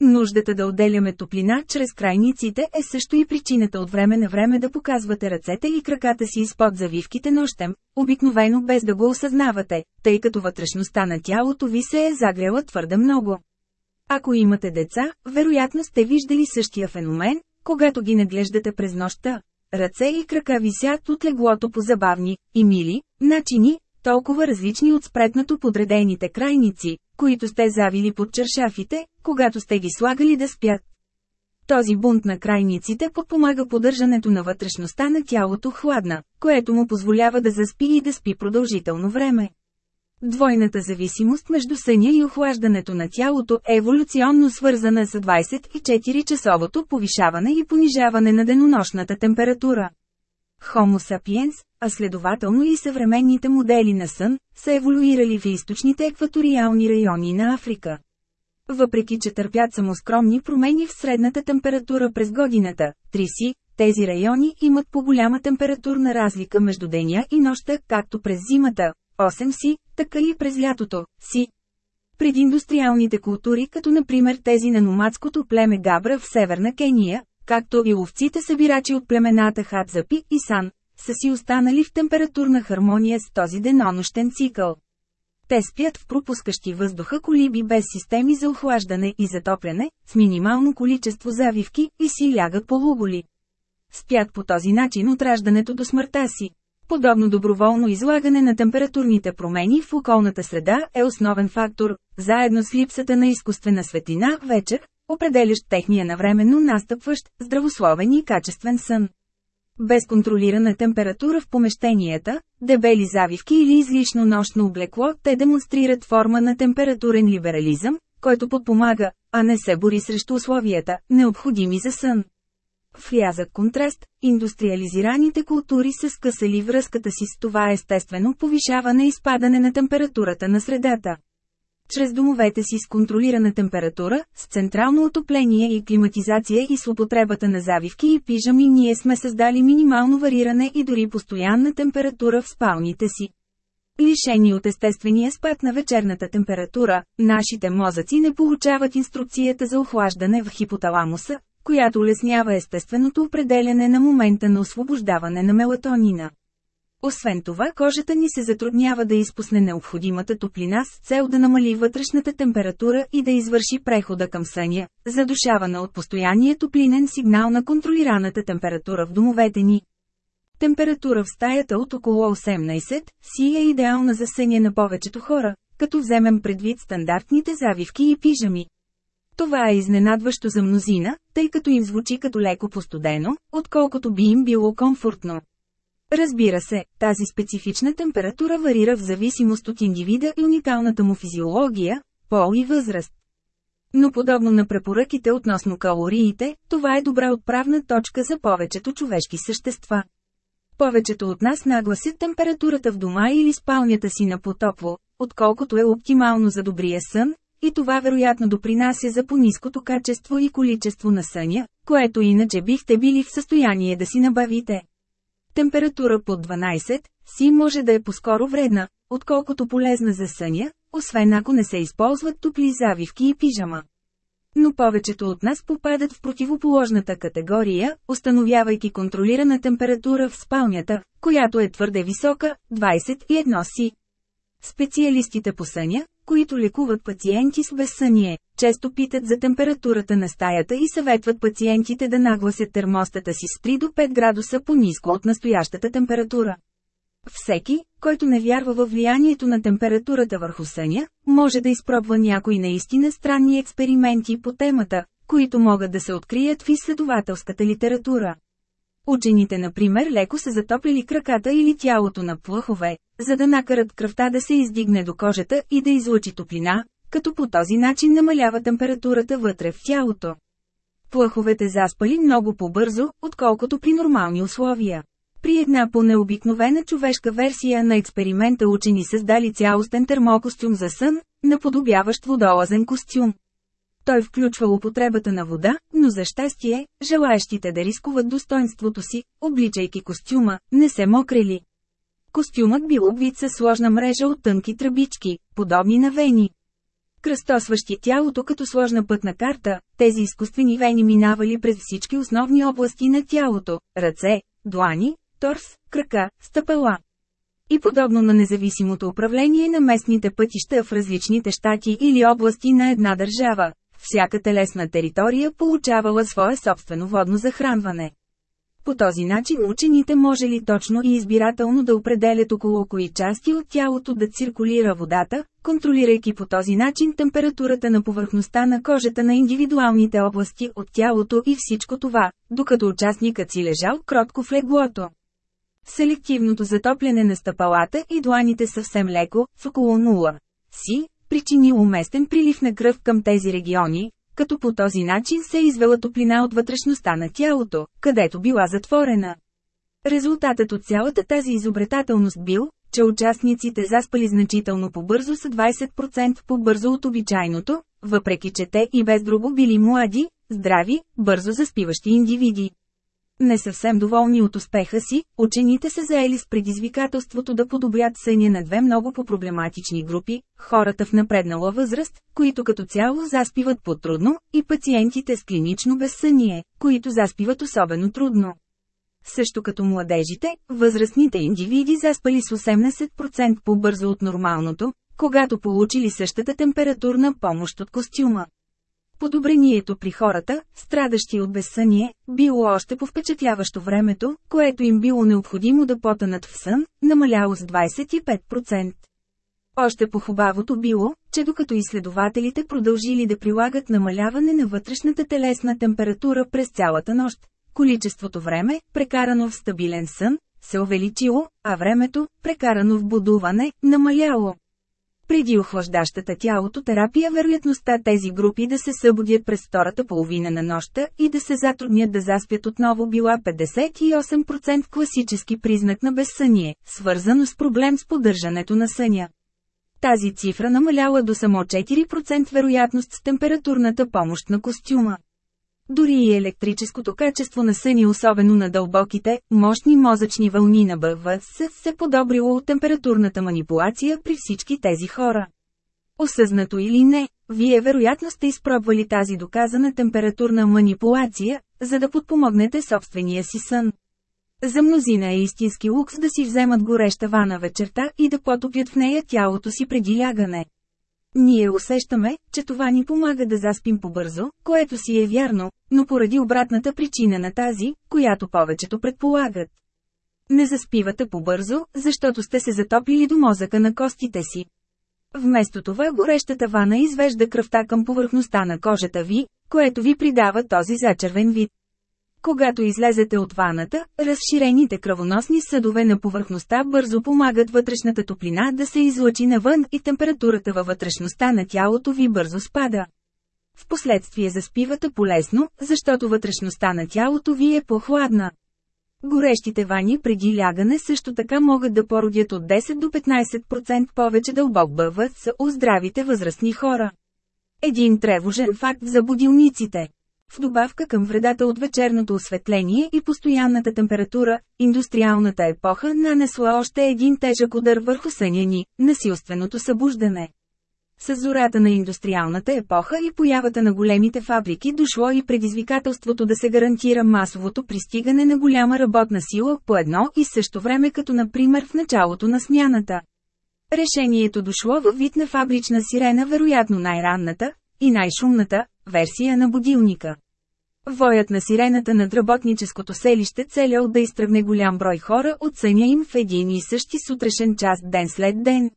Нуждата да отделяме топлина чрез крайниците е също и причината от време на време да показвате ръцете и краката си изпод завивките нощем, обикновено без да го осъзнавате, тъй като вътрешността на тялото ви се е загрела твърде много. Ако имате деца, вероятно сте виждали същия феномен, когато ги наглеждате през нощта. Ръце и крака висят от леглото по забавни и мили начини, толкова различни от спретнато подредените крайници, които сте завили под чершафите, когато сте ги слагали да спят. Този бунт на крайниците подпомага поддържането на вътрешността на тялото хладна, което му позволява да заспи и да спи продължително време. Двойната зависимост между съня и охлаждането на тялото е еволюционно свързана с 24-часовото повишаване и понижаване на денонощната температура. Homo sapiens, а следователно и съвременните модели на сън, са еволюирали в източните екваториални райони на Африка. Въпреки че търпят само скромни промени в средната температура през годината, 3 си, тези райони имат по-голяма температурна разлика между деня и нощта, както през зимата, 8 си, така и през лятото, си. Пред индустриалните култури, като например тези на номадското племе Габра в северна Кения, както и ловците събирачи от племената Хадзапи и Сан, са си останали в температурна хармония с този денонощен цикъл. Те спят в пропускащи въздуха колиби без системи за охлаждане и затопляне, с минимално количество завивки и си лягат по луголи. Спят по този начин от раждането до смъртта си. Подобно доброволно излагане на температурните промени в околната среда е основен фактор, заедно с липсата на изкуствена светлина вечер, определящ техния навременно настъпващ, здравословен и качествен сън. Без контролирана температура в помещенията, дебели завивки или излишно нощно облекло, те демонстрират форма на температурен либерализъм, който подпомага, а не се бори срещу условията, необходими за сън. В рязък контраст, индустриализираните култури са скъсали връзката си с това естествено повишаване и спадане на температурата на средата. Чрез домовете си с контролирана температура, с централно отопление и климатизация и с употребата на завивки и пижами ние сме създали минимално вариране и дори постоянна температура в спалните си. Лишени от естествения спад на вечерната температура, нашите мозъци не получават инструкцията за охлаждане в хипоталамуса, която улеснява естественото определяне на момента на освобождаване на мелатонина. Освен това кожата ни се затруднява да изпусне необходимата топлина с цел да намали вътрешната температура и да извърши прехода към съня, задушавана от постоянния топлинен сигнал на контролираната температура в домовете ни. Температура в стаята от около 18 си е идеална за съня на повечето хора, като вземем предвид стандартните завивки и пижами. Това е изненадващо за мнозина, тъй като им звучи като леко постудено, отколкото би им било комфортно. Разбира се, тази специфична температура варира в зависимост от индивида и уникалната му физиология, пол и възраст. Но подобно на препоръките относно калориите, това е добра отправна точка за повечето човешки същества. Повечето от нас нагласят температурата в дома или спалнята си на потопло, отколкото е оптимално за добрия сън, и това вероятно допринася за по-низкото качество и количество на съня, което иначе бихте били в състояние да си набавите. Температура под 12 си може да е по-скоро вредна, отколкото полезна за съня, освен ако не се използват топли завивки и пижама. Но повечето от нас попадат в противоположната категория, установявайки контролирана температура в спалнята, която е твърде висока – 21 си. Специалистите по съня, които лекуват пациенти с безсъние, често питат за температурата на стаята и съветват пациентите да нагласят термостата си с 3 до 5 градуса по-низко от настоящата температура. Всеки, който не вярва във влиянието на температурата върху съня, може да изпробва някои наистина странни експерименти по темата, които могат да се открият в изследователската литература. Учените например леко са затоплили краката или тялото на плъхове, за да накарат кръвта да се издигне до кожата и да излучи топлина, като по този начин намалява температурата вътре в тялото. Плъховете заспали много по-бързо, отколкото при нормални условия. При една по-необикновена човешка версия на експеримента учени създали цялостен термокостюм за сън, наподобяващ водолазен костюм. Той включва употребата на вода, но за щастие, желаящите да рискуват достоинството си, обличайки костюма, не се мокрели. Костюмът бил обвит със сложна мрежа от тънки тръбички, подобни на вени. Кръстосващи тялото като сложна пътна карта, тези изкуствени вени минавали през всички основни области на тялото – ръце, длани, торс, крака, стъпала. И подобно на независимото управление на местните пътища в различните щати или области на една държава, всяка телесна територия получавала свое собствено водно захранване. По този начин учените може ли точно и избирателно да определят около кои части от тялото да циркулира водата, контролирайки по този начин температурата на повърхността на кожата на индивидуалните области от тялото и всичко това, докато участникът си лежал кротко в леглото. Селективното затопляне на стъпалата и дланите съвсем леко, в около 0 си, причини уместен прилив на кръв към тези региони, като по този начин се извела топлина от вътрешността на тялото, където била затворена. Резултатът от цялата тази изобретателност бил, че участниците заспали значително по-бързо с 20% по-бързо от обичайното, въпреки че те и без друго били млади, здрави, бързо заспиващи индивиди. Не съвсем доволни от успеха си, учените се заели с предизвикателството да подобрят съня на две много по-проблематични групи – хората в напреднала възраст, които като цяло заспиват по-трудно, и пациентите с клинично безсъние, които заспиват особено трудно. Също като младежите, възрастните индивиди заспали с 18% по-бързо от нормалното, когато получили същата температурна помощ от костюма. Подобрението при хората, страдащи от безсъние, било още по-впечатляващо времето, което им било необходимо да потънат в сън, намаляло с 25%. Още по-хубавото било, че докато изследователите продължили да прилагат намаляване на вътрешната телесна температура през цялата нощ, количеството време, прекарано в стабилен сън, се увеличило, а времето, прекарано в будуване, намаляло. Преди охлаждащата тялото терапия вероятността тези групи да се събудят през втората половина на нощта и да се затруднят да заспят отново била 58% класически признак на безсъние, свързано с проблем с поддържането на съня. Тази цифра намаляла до само 4% вероятност с температурната помощ на костюма. Дори и електрическото качество на съни особено на дълбоките, мощни мозъчни вълни на БВС се подобрило от температурната манипулация при всички тези хора. Осъзнато или не, вие вероятно сте изпробвали тази доказана температурна манипулация, за да подпомогнете собствения си сън. За мнозина е истински лукс да си вземат гореща вана вечерта и да потопят в нея тялото си преди лягане. Ние усещаме, че това ни помага да заспим побързо, което си е вярно, но поради обратната причина на тази, която повечето предполагат. Не заспивате побързо, защото сте се затоплили до мозъка на костите си. Вместо това горещата вана извежда кръвта към повърхността на кожата ви, което ви придава този зачервен вид. Когато излезете от ваната, разширените кръвоносни съдове на повърхността бързо помагат вътрешната топлина да се излъчи навън и температурата във вътрешността на тялото ви бързо спада. Впоследствие заспивате полезно, защото вътрешността на тялото ви е по-хладна. Горещите вани преди лягане също така могат да породят от 10 до 15% повече дълбок БВС у здравите възрастни хора. Един тревожен факт за будилниците. В добавка към вредата от вечерното осветление и постоянната температура, индустриалната епоха нанесла още един тежък удар върху съня ни – насилственото събуждане. С зората на индустриалната епоха и появата на големите фабрики дошло и предизвикателството да се гарантира масовото пристигане на голяма работна сила по едно и също време като например в началото на смяната. Решението дошло във вид на фабрична сирена вероятно най-ранната, и най-шумната, версия на будилника. Воят на сирената над работническото селище целял да изтръгне голям брой хора от съня им в един и същи сутрешен час ден след ден.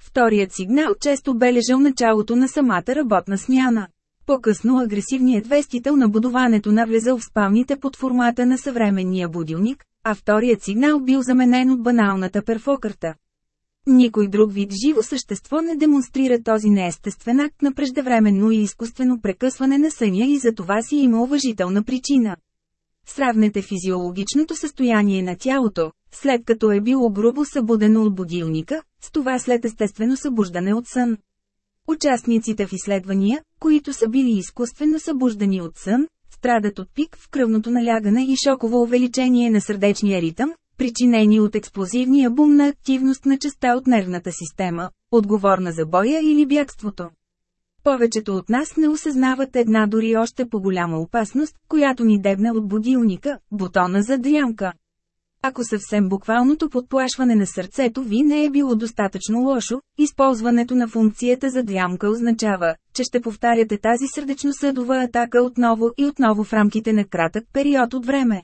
Вторият сигнал често бележал началото на самата работна смяна. По-късно агресивният вестител на будуването навлезал в спалните под формата на съвременния будилник, а вторият сигнал бил заменен от баналната перфокърта. Никой друг вид живо същество не демонстрира този неестествен акт на преждевременно и изкуствено прекъсване на съня и за това си има уважителна причина. Сравнете физиологичното състояние на тялото, след като е било грубо събудено от будилника, с това след естествено събуждане от сън. Участниците в изследвания, които са били изкуствено събуждани от сън, страдат от пик в кръвното налягане и шоково увеличение на сърдечния ритъм, причинени от експлозивния бум на активност на частта от нервната система, отговорна за боя или бягството. Повечето от нас не осъзнават една дори още по-голяма опасност, която ни дебне от будилника – бутона за дрямка. Ако съвсем буквалното подплашване на сърцето ви не е било достатъчно лошо, използването на функцията за дрямка означава, че ще повтаряте тази сърдечно-съдова атака отново и отново в рамките на кратък период от време.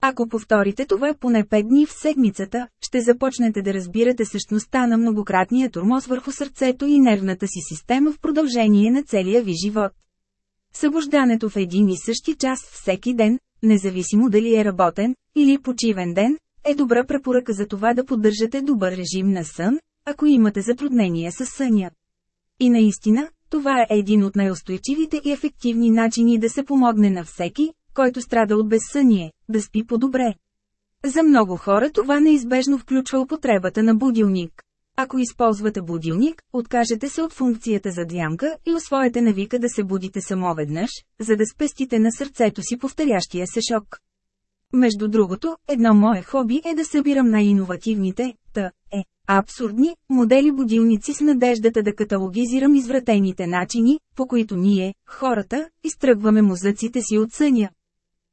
Ако повторите това поне 5 дни в седмицата, ще започнете да разбирате същността на многократния турмоз върху сърцето и нервната си система в продължение на целия ви живот. Събуждането в един и същи час всеки ден, независимо дали е работен или почивен ден, е добра препоръка за това да поддържате добър режим на сън, ако имате затруднения с съня. И наистина, това е един от най-устойчивите и ефективни начини да се помогне на всеки, който страда от безсъние, да спи по-добре. За много хора това неизбежно включва употребата на будилник. Ако използвате будилник, откажете се от функцията за дямка и освоете навика да се будите само веднъж, за да спестите на сърцето си повторящия се шок. Между другото, едно мое хоби е да събирам най-инновативните, та, е, абсурдни, модели будилници с надеждата да каталогизирам извратените начини, по които ние, хората, изтръгваме мозъците си от съня.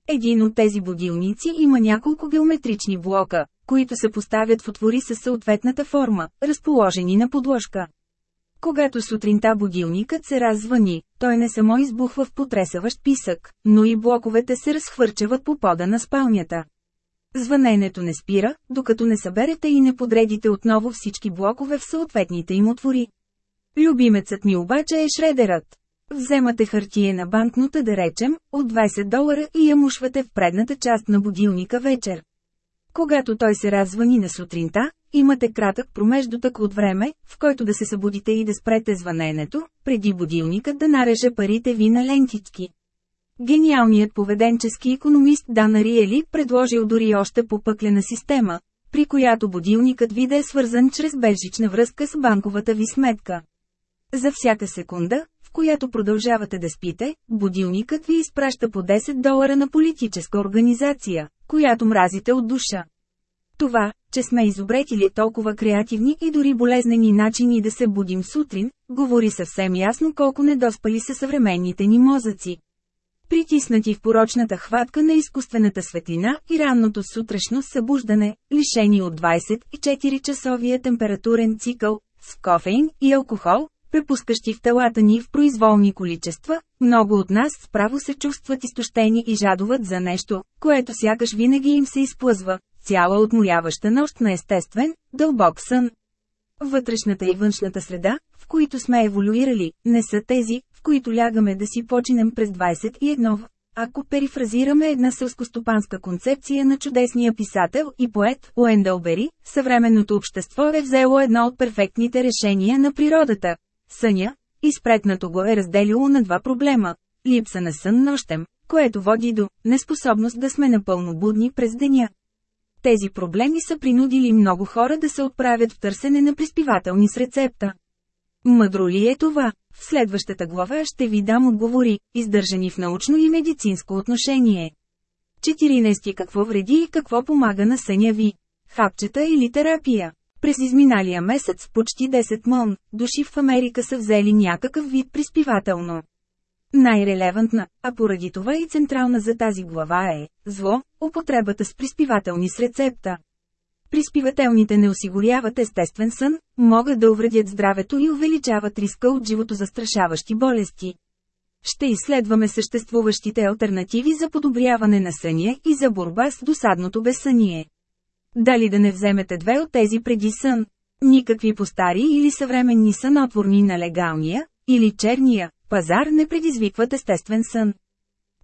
Един от тези будилници има няколко геометрични блока, които се поставят в отвори със съответната форма, разположени на подложка. Когато сутринта будилникът се раззвъни, той не само избухва в потресаващ писък, но и блоковете се разхвърчават по пода на спалнята. Звъненето не спира, докато не съберете и не подредите отново всички блокове в съответните им отвори. Любимецът ми обаче е шредерът. Вземате хартия на банкнота да речем, от 20 долара и я мушвате в предната част на будилника вечер. Когато той се развъни на сутринта, имате кратък промеждутък от време, в който да се събудите и да спрете звъненето, преди будилникът да нареже парите ви на лентички. Гениалният поведенчески економист Дана Риели предложил дори още попъклена система, при която будилникът ви да е свързан чрез бежична връзка с банковата ви сметка. За всяка секунда, която продължавате да спите, будилникът ви изпраща по 10 долара на политическа организация, която мразите от душа. Това, че сме изобретили толкова креативни и дори болезнени начини да се будим сутрин, говори съвсем ясно колко недоспали са съвременните ни мозъци. Притиснати в порочната хватка на изкуствената светлина и ранното сутрешно събуждане, лишени от 24-часовия температурен цикъл, с кофеин и алкохол, препускащи в телата ни в произволни количества, много от нас справо се чувстват изтощени и жадуват за нещо, което сякаш винаги им се изплъзва, цяла отморяваща нощ на естествен, дълбок сън. Вътрешната и външната среда, в които сме еволюирали, не са тези, в които лягаме да си починем през 21. Ако перифразираме една сълскостопанска концепция на чудесния писател и поет Уендъл Бери, съвременното общество е взело едно от перфектните решения на природата – съня, и спретнато го е разделило на два проблема – липса на сън нощем, което води до неспособност да сме напълно будни през деня. Тези проблеми са принудили много хора да се отправят в търсене на приспивателни с рецепта. Мъдро ли е това? В следващата глава ще ви дам отговори, издържани в научно и медицинско отношение. 14. Какво вреди и какво помага на съня ви? Хапчета или терапия? През изминалия месец почти 10 мон души в Америка са взели някакъв вид приспивателно. Най-релевантна, а поради това и централна за тази глава е – зло, употребата с приспивателни с рецепта. Приспивателните не осигуряват естествен сън, могат да увредят здравето и увеличават риска от живото застрашаващи болести. Ще изследваме съществуващите альтернативи за подобряване на съня и за борба с досадното безсъние. Дали да не вземете две от тези преди сън? Никакви постари или съвременни сънотворни на легалния, или черния, пазар не предизвикват естествен сън.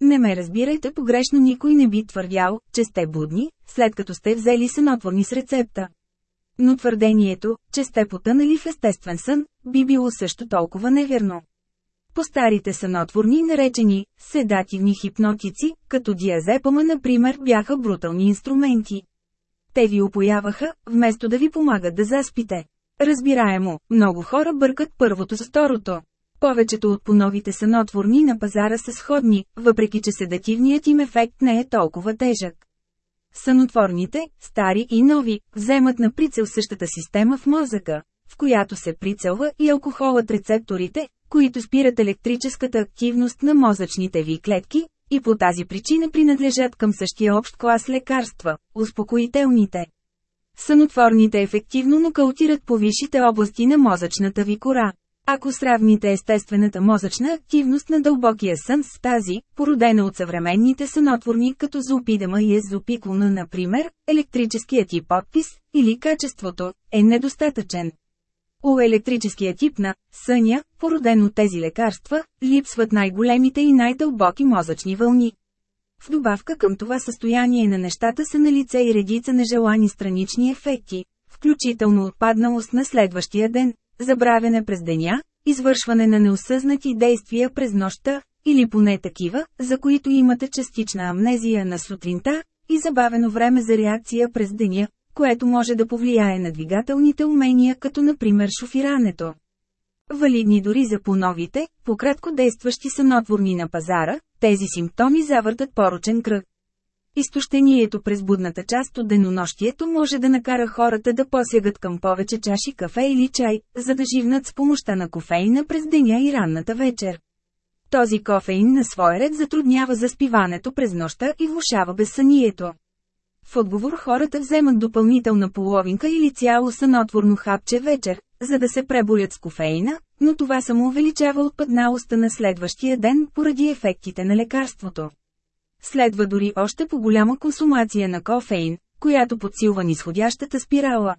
Не ме разбирайте погрешно никой не би твърдял, че сте будни, след като сте взели сънотворни с рецепта. Но твърдението, че сте потънали в естествен сън, би било също толкова неверно. По-старите сънотворни наречени «седативни хипнотици», като диазепама например бяха брутални инструменти. Те ви опояваха, вместо да ви помагат да заспите. Разбираемо, много хора бъркат първото с второто. Повечето от поновите сънотворни на пазара са сходни, въпреки че седативният им ефект не е толкова тежък. Сънотворните, стари и нови, вземат на прицел същата система в мозъка, в която се прицелва и алкохолът рецепторите, които спират електрическата активност на мозъчните ви клетки, и по тази причина принадлежат към същия общ клас лекарства – успокоителните. Сънотворните ефективно нокаутират по висшите области на мозъчната ви кора. Ако сравните естествената мозъчна активност на дълбокия сън с тази, породена от съвременните сънотворни като зоопидема и езопиклона например, електрическият ти подпис, или качеството, е недостатъчен. У електрическия тип на съня, породен от тези лекарства, липсват най-големите и най-дълбоки мозъчни вълни. В добавка към това състояние на нещата са на лице и редица нежелани странични ефекти, включително отпадналост на следващия ден, забравяне през деня, извършване на неосъзнати действия през нощта, или поне такива, за които имате частична амнезия на сутринта, и забавено време за реакция през деня, което може да повлияе на двигателните умения като например шофирането. Валидни дори за поновите, пократко действащи сънотворни на пазара, тези симптоми завъртат порочен кръг. Изтощението през будната част от денонощието може да накара хората да посягат към повече чаши кафе или чай, за да живнат с помощта на кофеина през деня и ранната вечер. Този кофеин на свой ред затруднява заспиването през нощта и влушава безсънието. В отговор хората вземат допълнителна половинка или цяло сънотворно хапче вечер, за да се преборят с кофеина, но това само увеличава отпадналостта на следващия ден поради ефектите на лекарството. Следва дори още по-голяма консумация на кофеин, която подсилва нисходящата спирала.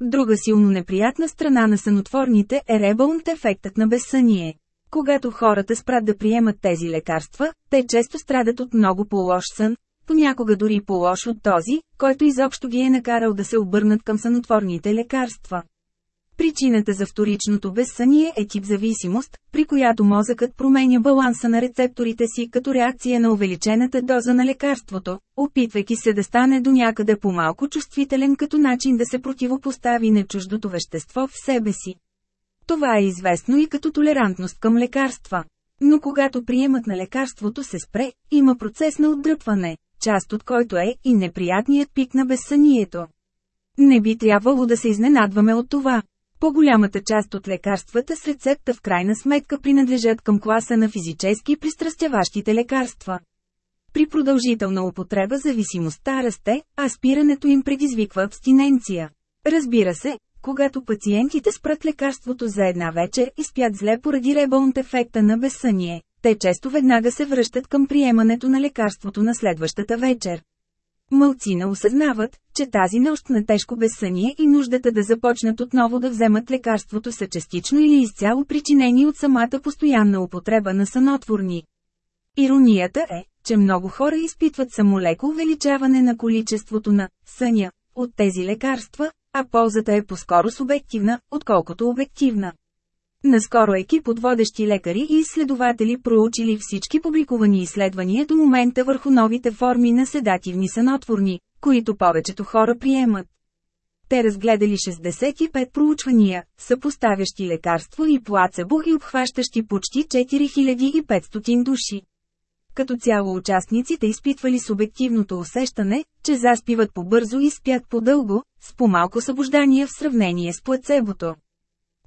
Друга силно неприятна страна на сънотворните е ребаунт ефектът на безсъние. Когато хората спрат да приемат тези лекарства, те често страдат от много по-лош сън, понякога дори по-лош от този, който изобщо ги е накарал да се обърнат към сънотворните лекарства. Причината за вторичното безсъние е тип зависимост, при която мозъкът променя баланса на рецепторите си като реакция на увеличената доза на лекарството, опитвайки се да стане до някъде по-малко чувствителен като начин да се противопостави на чуждото вещество в себе си. Това е известно и като толерантност към лекарства. Но когато приемат на лекарството се спре, има процес на отдръпване, част от който е и неприятният пик на безсънието. Не би трябвало да се изненадваме от това. По-голямата част от лекарствата с рецепта в крайна сметка принадлежат към класа на физически пристрастяващите лекарства. При продължителна употреба зависимостта расте, а спирането им предизвиква абстиненция. Разбира се, когато пациентите спрат лекарството за една вечер и спят зле поради ребаунт ефекта на безсъние, те често веднага се връщат към приемането на лекарството на следващата вечер. Мълцина осъзнават, че тази нощ на тежко безсъние и нуждата да започнат отново да вземат лекарството са частично или изцяло причинени от самата постоянна употреба на сънотворни. Иронията е, че много хора изпитват само леко увеличаване на количеството на съня от тези лекарства, а ползата е по-скоро субективна, отколкото обективна. Наскоро екип от водещи лекари и изследователи проучили всички публикувани изследвания до момента върху новите форми на седативни сънотворни, които повечето хора приемат. Те разгледали 65 проучвания, съпоставящи лекарство и плацебо и обхващащи почти 4500 души. Като цяло участниците изпитвали субективното усещане, че заспиват по-бързо и спят по-дълго, с по-малко събуждания в сравнение с плацебото.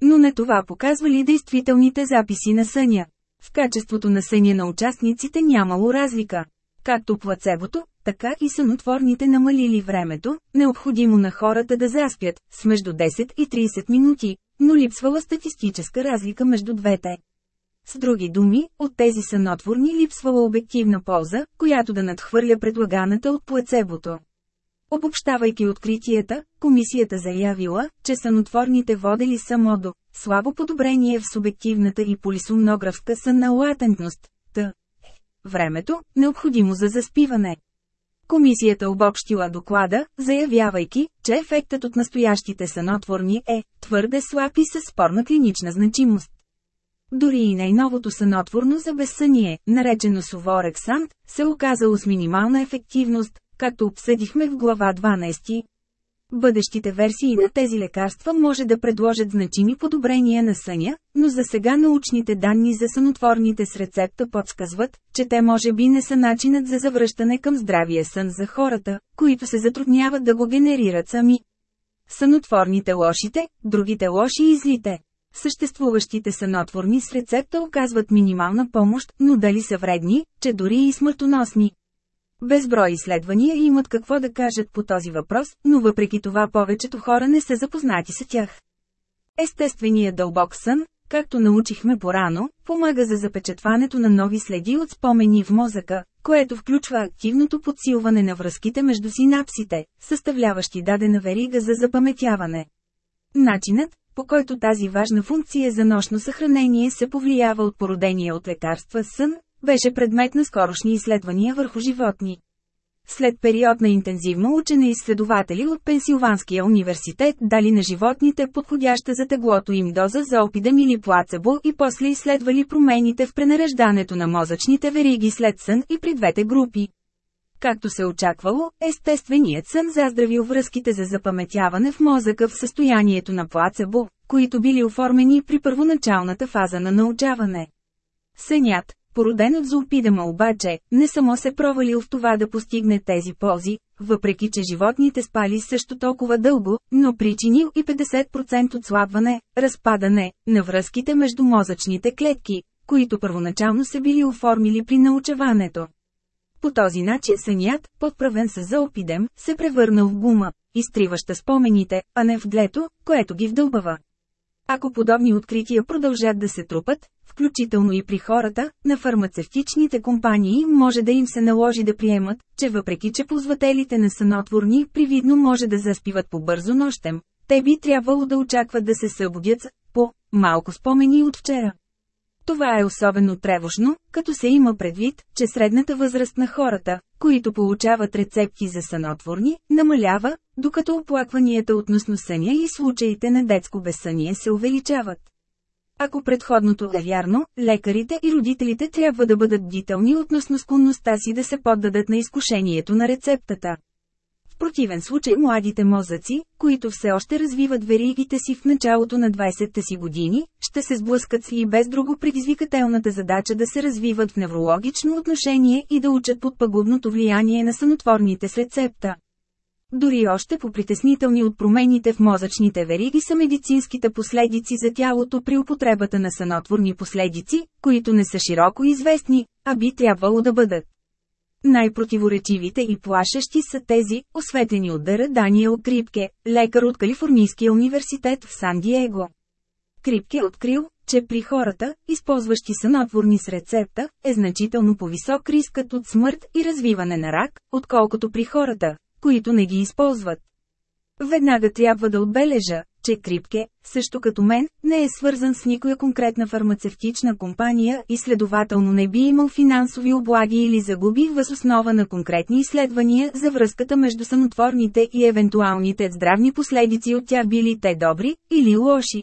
Но не това показвали действителните записи на съня. В качеството на съня на участниците нямало разлика. Както плацебото, така и сънотворните намалили времето, необходимо на хората да заспят, с между 10 и 30 минути, но липсвала статистическа разлика между двете. С други думи, от тези сънотворни липсвала обективна полза, която да надхвърля предлаганата от плацебото. Обобщавайки откритията, комисията заявила, че сънотворните водели само до слабо подобрение в субективната и полисомнографска сънна латентност, т. Времето, необходимо за заспиване. Комисията обобщила доклада, заявявайки, че ефектът от настоящите сънотворни е твърде слаб и със спорна клинична значимост. Дори и най-новото сънотворно за безсъние, наречено Суворексант, се оказало с минимална ефективност, както обсъдихме в глава 12. Бъдещите версии на тези лекарства може да предложат значими подобрения на съня, но за сега научните данни за сънотворните с рецепта подсказват, че те може би не са начинът за завръщане към здравия сън за хората, които се затрудняват да го генерират сами. Сънотворните лошите, другите лоши и злите. Съществуващите сънотворни с рецепта оказват минимална помощ, но дали са вредни, че дори и смъртоносни. Безброй изследвания имат какво да кажат по този въпрос, но въпреки това повечето хора не са запознати с тях. Естественият дълбок сън, както научихме порано, помага за запечатването на нови следи от спомени в мозъка, което включва активното подсилване на връзките между синапсите, съставляващи дадена верига за запаметяване. Начинът, по който тази важна функция за нощно съхранение се повлиява от породения от лекарства сън, беше предмет на скорошни изследвания върху животни. След период на интензивно учене изследователи от Пенсилванския университет дали на животните подходяща за теглото им доза за опидем или плацебо и после изследвали промените в пренареждането на мозъчните вериги след сън и при двете групи. Както се очаквало, естественият сън заздравил връзките за запаметяване в мозъка в състоянието на плацебо, които били оформени при първоначалната фаза на научаване. Сънят, породен от зоопидема обаче, не само се провалил в това да постигне тези ползи, въпреки че животните спали също толкова дълго, но причинил и 50% отслабване, разпадане, на връзките между мозъчните клетки, които първоначално се били оформили при научаването. По този начин сънят, подправен с зоопидем, се превърнал в гума, изтриваща спомените, а не в длето, което ги вдълбава. Ако подобни открития продължат да се трупат, включително и при хората, на фармацевтичните компании може да им се наложи да приемат, че въпреки че ползвателите на сънотворни привидно може да заспиват по-бързо нощем, те би трябвало да очакват да се събудят по малко спомени от вчера. Това е особено тревожно, като се има предвид, че средната възраст на хората, които получават рецепти за сънотворни, намалява, докато оплакванията относно съня и случаите на детско безсъние се увеличават. Ако предходното е вярно, лекарите и родителите трябва да бъдат бдителни относно склонността си да се поддадат на изкушението на рецептата. В противен случай младите мозъци, които все още развиват веригите си в началото на 20-те си години, ще се сблъскат с и без друго предизвикателната задача да се развиват в неврологично отношение и да учат под пагубното влияние на сънотворните с рецепта. Дори още по-притеснителни от промените в мозъчните вериги са медицинските последици за тялото при употребата на сънотворни последици, които не са широко известни, а би трябвало да бъдат. Най-противоречивите и плашещи са тези, осветени от Дъра Даниел Крипке, лекар от Калифорнийския университет в Сан-Диего. Крипке открил, че при хората, използващи сънотворни с рецепта, е значително по-висок рискът от смърт и развиване на рак, отколкото при хората, които не ги използват. Веднага трябва да отбележа, че Крипке, също като мен, не е свързан с никоя конкретна фармацевтична компания и следователно не би имал финансови облаги или загуби въз основа на конкретни изследвания за връзката между самотворните и евентуалните здравни последици от тях били те добри или лоши.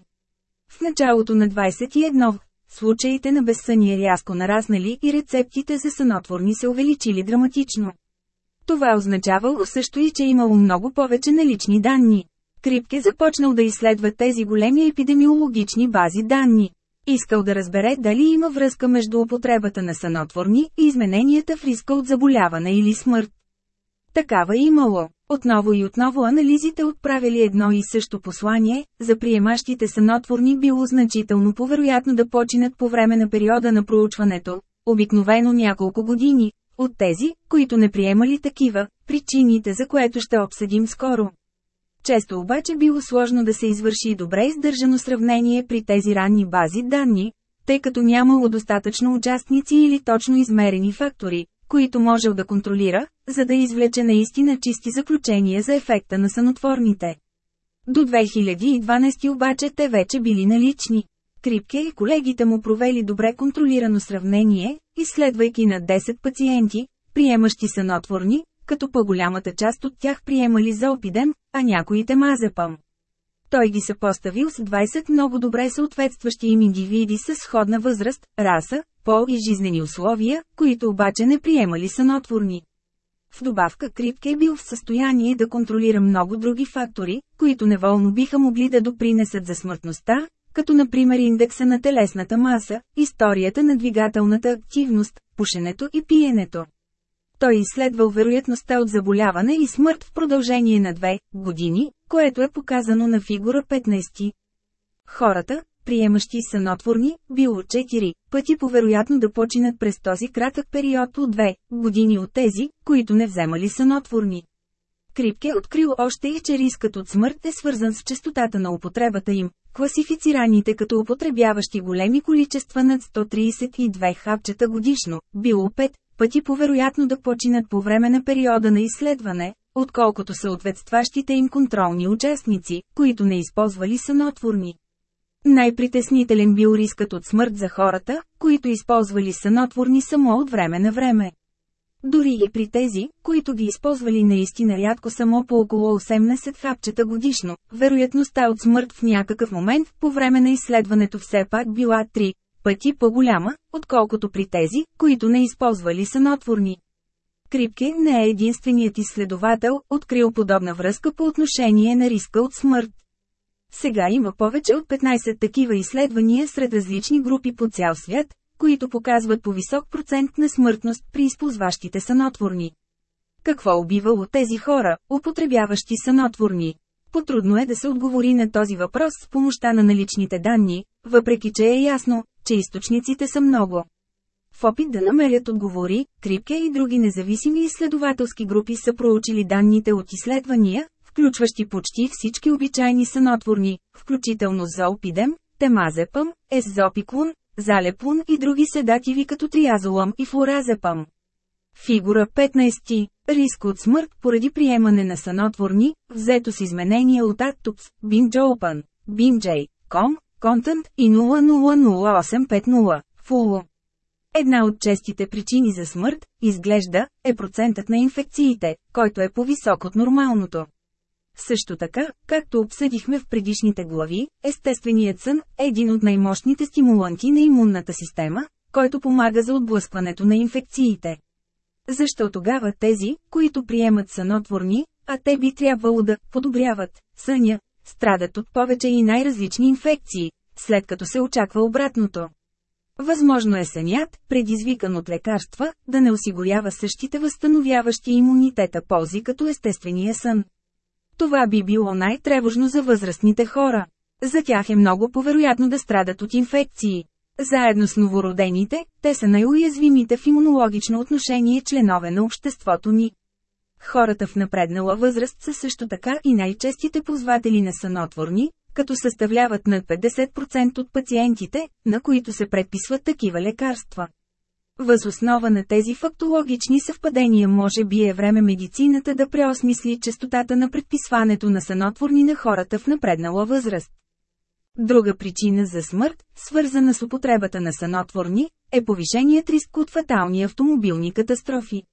В началото на 21 случаите на безсъние рязко нараснали и рецептите за сънотворни се увеличили драматично. Това означавало също и че имало много повече налични данни. Крипке започнал да изследва тези големи епидемиологични бази данни. Искал да разбере дали има връзка между употребата на сънотворни и измененията в риска от заболяване или смърт. Такава имало. Отново и отново анализите отправили едно и също послание, за приемащите сънотворни било значително повероятно да починат по време на периода на проучването, обикновено няколко години, от тези, които не приемали такива, причините за което ще обсъдим скоро. Често обаче било сложно да се извърши добре издържано сравнение при тези ранни бази данни, тъй като нямало достатъчно участници или точно измерени фактори, които можел да контролира, за да извлече наистина чисти заключения за ефекта на сънотворните. До 2012 обаче те вече били налични. Крипке и колегите му провели добре контролирано сравнение, изследвайки на 10 пациенти, приемащи сънотворни, като по-голямата част от тях приемали за опидем, а някоите мазепам. Той ги съпоставил с 20 много добре съответстващи им индивиди с сходна възраст, раса, пол и жизнени условия, които обаче не приемали сънотворни. В добавка Крипке е бил в състояние да контролира много други фактори, които неволно биха могли да допринесат за смъртността, като например индекса на телесната маса, историята на двигателната активност, пушенето и пиенето. Той изследвал вероятността от заболяване и смърт в продължение на две години, което е показано на фигура 15. Хората, приемащи сънотворни, било 4 пъти повероятно да починат през този кратък период от 2 години от тези, които не вземали сънотворни. Крипке открил още и че рискът от смърт е свързан с частотата на употребата им, класифицираните като употребяващи големи количества над 132 хапчета годишно, било 5 пъти повероятно да починат по време на периода на изследване, отколкото съответстващите им контролни участници, които не използвали сънотворни. Най-притеснителен бил рискът от смърт за хората, които използвали сънотворни само от време на време. Дори и при тези, които ги използвали наистина рядко само по около 18 хапчета годишно, вероятността от смърт в някакъв момент по време на изследването все пак била 3 пъти по-голяма, отколкото при тези, които не използвали сънотворни. Крипке не е единственият изследовател, открил подобна връзка по отношение на риска от смърт. Сега има повече от 15 такива изследвания сред различни групи по цял свят, които показват по висок процент на смъртност при използващите сънотворни. Какво убивало тези хора, употребяващи сънотворни? Потрудно е да се отговори на този въпрос с помощта на наличните данни, въпреки че е ясно, че източниците са много. В опит да намерят отговори, Крипке и други независими изследователски групи са проучили данните от изследвания, включващи почти всички обичайни сънотворни, включително зоопидем, темазепам, езопиклун, залеплун и други седативи като триазолам и флоразепам. Фигура 15. Риск от смърт поради приемане на сънотворни, взето с изменения от Аттупс, Бинджоупан, Бинджей, Ком, Контент и 000850, Фуло. Една от честите причини за смърт, изглежда, е процентът на инфекциите, който е по-висок от нормалното. Също така, както обсъдихме в предишните глави, естественият сън е един от най-мощните стимуланти на имунната система, който помага за отблъскването на инфекциите. Защо тогава тези, които приемат сънотворни, а те би трябвало да подобряват съня, страдат от повече и най-различни инфекции, след като се очаква обратното? Възможно е сънят, предизвикан от лекарства, да не осигурява същите възстановяващи имунитета ползи като естествения сън. Това би било най-тревожно за възрастните хора. За тях е много повероятно да страдат от инфекции. Заедно с новородените, те са най-уязвимите в имунологично отношение членове на обществото ни. Хората в напреднала възраст са също така и най-честите ползватели на сънотворни, като съставляват над 50% от пациентите, на които се предписват такива лекарства. Въз основа на тези фактологични съвпадения може би е време медицината да преосмисли частотата на предписването на сънотворни на хората в напреднала възраст. Друга причина за смърт, свързана с употребата на сънотворни, е повишеният риск от фатални автомобилни катастрофи.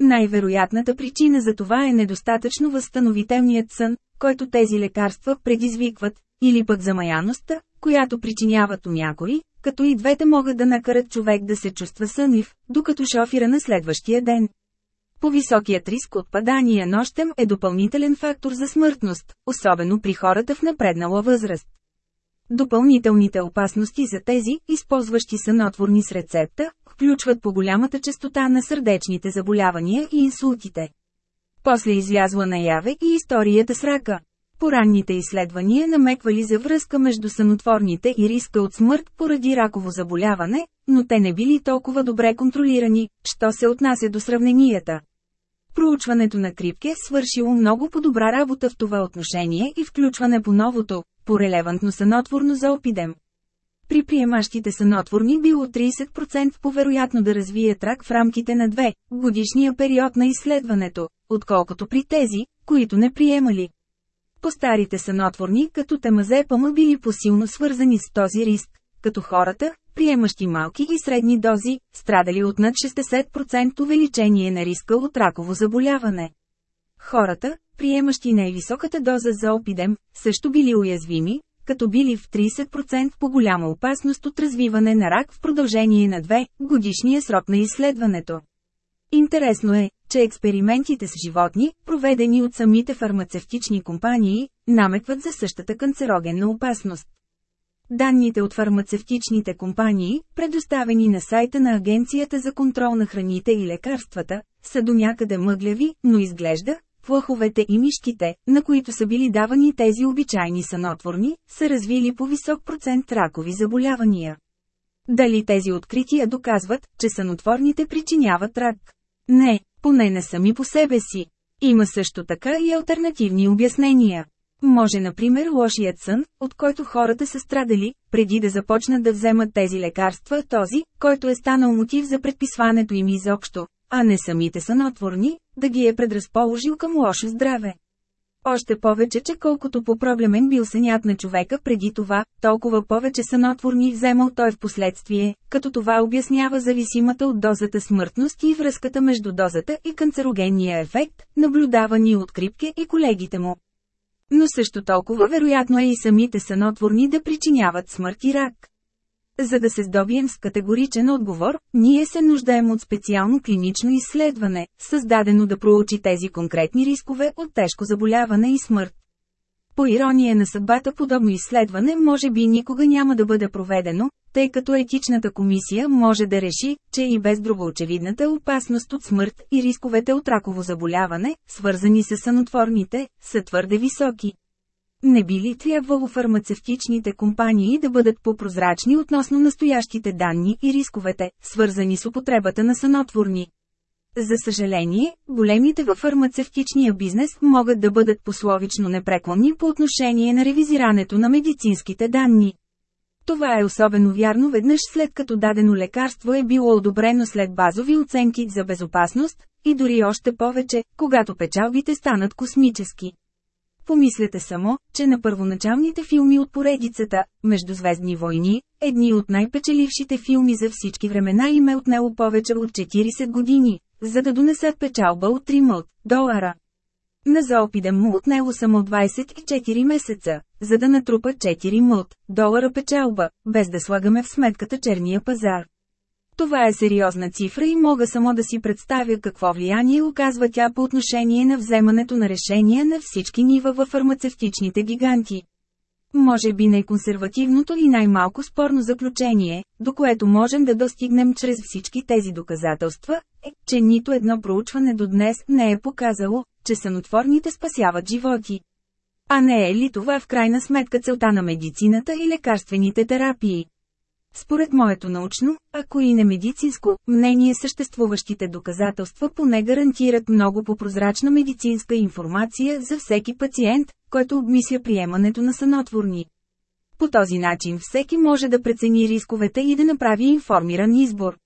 Най-вероятната причина за това е недостатъчно възстановителният сън, който тези лекарства предизвикват, или пък замаяността, която причиняват у някои, като и двете могат да накарат човек да се чувства сънив, докато шофира на следващия ден. По-високият риск от падания нощем е допълнителен фактор за смъртност, особено при хората в напреднала възраст. Допълнителните опасности за тези, използващи сънотворни с рецепта, включват по голямата частота на сърдечните заболявания и инсултите. После излязла наяве и историята с рака. Поранните изследвания намеквали за връзка между сънотворните и риска от смърт поради раково заболяване, но те не били толкова добре контролирани, що се отнася до сравненията. Проучването на Крипке свършило много по-добра работа в това отношение и включване по новото, по релевантно сънотворно за опидем. При приемащите сънотворни било 30% повероятно да развият рак в рамките на 2 годишния период на изследването, отколкото при тези, които не приемали. По-старите сънотворни като темазепама били посилно свързани с този риск, като хората, приемащи малки и средни дози, страдали от над 60% увеличение на риска от раково заболяване. Хората, приемащи най-високата доза за опидем, също били уязвими, като били в 30% по-голяма опасност от развиване на рак в продължение на 2 годишния срок на изследването. Интересно е, че експериментите с животни, проведени от самите фармацевтични компании, намекват за същата канцерогенна опасност. Данните от фармацевтичните компании, предоставени на сайта на Агенцията за контрол на храните и лекарствата, са до някъде мъгляви, но изглежда, плъховете и мишките, на които са били давани тези обичайни сънотворни, са развили по висок процент ракови заболявания. Дали тези открития доказват, че сънотворните причиняват рак? Не, поне не сами по себе си. Има също така и альтернативни обяснения. Може например лошият сън, от който хората са страдали, преди да започнат да вземат тези лекарства, този, който е станал мотив за предписването им изобщо, а не самите сънотворни, да ги е предразположил към лошо здраве. Още повече, че колкото по-проблемен бил сънят на човека преди това, толкова повече сънотворни вземал той в последствие, като това обяснява зависимата от дозата смъртност и връзката между дозата и канцерогенния ефект, наблюдавани от Крипке и колегите му. Но също толкова вероятно е и самите сънотворни да причиняват смърт и рак. За да се здобием с категоричен отговор, ние се нуждаем от специално клинично изследване, създадено да проучи тези конкретни рискове от тежко заболяване и смърт. По ирония на съдбата подобно изследване може би никога няма да бъде проведено, тъй като етичната комисия може да реши, че и без друго очевидната опасност от смърт и рисковете от раково заболяване, свързани с сънотворните, са твърде високи. Не би ли трябвало фармацевтичните компании да бъдат по-прозрачни относно настоящите данни и рисковете, свързани с употребата на сънотворни? За съжаление, големите във фармацевтичния бизнес могат да бъдат пословично непреклонни по отношение на ревизирането на медицинските данни. Това е особено вярно веднъж след като дадено лекарство е било одобрено след базови оценки за безопасност, и дори още повече, когато печалбите станат космически. Помислете само, че на първоначалните филми от поредицата «Междузвездни войни», едни от най-печелившите филми за всички времена им е отнело повече от 40 години, за да донесат печалба от 3 мълт долара. На Зоопидем му отнело само 24 месеца, за да натрупа 4 мълт долара печалба, без да слагаме в сметката черния пазар. Това е сериозна цифра и мога само да си представя какво влияние оказва тя по отношение на вземането на решения на всички нива във фармацевтичните гиганти. Може би най-консервативното и най-малко спорно заключение, до което можем да достигнем чрез всички тези доказателства, е, че нито едно проучване до днес не е показало, че санотворните спасяват животи. А не е ли това в крайна сметка целта на медицината и лекарствените терапии? Според моето научно, ако и не медицинско, мнение съществуващите доказателства поне гарантират много по-прозрачна медицинска информация за всеки пациент, който обмисля приемането на санотворни. По този начин всеки може да прецени рисковете и да направи информиран избор.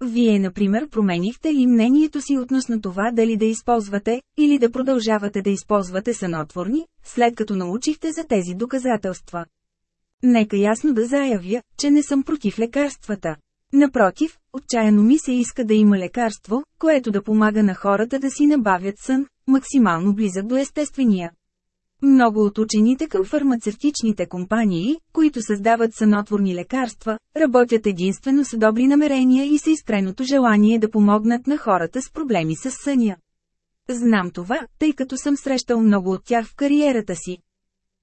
Вие, например, променихте ли мнението си относно това дали да използвате, или да продължавате да използвате санотворни, след като научихте за тези доказателства. Нека ясно да заявя, че не съм против лекарствата. Напротив, отчаяно ми се иска да има лекарство, което да помага на хората да си набавят сън, максимално близък до естествения. Много от учените към фармацевтичните компании, които създават сънотворни лекарства, работят единствено с добри намерения и с искреното желание да помогнат на хората с проблеми с съня. Знам това, тъй като съм срещал много от тях в кариерата си.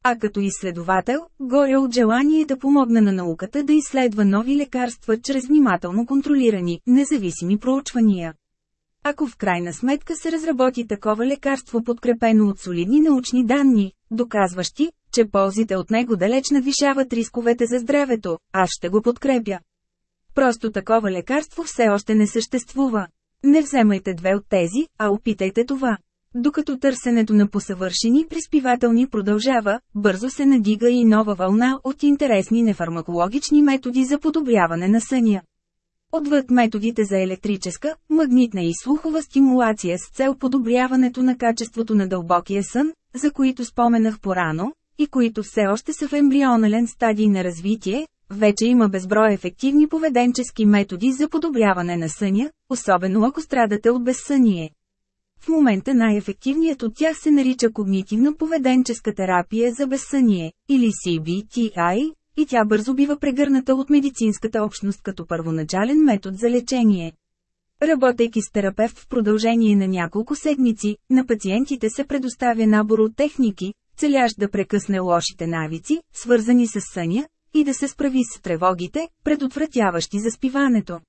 А като изследовател, горя от желание да помогна на науката да изследва нови лекарства чрез внимателно контролирани, независими проучвания. Ако в крайна сметка се разработи такова лекарство подкрепено от солидни научни данни, доказващи, че ползите от него далеч надвишават рисковете за здравето, аз ще го подкрепя. Просто такова лекарство все още не съществува. Не вземайте две от тези, а опитайте това. Докато търсенето на посъвършени приспивателни продължава, бързо се надига и нова вълна от интересни нефармакологични методи за подобряване на съня. Отвъд методите за електрическа, магнитна и слухова стимулация с цел подобряването на качеството на дълбокия сън, за които споменах порано, и които все още са в ембрионален стадий на развитие, вече има безброй ефективни поведенчески методи за подобряване на съня, особено ако страдате от безсъние. В момента най-ефективният от тях се нарича когнитивно-поведенческа терапия за безсъние, или CBTI, и тя бързо бива прегърната от медицинската общност като първоначален метод за лечение. Работейки с терапевт в продължение на няколко седмици, на пациентите се предоставя набор от техники, целящ да прекъсне лошите навици, свързани с съня, и да се справи с тревогите, предотвратяващи заспиването.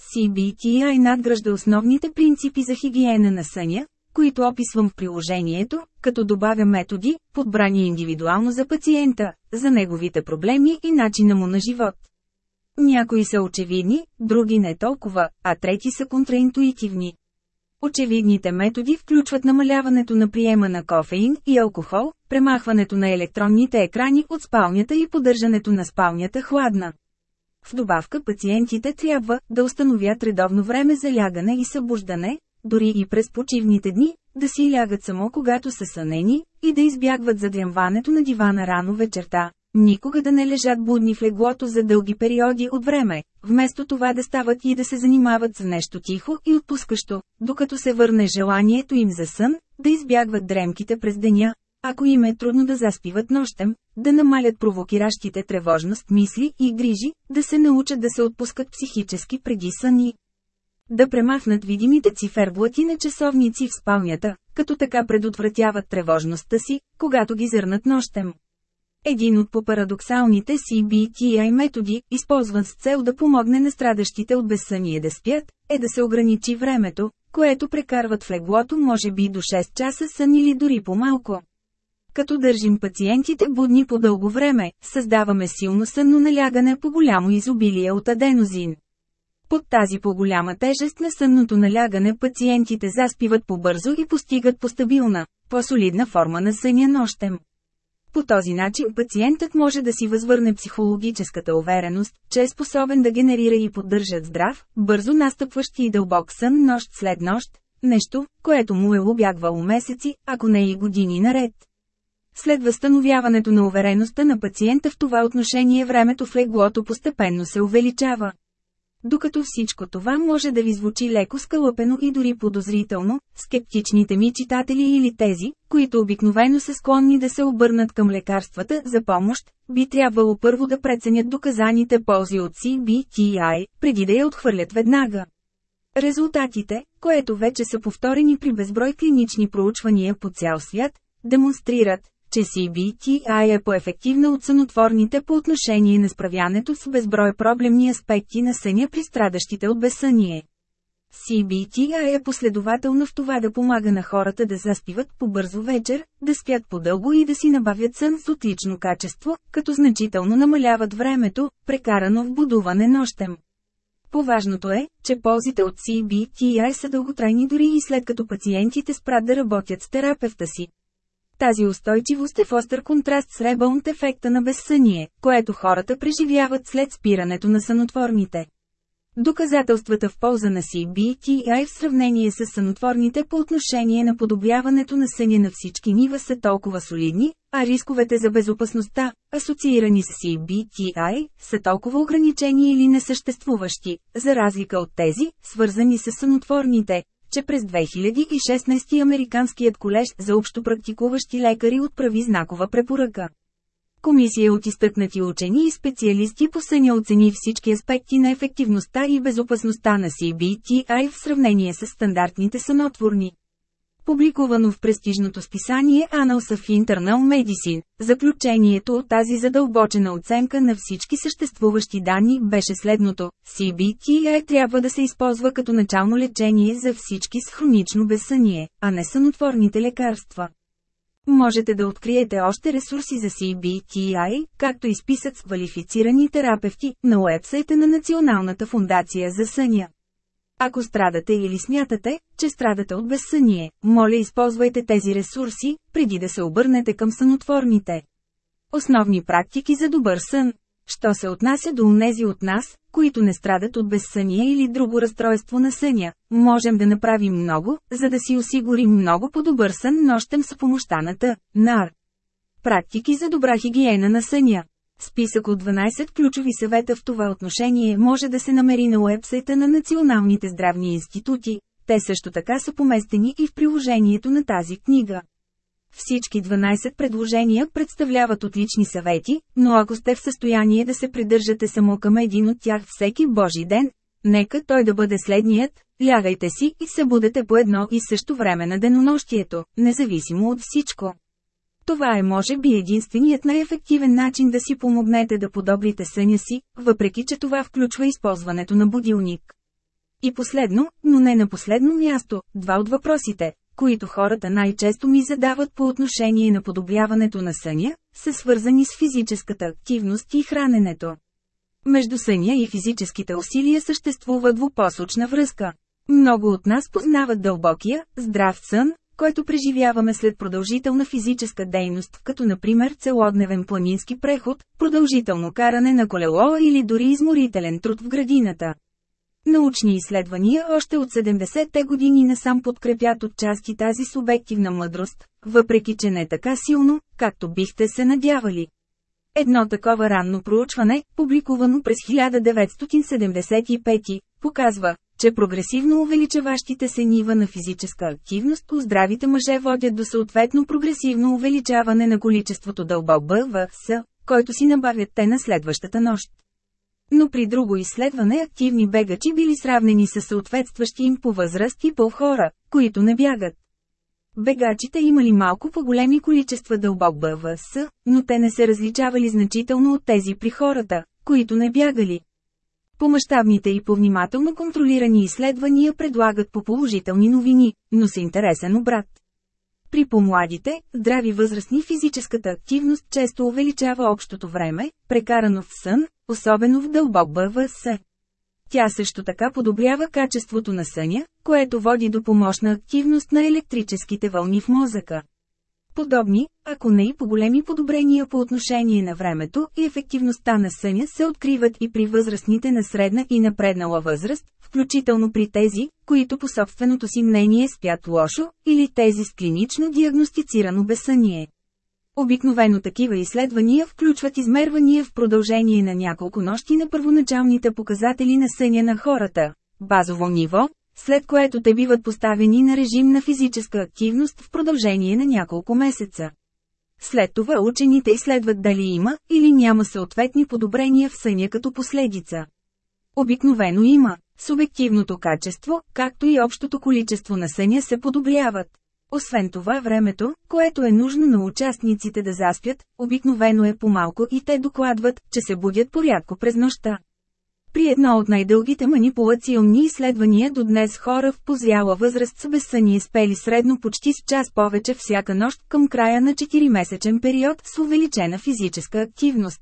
CBTI надгражда основните принципи за хигиена на съня, които описвам в приложението, като добавя методи, подбрани индивидуално за пациента, за неговите проблеми и начина му на живот. Някои са очевидни, други не толкова, а трети са контраинтуитивни. Очевидните методи включват намаляването на приема на кофеин и алкохол, премахването на електронните екрани от спалнята и поддържането на спалнята хладна. В добавка пациентите трябва да установят редовно време за лягане и събуждане, дори и през почивните дни, да си лягат само когато са сънени, и да избягват задрямването на дивана рано вечерта. Никога да не лежат будни в леглото за дълги периоди от време, вместо това да стават и да се занимават с нещо тихо и отпускащо, докато се върне желанието им за сън, да избягват дремките през деня, ако им е трудно да заспиват нощем, да намалят провокиращите тревожност мисли и грижи, да се научат да се отпускат психически преди съни. Да премахнат видимите циферблати на часовници в спалнята, като така предотвратяват тревожността си, когато ги зърнат нощем. Един от по-парадоксалните CBTI методи, използван с цел да помогне на страдащите от безсъние да спят, е да се ограничи времето, което прекарват в леглото може би до 6 часа сън или дори по-малко. Като държим пациентите будни по дълго време, създаваме силно сънно налягане по голямо изобилие от аденозин. Под тази по-голяма тежест на сънното налягане пациентите заспиват по-бързо и постигат по-стабилна, по-солидна форма на съня нощем. По този начин пациентът може да си възвърне психологическата увереност, че е способен да генерира и поддържат здрав, бързо настъпващ и дълбок сън нощ след нощ, нещо, което му е обягвало месеци, ако не и години наред. След възстановяването на увереността на пациента в това отношение времето в леглото постепенно се увеличава. Докато всичко това може да ви звучи леко скълъпено и дори подозрително, скептичните ми читатели или тези, които обикновено са склонни да се обърнат към лекарствата за помощ, би трябвало първо да преценят доказаните ползи от CBTI, преди да я отхвърлят веднага. Резултатите, което вече са повторени при безброй клинични проучвания по цял свят, демонстрират, че CBTI е по-ефективна от сънотворните по отношение на справянето с безброй проблемни аспекти на съня при страдащите от безсъние. CBTI е последователно в това да помага на хората да заспиват по-бързо вечер, да спят по-дълго и да си набавят сън с отлично качество, като значително намаляват времето, прекарано в будуване нощем. Поважното е, че ползите от CBTI са дълготрайни дори и след като пациентите спрат да работят с терапевта си. Тази устойчивост е в остър контраст с ребълнт ефекта на безсъние, което хората преживяват след спирането на сънотворните. Доказателствата в полза на CBTI в сравнение с сънотворните по отношение на подобряването на съня на всички нива са толкова солидни, а рисковете за безопасността, асоциирани с CBTI, са толкова ограничени или несъществуващи, за разлика от тези, свързани с сънотворните, че през 2016 Американският колеж за общопрактикуващи лекари отправи знакова препоръка. Комисия от изтъкнати учени и специалисти по съня оцени всички аспекти на ефективността и безопасността на CBTI в сравнение с стандартните сънотворни. Публикувано в престижното списание Annals of Internal Medicine, заключението от тази задълбочена оценка на всички съществуващи данни беше следното – CBTI трябва да се използва като начално лечение за всички с хронично безсъние, а не сънотворните лекарства. Можете да откриете още ресурси за CBTI, както и списък с квалифицирани терапевти, на уебсайта на Националната фундация за съня. Ако страдате или смятате, че страдате от безсъние, моля използвайте тези ресурси, преди да се обърнете към сънотворните. Основни практики за добър сън. Що се отнася до унези от нас, които не страдат от безсъние или друго разстройство на съня, можем да направим много, за да си осигурим много по-добър сън нощем с помощта на Т. НАР. Практики за добра хигиена на съня. Списък от 12 ключови съвета в това отношение може да се намери на уебсайта на националните здравни институти. Те също така са поместени и в приложението на тази книга. Всички 12 предложения представляват отлични съвети, но ако сте в състояние да се придържате само към един от тях всеки Божи ден, нека той да бъде следният, лягайте си и се будете по едно и също време на денонощието, независимо от всичко. Това е може би единственият най-ефективен начин да си помогнете да подобрите съня си, въпреки че това включва използването на будилник. И последно, но не на последно място, два от въпросите, които хората най-често ми задават по отношение на подобряването на съня, са свързани с физическата активност и храненето. Между съня и физическите усилия съществува двупосочна връзка. Много от нас познават дълбокия, здрав сън, който преживяваме след продължителна физическа дейност, като например целодневен планински преход, продължително каране на колело или дори изморителен труд в градината. Научни изследвания още от 70-те години насам подкрепят отчасти тази субективна мъдрост, въпреки че не така силно, както бихте се надявали. Едно такова ранно проучване, публикувано през 1975, показва, че прогресивно увеличаващите се нива на физическа активност у здравите мъже водят до съответно прогресивно увеличаване на количеството дълбок БВС, който си набавят те на следващата нощ. Но при друго изследване активни бегачи били сравнени с съответстващи им по възраст и по хора, които не бягат. Бегачите имали малко по-големи количества дълбок БВС, но те не се различавали значително от тези при хората, които не бягали. По-мащабните и по-внимателно контролирани изследвания предлагат по положителни новини, но с интересен обрат. При по-младите, здрави възрастни физическата активност често увеличава общото време, прекарано в сън, особено в дълбок БВС. Тя също така подобрява качеството на съня, което води до помощна активност на електрическите вълни в мозъка. Подобни, ако не и по-големи подобрения по отношение на времето и ефективността на съня се откриват и при възрастните на средна и напреднала възраст, включително при тези, които по собственото си мнение спят лошо, или тези с клинично диагностицирано безсъние. Обикновено такива изследвания включват измервания в продължение на няколко нощи на първоначалните показатели на съня на хората, базово ниво, след което те биват поставени на режим на физическа активност в продължение на няколко месеца. След това учените изследват дали има или няма съответни подобрения в съня като последица. Обикновено има. Субективното качество, както и общото количество на съня се подобряват. Освен това времето, което е нужно на участниците да заспят, обикновено е по-малко и те докладват, че се будят порядко през нощта. При едно от най-дългите манипулационни изследвания до днес хора в позряла възраст с безсъние спели средно почти с час повече всяка нощ към края на 4-месечен период с увеличена физическа активност.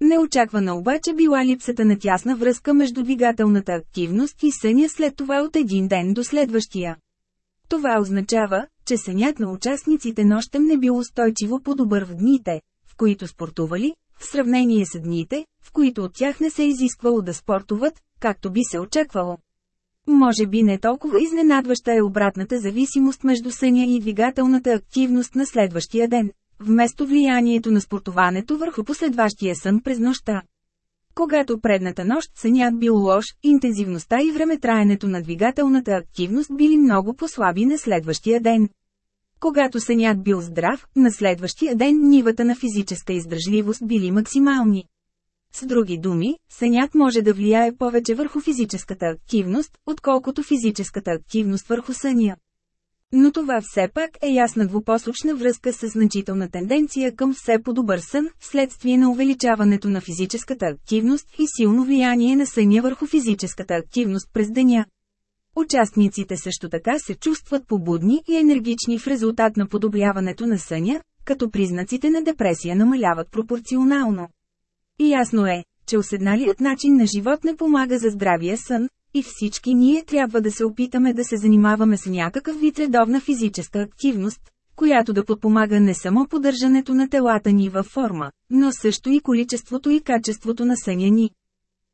Неочаквана обаче била липсата на тясна връзка между двигателната активност и съня след това от един ден до следващия. Това означава, че сънят на участниците нощем не бил устойчиво по-добър в дните, в които спортували, в сравнение с дните, в които от тях не се изисквало да спортуват, както би се очаквало. Може би не толкова изненадваща е обратната зависимост между съня и двигателната активност на следващия ден, вместо влиянието на спортуването върху последващия сън през нощта. Когато предната нощ сънят бил лош, интензивността и времетраенето на двигателната активност били много послаби на следващия ден. Когато сънят бил здрав, на следващия ден нивата на физическа издръжливост били максимални. С други думи, сънят може да влияе повече върху физическата активност, отколкото физическата активност върху съня. Но това все пак е ясна двупосочна връзка с значителна тенденция към все по-добър сън, вследствие на увеличаването на физическата активност и силно влияние на съня върху физическата активност през деня. Участниците също така се чувстват побудни и енергични в резултат на подобряването на съня, като признаците на депресия намаляват пропорционално. И ясно е, че уседналият начин на живот не помага за здравия сън, и всички ние трябва да се опитаме да се занимаваме с някакъв вид редовна физическа активност, която да подпомага не само поддържането на телата ни във форма, но също и количеството и качеството на съня ни.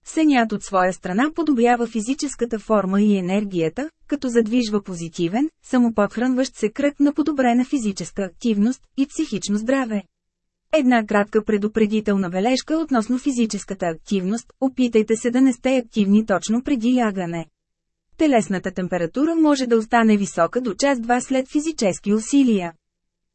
Сънят от своя страна подобрява физическата форма и енергията, като задвижва позитивен, самоподхранващ се кръг на подобрена физическа активност и психично здраве. Една кратка предупредителна бележка относно физическата активност – опитайте се да не сте активни точно преди лягане. Телесната температура може да остане висока до час-два след физически усилия.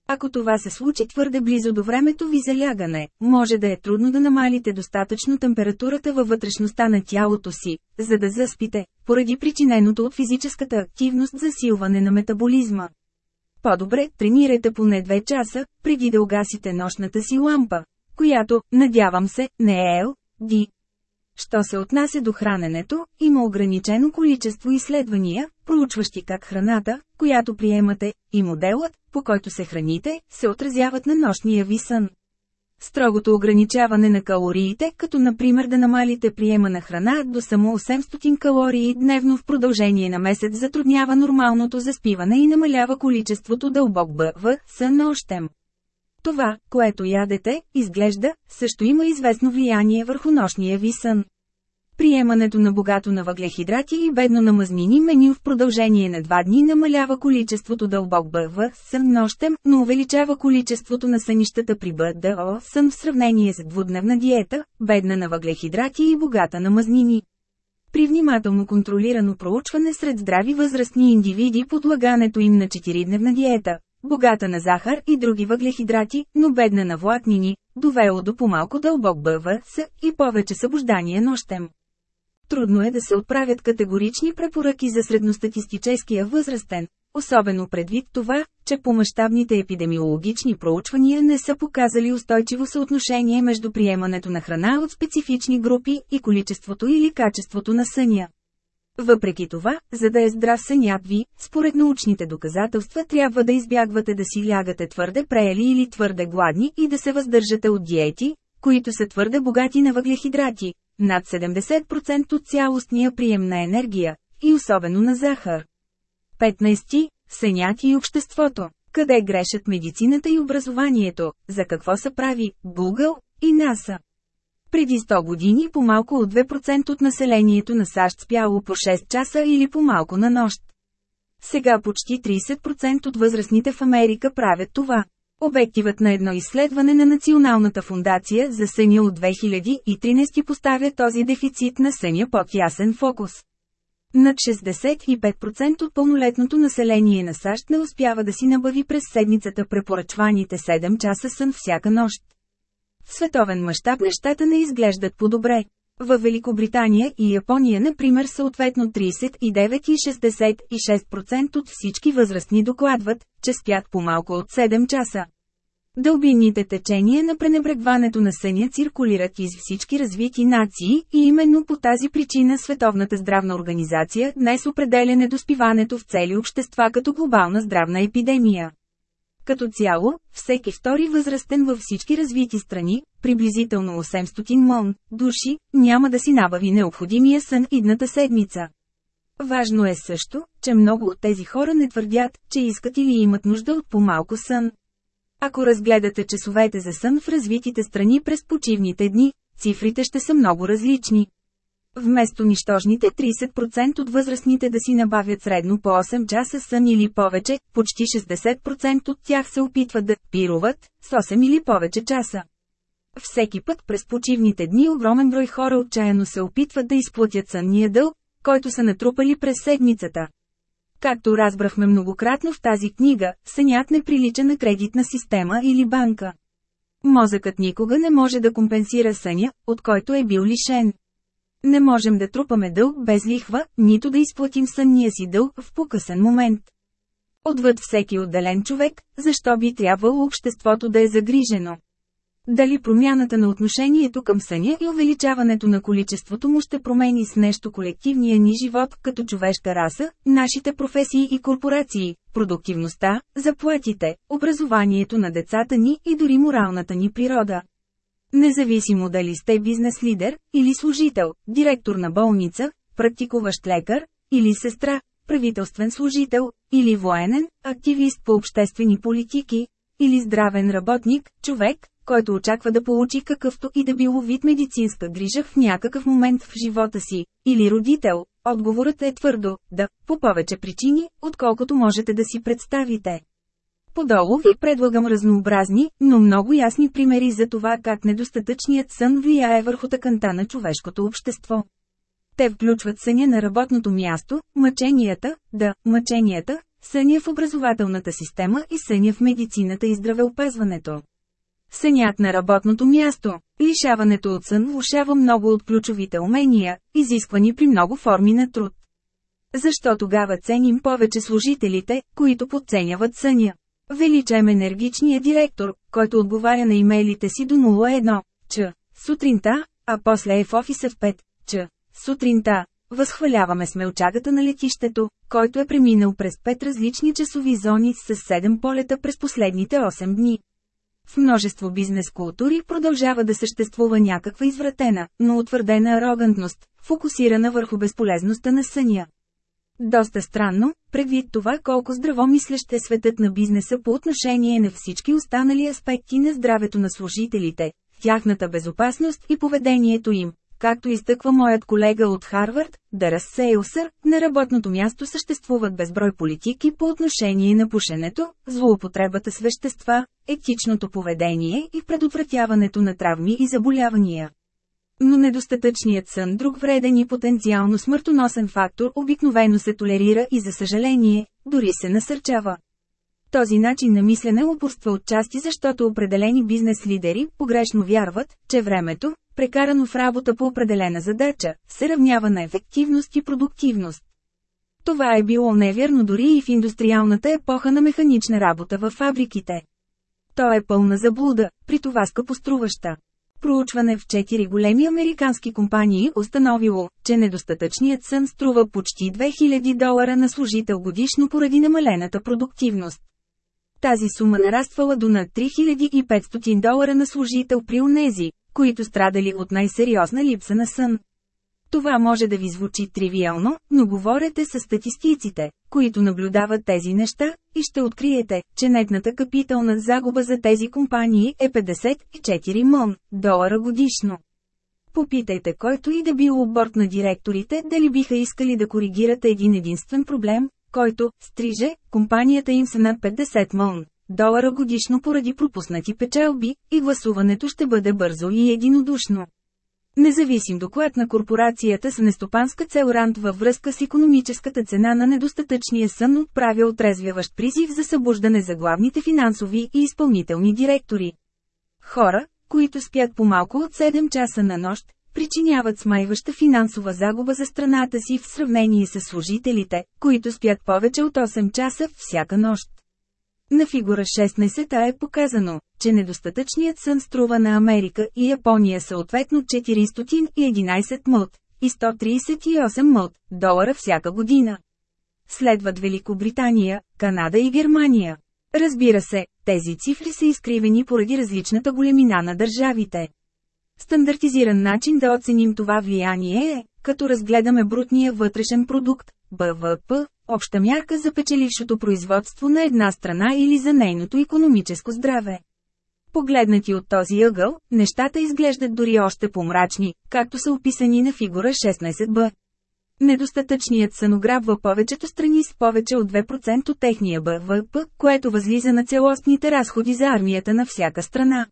Ако това се случи твърде близо до времето ви за лягане, може да е трудно да намалите достатъчно температурата във вътрешността на тялото си, за да заспите, поради причиненото от физическата активност засилване на метаболизма. По-добре тренирайте поне 2 часа, преди да угасите нощната си лампа, която, надявам се, не е Ел, Ди. Що се отнася до храненето, има ограничено количество изследвания, проучващи как храната, която приемате, и моделът, по който се храните, се отразяват на нощния ви сън. Строгото ограничаване на калориите, като например да намалите приема на храна до само 800 калории дневно в продължение на месец затруднява нормалното заспиване и намалява количеството дълбок БВ сън нощем. Това, което ядете, изглежда, също има известно влияние върху нощния ви сън. Приемането на богато на въглехидрати и бедно на мазнини меню в продължение на два дни намалява количеството дълбок БВ сън нощем, но увеличава количеството на сънищата при БДО сън в сравнение с двудневна диета, бедна на въглехидрати и богата на мазнини. При внимателно контролирано проучване сред здрави възрастни индивиди подлагането им на 4-дневна диета, богата на захар и други въглехидрати, но бедна на влакнини, довело до по-малко дълбок БВС и повече събуждание нощем. Трудно е да се отправят категорични препоръки за средностатистическия възрастен, особено предвид това, че по-мащабните епидемиологични проучвания не са показали устойчиво съотношение между приемането на храна от специфични групи и количеството или качеството на съня. Въпреки това, за да е здрав сънят ви, според научните доказателства трябва да избягвате да си лягате твърде преели или твърде гладни и да се въздържате от диети, които са твърде богати на въглехидрати, над 70% от цялостния прием на енергия, и особено на захар. 15. Сънят и обществото. Къде грешат медицината и образованието, за какво са прави Google и НАСА? Преди 100 години по-малко от 2% от населението на САЩ спяло по 6 часа или по-малко на нощ. Сега почти 30% от възрастните в Америка правят това. Обективът на едно изследване на Националната фундация за съня от 2013 поставя този дефицит на съня под ясен фокус. Над 65% от пълнолетното население на САЩ не успява да си набави през седмицата препоръчваните 7 часа сън всяка нощ. В световен мащаб нещата не изглеждат по-добре. В Великобритания и Япония, например, съответно 39 и 66% от всички възрастни докладват, че спят по-малко от 7 часа. Дълбинните течения на пренебрегването на съня циркулират из всички развити нации и именно по тази причина Световната здравна организация днес определя недоспиването в цели общества като глобална здравна епидемия. Като цяло, всеки втори възрастен във всички развити страни, приблизително 800 мон, души, няма да си набави необходимия сън идната седмица. Важно е също, че много от тези хора не твърдят, че искат или имат нужда от по-малко сън. Ако разгледате часовете за сън в развитите страни през почивните дни, цифрите ще са много различни. Вместо нищожните 30% от възрастните да си набавят средно по 8 часа сън или повече, почти 60% от тях се опитват да пируват с 8 или повече часа. Всеки път през почивните дни огромен брой хора отчаяно се опитват да изплатят сънния дълг, който са натрупали през седмицата. Както разбрахме многократно в тази книга, сънят не прилича на кредитна система или банка. Мозъкът никога не може да компенсира съня, от който е бил лишен. Не можем да трупаме дълг без лихва, нито да изплатим сънния си дълг в покъсен момент. Отвъд всеки отделен човек, защо би трябвало обществото да е загрижено? Дали промяната на отношението към съня и увеличаването на количеството му ще промени с нещо колективния ни живот като човешка раса, нашите професии и корпорации, продуктивността, заплатите, образованието на децата ни и дори моралната ни природа. Независимо дали сте бизнес лидер, или служител, директор на болница, практикуващ лекар, или сестра, правителствен служител, или военен, активист по обществени политики, или здравен работник, човек, който очаква да получи какъвто и да било вид медицинска грижа в някакъв момент в живота си, или родител, отговорът е твърдо, да, по повече причини, отколкото можете да си представите. Подолу ви предлагам разнообразни, но много ясни примери за това как недостатъчният сън влияе върху тъканта на човешкото общество. Те включват съня на работното място, мъченията, да, мъченията, съня в образователната система и съня в медицината и здравеопазването. Сънят на работното място. Лишаването от сън влушава много от ключовите умения, изисквани при много форми на труд. Защо тогава ценим повече служителите, които подценяват съня? Величаем енергичния директор, който отговаря на имейлите си до 01, ч. Сутринта, а после е в офиса в 5, ч. Сутринта. Възхваляваме смелчагата на летището, който е преминал през 5 различни часови зони с 7 полета през последните 8 дни. В множество бизнес култури продължава да съществува някаква извратена, но утвърдена арогантност, фокусирана върху безполезността на съня. Доста странно, предвид това колко здравомислещ е светът на бизнеса по отношение на всички останали аспекти на здравето на служителите, тяхната безопасност и поведението им. Както изтъква моят колега от Харвард, Дарас Сейлсър, на работното място съществуват безброй политики по отношение на пушенето, злоупотребата с вещества, етичното поведение и предотвратяването на травми и заболявания. Но недостатъчният сън, друг вреден и потенциално смъртоносен фактор, обикновено се толерира и за съжаление, дори се насърчава. Този начин на мислене упорства отчасти защото определени бизнес лидери погрешно вярват, че времето, прекарано в работа по определена задача, се равнява на ефективност и продуктивност. Това е било невярно дори и в индустриалната епоха на механична работа във фабриките. То е пълна заблуда, при това скъпоструваща. Проучване в четири големи американски компании установило, че недостатъчният сън струва почти 2000 долара на служител годишно поради намалената продуктивност. Тази сума нараствала до над 3500 долара на служител при унези, които страдали от най-сериозна липса на сън. Това може да ви звучи тривиално, но говорете с статистиците, които наблюдават тези неща, и ще откриете, че нетната капитална загуба за тези компании е 54 мон долара годишно. Попитайте който и да било борт на директорите дали биха искали да коригират един единствен проблем, който, стриже, компанията им са над 50 мон долара годишно поради пропуснати печелби, и гласуването ще бъде бързо и единодушно. Независим доклад на корпорацията с нестопанска цел Рант във връзка с економическата цена на недостатъчния сън отправя отрезвяващ призив за събуждане за главните финансови и изпълнителни директори. Хора, които спят по малко от 7 часа на нощ, причиняват смайваща финансова загуба за страната си в сравнение с служителите, които спят повече от 8 часа всяка нощ. На фигура 16 е показано, че недостатъчният сън струва на Америка и Япония съответно 411 мълт и 138 мълт долара всяка година. Следват Великобритания, Канада и Германия. Разбира се, тези цифри са изкривени поради различната големина на държавите. Стандартизиран начин да оценим това влияние е, като разгледаме брутния вътрешен продукт, БВП, обща мярка за печелившото производство на една страна или за нейното економическо здраве. Погледнати от този ъгъл, нещата изглеждат дори още помрачни, както са описани на фигура 16б. Недостатъчният сън ограбва повечето страни с повече от 2% от техния БВП, което възлиза на целостните разходи за армията на всяка страна.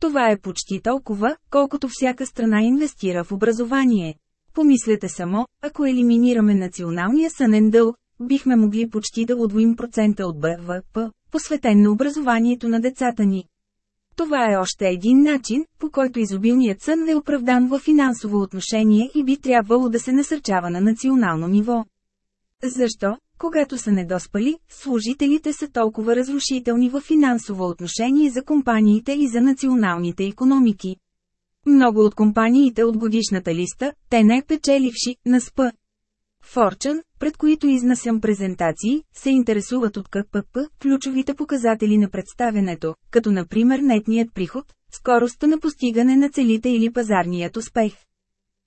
Това е почти толкова, колкото всяка страна инвестира в образование. Помислете само, ако елиминираме националния сънен дълг, бихме могли почти да удвоим процента от БВП, посветен на образованието на децата ни. Това е още един начин, по който изобилният сън е оправдан в финансово отношение и би трябвало да се насърчава на национално ниво. Защо, когато са недоспали, служителите са толкова разрушителни в финансово отношение за компаниите и за националните економики? Много от компаниите от годишната листа, те не печеливши, на СП. Fortune, пред които изнасям презентации, се интересуват от КПП, ключовите показатели на представенето, като например нетният приход, скоростта на постигане на целите или пазарният успех.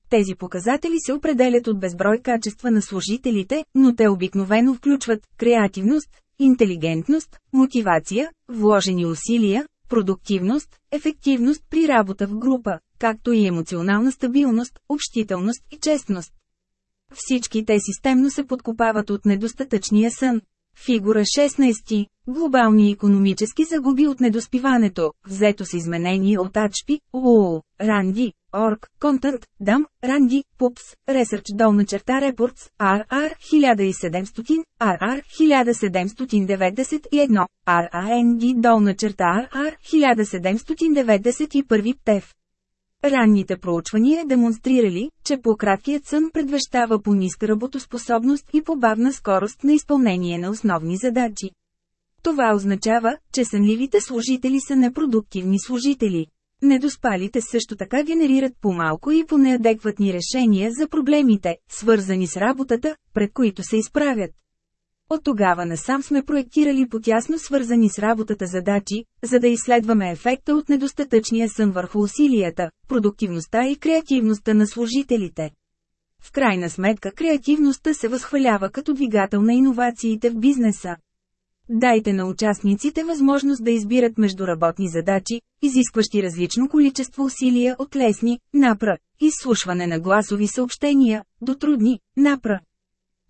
Тези показатели се определят от безброй качества на служителите, но те обикновено включват креативност, интелигентност, мотивация, вложени усилия, продуктивност, ефективност при работа в група, както и емоционална стабилност, общителност и честност. Всички те системно се подкопават от недостатъчния сън. Фигура 16. Глобални економически загуби от недоспиването, взето с изменение от Ачпи, УО, Ранди, Орг, Контент, Дам, Ранди, Пупс, Research долна черта Репортс, RR 1700, RR 1791, RAND долна черта RR 1791 ТЕФ. Ранните проучвания демонстрирали, че по-краткият сън предвещава по-ниска работоспособност и по-бавна скорост на изпълнение на основни задачи. Това означава, че сънливите служители са непродуктивни служители. Недоспалите също така генерират по-малко и по неадекватни решения за проблемите, свързани с работата, пред които се изправят. От тогава насам сме проектирали потясно свързани с работата задачи, за да изследваме ефекта от недостатъчния сън върху усилията, продуктивността и креативността на служителите. В крайна сметка креативността се възхвалява като двигател на иновациите в бизнеса. Дайте на участниците възможност да избират между работни задачи, изискващи различно количество усилия от лесни, напра, изслушване на гласови съобщения, до трудни, напра.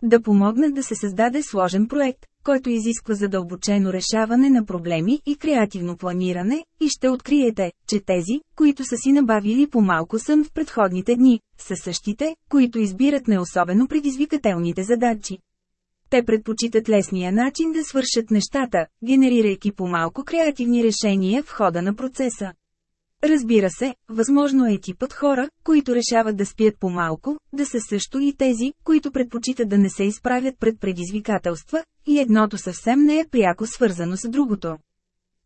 Да помогнат да се създаде сложен проект, който изисква задълбочено решаване на проблеми и креативно планиране, и ще откриете, че тези, които са си набавили по-малко сън в предходните дни, са същите, които избират не особено предизвикателните задачи. Те предпочитат лесния начин да свършат нещата, генерирайки по-малко креативни решения в хода на процеса. Разбира се, възможно е типът хора, които решават да спят по-малко, да са също и тези, които предпочитат да не се изправят пред предизвикателства, и едното съвсем не е пряко свързано с другото.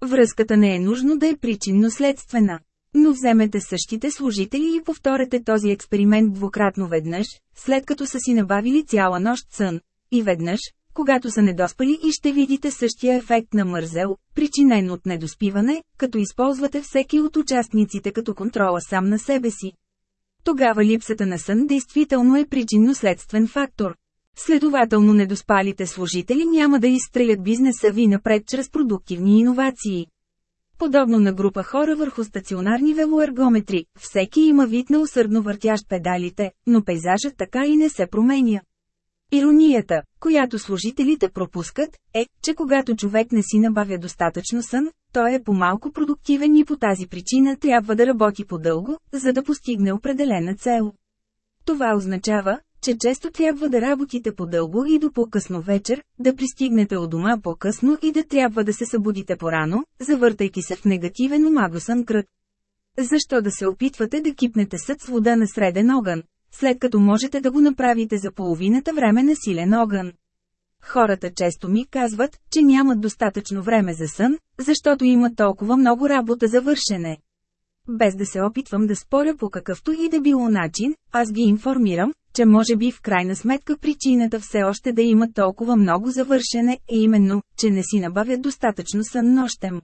Връзката не е нужно да е причинно-следствена. Но вземете същите служители и повторете този експеримент двукратно веднъж, след като са си набавили цяла нощ сън, и веднъж, когато са недоспали и ще видите същия ефект на мързел, причинен от недоспиване, като използвате всеки от участниците като контрола сам на себе си. Тогава липсата на сън действително е причинно-следствен фактор. Следователно недоспалите служители няма да изстрелят бизнеса ви напред чрез продуктивни иновации. Подобно на група хора върху стационарни велоергометри, всеки има вид на усърдно въртящ педалите, но пейзажът така и не се променя. Иронията, която служителите пропускат, е, че когато човек не си набавя достатъчно сън, той е по-малко продуктивен и по тази причина трябва да работи по-дълго, за да постигне определена цел. Това означава, че често трябва да работите по-дълго и до по-късно вечер, да пристигнете от дома по-късно и да трябва да се събудите по-рано, завъртайки се в негативен омагосън кръг. Защо да се опитвате да кипнете съд с вода на среден огън, след като можете да го направите за половината време на силен огън? Хората често ми казват, че нямат достатъчно време за сън, защото има толкова много работа за вършене. Без да се опитвам да споря по какъвто и да било начин, аз ги информирам, че може би в крайна сметка причината все още да има толкова много завършене е именно, че не си набавят достатъчно сън нощем.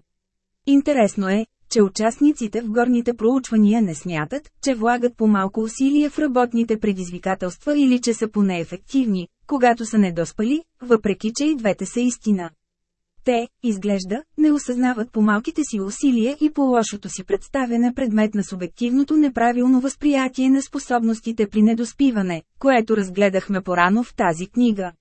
Интересно е, че участниците в горните проучвания не смятат, че влагат по-малко усилия в работните предизвикателства или че са по-неефективни, когато са недоспали, въпреки че и двете са истина. Те, изглежда, не осъзнават по малките си усилия и по лошото си представяне предмет на субективното неправилно възприятие на способностите при недоспиване, което разгледахме порано в тази книга.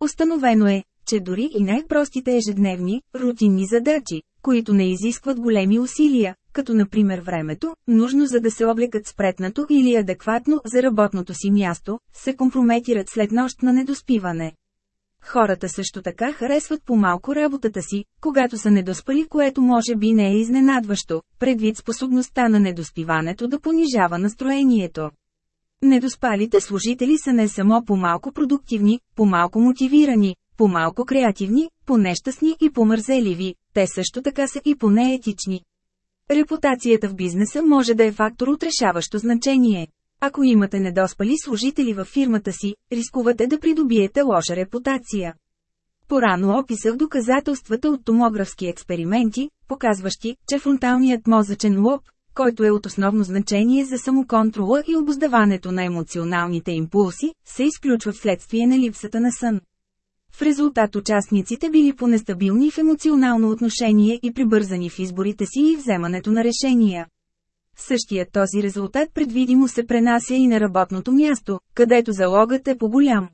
Установено е, че дори и най-простите ежедневни, рутинни задачи, които не изискват големи усилия, като например времето, нужно за да се облекат спретнато или адекватно за работното си място, се компрометират след нощ на недоспиване. Хората също така харесват по-малко работата си, когато са недоспали, което може би не е изненадващо, предвид способността на недоспиването да понижава настроението. Недоспалите служители са не само по-малко продуктивни, по-малко мотивирани, по-малко креативни, по-нещастни и по-мързеливи, те също така са и по-неетични. Репутацията в бизнеса може да е фактор от решаващо значение. Ако имате недоспали служители във фирмата си, рискувате да придобиете лоша репутация. Порано описах доказателствата от томографски експерименти, показващи, че фронталният мозъчен лоб, който е от основно значение за самоконтрола и обоздаването на емоционалните импулси, се изключва вследствие на липсата на сън. В резултат участниците били по-нестабилни в емоционално отношение и прибързани в изборите си и вземането на решения. Същият този резултат предвидимо се пренася и на работното място, където залогът е по-голям.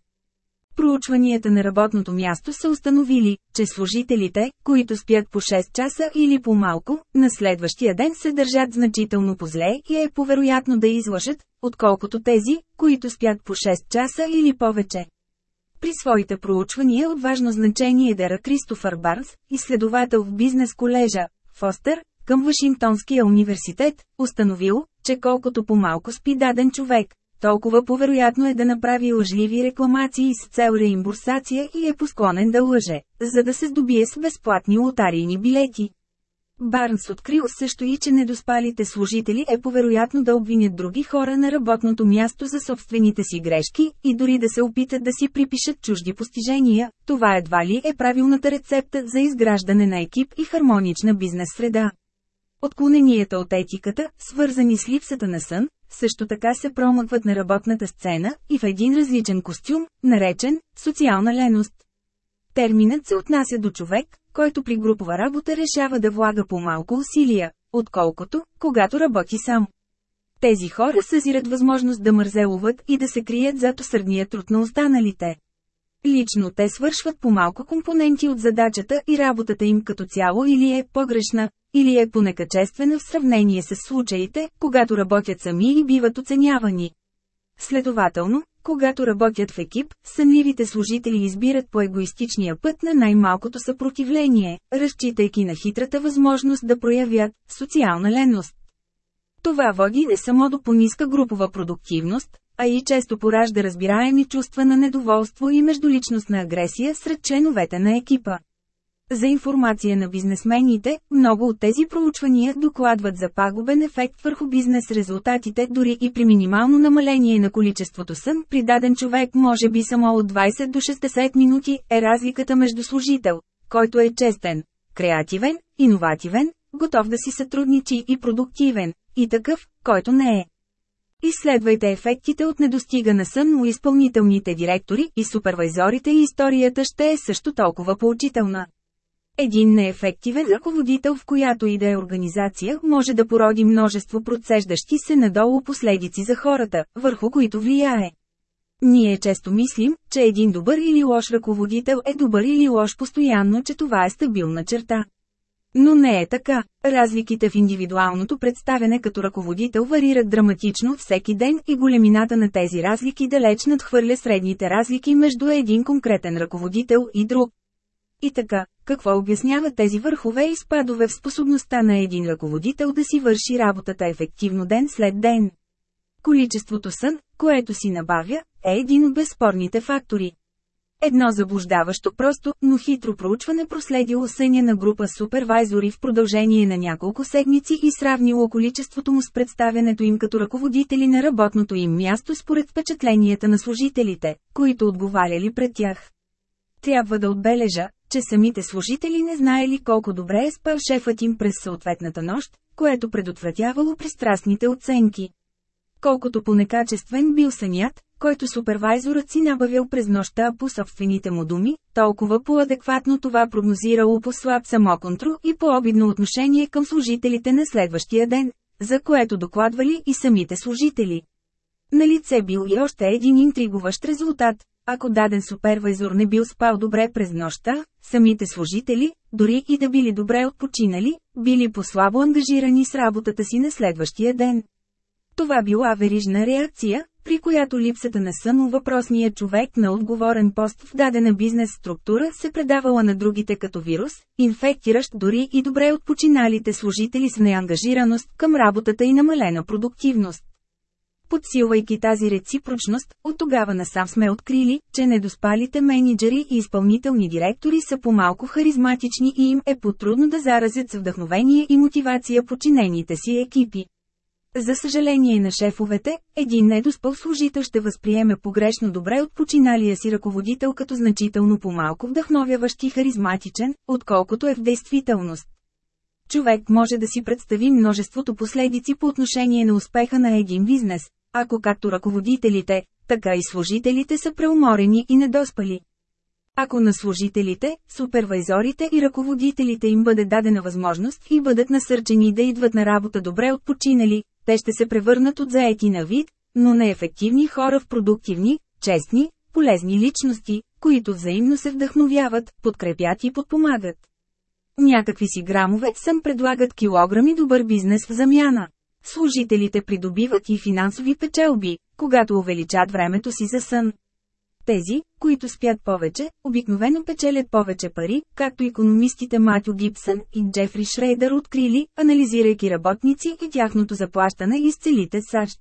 Проучванията на работното място са установили, че служителите, които спят по 6 часа или по-малко, на следващия ден се държат значително по-зле и е повероятно да излъжат, отколкото тези, които спят по 6 часа или повече. При своите проучвания от важно значение Дера Кристофър Барнс, изследовател в бизнес колежа, Фостер, към Вашингтонския университет, установил, че колкото по-малко спи даден човек, толкова повероятно е да направи лъжливи рекламации с цел реимбурсация и е посклонен да лъже, за да се здобие с безплатни лотарийни билети. Барнс открил също и, че недоспалите служители е повероятно да обвинят други хора на работното място за собствените си грешки и дори да се опитат да си припишат чужди постижения, това едва ли е правилната рецепта за изграждане на екип и хармонична бизнес среда. Отклоненията от етиката, свързани с липсата на сън, също така се промъкват на работната сцена и в един различен костюм, наречен «социална леност». Терминът се отнася до човек, който при групова работа решава да влага по-малко усилия, отколкото, когато работи сам. Тези хора съзират възможност да мързелуват и да се крият зад усърдния труд на останалите. Лично те свършват по малко компоненти от задачата и работата им като цяло или е погрешна, или е понекачествена в сравнение с случаите, когато работят сами и биват оценявани. Следователно, когато работят в екип, сънливите служители избират по егоистичния път на най-малкото съпротивление, разчитайки на хитрата възможност да проявят социална ленност. Това води не само до пониска групова продуктивност, а и често поражда разбираеми чувства на недоволство и междуличностна агресия сред членовете на екипа. За информация на бизнесмените, много от тези проучвания докладват за пагубен ефект върху бизнес резултатите дори и при минимално намаление на количеството сън при даден човек може би само от 20 до 60 минути е разликата между служител, който е честен, креативен, иновативен, готов да си сътрудничи и продуктивен, и такъв, който не е. Изследвайте ефектите от недостига на сън у изпълнителните директори и супервайзорите и историята ще е също толкова поучителна. Един неефективен ръководител в която и да е организация може да породи множество процеждащи се надолу последици за хората, върху които влияе. Ние често мислим, че един добър или лош ръководител е добър или лош постоянно, че това е стабилна черта. Но не е така. Разликите в индивидуалното представяне като ръководител варират драматично всеки ден и големината на тези разлики далеч надхвърля средните разлики между един конкретен ръководител и друг. И така, какво обяснява тези върхове и спадове в способността на един ръководител да си върши работата ефективно ден след ден? Количеството сън, което си набавя, е един от безспорните фактори. Едно заблуждаващо просто, но хитро проучване проследило съня на група супервайзори в продължение на няколко седмици и сравнило количеството му с представянето им като ръководители на работното им място според впечатленията на служителите, които отговаряли пред тях. Трябва да отбележа, че самите служители не знаели колко добре е спал шефът им през съответната нощ, което предотвратявало пристрастните оценки. Колкото по-некачествен бил сънят, който супервайзорът си набавил през нощта по собствените му думи, толкова по-адекватно това прогнозирало по слаб самоконтрол и по-обидно отношение към служителите на следващия ден, за което докладвали и самите служители. На лице бил и още един интригуващ резултат. Ако даден супервайзор не бил спал добре през нощта, самите служители, дори и да били добре отпочинали, били по-слабо ангажирани с работата си на следващия ден. Това била верижна реакция, при която липсата на сън въпросния човек на отговорен пост в дадена бизнес структура се предавала на другите като вирус, инфектиращ дори и добре отпочиналите служители с неангажираност към работата и намалена продуктивност. Подсилвайки тази реципрочност, от тогава насам сме открили, че недоспалите менеджери и изпълнителни директори са по-малко харизматични и им е по-трудно да заразят с вдъхновение и мотивация подчинените си екипи. За съжаление на шефовете, един недоспал служител ще възприеме погрешно добре от починалия си ръководител като значително по-малко вдъхновяващ и харизматичен, отколкото е в действителност. Човек може да си представи множеството последици по отношение на успеха на един бизнес, ако както ръководителите, така и служителите са преуморени и недоспали. Ако на служителите, супервайзорите и ръководителите им бъде дадена възможност и бъдат насърчени да идват на работа добре отпочинали, те ще се превърнат от заети на вид, но неефективни хора в продуктивни, честни, полезни личности, които взаимно се вдъхновяват, подкрепят и подпомагат. Някакви си грамове съм предлагат килограми добър бизнес в замяна. Служителите придобиват и финансови печелби, когато увеличат времето си за сън. Тези, които спят повече, обикновено печелят повече пари, както економистите Матю Гибсън и Джефри Шрейдър открили, анализирайки работници и тяхното заплащане из целите САЩ.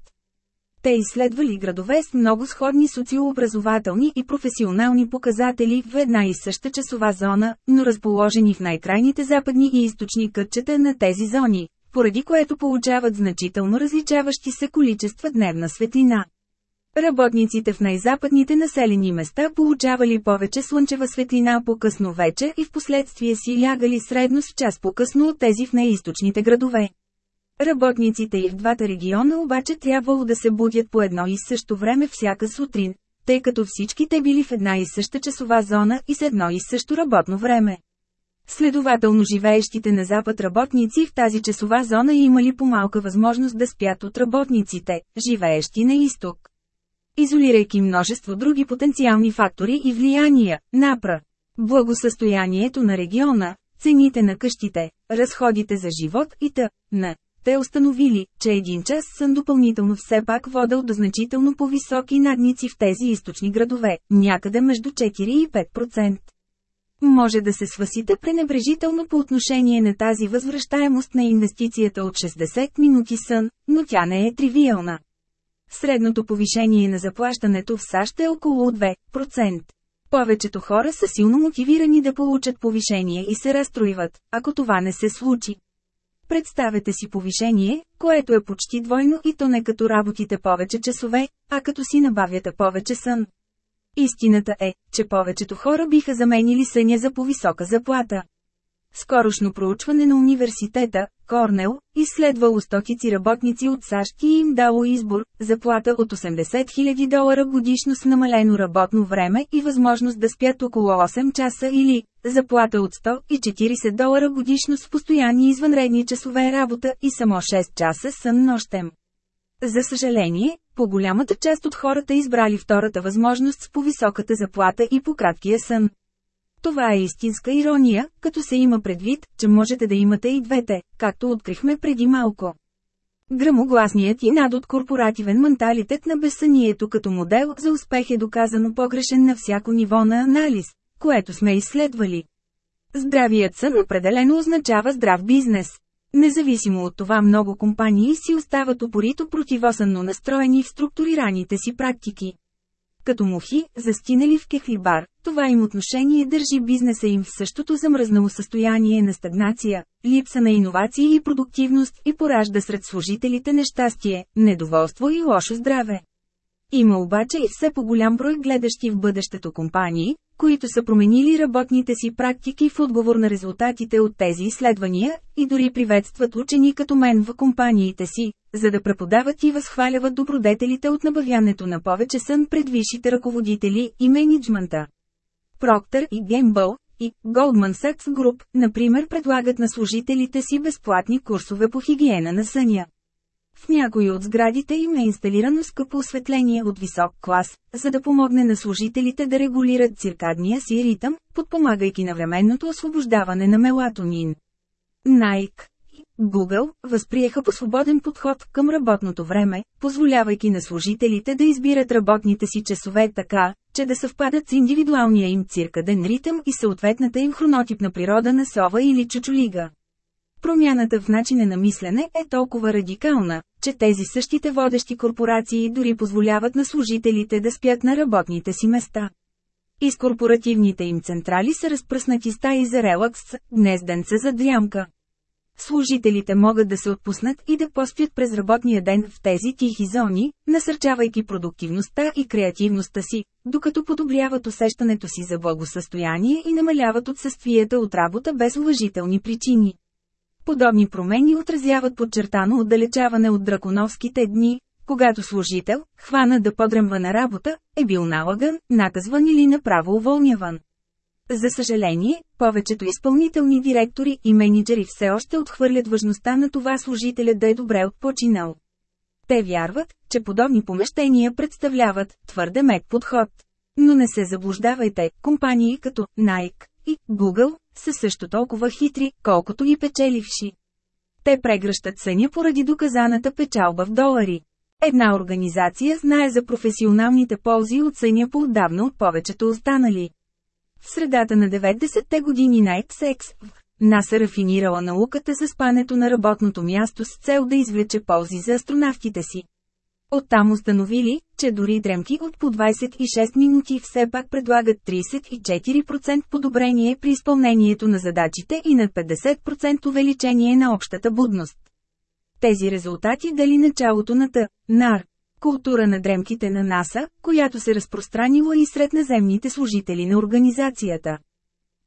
Те изследвали градове с много сходни социообразователни и професионални показатели в една и съща часова зона, но разположени в най-крайните западни и източни кътчета на тези зони, поради което получават значително различаващи се количества дневна светлина. Работниците в най-западните населени места получавали повече слънчева светлина по-късно вече и в последствие си лягали средно с час по-късно от тези в неизточните градове. Работниците и в двата региона обаче трябвало да се будят по едно и също време всяка сутрин, тъй като всички те били в една и съща часова зона и с едно и също работно време. Следователно живеещите на запад работници в тази часова зона имали по-малка възможност да спят от работниците, живеещи на изток изолирайки множество други потенциални фактори и влияния, напра. Благосъстоянието на региона, цените на къщите, разходите за живот и т.н. Те установили, че един час сън допълнително все пак водел до значително по-високи надници в тези източни градове, някъде между 4 и 5%. Може да се свасите пренебрежително по отношение на тази възвръщаемост на инвестицията от 60 минути сън, но тя не е тривиална. Средното повишение на заплащането в САЩ е около 2%. Повечето хора са силно мотивирани да получат повишение и се разстроиват, ако това не се случи. Представете си повишение, което е почти двойно и то не като работите повече часове, а като си набавяте повече сън. Истината е, че повечето хора биха заменили съня за повисока заплата. Скорошно проучване на университета, Корнел, изследвало стотици работници от САЩ и им дало избор – заплата от 80 000 долара годишно с намалено работно време и възможност да спят около 8 часа или заплата от 140 долара годишно с постоянни извънредни часове работа и само 6 часа сън нощем. За съжаление, по-голямата част от хората избрали втората възможност с по-високата заплата и по краткия сън. Това е истинска ирония, като се има предвид, че можете да имате и двете, както открихме преди малко. Грамогласният и надот корпоративен менталитет на безсънието като модел за успех е доказано погрешен на всяко ниво на анализ, което сме изследвали. Здравият сън определено означава здрав бизнес. Независимо от това много компании си остават упорито противосънно настроени в структурираните си практики. Като мухи, застинали в кехлибар, това им отношение държи бизнеса им в същото замръзнало състояние на стагнация, липса на иновации и продуктивност и поражда сред служителите нещастие, недоволство и лошо здраве. Има обаче и все по-голям брой гледащи в бъдещето компании, които са променили работните си практики в отговор на резултатите от тези изследвания, и дори приветстват учени като мен в компаниите си, за да преподават и възхваляват добродетелите от набавянето на повече сън пред висшите ръководители и менеджмента. Проктор и Геймбъл и Goldman Sachs Group, например, предлагат на служителите си безплатни курсове по хигиена на съня. В някои от сградите им е инсталирано скъпо осветление от висок клас, за да помогне на служителите да регулират циркадния си ритъм, подпомагайки на временното освобождаване на мелатонин. Nike Google възприеха по свободен подход към работното време, позволявайки на служителите да избират работните си часове така, че да съвпадат с индивидуалния им циркаден ритъм и съответната им хронотипна природа на сова или чучулига. Промяната в начина на мислене е толкова радикална, че тези същите водещи корпорации дори позволяват на служителите да спят на работните си места. Из корпоративните им централи са разпръснати стаи за релакс, гнезденца за дрямка. Служителите могат да се отпуснат и да поспят през работния ден в тези тихи зони, насърчавайки продуктивността и креативността си, докато подобряват усещането си за благосъстояние и намаляват отсъствията от работа без уважителни причини. Подобни промени отразяват подчертано отдалечаване от драконовските дни, когато служител, хвана да подремва на работа, е бил налаган, наказван или направо уволняван. За съжаление, повечето изпълнителни директори и менеджери все още отхвърлят важността на това служителя да е добре отпочинал. Те вярват, че подобни помещения представляват твърде мек подход. Но не се заблуждавайте, компании като Nike и Google са също толкова хитри, колкото и печеливши. Те прегръщат съня поради доказаната печалба в долари. Една организация знае за професионалните ползи от съня по-отдавна от повечето останали. В средата на 90-те години на XX, НАСА рафинирала науката за спането на работното място с цел да извлече ползи за астронавтите си. Оттам установили, че дори дремки от по 26 минути все пак предлагат 34% подобрение при изпълнението на задачите и над 50% увеличение на общата будност. Тези резултати дали началото на Т. НАР. Култура на дремките на НАСА, която се разпространила и сред наземните служители на организацията.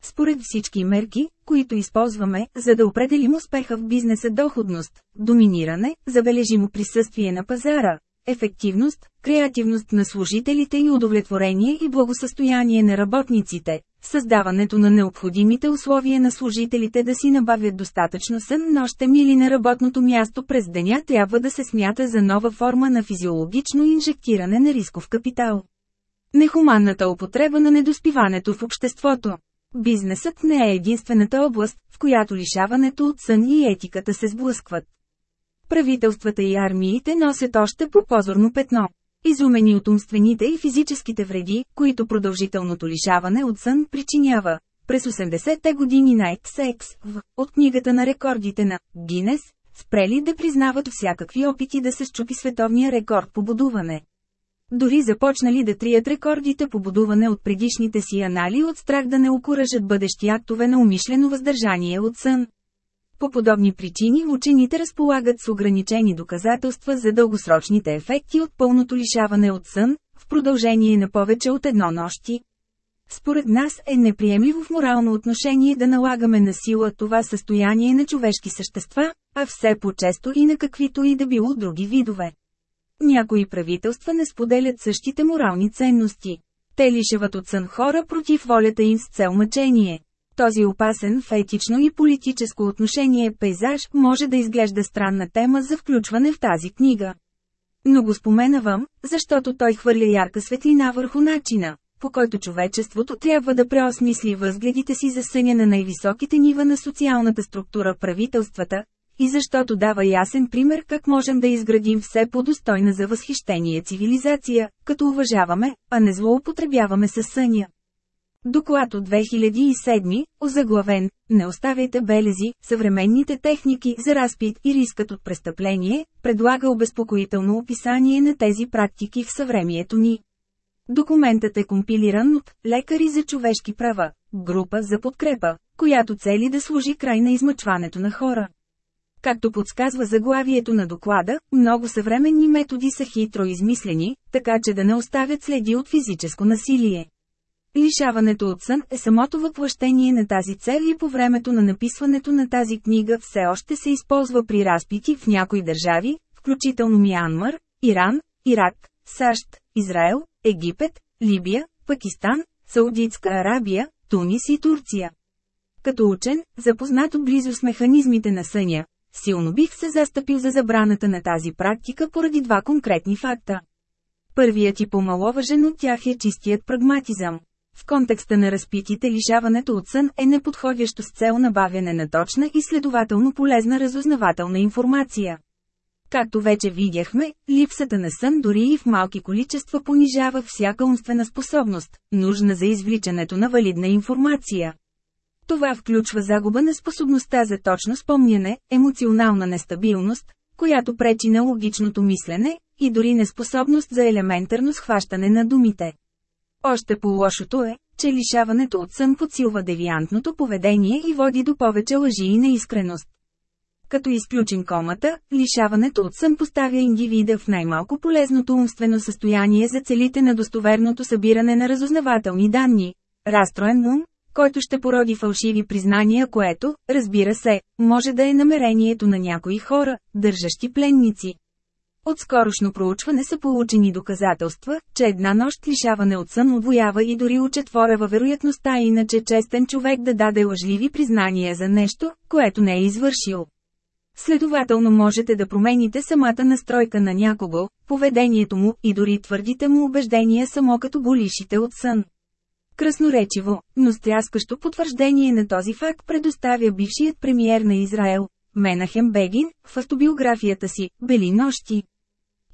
Според всички мерки, които използваме, за да определим успеха в бизнеса доходност, доминиране, забележимо присъствие на пазара, ефективност, креативност на служителите и удовлетворение и благосъстояние на работниците, създаването на необходимите условия на служителите да си набавят достатъчно сън нощем или на работното място през деня трябва да се смята за нова форма на физиологично инжектиране на рисков капитал. Нехуманната употреба на недоспиването в обществото. Бизнесът не е единствената област, в която лишаването от сън и етиката се сблъскват правителствата и армиите носят още по позорно петно. Изумени от умствените и физическите вреди, които продължителното лишаване от сън причинява. През 80-те години на XX, в, от книгата на рекордите на Гинес, спрели да признават всякакви опити да се щупи световния рекорд по будуване. Дори започнали да трият рекордите по будуване от предишните си анали от страх да не окуражат бъдещи актове на умишлено въздържание от сън. По подобни причини учените разполагат с ограничени доказателства за дългосрочните ефекти от пълното лишаване от сън, в продължение на повече от едно нощи. Според нас е неприемливо в морално отношение да налагаме на сила това състояние на човешки същества, а все по-често и на каквито и да било други видове. Някои правителства не споделят същите морални ценности. Те лишават от сън хора против волята им с цел мъчение. Този опасен в етично и политическо отношение пейзаж може да изглежда странна тема за включване в тази книга. Но го споменавам, защото той хвърля ярка светлина върху начина, по който човечеството трябва да преосмисли възгледите си за съня на най-високите нива на социалната структура правителствата, и защото дава ясен пример как можем да изградим все по-достойна за възхищение цивилизация, като уважаваме, а не злоупотребяваме със съня. Доклад от 2007, озаглавен «Не оставяйте белези, съвременните техники за разпит и рискът от престъпление», предлага обезпокоително описание на тези практики в съвремието ни. Документът е компилиран от «Лекари за човешки права», група за подкрепа, която цели да служи край на измъчването на хора. Както подсказва заглавието на доклада, много съвременни методи са хитро измислени, така че да не оставят следи от физическо насилие. Лишаването от сън е самото въплъщение на тази цел и по времето на написването на тази книга все още се използва при разпити в някои държави, включително Мианмар, Иран, Ирак, САЩ, Израел, Египет, Либия, Пакистан, Саудитска Арабия, Тунис и Турция. Като учен, запознато близо с механизмите на съня, силно бих се застъпил за забраната на тази практика поради два конкретни факта. Първият и по-маловажен от тях е чистият прагматизъм. В контекста на разпитите лишаването от сън е неподходящо с цел набавяне на точна и следователно полезна разузнавателна информация. Както вече видяхме, липсата на сън дори и в малки количества понижава всяка умствена способност, нужна за извличането на валидна информация. Това включва загуба на способността за точно спомняне, емоционална нестабилност, която пречи на логичното мислене, и дори неспособност за елементарно схващане на думите. Още по-лошото е, че лишаването от сън подсилва девиантното поведение и води до повече лъжи и неискреност. Като изключим комата, лишаването от сън поставя индивида в най-малко полезното умствено състояние за целите на достоверното събиране на разузнавателни данни. Разстроен ум, който ще породи фалшиви признания, което, разбира се, може да е намерението на някои хора, държащи пленници. От скорошно проучване са получени доказателства, че една нощ лишаване от сън отвоява и дори учетворява вероятността иначе честен човек да даде лъжливи признания за нещо, което не е извършил. Следователно можете да промените самата настройка на някого, поведението му и дори твърдите му убеждения само като го лишите от сън. Красноречиво, но стряскащо потвърждение на този факт предоставя бившият премиер на Израел, Менахем Бегин, в автобиографията си «Бели нощи».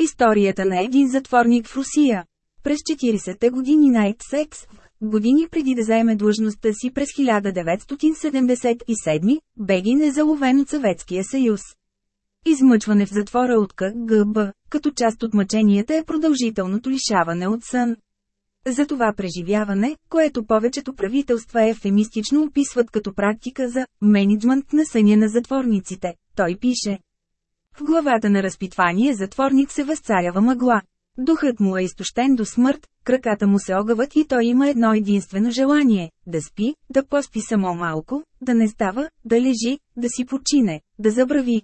Историята на един затворник в Русия. През 40-те години Найт Секс, години преди да заеме длъжността си през 1977, Бегин е заловен от Съветския съюз. Измъчване в затвора от КГБ, като част от мъченията е продължителното лишаване от сън. За това преживяване, което повечето правителства ефемистично описват като практика за менеджмент на съня на затворниците, той пише. В главата на разпитвание затворник се възцарява мъгла. Духът му е изтощен до смърт, краката му се огъват и той има едно единствено желание – да спи, да поспи само малко, да не става, да лежи, да си почине, да забрави.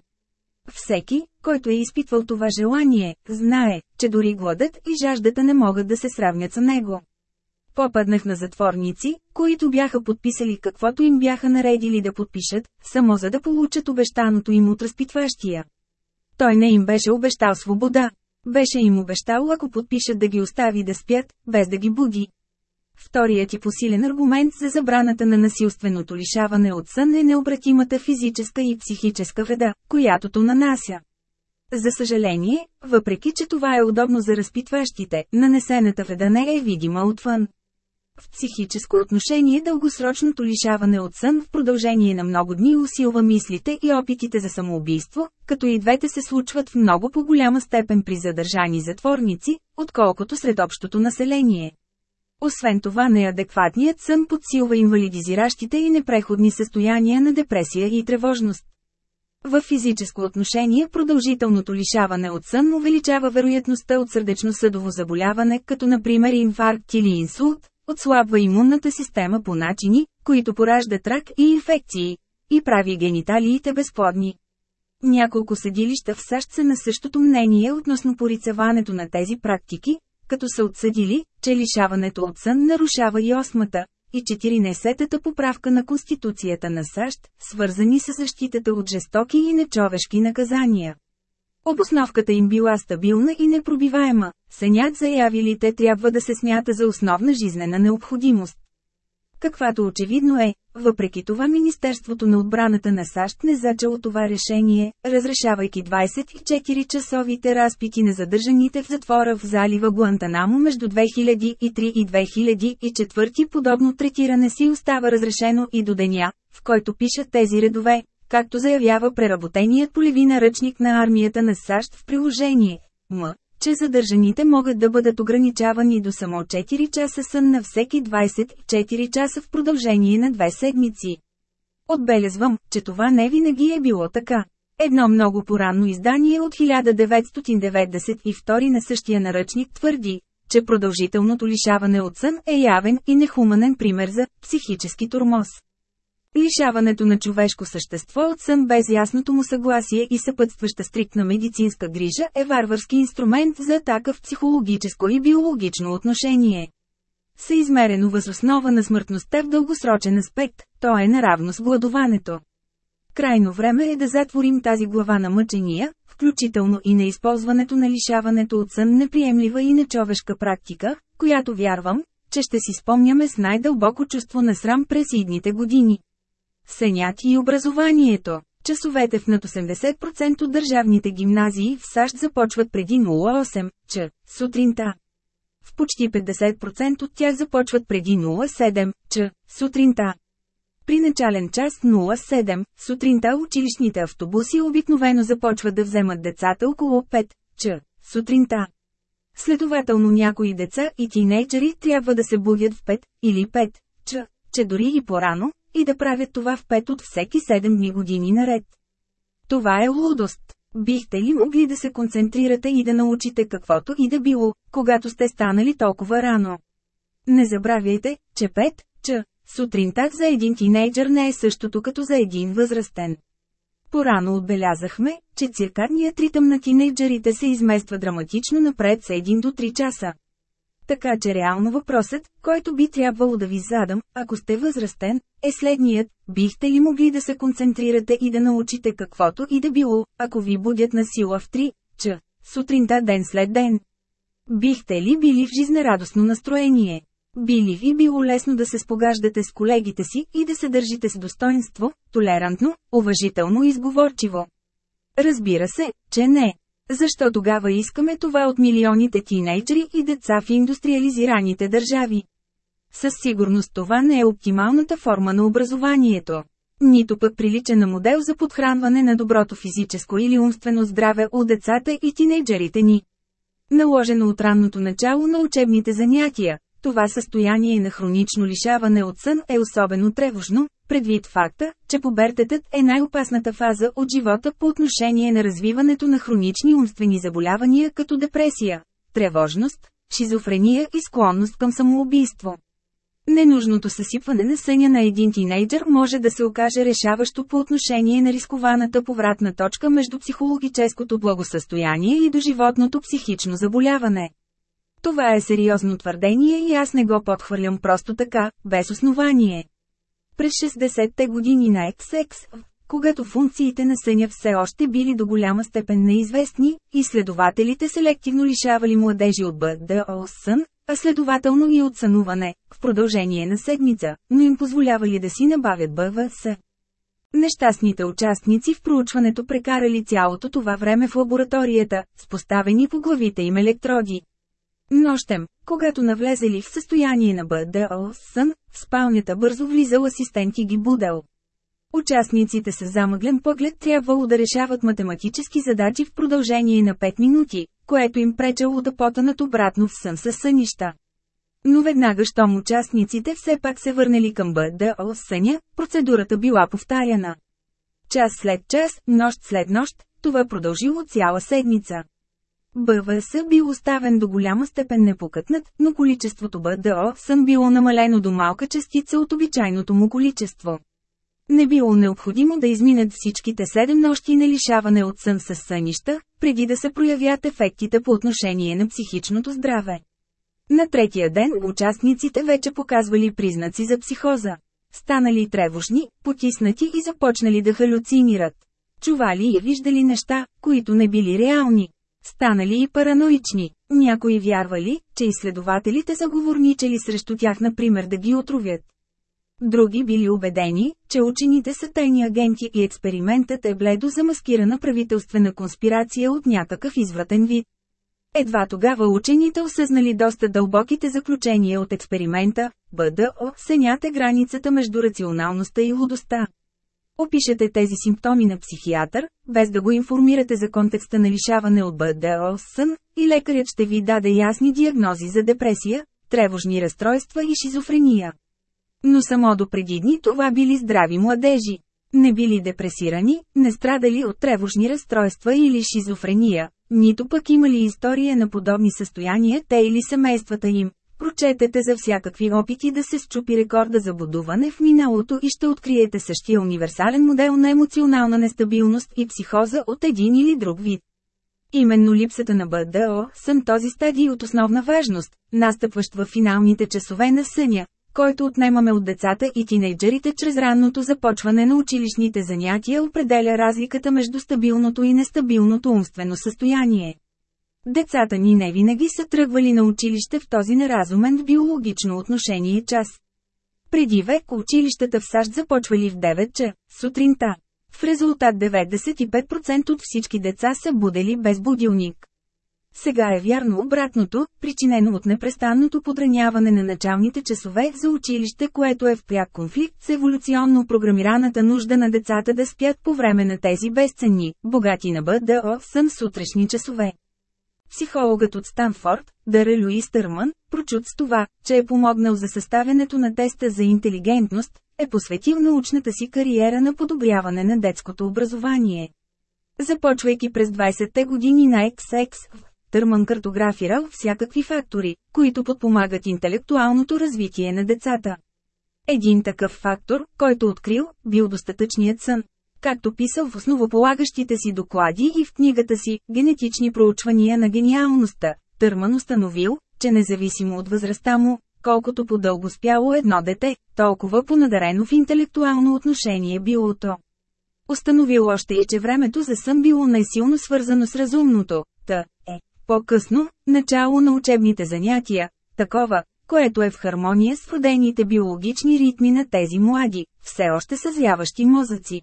Всеки, който е изпитвал това желание, знае, че дори гладът и жаждата не могат да се сравнят с него. Попаднах на затворници, които бяха подписали каквото им бяха наредили да подпишат, само за да получат обещаното им от разпитващия. Той не им беше обещал свобода. Беше им обещал ако подпишат да ги остави да спят, без да ги буди. Вторият и посилен аргумент за забраната на насилственото лишаване от сън е необратимата физическа и психическа вреда, която то нанася. За съжаление, въпреки че това е удобно за разпитващите, нанесената вреда не е видима отвън. В психическо отношение дългосрочното лишаване от сън в продължение на много дни усилва мислите и опитите за самоубийство, като и двете се случват в много по-голяма степен при задържани затворници, отколкото сред общото население. Освен това неадекватният сън подсилва инвалидизиращите и непреходни състояния на депресия и тревожност. В физическо отношение продължителното лишаване от сън увеличава вероятността от сърдечно-съдово заболяване, като например инфаркт или инсулт, отслабва имунната система по начини, които пораждат рак и инфекции, и прави гениталиите безплодни. Няколко съдилища в САЩ са на същото мнение относно порицаването на тези практики, като са отсъдили, че лишаването от сън нарушава и осмата, и 14-та поправка на Конституцията на САЩ, свързани с защитата от жестоки и нечовешки наказания. Обосновката им била стабилна и непробиваема, сънят заявили те трябва да се смята за основна жизнена необходимост. Каквато очевидно е, въпреки това Министерството на отбраната на САЩ не зачало това решение, разрешавайки 24-часовите разпити на задържаните в затвора в залива Гуантанамо между 2003 и 2004 подобно третиране си остава разрешено и до деня, в който пишат тези редове, както заявява преработеният полеви наръчник на армията на САЩ в приложение М че задържаните могат да бъдат ограничавани до само 4 часа сън на всеки 24 часа в продължение на две седмици. Отбелязвам, че това не винаги е било така. Едно много поранно издание от 1992 на същия наръчник твърди, че продължителното лишаване от сън е явен и нехуманен пример за психически тормоз. Лишаването на човешко същество от сън без ясното му съгласие и съпътстваща стриктна медицинска грижа е варварски инструмент за атака в психологическо и биологично отношение. Съизмерено възоснова на смъртността в дългосрочен аспект, то е наравно с гладуването. Крайно време е да затворим тази глава на мъчения, включително и на използването на лишаването от сън неприемлива и нечовешка практика, която вярвам, че ще си спомняме с най-дълбоко чувство на срам през идните години. Сънят и образованието. Часовете в над 80% от държавните гимназии в САЩ започват преди 08 ч. сутринта. В почти 50% от тях започват преди 07 ч. сутринта. При начален час 07 сутринта училищните автобуси обикновено започват да вземат децата около 5 ч. сутринта. Следователно някои деца и тинейджери трябва да се будят в 5 или 5 ч. че дори и по-рано, и да правят това в пет от всеки 7 дни години наред. Това е лудост. Бихте ли могли да се концентрирате и да научите каквото и да било, когато сте станали толкова рано? Не забравяйте, че 5, ч. сутринта за един тинейджър не е същото като за един възрастен. Порано отбелязахме, че циркадният ритъм на тинейджерите се измества драматично напред с 1 до 3 часа. Така че реално въпросът, който би трябвало да ви задам, ако сте възрастен, е следният – бихте ли могли да се концентрирате и да научите каквото и да било, ако ви будят на сила в 3, ч. сутринта ден след ден? Бихте ли били в жизнерадостно настроение? Би ли ви било лесно да се спогаждате с колегите си и да се държите с достоинство, толерантно, уважително и сговорчиво? Разбира се, че не. Защо тогава искаме това от милионите тинейджери и деца в индустриализираните държави? Със сигурност това не е оптималната форма на образованието. Нито пък прилича на модел за подхранване на доброто физическо или умствено здраве у децата и тинейджерите ни. Наложено от ранното начало на учебните занятия, това състояние на хронично лишаване от сън е особено тревожно, предвид факта, че побертетът е най-опасната фаза от живота по отношение на развиването на хронични умствени заболявания като депресия, тревожност, шизофрения и склонност към самоубийство. Ненужното съсипване на съня на един тинейджър може да се окаже решаващо по отношение на рискованата повратна точка между психологическото благосъстояние и доживотното психично заболяване. Това е сериозно твърдение и аз не го подхвърлям просто така, без основание. През 60-те години на XX, когато функциите на съня все още били до голяма степен неизвестни, изследователите селективно лишавали младежи от БДО сън, а следователно и от сънуване, в продължение на седмица, но им позволявали да си набавят БВС. Нещастните участници в проучването прекарали цялото това време в лабораторията, с поставени по главите им електроди. Нощем, когато навлезели в състояние на БДО сън, в спалнята бързо влизал асистент и ги будел. Участниците с замъглен поглед трябвало да решават математически задачи в продължение на 5 минути, което им пречало да потънат обратно в сън със сънища. Но веднага щом участниците все пак се върнали към БДО съня, процедурата била повтаряна. Час след час, нощ след нощ, това продължило цяла седмица. БВС бил оставен до голяма степен непокътнат, но количеството БДО сън било намалено до малка частица от обичайното му количество. Не било необходимо да изминат всичките седем нощи на лишаване от сън с сънища, преди да се проявят ефектите по отношение на психичното здраве. На третия ден участниците вече показвали признаци за психоза. Станали тревожни, потиснати и започнали да халюцинират. Чували и виждали неща, които не били реални. Станали и параноични. Някои вярвали, че изследователите заговорничали срещу тях например да ги отровят. Други били убедени, че учените са тайни агенти и експериментът е бледо замаскирана правителствена конспирация от някакъв извратен вид. Едва тогава учените осъзнали доста дълбоките заключения от експеримента, БДО, сеняте границата между рационалността и лудостта. Опишете тези симптоми на психиатър, без да го информирате за контекста на лишаване от БДО сън, и лекарят ще ви даде ясни диагнози за депресия, тревожни разстройства и шизофрения. Но само до преди дни това били здрави младежи. Не били депресирани, не страдали от тревожни разстройства или шизофрения, нито пък имали история на подобни състояния те или семействата им. Прочетете за всякакви опити да се счупи рекорда за будуване в миналото и ще откриете същия универсален модел на емоционална нестабилност и психоза от един или друг вид. Именно липсата на БДО съм този стадий от основна важност, настъпващ в финалните часове на съня, който отнемаме от децата и тинейджерите чрез ранното започване на училищните занятия определя разликата между стабилното и нестабилното умствено състояние. Децата ни не винаги са тръгвали на училище в този неразумен в биологично отношение час. Преди век училищата в САЩ започвали в 9 ча, сутринта. В резултат 95% от всички деца са будели без будилник. Сега е вярно обратното, причинено от непрестанното подраняване на началните часове за училище, което е в пряк конфликт с еволюционно програмираната нужда на децата да спят по време на тези безценни, богати на БДО сън сутрешни часове. Психологът от Станфорд, Дъра Луис Търман, прочут с това, че е помогнал за съставянето на теста за интелигентност, е посветил научната си кариера на подобряване на детското образование. Започвайки през 20-те години на XX, Търман картографирал всякакви фактори, които подпомагат интелектуалното развитие на децата. Един такъв фактор, който открил, бил достатъчният сън. Както писал в основополагащите си доклади и в книгата си «Генетични проучвания на гениалността», Търман установил, че независимо от възрастта му, колкото по-дълго спяло едно дете, толкова понадарено в интелектуално отношение било то. Установил още и че времето за сън било най-силно свързано с разумното, та, е, по-късно, начало на учебните занятия, такова, което е в хармония с родените биологични ритми на тези млади, все още съзряващи мозъци.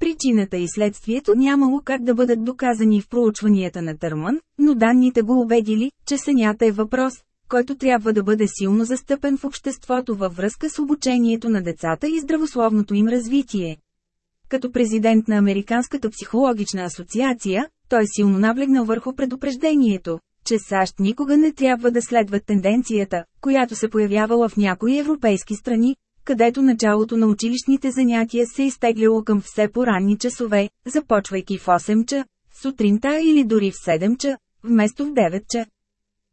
Причината и следствието нямало как да бъдат доказани в проучванията на Търман, но данните го убедили, че сънята е въпрос, който трябва да бъде силно застъпен в обществото във връзка с обучението на децата и здравословното им развитие. Като президент на Американската психологична асоциация, той силно наблегнал върху предупреждението, че САЩ никога не трябва да следват тенденцията, която се появявала в някои европейски страни, където началото на училищните занятия се изтегляло към все по-ранни часове, започвайки в 8 ча, сутринта или дори в 7 ча, вместо в 9 ча.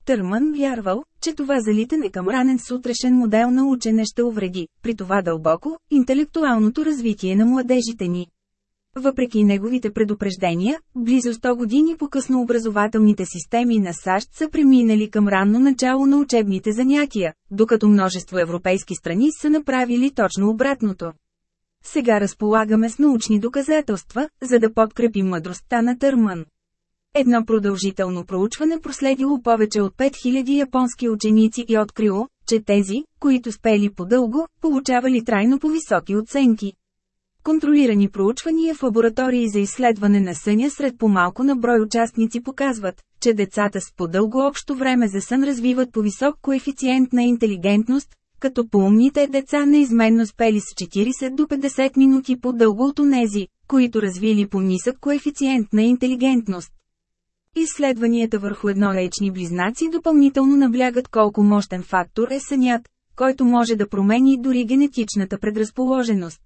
Търман вярвал, че това залитане към ранен сутрешен модел на учене ще увреди, при това дълбоко, интелектуалното развитие на младежите ни. Въпреки неговите предупреждения, близо 100 години по-късно образователните системи на САЩ са преминали към ранно начало на учебните занятия, докато множество европейски страни са направили точно обратното. Сега разполагаме с научни доказателства, за да подкрепим мъдростта на Търман. Едно продължително проучване проследило повече от 5000 японски ученици и открило, че тези, които спели по-дълго, получавали трайно по-високи оценки. Контролирани проучвания в лаборатории за изследване на съня сред по-малко на брой участници показват, че децата с по-дълго общо време за сън развиват по-висок коефициент на интелигентност, като по-умните деца неизменно спели с 40 до 50 минути по-дълго от онези, които развили по-нисък коефициент на интелигентност. Изследванията върху еднолечни близнаци допълнително наблягат колко мощен фактор е сънят, който може да промени дори генетичната предразположеност.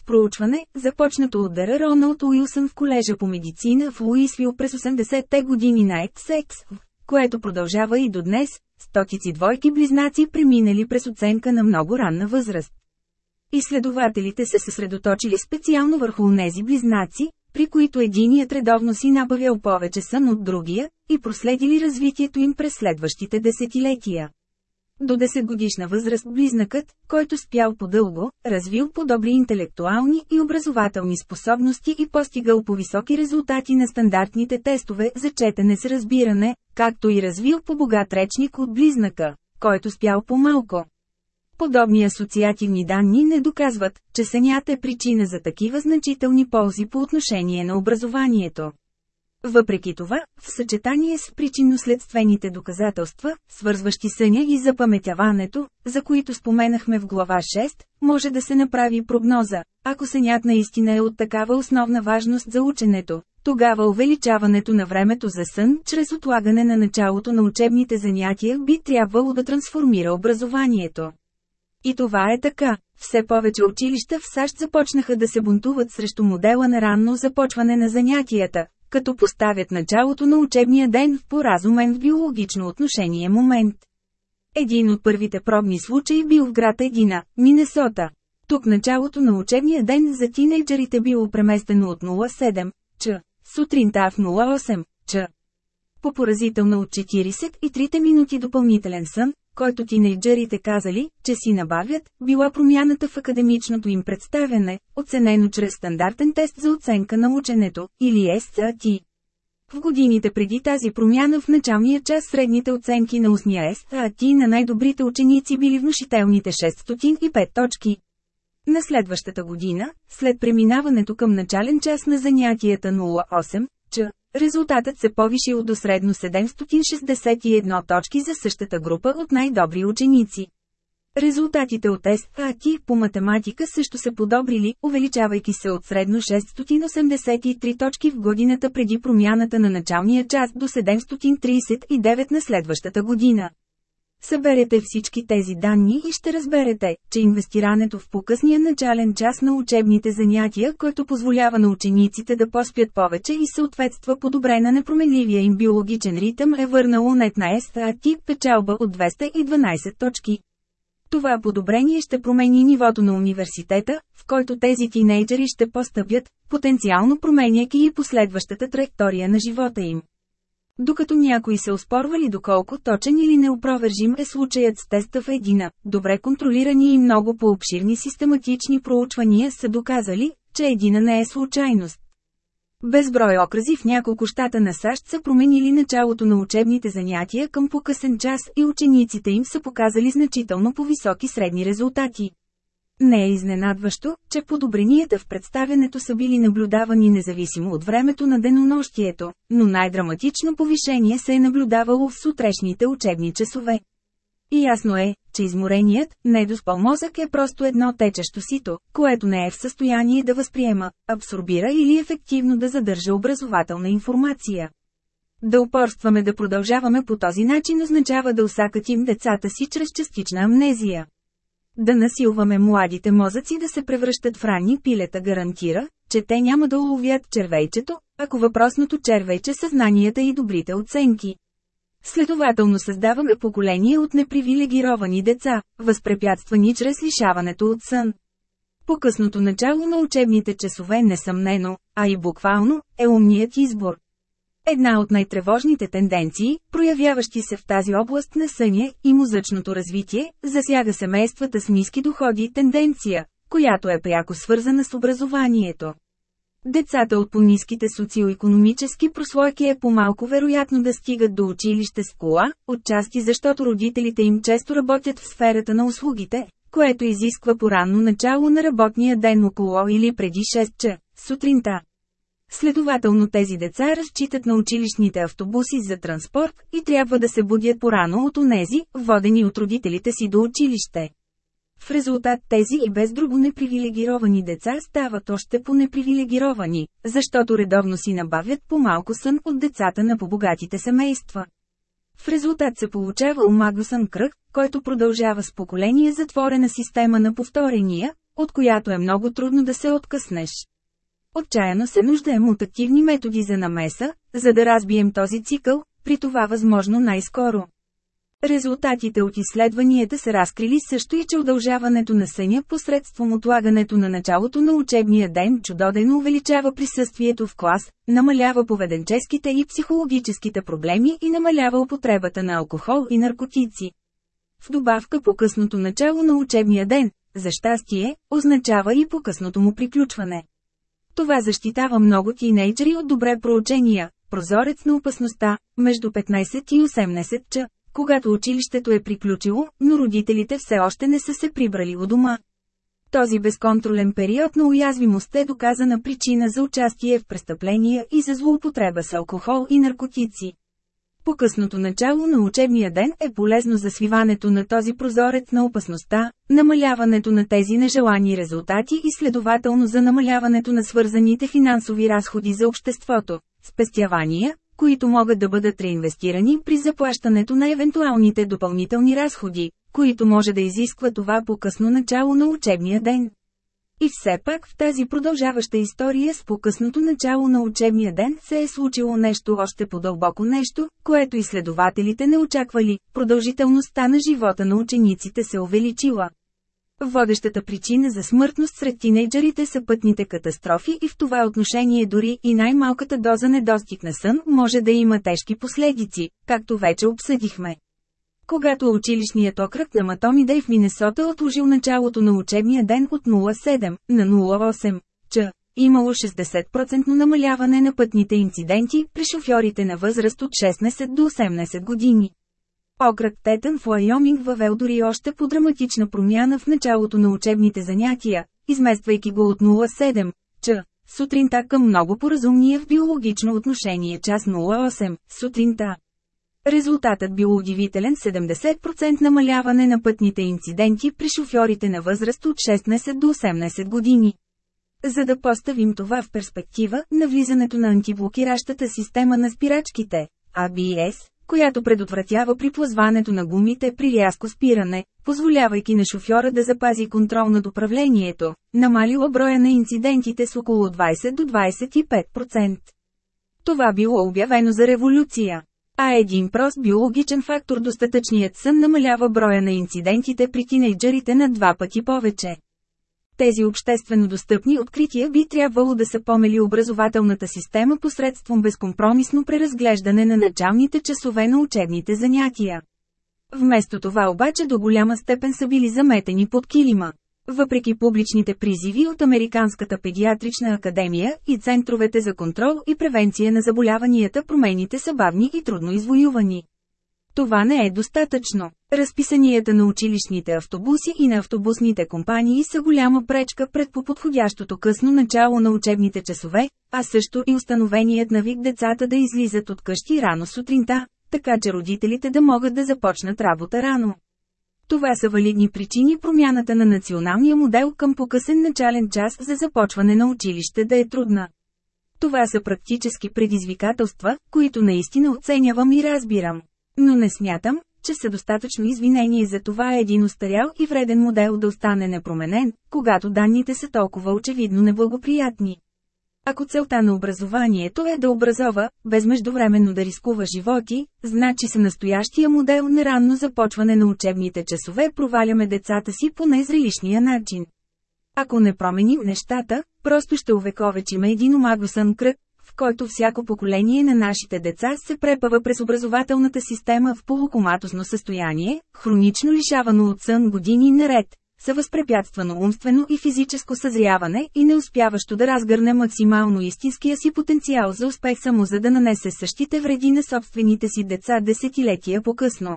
В проучване, започнато от Дъра Роналд Уилсън в колежа по медицина в Луисвил през 80-те години на Ексекс, което продължава и до днес, стотици двойки близнаци преминали през оценка на много ранна възраст. Изследователите се съсредоточили специално върху онези близнаци, при които единият редовно си набавял повече сън от другия, и проследили развитието им през следващите десетилетия. До 10 годишна възраст близнакът, който спял по-дълго, развил по-добри интелектуални и образователни способности и постигал по-високи резултати на стандартните тестове за четене с разбиране, както и развил по-богат речник от близнака, който спял по-малко. Подобни асоциативни данни не доказват, че сънят е причина за такива значителни ползи по отношение на образованието. Въпреки това, в съчетание с причинно-следствените доказателства, свързващи съня и запаметяването, за които споменахме в глава 6, може да се направи прогноза. Ако сънят наистина е от такава основна важност за ученето, тогава увеличаването на времето за сън, чрез отлагане на началото на учебните занятия би трябвало да трансформира образованието. И това е така. Все повече училища в САЩ започнаха да се бунтуват срещу модела на ранно започване на занятията, като поставят началото на учебния ден в поразумен в биологично отношение момент. Един от първите пробни случаи бил в град Едина, Минесота. Тук началото на учебния ден за тинейджерите било преместено от 07 ч. сутринта в 08 ч. По поразително от 43 минути допълнителен сън, който тинейджерите казали, че си набавят, била промяната в академичното им представяне, оценено чрез стандартен тест за оценка на ученето, или SAT. В годините преди тази промяна в началния час средните оценки на устния SAT на най-добрите ученици били внушителните 605 точки. На следващата година, след преминаването към начален час на занятията 08, ч, Резултатът се повишил до средно 761 точки за същата група от най-добри ученици. Резултатите от SAT по математика също се подобрили, увеличавайки се от средно 683 точки в годината преди промяната на началния час до 739 на следващата година. Съберете всички тези данни и ще разберете, че инвестирането в покъсния начален час на учебните занятия, който позволява на учениците да поспят повече и съответства по-добре на непроменливия им биологичен ритъм е върнало нет на САТ печалба от 212 точки. Това подобрение ще промени нивото на университета, в който тези тинейджери ще постъпят, потенциално променяйки и последващата траектория на живота им. Докато някои се оспорвали доколко точен или неопровержим е случаят с теста в едина, добре контролирани и много по-обширни систематични проучвания са доказали, че едина не е случайност. Безброй окрази в няколко щата на САЩ са променили началото на учебните занятия към покъсен час и учениците им са показали значително по-високи средни резултати. Не е изненадващо, че подобренията в представянето са били наблюдавани независимо от времето на денонощието, но най-драматично повишение се е наблюдавало в сутрешните учебни часове. И ясно е, че измореният, недоспал мозък е просто едно течещо сито, което не е в състояние да възприема, абсорбира или ефективно да задържа образователна информация. Да упорстваме да продължаваме по този начин означава да усакатим децата си чрез частична амнезия. Да насилваме младите мозъци да се превръщат в ранни пилета гарантира, че те няма да уловят червейчето, ако въпросното червейче са знанията и добрите оценки. Следователно създаваме поколение от непривилегировани деца, възпрепятствани чрез лишаването от сън. По-късното начало на учебните часове несъмнено, а и буквално, е умният избор. Една от най-тревожните тенденции, проявяващи се в тази област на съня и мозъчното развитие, засяга семействата с ниски доходи тенденция, която е пряко свързана с образованието. Децата от по-низките социо-економически прослойки е по-малко вероятно да стигат до училище с кола, отчасти защото родителите им често работят в сферата на услугите, което изисква поранно начало на работния ден около или преди 6 ча, сутринта. Следователно тези деца разчитат на училищните автобуси за транспорт и трябва да се будят порано от онези, водени от родителите си до училище. В резултат тези и без друго непривилегировани деца стават още по-непривилегировани, защото редовно си набавят по-малко сън от децата на побогатите семейства. В резултат се получава омагосън кръг, който продължава с поколение затворена система на повторения, от която е много трудно да се откъснеш. Отчаяно се нуждаем от активни методи за намеса, за да разбием този цикъл, при това възможно най-скоро. Резултатите от изследванията са разкрили също и че удължаването на съня посредством отлагането на началото на учебния ден чудодено увеличава присъствието в клас, намалява поведенческите и психологическите проблеми и намалява употребата на алкохол и наркотици. В добавка по късното начало на учебния ден, за щастие, означава и по късното му приключване. Това защитава много тинейджери от добре проучения, прозорец на опасността, между 15 и 18 ча, когато училището е приключило, но родителите все още не са се прибрали у дома. Този безконтролен период на уязвимост е доказана причина за участие в престъпления и за злоупотреба с алкохол и наркотици. По-късното начало на учебния ден е полезно за свиването на този прозорец на опасността, намаляването на тези нежелани резултати и следователно за намаляването на свързаните финансови разходи за обществото, спестявания, които могат да бъдат реинвестирани при заплащането на евентуалните допълнителни разходи, които може да изисква това по късно начало на учебния ден. И все пак в тази продължаваща история с по-късното начало на учебния ден се е случило нещо още по-дълбоко нещо, което изследователите не очаквали, продължителността на живота на учениците се увеличила. Водещата причина за смъртност сред тинейджерите са пътните катастрофи и в това отношение дори и най-малката доза недостиг на сън може да има тежки последици, както вече обсъдихме. Когато училищният окръг на Матомидей в Минесота отложил началото на учебния ден от 07 на 08 ч, имало 60% намаляване на пътните инциденти при шофьорите на възраст от 16 до 18 години. Окръг Тетън в Лайоминг въвел дори още по драматична промяна в началото на учебните занятия, измествайки го от 07 ч. сутринта към много поразумния в биологично отношение час 08 сутринта. Резултатът бил удивителен 70% намаляване на пътните инциденти при шофьорите на възраст от 16 до 18 години. За да поставим това в перспектива, навлизането на антиблокиращата система на спирачките, ABS, която предотвратява приплъзването на гумите при рязко спиране, позволявайки на шофьора да запази контрол над управлението, намалила броя на инцидентите с около 20 до 25%. Това било обявено за революция. А един прост биологичен фактор достатъчният сън намалява броя на инцидентите при тинейджерите на два пъти повече. Тези обществено достъпни открития би трябвало да са помели образователната система посредством безкомпромисно преразглеждане на началните часове на учебните занятия. Вместо това обаче до голяма степен са били заметени под килима. Въпреки публичните призиви от Американската педиатрична академия и центровете за контрол и превенция на заболяванията промените са бавни и трудно извоювани. Това не е достатъчно. Разписанията на училищните автобуси и на автобусните компании са голяма пречка пред по-подходящото късно начало на учебните часове, а също и установеният навик децата да излизат от къщи рано сутринта, така че родителите да могат да започнат работа рано. Това са валидни причини промяната на националния модел към покъсен начален час за започване на училище да е трудна. Това са практически предизвикателства, които наистина оценявам и разбирам. Но не смятам, че са достатъчно извинение за това един устарял и вреден модел да остане непроменен, когато данните са толкова очевидно неблагоприятни. Ако целта на образованието е да образова, без междувременно да рискува животи, значи се настоящия модел на ранно започване на учебните часове проваляме децата си по незрелищния начин. Ако не променим нещата, просто ще увековечим един омагосън кръг, в който всяко поколение на нашите деца се препава през образователната система в полукоматозно състояние, хронично лишавано от сън години наред, съвъзпрепятствано умствено и физическо съзряване и не успяващо да разгърне максимално истинския си потенциал за успех само за да нанесе същите вреди на собствените си деца десетилетия по-късно.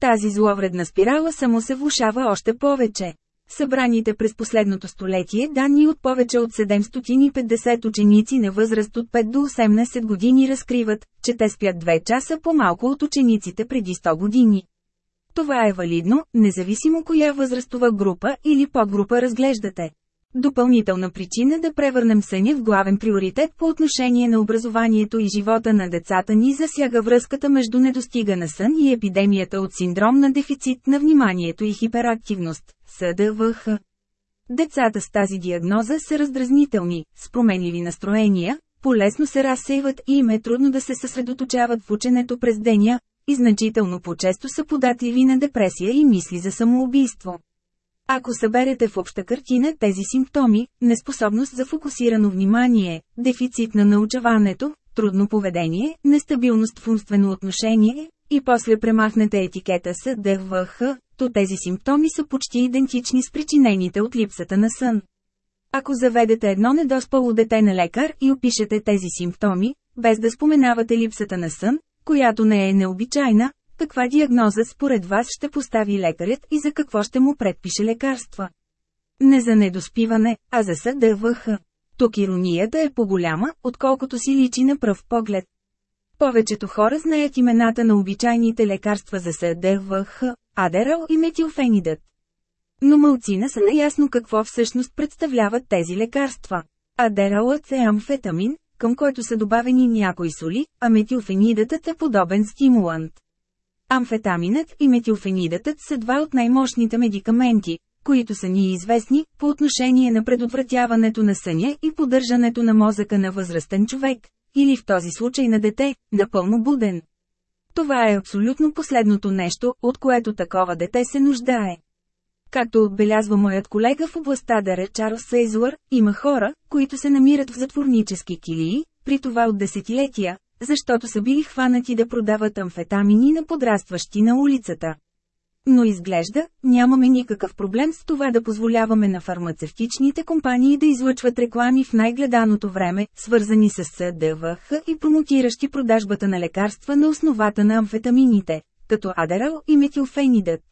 Тази зловредна спирала само се влушава още повече. Събраните през последното столетие данни от повече от 750 ученици на възраст от 5 до 18 години разкриват, че те спят 2 часа по-малко от учениците преди 100 години. Това е валидно, независимо коя възрастова група или подгрупа разглеждате. Допълнителна причина да превърнем съня в главен приоритет по отношение на образованието и живота на децата ни засяга връзката между недостига на сън и епидемията от синдром на дефицит на вниманието и хиперактивност – СДВХ. Децата с тази диагноза са раздразнителни, с променливи настроения, полесно се разсейват и им е трудно да се съсредоточават в ученето през деня, и значително по-често са податливи на депресия и мисли за самоубийство. Ако съберете в обща картина тези симптоми, неспособност за фокусирано внимание, дефицит на научаването, трудно поведение, нестабилност в умствено отношение, и после премахнете етикета с ДВХ, то тези симптоми са почти идентични с причинените от липсата на сън. Ако заведете едно недоспало дете на лекар и опишете тези симптоми, без да споменавате липсата на сън, която не е необичайна, каква диагноза според вас ще постави лекарят и за какво ще му предпише лекарства? Не за недоспиване, а за СДВХ. Тук иронията е по-голяма, отколкото си личи на пръв поглед. Повечето хора знаят имената на обичайните лекарства за СДВХ, адерал и метилфенидът. Но мълцина са наясно какво всъщност представляват тези лекарства. Адералът е амфетамин, към който са добавени някои соли, а метилфенидатът е подобен стимулант. Амфетаминът и метилфенидатът са два от най-мощните медикаменти, които са ни известни, по отношение на предотвратяването на съня и поддържането на мозъка на възрастен човек, или в този случай на дете, напълно буден. Това е абсолютно последното нещо, от което такова дете се нуждае. Както отбелязва моят колега в областта Даре Чарлз Сейзуър, има хора, които се намират в затворнически килии, при това от десетилетия, защото са били хванати да продават амфетамини на подрастващи на улицата. Но изглежда, нямаме никакъв проблем с това да позволяваме на фармацевтичните компании да излъчват реклами в най-гледаното време, свързани с СДВХ и промотиращи продажбата на лекарства на основата на амфетамините, като адерал и метилфенидът.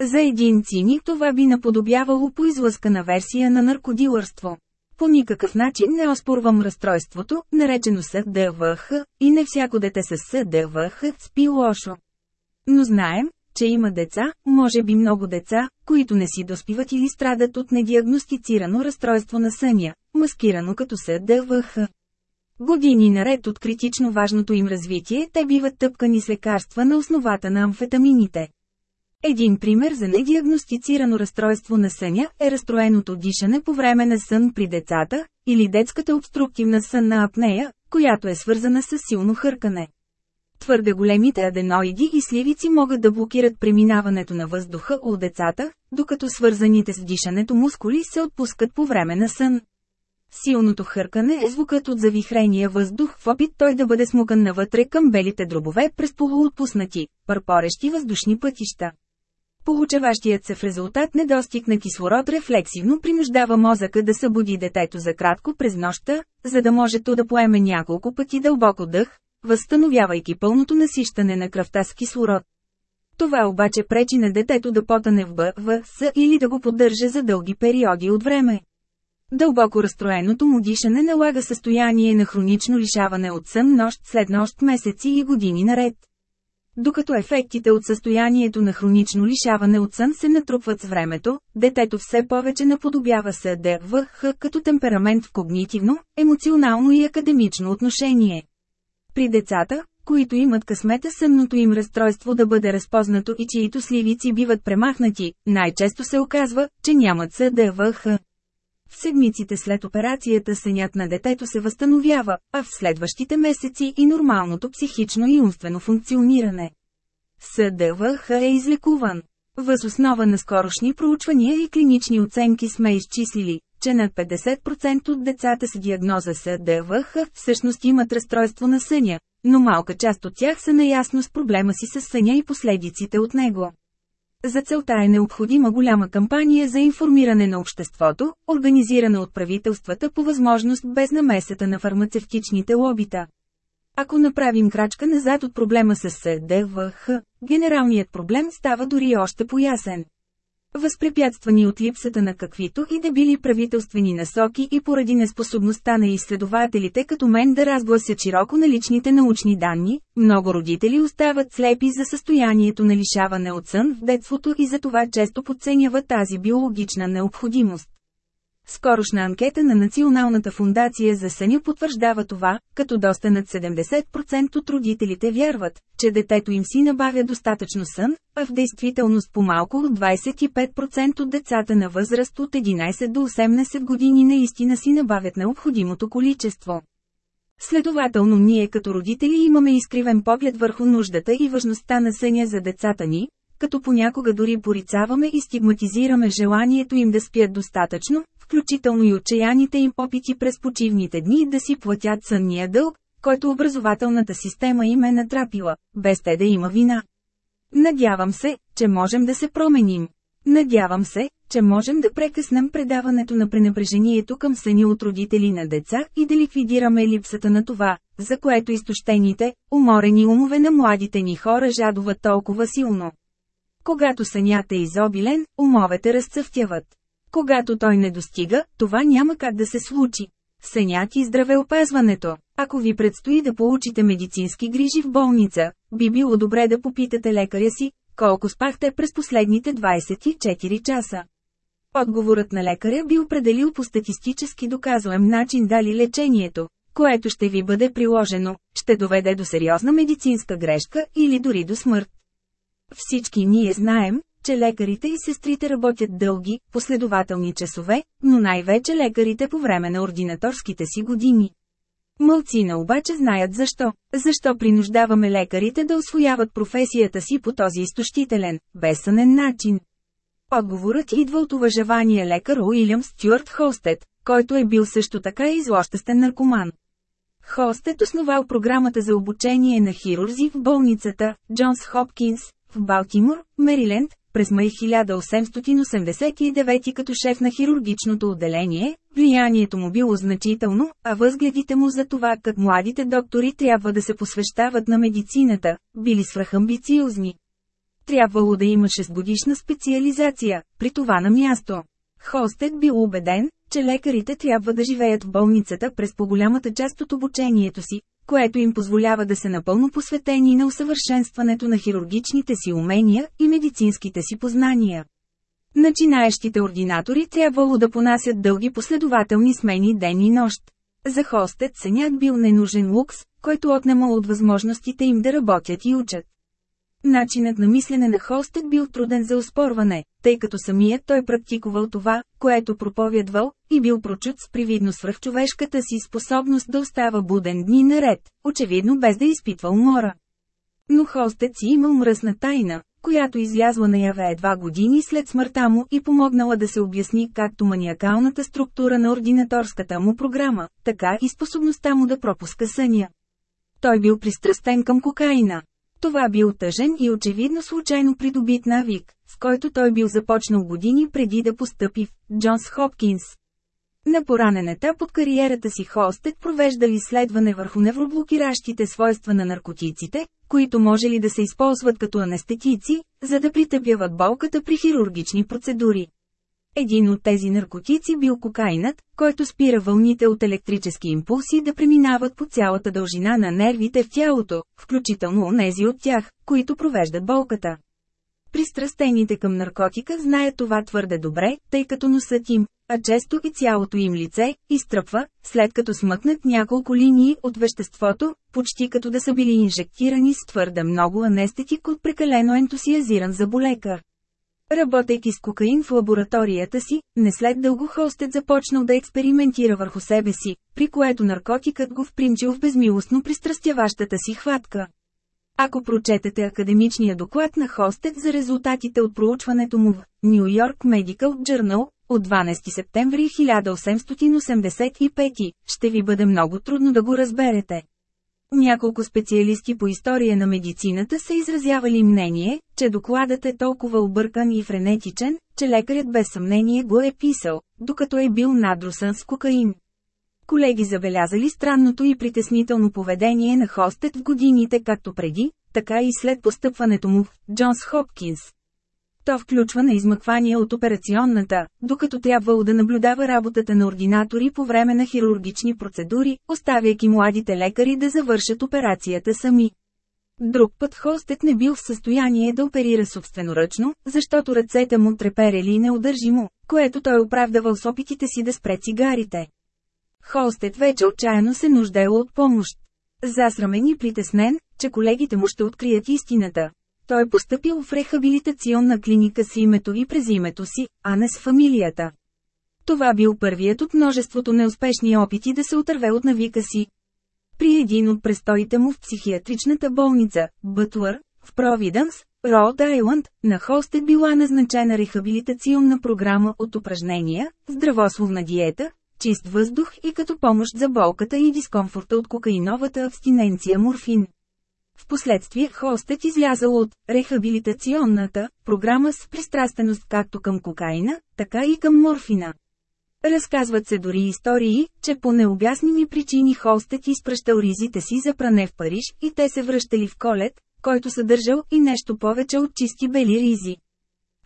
За един циник това би наподобявало по излъскана версия на наркодилърство. По никакъв начин не оспорвам разстройството, наречено СДВХ, и не всяко дете с СДВХ спи лошо. Но знаем, че има деца, може би много деца, които не си доспиват или страдат от недиагностицирано разстройство на съня, маскирано като СДВХ. Години наред от критично важното им развитие те биват тъпкани с лекарства на основата на амфетамините. Един пример за недиагностицирано разстройство на съня е разстроеното дишане по време на сън при децата, или детската обструктивна сънна апнея, която е свързана с силно хъркане. Твърде големите аденоиди и сливици могат да блокират преминаването на въздуха от децата, докато свързаните с дишането мускули се отпускат по време на сън. Силното хъркане е звукът от завихрения въздух в опит той да бъде смукан навътре към белите дробове през полуотпуснати, пърпорещи въздушни пътища. Получаващият се в резултат недостиг на кислород рефлексивно принуждава мозъка да събуди детето за кратко през нощта, за да може то да поеме няколко пъти дълбоко дъх, възстановявайки пълното насищане на кръвта с кислород. Това обаче пречи на детето да потане в БВС или да го поддържа за дълги периоди от време. Дълбоко разстроеното му дишане налага състояние на хронично лишаване от сън нощ след нощ месеци и години наред. Докато ефектите от състоянието на хронично лишаване от сън се натрупват с времето, детето все повече наподобява СДВХ като темперамент в когнитивно, емоционално и академично отношение. При децата, които имат късмета сънното им разстройство да бъде разпознато и чието сливици биват премахнати, най-често се оказва, че нямат СДВХ. В седмиците след операцията сънят на детето се възстановява, а в следващите месеци и нормалното психично и умствено функциониране. СДВХ е излекуван. Въз основа на скорошни проучвания и клинични оценки сме изчислили, че над 50% от децата с диагноза СДВХ всъщност имат разстройство на съня, но малка част от тях са наясно с проблема си с съня и последиците от него. За целта е необходима голяма кампания за информиране на обществото, организирана от правителствата по възможност без намесата на фармацевтичните лобита. Ако направим крачка назад от проблема с СДВХ, генералният проблем става дори още поясен. Възпрепятствани от липсата на каквито и да били правителствени насоки и поради неспособността на изследователите като мен да разгласят широко наличните научни данни, много родители остават слепи за състоянието на лишаване от сън в детството и за това често подценяват тази биологична необходимост. Скорошна анкета на Националната фундация за съня потвърждава това, като доста над 70% от родителите вярват, че детето им си набавя достатъчно сън, а в действителност по-малко от 25% от децата на възраст от 11 до 18 години наистина си набавят необходимото количество. Следователно ние като родители имаме изкривен поглед върху нуждата и важността на съня за децата ни, като понякога дори порицаваме и стигматизираме желанието им да спят достатъчно, включително и отчаяните им опити през почивните дни да си платят сънния дълг, който образователната система им е натрапила, без те да има вина. Надявам се, че можем да се променим. Надявам се, че можем да прекъснем предаването на пренебрежението към съни от родители на деца и да ликвидираме липсата на това, за което изтощените, уморени умове на младите ни хора жадуват толкова силно. Когато сънят е изобилен, умовете разцъфтяват. Когато той не достига, това няма как да се случи. Сънят и здравеопазването. Ако ви предстои да получите медицински грижи в болница, би било добре да попитате лекаря си, колко спахте през последните 24 часа. Отговорът на лекаря би определил по статистически доказуем начин дали лечението, което ще ви бъде приложено, ще доведе до сериозна медицинска грешка или дори до смърт. Всички ние знаем, че лекарите и сестрите работят дълги, последователни часове, но най-вече лекарите по време на ординаторските си години. Мълцина обаче знаят защо. Защо принуждаваме лекарите да освояват професията си по този изтощителен, безсънен начин. Отговорът идва от уважавания лекар Уилям Стюарт Холстед, който е бил също така и злощастен наркоман. Холстед основал програмата за обучение на хирурзи в болницата Джонс Хопкинс в Балтимор, Мериленд, през май 1889 като шеф на хирургичното отделение, влиянието му било значително, а възгледите му за това как младите доктори трябва да се посвещават на медицината, били свръхамбициозни. Трябвало да има 6 годишна специализация, при това на място. Холстед бил убеден, че лекарите трябва да живеят в болницата през по-голямата част от обучението си, което им позволява да се напълно посветени на усъвършенстването на хирургичните си умения и медицинските си познания. Начинаещите ординатори трябвало да понасят дълги последователни смени ден и нощ. За хостет сънят бил ненужен лукс, който отнемал от възможностите им да работят и учат. Начинът на мислене на Холстед бил труден за оспорване, тъй като самият той практикувал това, което проповядвал, и бил прочут с привидно свръхчовешката си способност да остава буден дни наред, очевидно без да изпитвал мора. Но Холстед си имал мръсна тайна, която излязла наяве едва години след смъртта му и помогнала да се обясни както маниакалната структура на ординаторската му програма, така и способността му да пропуска съня. Той бил пристрастен към кокаина. Това бил тъжен и очевидно случайно придобит навик, с който той бил започнал години преди да постъпи в Джонс Хопкинс. На поранен етап от кариерата си Холстед провеждал изследване върху невроблокиращите свойства на наркотиците, които може ли да се използват като анестетици, за да притъпяват болката при хирургични процедури. Един от тези наркотици бил кокаинът, който спира вълните от електрически импулси да преминават по цялата дължина на нервите в тялото, включително онези от тях, които провеждат болката. Пристрастените към наркотика знаят това твърде добре, тъй като носът им, а често и цялото им лице, изтръпва, след като смъкнат няколко линии от веществото, почти като да са били инжектирани с твърде много анестетик от прекалено ентусиазиран заболекар. Работейки с кокаин в лабораторията си, не след дълго Холстед започнал да експериментира върху себе си, при което наркотикът го впримчил в безмилостно пристрастяващата си хватка. Ако прочетете академичния доклад на Хостед за резултатите от проучването му в New York Medical Journal от 12 септември 1885, ще ви бъде много трудно да го разберете. Няколко специалисти по история на медицината са изразявали мнение, че докладът е толкова объркан и френетичен, че лекарят без съмнение го е писал, докато е бил надрусан с кокаин. колеги забелязали странното и притеснително поведение на Хостет в годините както преди, така и след постъпването му в Джонс Хопкинс. То включва на измъквания от операционната, докато трябвало да наблюдава работата на ординатори по време на хирургични процедури, оставяйки младите лекари да завършат операцията сами. Друг път Хостет не бил в състояние да оперира собственоръчно, защото ръцете му треперели неудържимо, което той оправдавал с опитите си да спре цигарите. Холстед вече отчаяно се нуждаел от помощ. Засрамен и притеснен, че колегите му ще открият истината. Той е поступил в рехабилитационна клиника с името и през името си, а не с фамилията. Това бил първият от множеството неуспешни опити да се отърве от навика си. При един от престоите му в психиатричната болница, Бътлър, в Провиденс, Род Айланд, на хост е била назначена рехабилитационна програма от упражнения, здравословна диета, чист въздух и като помощ за болката и дискомфорта от кокаиновата абстиненция морфин. Впоследствие хостът излязал от рехабилитационната програма с пристрастеност както към кокаина, така и към морфина. Разказват се дори истории, че по необясними причини хостът изпращал ризите си за пране в Париж и те се връщали в колет, който съдържал и нещо повече от чисти бели ризи.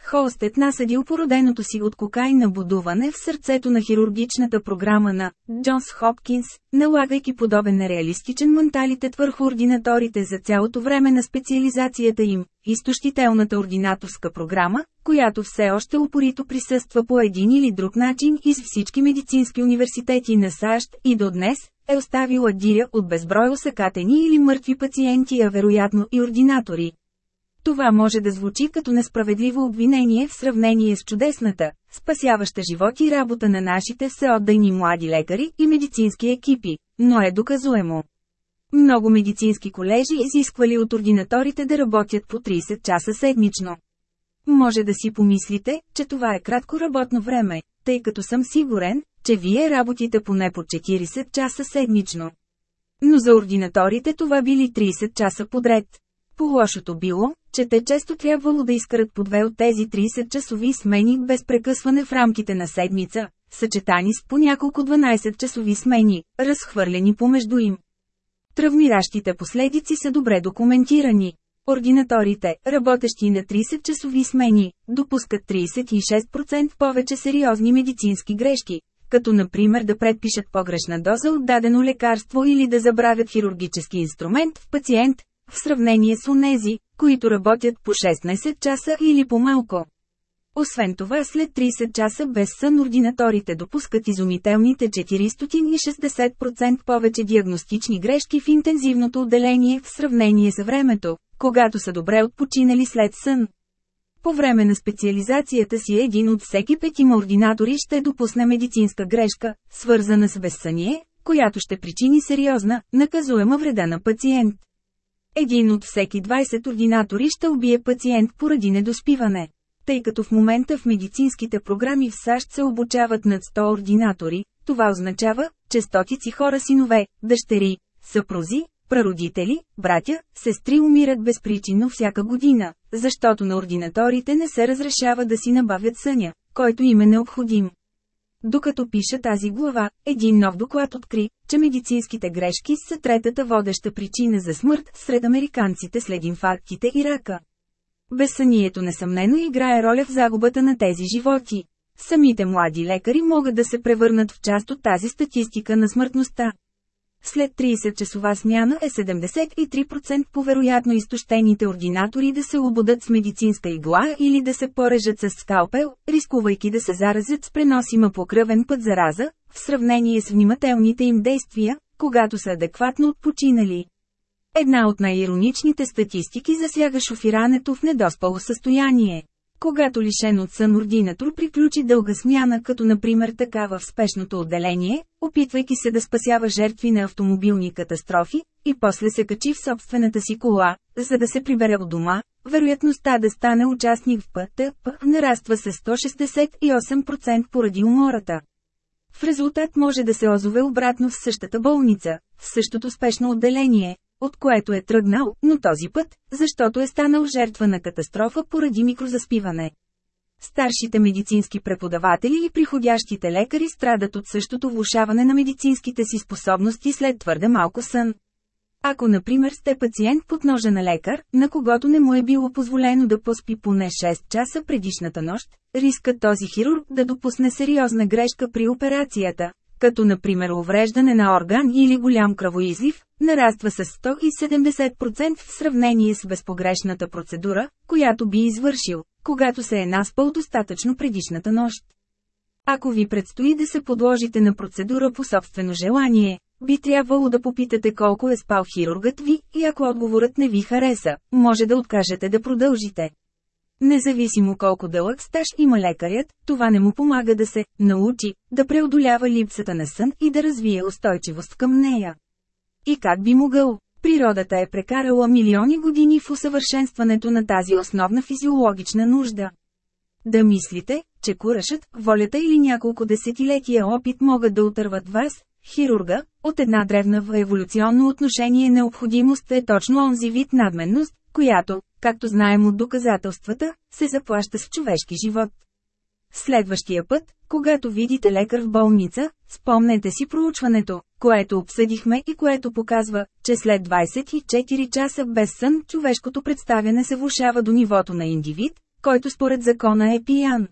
Холстед насъдил породеното си от кокайна будуване в сърцето на хирургичната програма на Джонс Хопкинс, налагайки подобен нереалистичен менталитет върху ординаторите за цялото време на специализацията им, изтощителната ординаторска програма, която все още упорито присъства по един или друг начин из всички медицински университети на САЩ и до днес, е оставила диря от безброй осъкатени или мъртви пациенти, а вероятно и ординатори. Това може да звучи като несправедливо обвинение в сравнение с чудесната, спасяваща животи работа на нашите всеотдайни млади лекари и медицински екипи, но е доказуемо. Много медицински колежи изисквали от ординаторите да работят по 30 часа седмично. Може да си помислите, че това е кратко работно време, тъй като съм сигурен, че вие работите поне по 40 часа седмично. Но за ординаторите това били 30 часа подред. По-лошото било, че те често трябвало да изкарат по две от тези 30-часови смени без прекъсване в рамките на седмица, съчетани с по няколко 12-часови смени, разхвърлени помежду им. Травмиращите последици са добре документирани. Ординаторите, работещи на 30-часови смени, допускат 36% повече сериозни медицински грешки, като например да предпишат погрешна доза от дадено лекарство или да забравят хирургически инструмент в пациент, в сравнение с онези, които работят по 16 часа или по-малко. Освен това след 30 часа без сън ординаторите допускат изумителните 460% повече диагностични грешки в интензивното отделение в сравнение с времето, когато са добре отпочинали след сън. По време на специализацията си един от всеки петима ординатори ще допусне медицинска грешка, свързана с безсъние, която ще причини сериозна, наказуема вреда на пациент. Един от всеки 20 ординатори ще убие пациент поради недоспиване. Тъй като в момента в медицинските програми в САЩ се обучават над 100 ординатори, това означава, че стотици хора синове, дъщери, съпрузи, прародители, братя, сестри умират безпричинно всяка година, защото на ординаторите не се разрешава да си набавят съня, който им е необходим. Докато пиша тази глава, един нов доклад откри, че медицинските грешки са третата водеща причина за смърт сред американците след инфарктите и рака. Безсънието несъмнено играе роля в загубата на тези животи. Самите млади лекари могат да се превърнат в част от тази статистика на смъртността. След 30-часова смяна е 73% повероятно изтощените ординатори да се обудат с медицинска игла или да се порежат с скалпел, рискувайки да се заразят с преносима по кръвен път зараза, в сравнение с внимателните им действия, когато са адекватно отпочинали. Една от най-ироничните статистики засяга шофирането в недоспало състояние. Когато лишен от сън ординатор приключи дълга смяна като например такава в спешното отделение, опитвайки се да спасява жертви на автомобилни катастрофи, и после се качи в собствената си кола, за да се прибере от дома, вероятността да стане участник в ПТП нараства с 168% поради умората. В резултат може да се озове обратно в същата болница, в същото спешно отделение, от което е тръгнал, но този път, защото е станал жертва на катастрофа поради микрозаспиване. Старшите медицински преподаватели и приходящите лекари страдат от същото влушаване на медицинските си способности след твърде малко сън. Ако например сте пациент под ножа на лекар, на когото не му е било позволено да поспи поне 6 часа предишната нощ, риска този хирург да допусне сериозна грешка при операцията, като например увреждане на орган или голям кръвоизлив, нараства с 170% в сравнение с безпогрешната процедура, която би извършил, когато се е наспал достатъчно предишната нощ. Ако ви предстои да се подложите на процедура по собствено желание, би трябвало да попитате колко е спал хирургът ви и ако отговорът не ви хареса, може да откажете да продължите. Независимо колко дълъг стаж има лекарят, това не му помага да се научи, да преодолява липсата на сън и да развие устойчивост към нея. И как би могъл? Природата е прекарала милиони години в усъвършенстването на тази основна физиологична нужда. Да мислите, че курашът, волята или няколко десетилетия опит могат да отърват вас, хирурга, от една древна в еволюционно отношение необходимост е точно онзи вид надменност, която, както знаем от доказателствата, се заплаща с човешки живот. Следващия път, когато видите лекар в болница, спомнете си проучването, което обсъдихме и което показва, че след 24 часа без сън човешкото представяне се влушава до нивото на индивид, който според закона е пиян.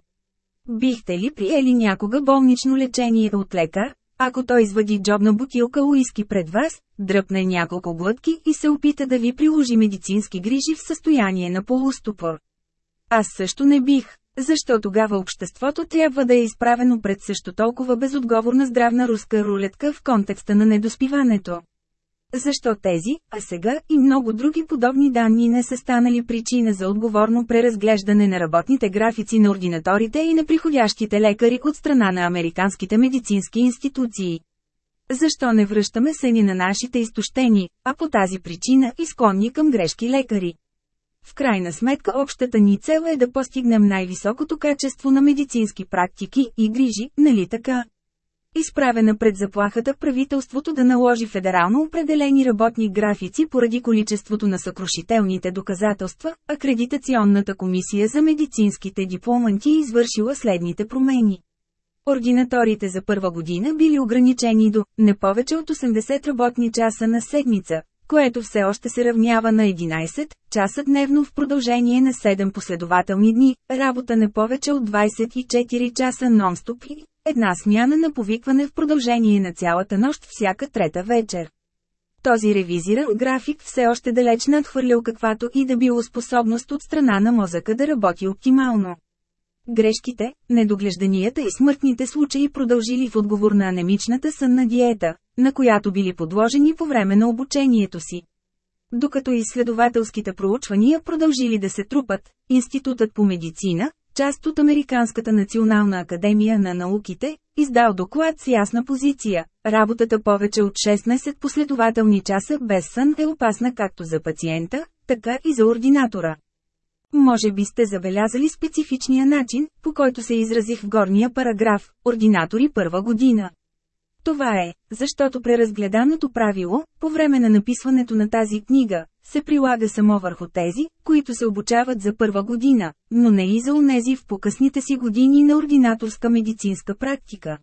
Бихте ли приели някога болнично лечение от лекар, ако той извади джобна бутилка уиски пред вас, дръпне няколко глътки и се опита да ви приложи медицински грижи в състояние на полуступор? Аз също не бих. Защо тогава обществото трябва да е изправено пред също толкова безотговорна здравна руска рулетка в контекста на недоспиването? Защо тези, а сега и много други подобни данни не са станали причина за отговорно преразглеждане на работните графици на ординаторите и на приходящите лекари от страна на американските медицински институции? Защо не връщаме съни на нашите изтощени, а по тази причина изклонни към грешки лекари? В крайна сметка общата ни цел е да постигнем най-високото качество на медицински практики и грижи, нали така? Изправена пред заплахата правителството да наложи федерално определени работни графици поради количеството на съкрушителните доказателства, Акредитационната комисия за медицинските дипломанти извършила следните промени. Ординаторите за първа година били ограничени до не повече от 80 работни часа на седмица, което все още се равнява на 11 часа дневно в продължение на 7 последователни дни, работа не повече от 24 часа нон-стоп и една смяна на повикване в продължение на цялата нощ всяка трета вечер. Този ревизиран график все още далеч надхвърлял каквато и да било способност от страна на мозъка да работи оптимално. Грешките, недоглежданията и смъртните случаи продължили в отговор на анемичната сънна диета, на която били подложени по време на обучението си. Докато изследователските проучвания продължили да се трупат, Институтът по медицина, част от Американската национална академия на науките, издал доклад с ясна позиция. Работата повече от 16 последователни часа без сън е опасна както за пациента, така и за ординатора. Може би сте забелязали специфичния начин, по който се изразих в горния параграф – ординатори първа година. Това е, защото преразгледаното правило, по време на написването на тази книга, се прилага само върху тези, които се обучават за първа година, но не и за унези в покъсните си години на ординаторска медицинска практика.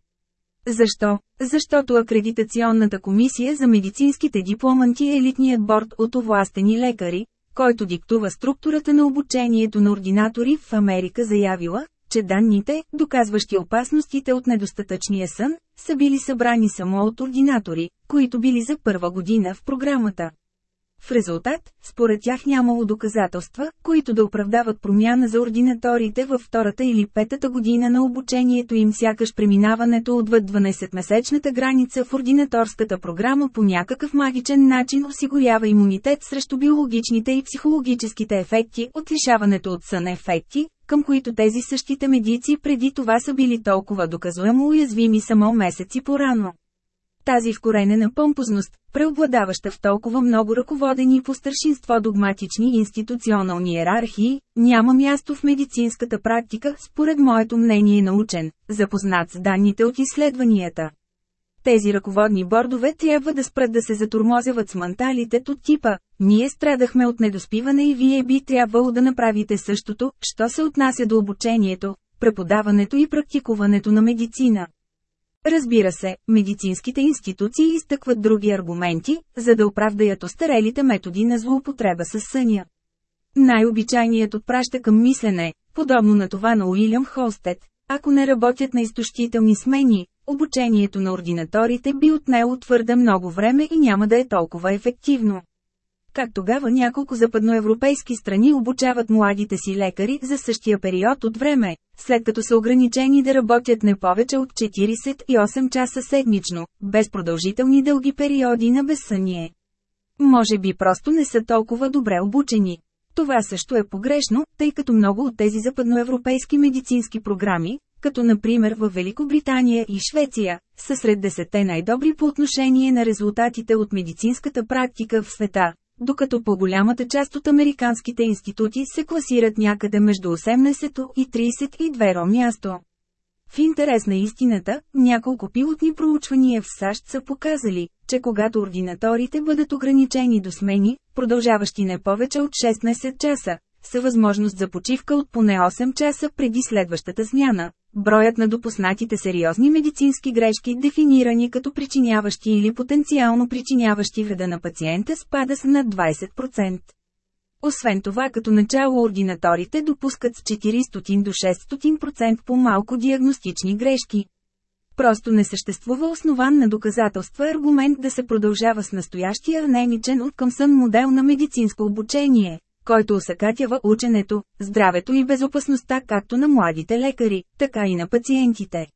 Защо? Защото Акредитационната комисия за медицинските дипломанти е елитният борт от овластени лекари, който диктува структурата на обучението на ординатори в Америка заявила, че данните, доказващи опасностите от недостатъчния сън, са били събрани само от ординатори, които били за първа година в програмата. В резултат, според тях нямало доказателства, които да оправдават промяна за ординаторите във втората или петата година на обучението им сякаш преминаването отвъд 12-месечната граница в ординаторската програма по някакъв магичен начин осигурява имунитет срещу биологичните и психологическите ефекти от лишаването от сън ефекти, към които тези същите медици преди това са били толкова доказуемо уязвими само месеци по-рано. Тази вкоренена помпозност, преобладаваща в толкова много ръководени по старшинство догматични институционални иерархии, няма място в медицинската практика, според моето мнение научен, запознат с данните от изследванията. Тези ръководни бордове трябва да спрат да се затурмозяват с манталите от типа «Ние страдахме от недоспиване и вие би трябвало да направите същото, що се отнася до обучението, преподаването и практикуването на медицина». Разбира се, медицинските институции изтъкват други аргументи, за да оправдаят остарелите методи на злоупотреба с съня. Най-обичайният отпраща към мислене, подобно на това на Уилям Холстед, ако не работят на изтощителни смени, обучението на ординаторите би отнело твърде много време и няма да е толкова ефективно. Как тогава няколко западноевропейски страни обучават младите си лекари за същия период от време, след като са ограничени да работят не повече от 48 часа седмично, без продължителни дълги периоди на безсъние. Може би просто не са толкова добре обучени. Това също е погрешно, тъй като много от тези западноевропейски медицински програми, като например в Великобритания и Швеция, са сред десете най-добри по отношение на резултатите от медицинската практика в света, докато по-голямата част от американските институти се класират някъде между 18 и 32 ро място. В интерес на истината, няколко пилотни проучвания в САЩ са показали, че когато ординаторите бъдат ограничени до смени, продължаващи не повече от 16 часа, са възможност за почивка от поне 8 часа преди следващата смяна. Броят на допуснатите сериозни медицински грешки, дефинирани като причиняващи или потенциално причиняващи вреда на пациента, спада с над 20%. Освен това като начало ординаторите допускат с 400 до 600% по-малко диагностични грешки. Просто не съществува основан на доказателства аргумент да се продължава с настоящия анемичен от към сън модел на медицинско обучение, който осъкатява ученето, здравето и безопасността както на младите лекари, така и на пациентите.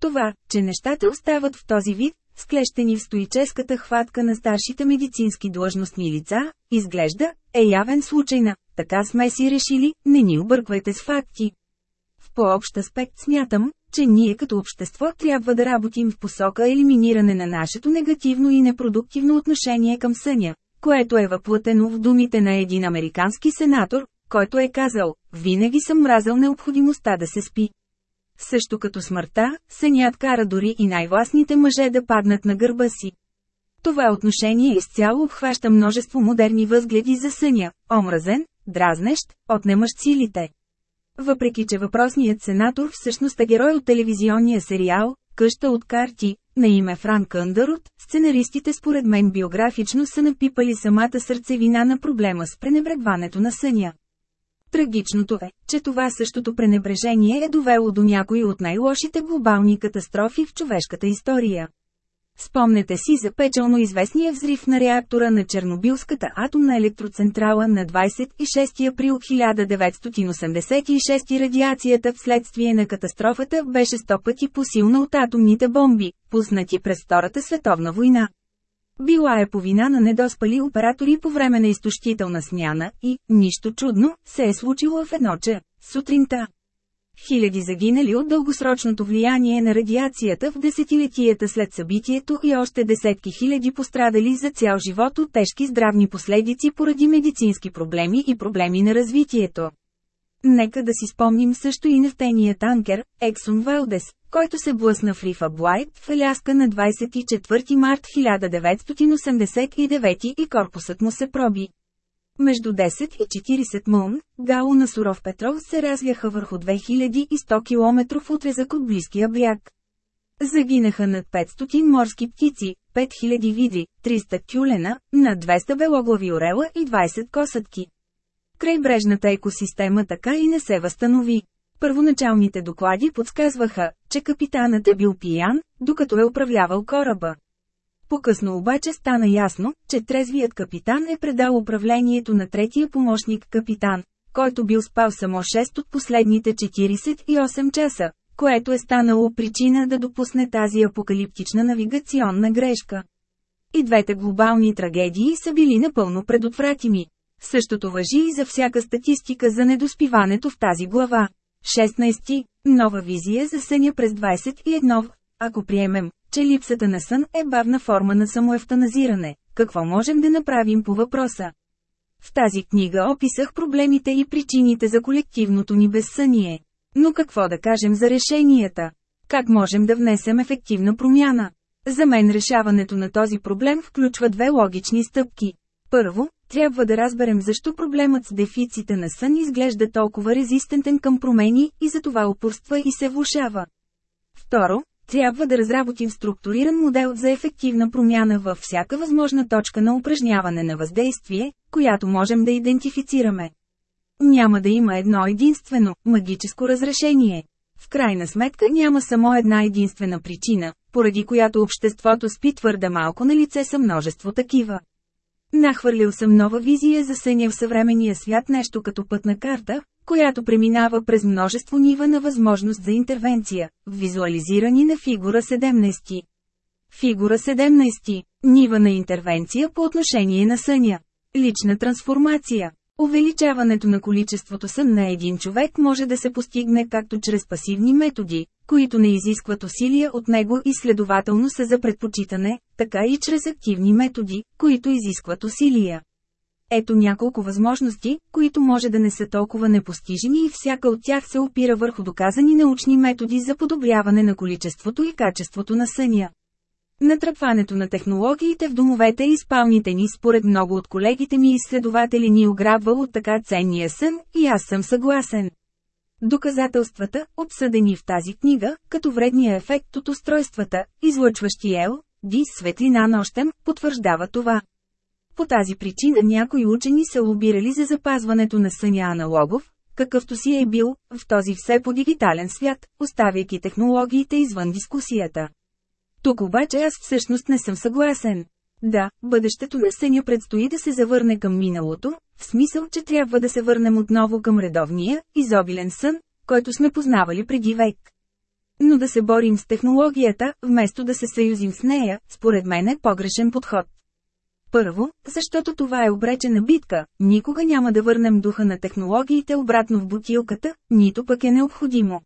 Това, че нещата остават в този вид, склещени в стоическата хватка на старшите медицински длъжностни лица, изглежда, е явен случай на «така сме си решили, не ни обърквайте с факти». В по-общ аспект смятам, че ние като общество трябва да работим в посока елиминиране на нашето негативно и непродуктивно отношение към съня, което е въплътено в думите на един американски сенатор, който е казал, винаги съм мразил необходимостта да се спи. Също като смъртта, сънят кара дори и най-властните мъже да паднат на гърба си. Това отношение изцяло обхваща множество модерни възгледи за съня, омразен, дразнещ, отнемащ силите. Въпреки че въпросният сенатор всъщност е герой от телевизионния сериал «Къща от карти», на име Франк Андърот, сценаристите според мен биографично са напипали самата сърцевина на проблема с пренебрегването на съня. Трагичното е, че това същото пренебрежение е довело до някои от най-лошите глобални катастрофи в човешката история. Спомнете си за печално известния взрив на реактора на Чернобилската атомна електроцентрала на 26 април 1986 радиацията вследствие на катастрофата беше сто пъти посилна от атомните бомби, пуснати през Втората световна война. Била е по вина на недоспали оператори по време на изтощителна смяна и, нищо чудно, се е случило в едноче, сутринта. Хиляди загинали от дългосрочното влияние на радиацията в десетилетията след събитието и още десетки хиляди пострадали за цял живот от тежки здравни последици поради медицински проблеми и проблеми на развитието. Нека да си спомним също и нефтения танкер, Ексон Валдес, който се блъсна в Рифа Блайт в Аляска на 24 март 1989 и корпусът му се проби. Между 10 и 40 мун, гало на суров петрол се разляха върху 2100 км отрезък от близкия бряг. Загинаха над 500 морски птици, 5000 види, 300 тюлена, над 200 белоглави орела и 20 косътки. Крайбрежната екосистема така и не се възстанови. Първоначалните доклади подсказваха, че капитанът е бил пиян, докато е управлявал кораба. По-късно обаче стана ясно, че трезвият капитан е предал управлението на третия помощник капитан, който бил спал само 6 от последните 48 часа, което е станало причина да допусне тази апокалиптична навигационна грешка. И двете глобални трагедии са били напълно предотвратими. Същото въжи и за всяка статистика за недоспиването в тази глава. 16. Нова визия за съня през 21. Ако приемем, че липсата на сън е бавна форма на самоевтаназиране, какво можем да направим по въпроса? В тази книга описах проблемите и причините за колективното ни безсъние. Но какво да кажем за решенията? Как можем да внесем ефективна промяна? За мен решаването на този проблем включва две логични стъпки. Първо, трябва да разберем защо проблемът с дефицита на сън изглежда толкова резистентен към промени и затова упорства и се влушава. Второ, трябва да разработим структуриран модел за ефективна промяна във всяка възможна точка на упражняване на въздействие, която можем да идентифицираме. Няма да има едно единствено, магическо разрешение. В крайна сметка няма само една единствена причина, поради която обществото спи твърде малко на лице са множество такива. Нахвърлил съм нова визия за съня в съвременния свят нещо като пътна карта, която преминава през множество нива на възможност за интервенция, визуализирани на фигура 17. Фигура 17. Нива на интервенция по отношение на съня. Лична трансформация. Увеличаването на количеството сън на един човек може да се постигне както чрез пасивни методи, които не изискват усилия от него и следователно са за предпочитане, така и чрез активни методи, които изискват усилия. Ето няколко възможности, които може да не са толкова непостижими и всяка от тях се опира върху доказани научни методи за подобряване на количеството и качеството на съня. Натръпването на технологиите в домовете и спалните ни според много от колегите ми изследователи ни ограбва от така ценния сън, и аз съм съгласен. Доказателствата, обсъдени в тази книга, като вредния ефект от устройствата, излъчващи ел, ди светлина нощем, потвърждава това. По тази причина някои учени са лобирали за запазването на съня аналогов, какъвто си е бил, в този все по-дигитален свят, оставяйки технологиите извън дискусията. Тук обаче аз всъщност не съм съгласен. Да, бъдещето на съня предстои да се завърне към миналото, в смисъл, че трябва да се върнем отново към редовния, изобилен сън, който сме познавали преди век. Но да се борим с технологията, вместо да се съюзим с нея, според мен е погрешен подход. Първо, защото това е обречена битка, никога няма да върнем духа на технологиите обратно в бутилката, нито пък е необходимо.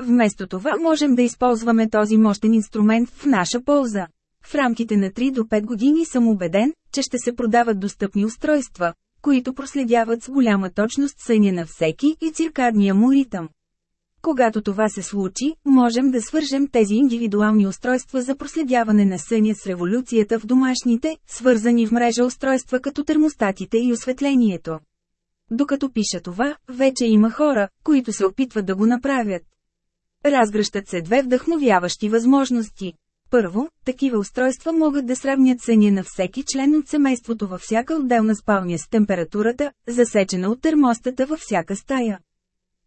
Вместо това можем да използваме този мощен инструмент в наша полза. В рамките на 3 до 5 години съм убеден, че ще се продават достъпни устройства, които проследяват с голяма точност съня на всеки и циркадния му ритъм. Когато това се случи, можем да свържем тези индивидуални устройства за проследяване на съня с революцията в домашните, свързани в мрежа устройства като термостатите и осветлението. Докато пиша това, вече има хора, които се опитват да го направят. Разгръщат се две вдъхновяващи възможности. Първо, такива устройства могат да сравнят съня на всеки член от семейството във всяка отделна спалня с температурата, засечена от термостата във всяка стая.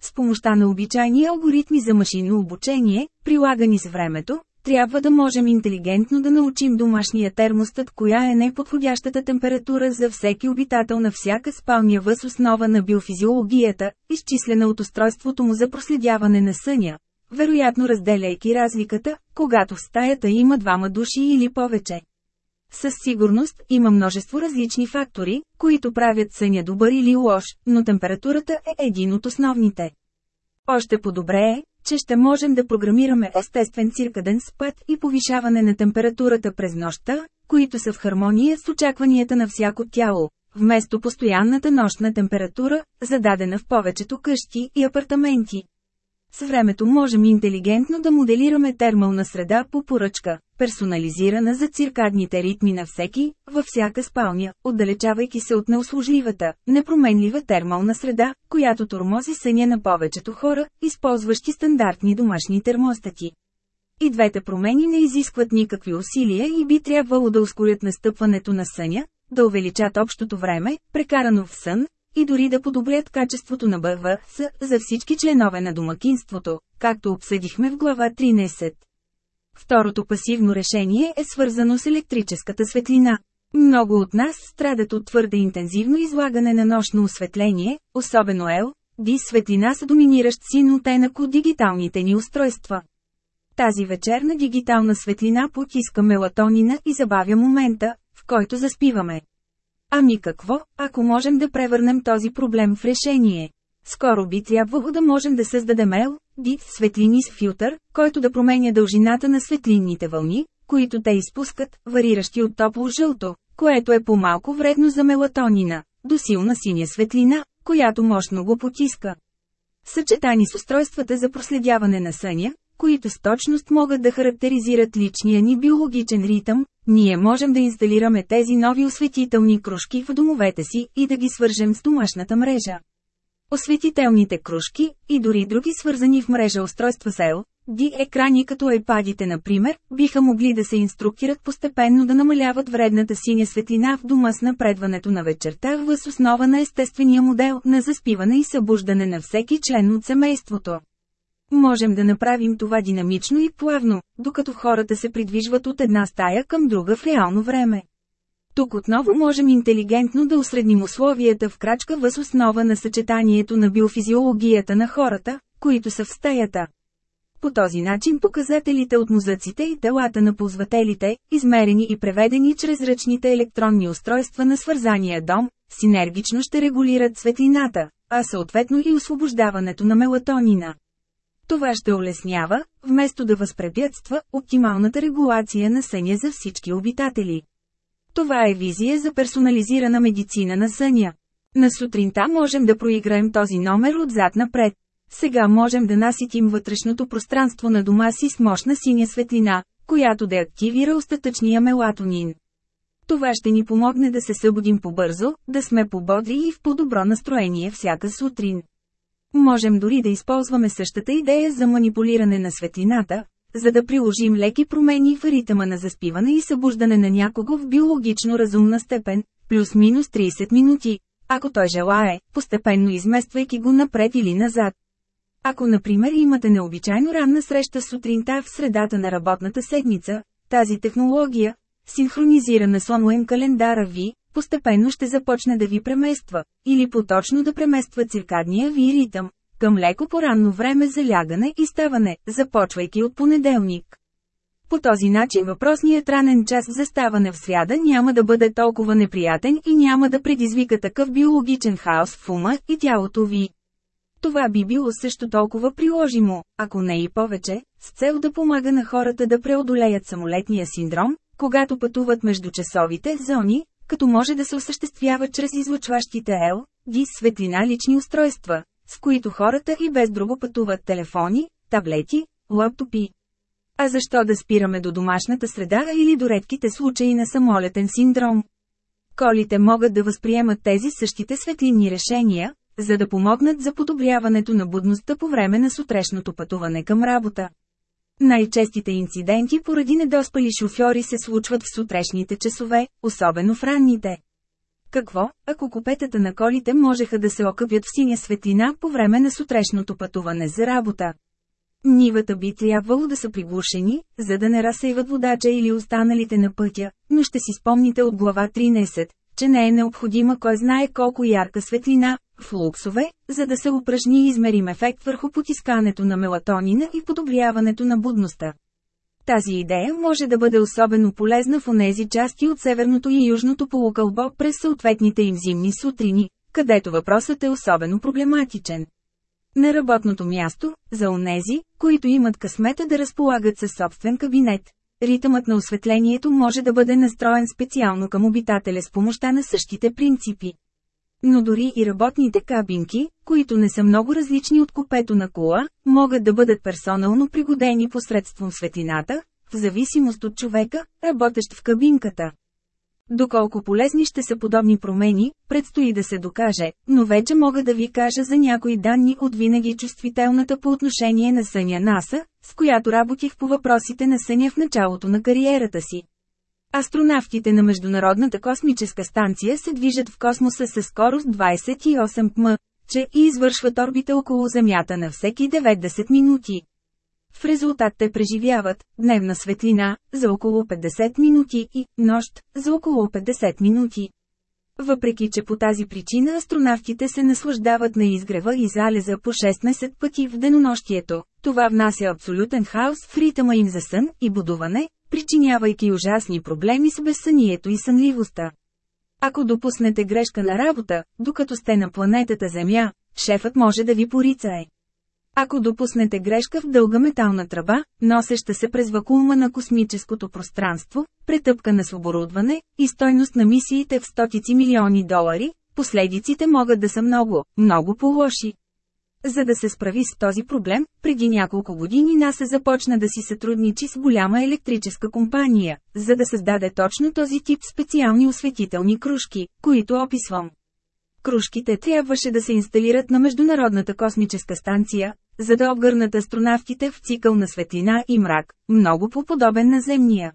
С помощта на обичайни алгоритми за машинно обучение, прилагани с времето, трябва да можем интелигентно да научим домашния термостат коя е най-подходящата температура за всеки обитател на всяка спалня въз основа на биофизиологията, изчислена от устройството му за проследяване на съня, вероятно разделяйки разликата, когато в стаята има двама души или повече. Със сигурност, има множество различни фактори, които правят съня добър или лош, но температурата е един от основните. Още по-добре е, че ще можем да програмираме естествен циркаден спад и повишаване на температурата през нощта, които са в хармония с очакванията на всяко тяло, вместо постоянната нощна температура, зададена в повечето къщи и апартаменти. С времето можем интелигентно да моделираме термална среда по поръчка, персонализирана за циркадните ритми на всеки, във всяка спалня, отдалечавайки се от неуслужливата, непроменлива термална среда, която тормози съня на повечето хора, използващи стандартни домашни термостати. И двете промени не изискват никакви усилия и би трябвало да ускорят настъпването на съня, да увеличат общото време, прекарано в сън, и дори да подобрят качеството на БВС за всички членове на домакинството, както обсъдихме в глава 13. Второто пасивно решение е свързано с електрическата светлина. Много от нас страдат от твърде интензивно излагане на нощно осветление, особено L, D светлина с доминиращ син оттенък от дигиталните ни устройства. Тази вечерна дигитална светлина потиска мелатонина и забавя момента, в който заспиваме. Ами какво, ако можем да превърнем този проблем в решение? Скоро би трябвало да можем да създадем LED светлини с филтър, който да променя дължината на светлинните вълни, които те изпускат, вариращи от топло-жълто, което е по-малко вредно за мелатонина, до силна синя светлина, която мощно го потиска. Съчетани с устройствата за проследяване на съня, които с точност могат да характеризират личния ни биологичен ритъм, ние можем да инсталираме тези нови осветителни кружки в домовете си и да ги свържем с домашната мрежа. Осветителните кружки, и дори други свързани в мрежа устройства с Ди екрани като iPad-ите например, биха могли да се инструктират постепенно да намаляват вредната синя светлина в дома с напредването на вечерта въз основа на естествения модел на заспиване и събуждане на всеки член от семейството. Можем да направим това динамично и плавно, докато хората се придвижват от една стая към друга в реално време. Тук отново можем интелигентно да усредним условията в крачка въз основа на съчетанието на биофизиологията на хората, които са в стаята. По този начин показателите от мозъците и телата на ползвателите, измерени и преведени чрез ръчните електронни устройства на свързания дом, синергично ще регулират светлината, а съответно и освобождаването на мелатонина. Това ще улеснява, вместо да възпрепятства, оптималната регулация на съня за всички обитатели. Това е визия за персонализирана медицина на съня. На сутринта можем да проиграем този номер отзад напред. Сега можем да наситим вътрешното пространство на дома си с мощна синя светлина, която да активира остатъчния мелатонин. Това ще ни помогне да се събудим побързо, да сме пободри и в по-добро настроение всяка сутрин. Можем дори да използваме същата идея за манипулиране на светлината, за да приложим леки промени в ритъма на заспиване и събуждане на някого в биологично разумна степен, плюс-минус 30 минути, ако той желае, постепенно измествайки го напред или назад. Ако например имате необичайно ранна среща сутринта в средата на работната седмица, тази технология, синхронизирана с онлайн календара ви, постепенно ще започне да ви премества, или поточно да премества циркадния ви ритъм, към леко по-ранно време за лягане и ставане, започвайки от понеделник. По този начин въпросният ранен час за ставане в сряда няма да бъде толкова неприятен и няма да предизвика такъв биологичен хаос в ума и тялото ви. Това би било също толкова приложимо, ако не и повече, с цел да помага на хората да преодолеят самолетния синдром, когато пътуват между часовите зони, като може да се осъществява чрез излъчващите L, D светлина лични устройства, с които хората и без друго пътуват телефони, таблети, лаптопи. А защо да спираме до домашната среда или до редките случаи на самолетен синдром? Колите могат да възприемат тези същите светлинни решения, за да помогнат за подобряването на будността по време на сутрешното пътуване към работа. Най-честите инциденти поради недоспали шофьори се случват в сутрешните часове, особено в ранните. Какво, ако купетата на колите можеха да се окъпят в синя светлина по време на сутрешното пътуване за работа? Нивата би трябвало да са приглушени, за да не разсейват водача или останалите на пътя, но ще си спомните от глава 13, че не е необходима кой знае колко ярка светлина, в луксове, за да се упражни измерим ефект върху потискането на мелатонина и подобряването на будността. Тази идея може да бъде особено полезна в онези части от северното и южното полукълбо през съответните им зимни сутрини, където въпросът е особено проблематичен. На работното място, за онези, които имат късмета да разполагат със собствен кабинет, ритъмът на осветлението може да бъде настроен специално към обитателя с помощта на същите принципи. Но дори и работните кабинки, които не са много различни от купето на кола, могат да бъдат персонално пригодени посредством светлината, в зависимост от човека, работещ в кабинката. Доколко полезни ще са подобни промени, предстои да се докаже, но вече мога да ви кажа за някои данни от винаги чувствителната по отношение на съня НАСА, с която работих по въпросите на съня в началото на кариерата си. Астронавтите на Международната космическа станция се движат в космоса със скорост 28 м, че и извършват орбита около Земята на всеки 90 минути. В резултат те преживяват дневна светлина за около 50 минути и нощ за около 50 минути. Въпреки че по тази причина астронавтите се наслаждават на изгрева и залеза по 16 пъти в денонощието, това внася абсолютен хаос в ритъма им за сън и будуване, причинявайки ужасни проблеми с безсънието и сънливостта. Ако допуснете грешка на работа, докато сте на планетата Земя, шефът може да ви порицае. Ако допуснете грешка в дълга метална тръба, носеща се през вакуума на космическото пространство, претъпкана с оборудване и стойност на мисиите в стотици милиони долари, последиците могат да са много, много по-лоши. За да се справи с този проблем, преди няколко години НАСА започна да си сътрудничи с голяма електрическа компания, за да създаде точно този тип специални осветителни кружки, които описвам. Кружките трябваше да се инсталират на Международната космическа станция, за да обгърнат астронавтите в цикъл на светлина и мрак, много по-подобен на земния.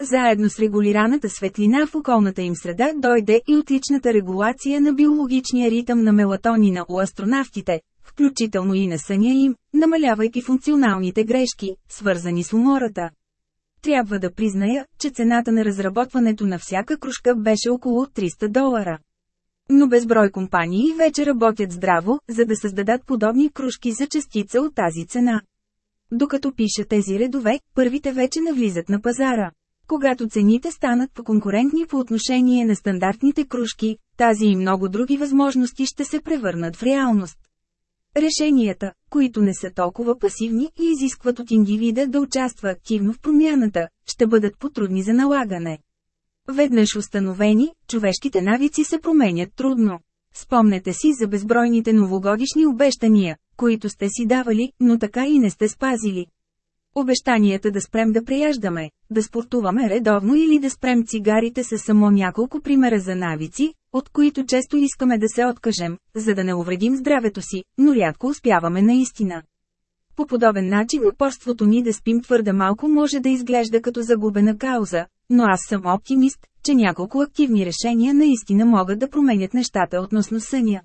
Заедно с регулираната светлина в околната им среда дойде и отличната регулация на биологичния ритъм на мелатонина у астронавтите, включително и на съня им, намалявайки функционалните грешки, свързани с умората. Трябва да призная, че цената на разработването на всяка кружка беше около 300 долара. Но безброй компании вече работят здраво, за да създадат подобни кружки за частица от тази цена. Докато пиша тези редове, първите вече навлизат на пазара. Когато цените станат по-конкурентни по отношение на стандартните кружки, тази и много други възможности ще се превърнат в реалност. Решенията, които не са толкова пасивни и изискват от индивида да участва активно в промяната, ще бъдат потрудни за налагане. Веднъж установени, човешките навици се променят трудно. Спомнете си за безбройните новогодишни обещания, които сте си давали, но така и не сте спазили. Обещанията да спрем да преяждаме, да спортуваме редовно или да спрем цигарите са само няколко примера за навици, от които често искаме да се откажем, за да не увредим здравето си, но рядко успяваме наистина. По подобен начин упорството ни да спим твърде малко може да изглежда като загубена кауза, но аз съм оптимист, че няколко активни решения наистина могат да променят нещата относно съня.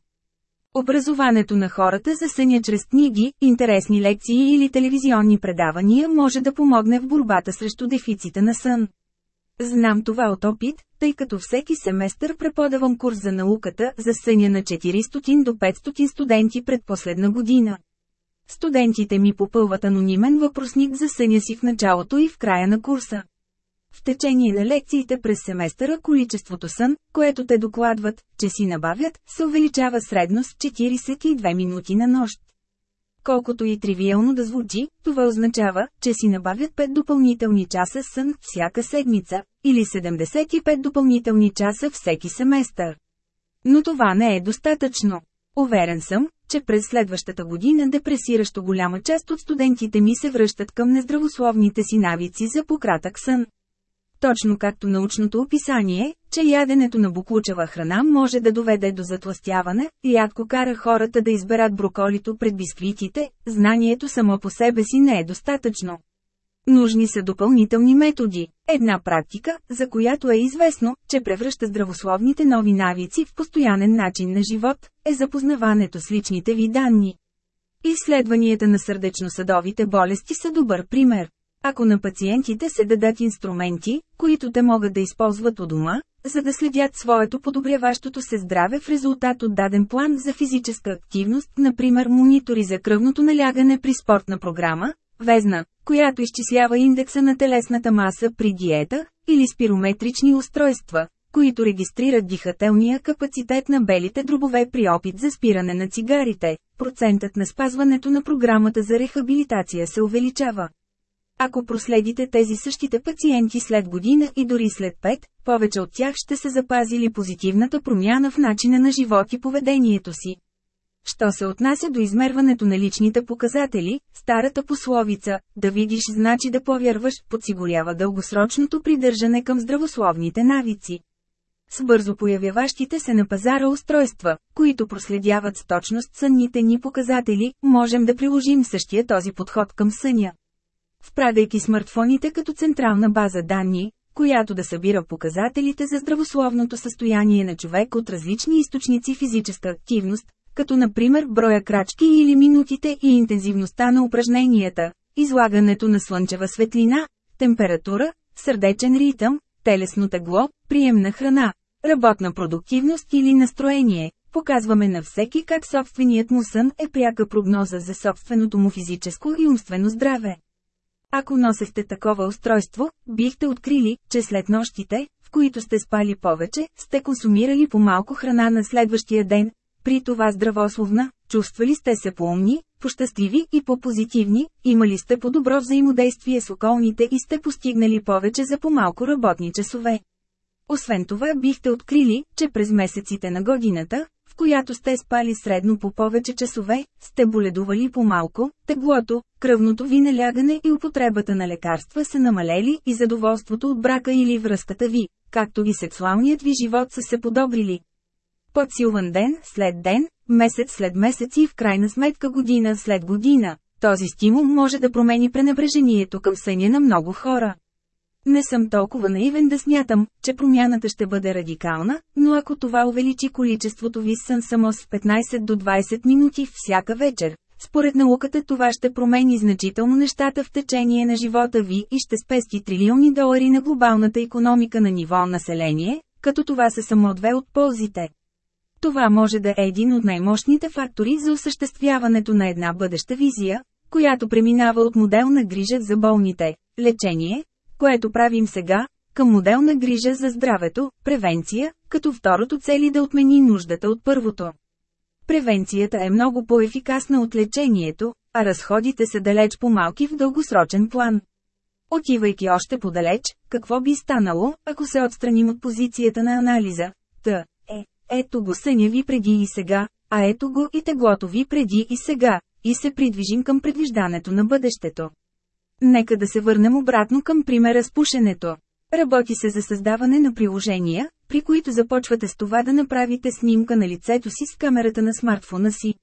Образованието на хората за съня чрез книги, интересни лекции или телевизионни предавания може да помогне в борбата срещу дефицита на сън. Знам това от опит, тъй като всеки семестър преподавам курс за науката за съня на 400 до 500 студенти пред последна година. Студентите ми попълват анонимен въпросник за съня си в началото и в края на курса. В течение на лекциите през семестъра количеството сън, което те докладват, че си набавят, се увеличава средно с 42 минути на нощ. Колкото и тривиално да звучи, това означава, че си набавят 5 допълнителни часа сън всяка седмица, или 75 допълнителни часа всеки семестър. Но това не е достатъчно. Уверен съм, че през следващата година депресиращо голяма част от студентите ми се връщат към нездравословните си навици за пократък сън. Точно както научното описание, че яденето на буклучева храна може да доведе до затластяване, рядко кара хората да изберат броколито пред бисквитите, знанието само по себе си не е достатъчно. Нужни са допълнителни методи. Една практика, за която е известно, че превръща здравословните нови навици в постоянен начин на живот, е запознаването с личните ви данни. Изследванията на сърдечно-съдовите болести са добър пример. Ако на пациентите се дадат инструменти, които те могат да използват у дома, за да следят своето подобряващото се здраве в резултат от даден план за физическа активност, например монитори за кръвното налягане при спортна програма, везна, която изчислява индекса на телесната маса при диета, или спирометрични устройства, които регистрират дихателния капацитет на белите дробове при опит за спиране на цигарите, процентът на спазването на програмата за рехабилитация се увеличава. Ако проследите тези същите пациенти след година и дори след пет, повече от тях ще се запазили позитивната промяна в начина на живот и поведението си. Що се отнася до измерването на личните показатели, старата пословица «да видиш значи да повярваш» подсигурява дългосрочното придържане към здравословните навици. С бързо появяващите се на пазара устройства, които проследяват с точност сънните ни показатели, можем да приложим същия този подход към съня впрадайки смартфоните като централна база данни, която да събира показателите за здравословното състояние на човек от различни източници физическа активност, като например броя крачки или минутите и интензивността на упражненията, излагането на слънчева светлина, температура, сърдечен ритъм, телесно тегло, прием на храна, работна продуктивност или настроение. Показваме на всеки как собственият му сън е пряка прогноза за собственото му физическо и умствено здраве. Ако носехте такова устройство, бихте открили, че след нощите, в които сте спали повече, сте консумирали по-малко храна на следващия ден, при това здравословна, чувствали сте се по-умни, по-щастливи и по-позитивни, имали сте по-добро взаимодействие с околните и сте постигнали повече за по-малко работни часове. Освен това бихте открили, че през месеците на годината, в която сте спали средно по повече часове, сте боледували по-малко, теглото, кръвното ви налягане и употребата на лекарства са намалели и задоволството от брака или връзката ви, както и сексуалният ви живот са се подобрили. Подсилван ден след ден, месец след месец и в крайна сметка година след година, този стимул може да промени пренебрежението към съня на много хора. Не съм толкова наивен да смятам, че промяната ще бъде радикална, но ако това увеличи количеството ви сън само с 15 до 20 минути всяка вечер, според науката това ще промени значително нещата в течение на живота ви и ще спести трилиони долари на глобалната економика на ниво население, като това са само две от ползите. Това може да е един от най-мощните фактори за осъществяването на една бъдеща визия, която преминава от модел на грижа за болните, лечение, което правим сега, към модел на грижа за здравето, превенция, като второто цели да отмени нуждата от първото. Превенцията е много по-ефикасна от лечението, а разходите са далеч по-малки в дългосрочен план. Отивайки още подалеч, какво би станало, ако се отстраним от позицията на анализа? Т. Е, ето го съня ви преди и сега, а ето го и теглото ви преди и сега, и се придвижим към предвиждането на бъдещето. Нека да се върнем обратно към примера с пушенето. Работи се за създаване на приложения, при които започвате с това да направите снимка на лицето си с камерата на смартфона си.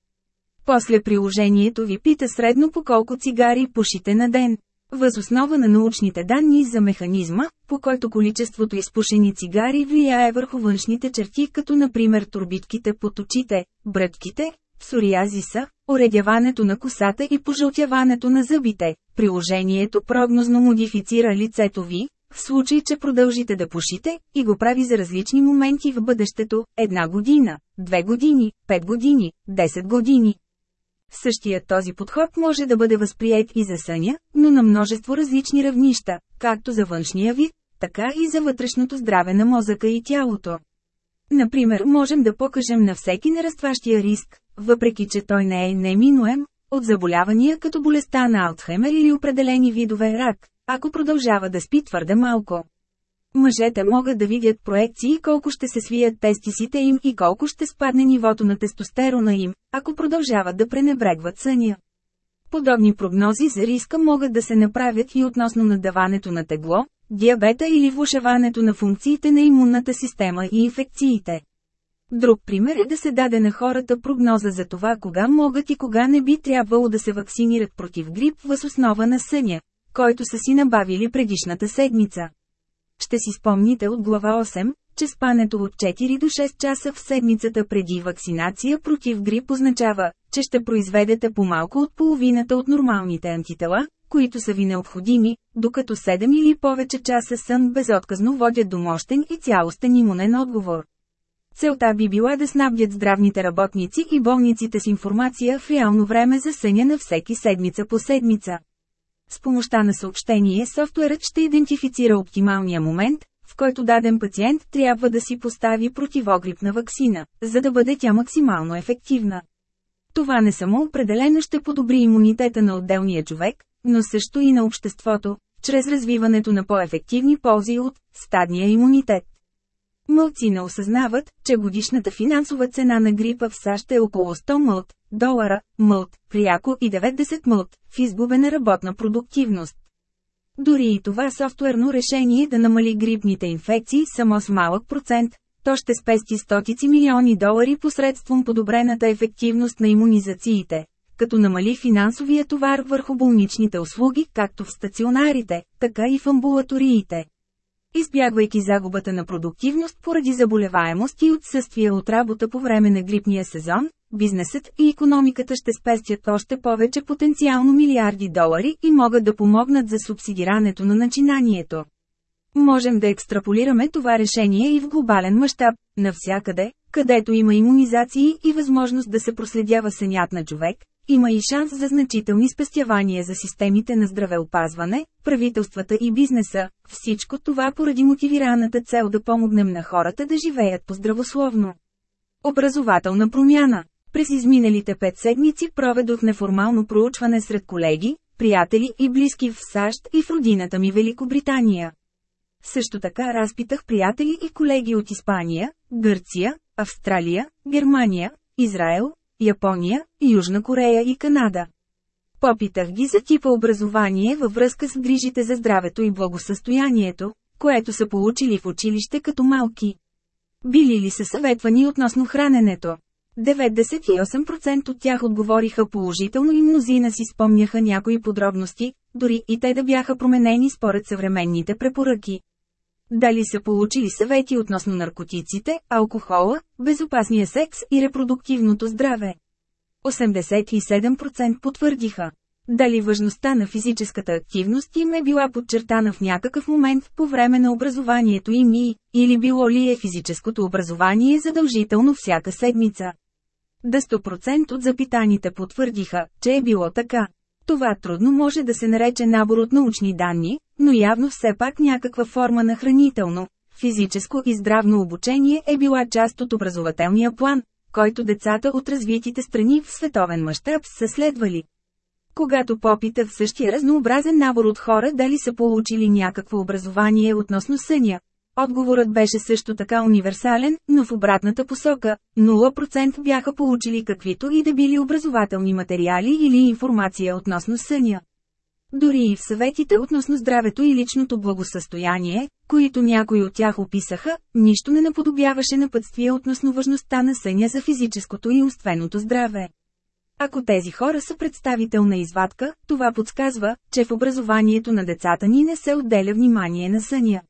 После приложението ви пита средно по колко цигари пушите на ден. Въз основа на научните данни за механизма, по който количеството изпушени цигари влияе върху външните черти, като например турбитките под очите, брътките, псориазиса, уредяването на косата и пожълтяването на зъбите. Приложението прогнозно модифицира лицето ви, в случай, че продължите да пушите, и го прави за различни моменти в бъдещето – една година, две години, пет години, 10 години. Същият този подход може да бъде възприят и за съня, но на множество различни равнища, както за външния вид, така и за вътрешното здраве на мозъка и тялото. Например, можем да покажем на всеки нарастващия риск, въпреки че той не е неминуем, от заболявания като болестта на Алцхаймер или определени видове рак, ако продължава да спи твърде малко. Мъжете могат да видят проекции колко ще се свият тестисите им и колко ще спадне нивото на тестостерона им, ако продължават да пренебрегват съня. Подобни прогнози за риска могат да се направят и относно надаването на тегло, диабета или влушаването на функциите на имунната система и инфекциите. Друг пример е да се даде на хората прогноза за това кога могат и кога не би трябвало да се вакцинират против грип въз основа на съня, който са си набавили предишната седмица. Ще си спомните от глава 8, че спането от 4 до 6 часа в седмицата преди вакцинация против грип означава, че ще произведете по-малко от половината от нормалните антитела, които са ви необходими, докато 7 или повече часа сън безотказно водят до мощен и цялостен имунен отговор. Целта би била да снабдят здравните работници и болниците с информация в реално време за съня на всеки седмица по седмица. С помощта на съобщение софтуерът ще идентифицира оптималния момент, в който даден пациент трябва да си постави противогрипна вакцина, за да бъде тя максимално ефективна. Това не само определено ще подобри имунитета на отделния човек, но също и на обществото, чрез развиването на по-ефективни ползи от стадния имунитет. Мълци не осъзнават, че годишната финансова цена на грипа в САЩ е около 100 мълт, долара, мълт, пряко и 90 мълт, в изгубена работна продуктивност. Дори и това софтуерно решение да намали грипните инфекции само с малък процент, то ще спести стотици милиони долари посредством подобрената ефективност на иммунизациите, като намали финансовия товар върху болничните услуги както в стационарите, така и в амбулаториите. Избягвайки загубата на продуктивност поради заболеваемост и отсъствие от работа по време на грипния сезон, бизнесът и економиката ще спестят още повече потенциално милиарди долари и могат да помогнат за субсидирането на начинанието. Можем да екстраполираме това решение и в глобален мащаб, навсякъде, където има иммунизации и възможност да се проследява сънят на човек, има и шанс за значителни спестявания за системите на здравеопазване, правителствата и бизнеса, всичко това поради мотивираната цел да помогнем на хората да живеят по-здравословно. Образователна промяна През изминалите пет седмици проведох неформално проучване сред колеги, приятели и близки в САЩ и в родината ми Великобритания. Също така разпитах приятели и колеги от Испания, Гърция, Австралия, Германия, Израел, Япония, Южна Корея и Канада. Попитах ги за типа образование във връзка с грижите за здравето и благосъстоянието, което са получили в училище като малки. Били ли са съветвани относно храненето? 98% от тях отговориха положително и мнозина си спомняха някои подробности, дори и те да бяха променени според съвременните препоръки. Дали са получили съвети относно наркотиците, алкохола, безопасния секс и репродуктивното здраве? 87% потвърдиха. Дали важността на физическата активност им е била подчертана в някакъв момент по време на образованието им и, или било ли е физическото образование задължително всяка седмица? Да 100% от запитаните потвърдиха, че е било така. Това трудно може да се нарече набор от научни данни, но явно все пак някаква форма на хранително, физическо и здравно обучение е била част от образователния план, който децата от развитите страни в световен мащаб са следвали. Когато попитах същия разнообразен набор от хора дали са получили някакво образование относно съня, отговорът беше също така универсален, но в обратната посока – 0% бяха получили каквито и да били образователни материали или информация относно съня. Дори и в съветите относно здравето и личното благосъстояние, които някои от тях описаха, нищо не наподобяваше напътствие относно важността на съня за физическото и умственото здраве. Ако тези хора са представителна извадка, това подсказва, че в образованието на децата ни не се отделя внимание на съня.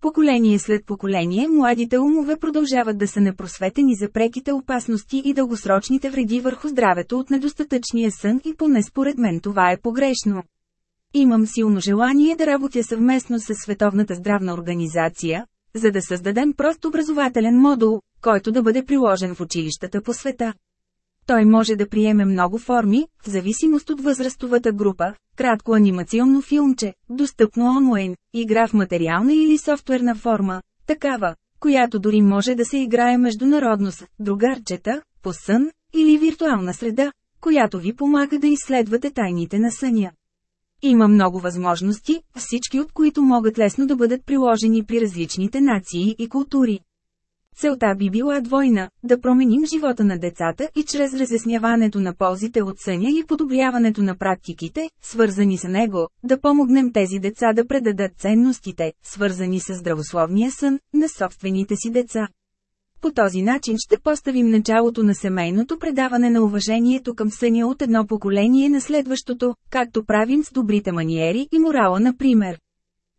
Поколение след поколение младите умове продължават да са непросветени за преките опасности и дългосрочните вреди върху здравето от недостатъчния сън и поне според мен това е погрешно. Имам силно желание да работя съвместно с Световната здравна организация, за да създадем прост образователен модул, който да бъде приложен в училищата по света. Той може да приеме много форми, в зависимост от възрастовата група, кратко анимационно филмче, достъпно онлайн, игра в материална или софтуерна форма, такава, която дори може да се играе международно с другарчета, по сън или виртуална среда, която ви помага да изследвате тайните на съня. Има много възможности, всички от които могат лесно да бъдат приложени при различните нации и култури. Целта би била двойна – да променим живота на децата и чрез разясняването на ползите от съня и подобряването на практиките, свързани с него, да помогнем тези деца да предадат ценностите, свързани с здравословния сън, на собствените си деца. По този начин ще поставим началото на семейното предаване на уважението към съня от едно поколение на следващото, както правим с добрите маниери и морала например.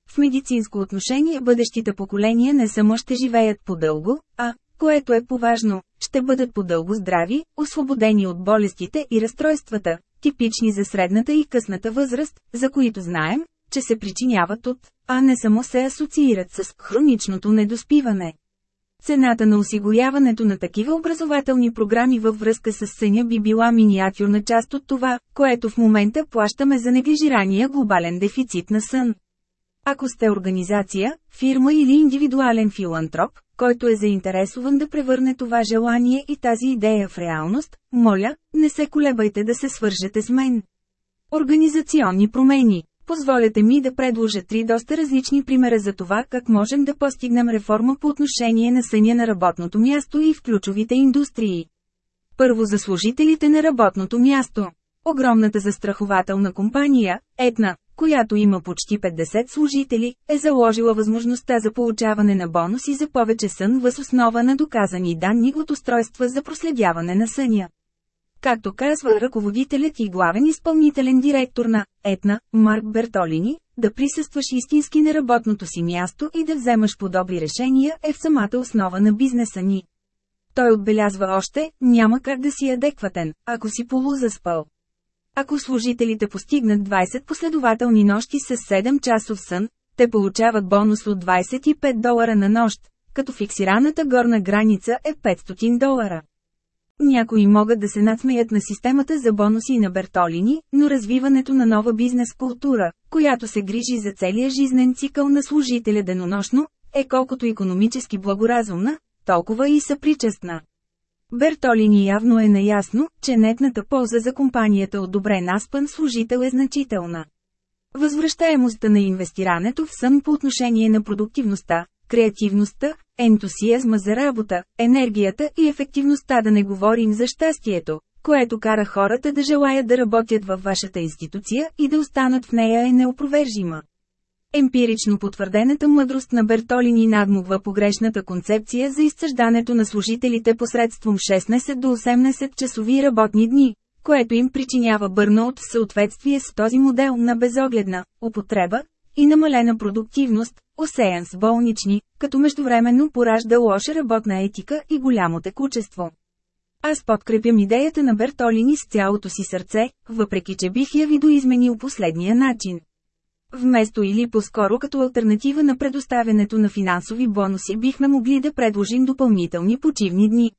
В медицинско отношение бъдещите поколения не само ще живеят по-дълго, а, което е поважно, ще бъдат по-дълго здрави, освободени от болестите и разстройствата, типични за средната и късната възраст, за които знаем, че се причиняват от, а не само се асоциират с хроничното недоспиване. Цената на осигуряването на такива образователни програми във връзка с съня би била миниатюрна част от това, което в момента плащаме за неглижирания глобален дефицит на сън. Ако сте организация, фирма или индивидуален филантроп, който е заинтересован да превърне това желание и тази идея в реалност, моля, не се колебайте да се свържете с мен. Организационни промени Позволете ми да предложа три доста различни примера за това как можем да постигнем реформа по отношение на съня на работното място и в ключовите индустрии. Първо за служителите на работното място. Огромната застрахователна компания, Етна, която има почти 50 служители, е заложила възможността за получаване на бонуси за повече сън въз основа на доказани данни от устройства за проследяване на съня. Както казва ръководителят и главен изпълнителен директор на Етна, Марк Бертолини, да присъстваш истински на работното си място и да вземаш подобри решения е в самата основа на бизнеса ни. Той отбелязва още, няма как да си адекватен, ако си полузаспал. Ако служителите постигнат 20 последователни нощи с 7 часов сън, те получават бонус от 25 долара на нощ, като фиксираната горна граница е 500 долара. Някои могат да се надсмеят на системата за бонуси на Бертолини, но развиването на нова бизнес култура, която се грижи за целия жизнен цикъл на служителя денонощно, е колкото економически благоразумна, толкова и съпричастна. Бертолини явно е наясно, че нетната полза за компанията от добре наспан служител е значителна. Възвръщаемостта на инвестирането в сън по отношение на продуктивността, креативността, ентусиазма за работа, енергията и ефективността да не говорим за щастието, което кара хората да желаят да работят във вашата институция и да останат в нея е неопровержима. Емпирично потвърдената мъдрост на Бертолини надмогва погрешната концепция за изсъждането на служителите посредством 16 до 18 часови работни дни, което им причинява бърнаут в съответствие с този модел на безогледна употреба и намалена продуктивност, осеян с болнични, като междувременно поражда лоша работна етика и голямо текучество. Аз подкрепям идеята на Бертолини с цялото си сърце, въпреки че бих я видоизменил последния начин. Вместо или по-скоро като альтернатива на предоставянето на финансови бонуси бихме могли да предложим допълнителни почивни дни.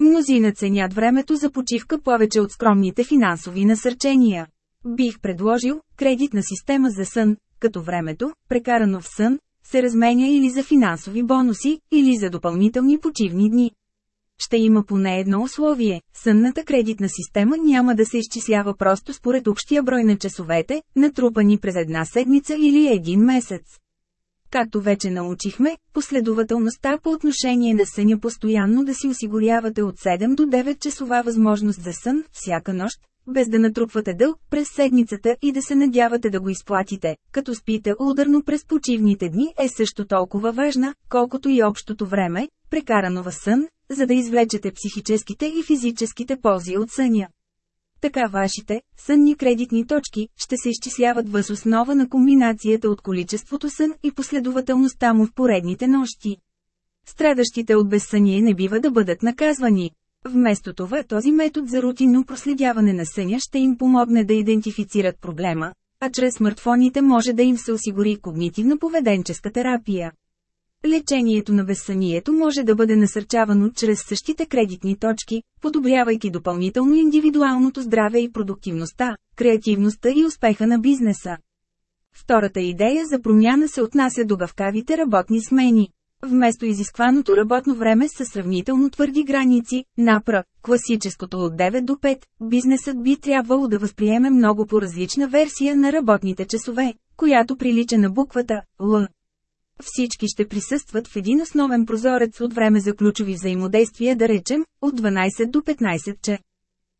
Мнозина ценят времето за почивка повече от скромните финансови насърчения. Бих предложил кредитна система за сън, като времето, прекарано в сън, се разменя или за финансови бонуси, или за допълнителни почивни дни. Ще има поне едно условие – сънната кредитна система няма да се изчислява просто според общия брой на часовете, натрупани през една седмица или един месец. Както вече научихме, последователността по отношение на съня постоянно да си осигурявате от 7 до 9 часова възможност за сън, всяка нощ, без да натрупвате дълг през седмицата и да се надявате да го изплатите, като спите ударно през почивните дни е също толкова важна, колкото и общото време, прекарано във сън, за да извлечете психическите и физическите ползи от съня. Така вашите, сънни кредитни точки, ще се изчисляват въз основа на комбинацията от количеството сън и последователността му в поредните нощи. Страдащите от безсъние не бива да бъдат наказвани. Вместо това този метод за рутинно проследяване на съня ще им помогне да идентифицират проблема, а чрез смартфоните може да им се осигури когнитивно-поведенческа терапия. Лечението на безсънието може да бъде насърчавано чрез същите кредитни точки, подобрявайки допълнително индивидуалното здраве и продуктивността, креативността и успеха на бизнеса. Втората идея за промяна се отнася до гъвкавите работни смени. Вместо изискваното работно време са сравнително твърди граници, напра, класическото от 9 до 5, бизнесът би трябвало да възприеме много по-различна версия на работните часове, която прилича на буквата Л. Всички ще присъстват в един основен прозорец от време за ключови взаимодействия да речем, от 12 до 15 че.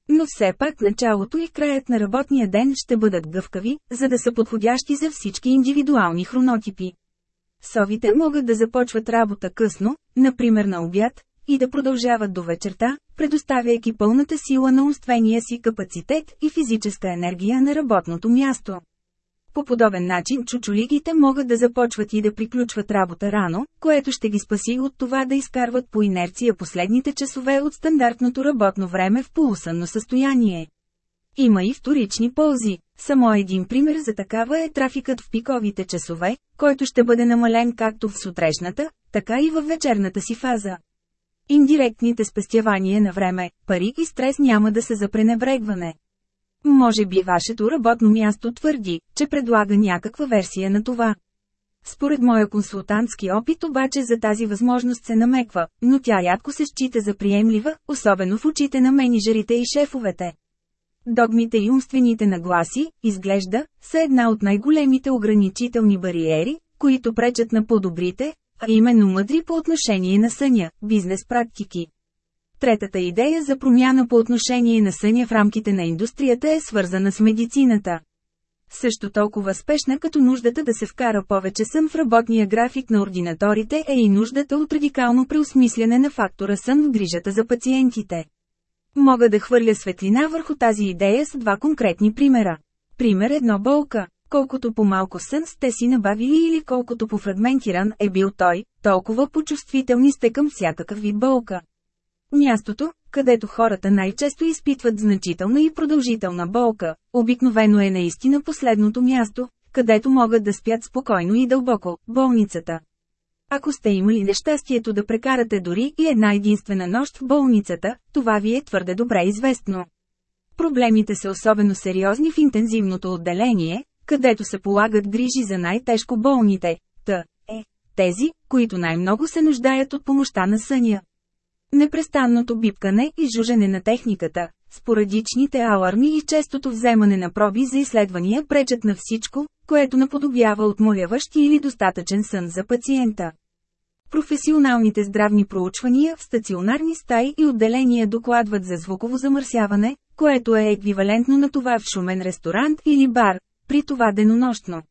Но все пак началото и краят на работния ден ще бъдат гъвкави, за да са подходящи за всички индивидуални хронотипи. Совите могат да започват работа късно, например на обяд, и да продължават до вечерта, предоставяйки пълната сила на умствения си капацитет и физическа енергия на работното място. По подобен начин чучулигите могат да започват и да приключват работа рано, което ще ги спаси от това да изкарват по инерция последните часове от стандартното работно време в полусънно състояние. Има и вторични ползи. Само един пример за такава е трафикът в пиковите часове, който ще бъде намален както в сутрешната, така и във вечерната си фаза. Индиректните спестявания на време, пари и стрес няма да са за пренебрегване. Може би вашето работно място твърди, че предлага някаква версия на това. Според моя консултантски опит обаче за тази възможност се намеква, но тя рядко се счита за приемлива, особено в очите на менеджерите и шефовете. Догмите и умствените нагласи, изглежда, са една от най-големите ограничителни бариери, които пречат на по-добрите, а именно мъдри по отношение на съня, бизнес практики. Третата идея за промяна по отношение на съня в рамките на индустрията е свързана с медицината. Също толкова спешна като нуждата да се вкара повече сън в работния график на ординаторите е и нуждата от радикално преосмисляне на фактора сън в грижата за пациентите. Мога да хвърля светлина върху тази идея с два конкретни примера. Пример едно болка. Колкото по-малко сън сте си набавили или колкото по-фрагментиран е бил той, толкова почувствителни сте към всякакъв вид болка. Мястото, където хората най-често изпитват значителна и продължителна болка, обикновено е наистина последното място, където могат да спят спокойно и дълбоко – болницата. Ако сте имали нещастието да прекарате дори и една единствена нощ в болницата, това ви е твърде добре известно. Проблемите са особено сериозни в интензивното отделение, където се полагат грижи за най-тежко болните, т. е, тези, които най-много се нуждаят от помощта на съня. Непрестанното бипкане и жужене на техниката, спорадичните аларми и честото вземане на проби за изследвания пречат на всичко, което наподобява отмоляващ или достатъчен сън за пациента. Професионалните здравни проучвания в стационарни стаи и отделения докладват за звуково замърсяване, което е еквивалентно на това в шумен ресторант или бар, при това денонощно.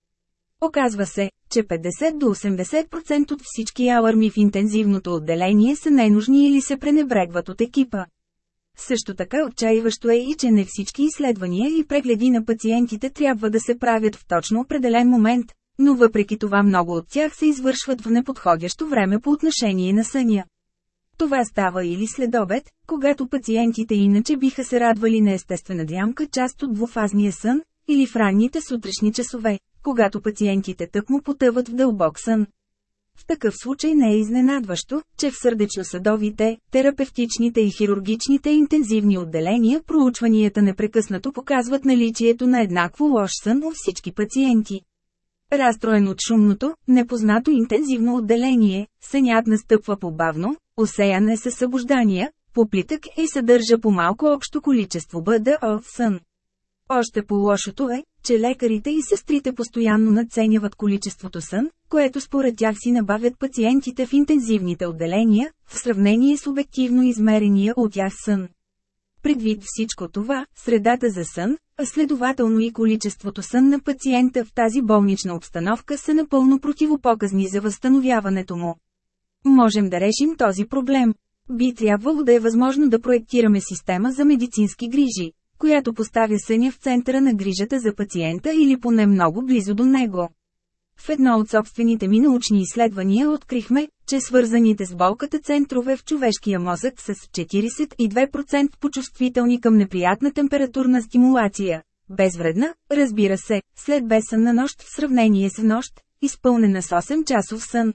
Оказва се, че 50 до 80% от всички аларми в интензивното отделение са ненужни или се пренебрегват от екипа. Също така отчаиващо е и че не всички изследвания и прегледи на пациентите трябва да се правят в точно определен момент, но въпреки това много от тях се извършват в неподходящо време по отношение на съня. Това става или след обед, когато пациентите иначе биха се радвали на естествена дрямка част от двуфазния сън, или в ранните сутрешни часове, когато пациентите тъкмо потъват в дълбок сън. В такъв случай не е изненадващо, че в сърдечно-съдовите, терапевтичните и хирургичните интензивни отделения проучванията непрекъснато показват наличието на еднакво лош сън у всички пациенти. Разстроен от шумното, непознато интензивно отделение, сънят настъпва побавно, осеян е със събуждания, поплитък и съдържа по малко общо количество БДО в сън. Още по-лошото е, че лекарите и сестрите постоянно надценяват количеството сън, което според тях си набавят пациентите в интензивните отделения, в сравнение с обективно измерения от тях сън. Предвид всичко това, средата за сън, а следователно и количеството сън на пациента в тази болнична обстановка са напълно противопоказни за възстановяването му. Можем да решим този проблем. Би трябвало да е възможно да проектираме система за медицински грижи, която поставя съня в центъра на грижата за пациента или поне много близо до него. В едно от собствените ми научни изследвания открихме, че свързаните с болката центрове в човешкия мозък са с 42% почувствителни към неприятна температурна стимулация. Безвредна, разбира се, след безсънна нощ в сравнение с нощ, изпълнена с 8 часов сън.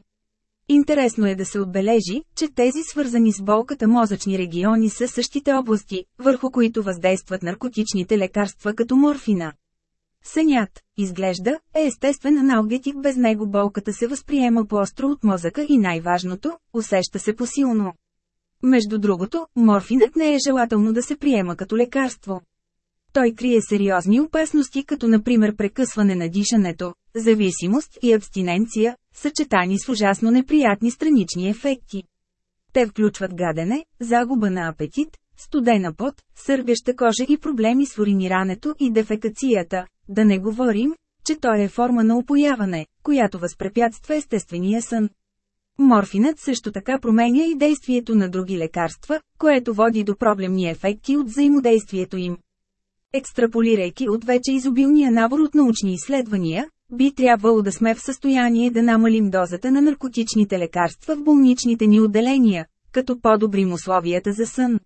Интересно е да се отбележи, че тези свързани с болката мозъчни региони са същите области, върху които въздействат наркотичните лекарства като морфина. Сънят, изглежда, е естествен аналгетик, без него болката се възприема по-остро от мозъка и най-важното, усеща се посилно. Между другото, морфинът не е желателно да се приема като лекарство. Той крие сериозни опасности като например прекъсване на дишането, зависимост и абстиненция, съчетани с ужасно неприятни странични ефекти. Те включват гадене, загуба на апетит, студена пот, сърбеща кожа и проблеми с уринирането и дефекацията, да не говорим, че той е форма на опояване, която възпрепятства естествения сън. Морфинът също така променя и действието на други лекарства, което води до проблемни ефекти от взаимодействието им. Екстраполирайки от вече изобилния набор от научни изследвания, би трябвало да сме в състояние да намалим дозата на наркотичните лекарства в болничните ни отделения, като подобрим условията за сън.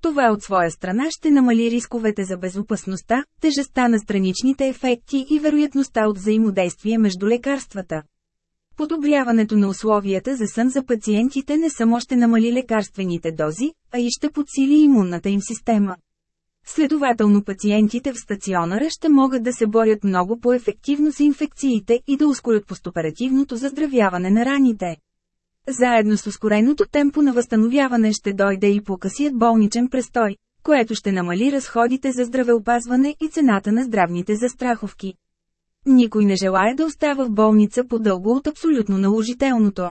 Това от своя страна ще намали рисковете за безопасността, тежестта на страничните ефекти и вероятността от взаимодействие между лекарствата. Подобряването на условията за сън за пациентите не само ще намали лекарствените дози, а и ще подсили имунната им система. Следователно пациентите в стационара ще могат да се борят много по-ефективно с инфекциите и да ускорят постоперативното заздравяване на раните. Заедно с ускореното темпо на възстановяване ще дойде и покъсият болничен престой, което ще намали разходите за здравеопазване и цената на здравните застраховки. Никой не желая да остава в болница по-дълго от абсолютно наложителното.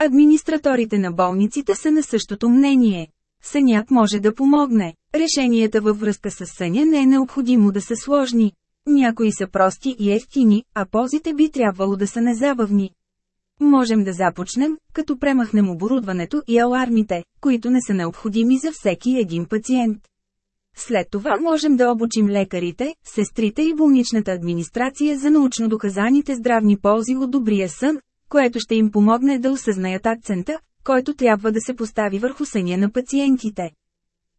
Администраторите на болниците са на същото мнение. Сънят може да помогне. Решенията във връзка с съня не е необходимо да са сложни. Някои са прости и ефтини, а ползите би трябвало да са незабавни. Можем да започнем, като премахнем оборудването и алармите, които не са необходими за всеки един пациент. След това можем да обучим лекарите, сестрите и болничната администрация за научно доказаните здравни ползи от добрия сън, което ще им помогне да осъзнаят акцента, който трябва да се постави върху съня на пациентите.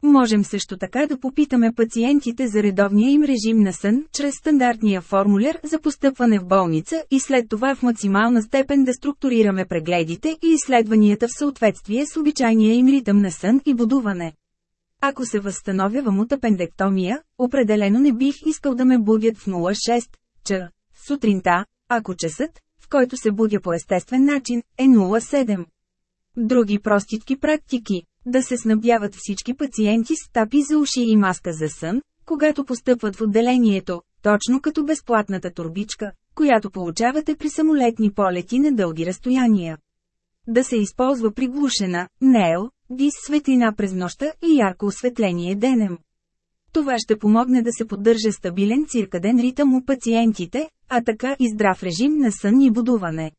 Можем също така да попитаме пациентите за редовния им режим на сън, чрез стандартния формуляр за постъпване в болница и след това в максимална степен да структурираме прегледите и изследванията в съответствие с обичайния им ритъм на сън и будуване. Ако се възстановявам от апендектомия, определено не бих искал да ме будят в 06 ч. сутринта, ако часът, в който се будя по естествен начин, е 07. Други проститки практики да се снабдяват всички пациенти с тапи за уши и маска за сън, когато постъпват в отделението, точно като безплатната турбичка, която получавате при самолетни полети на дълги разстояния. Да се използва приглушена, нел, дис светлина през нощта и ярко осветление денем. Това ще помогне да се поддържа стабилен циркаден ритъм у пациентите, а така и здрав режим на сън и будуване.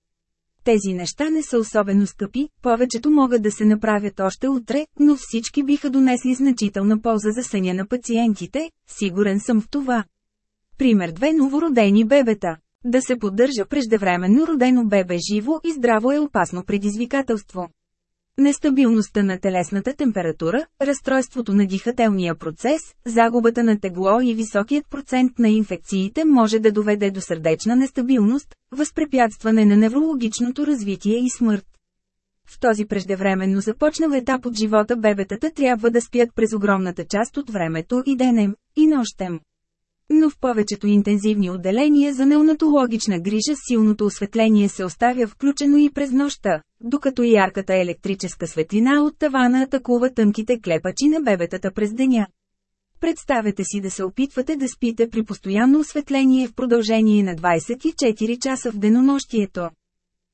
Тези неща не са особено скъпи, повечето могат да се направят още утре, но всички биха донесли значителна полза за съня на пациентите, сигурен съм в това. Пример две новородени бебета. Да се поддържа преждевременно родено бебе живо и здраво е опасно предизвикателство. Нестабилността на телесната температура, разстройството на дихателния процес, загубата на тегло и високият процент на инфекциите може да доведе до сърдечна нестабилност, възпрепятстване на неврологичното развитие и смърт. В този преждевременно започнал етап от живота бебетата трябва да спят през огромната част от времето и денем, и нощем. Но в повечето интензивни отделения за неонатологична грижа силното осветление се оставя включено и през нощта, докато ярката електрическа светлина от тавана атакува тънките клепачи на бебетата през деня. Представете си да се опитвате да спите при постоянно осветление в продължение на 24 часа в денонощието.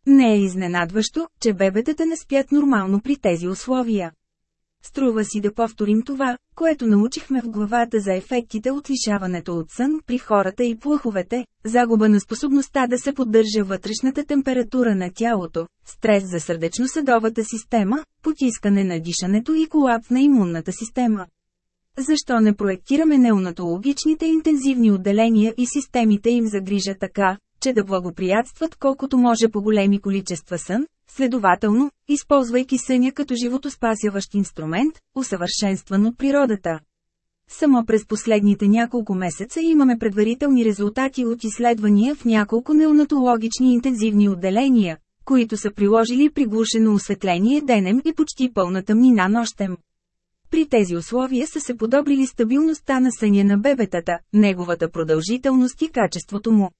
Не е изненадващо, че бебетата не спят нормално при тези условия. Струва си да повторим това, което научихме в главата за ефектите от лишаването от сън при хората и плъховете, загуба на способността да се поддържа вътрешната температура на тялото, стрес за сърдечно-съдовата система, потискане на дишането и колапс на имунната система. Защо не проектираме неонатологичните интензивни отделения и системите им за грижа така, че да благоприятстват колкото може по-големи количества сън, следователно, използвайки съня като животоспасяващ инструмент, усъвършенстван от природата. Само през последните няколко месеца имаме предварителни резултати от изследвания в няколко неонатологични интензивни отделения, които са приложили приглушено осветление денем и почти пълна тъмнина нощем. При тези условия са се подобрили стабилността на съня на бебетата, неговата продължителност и качеството му.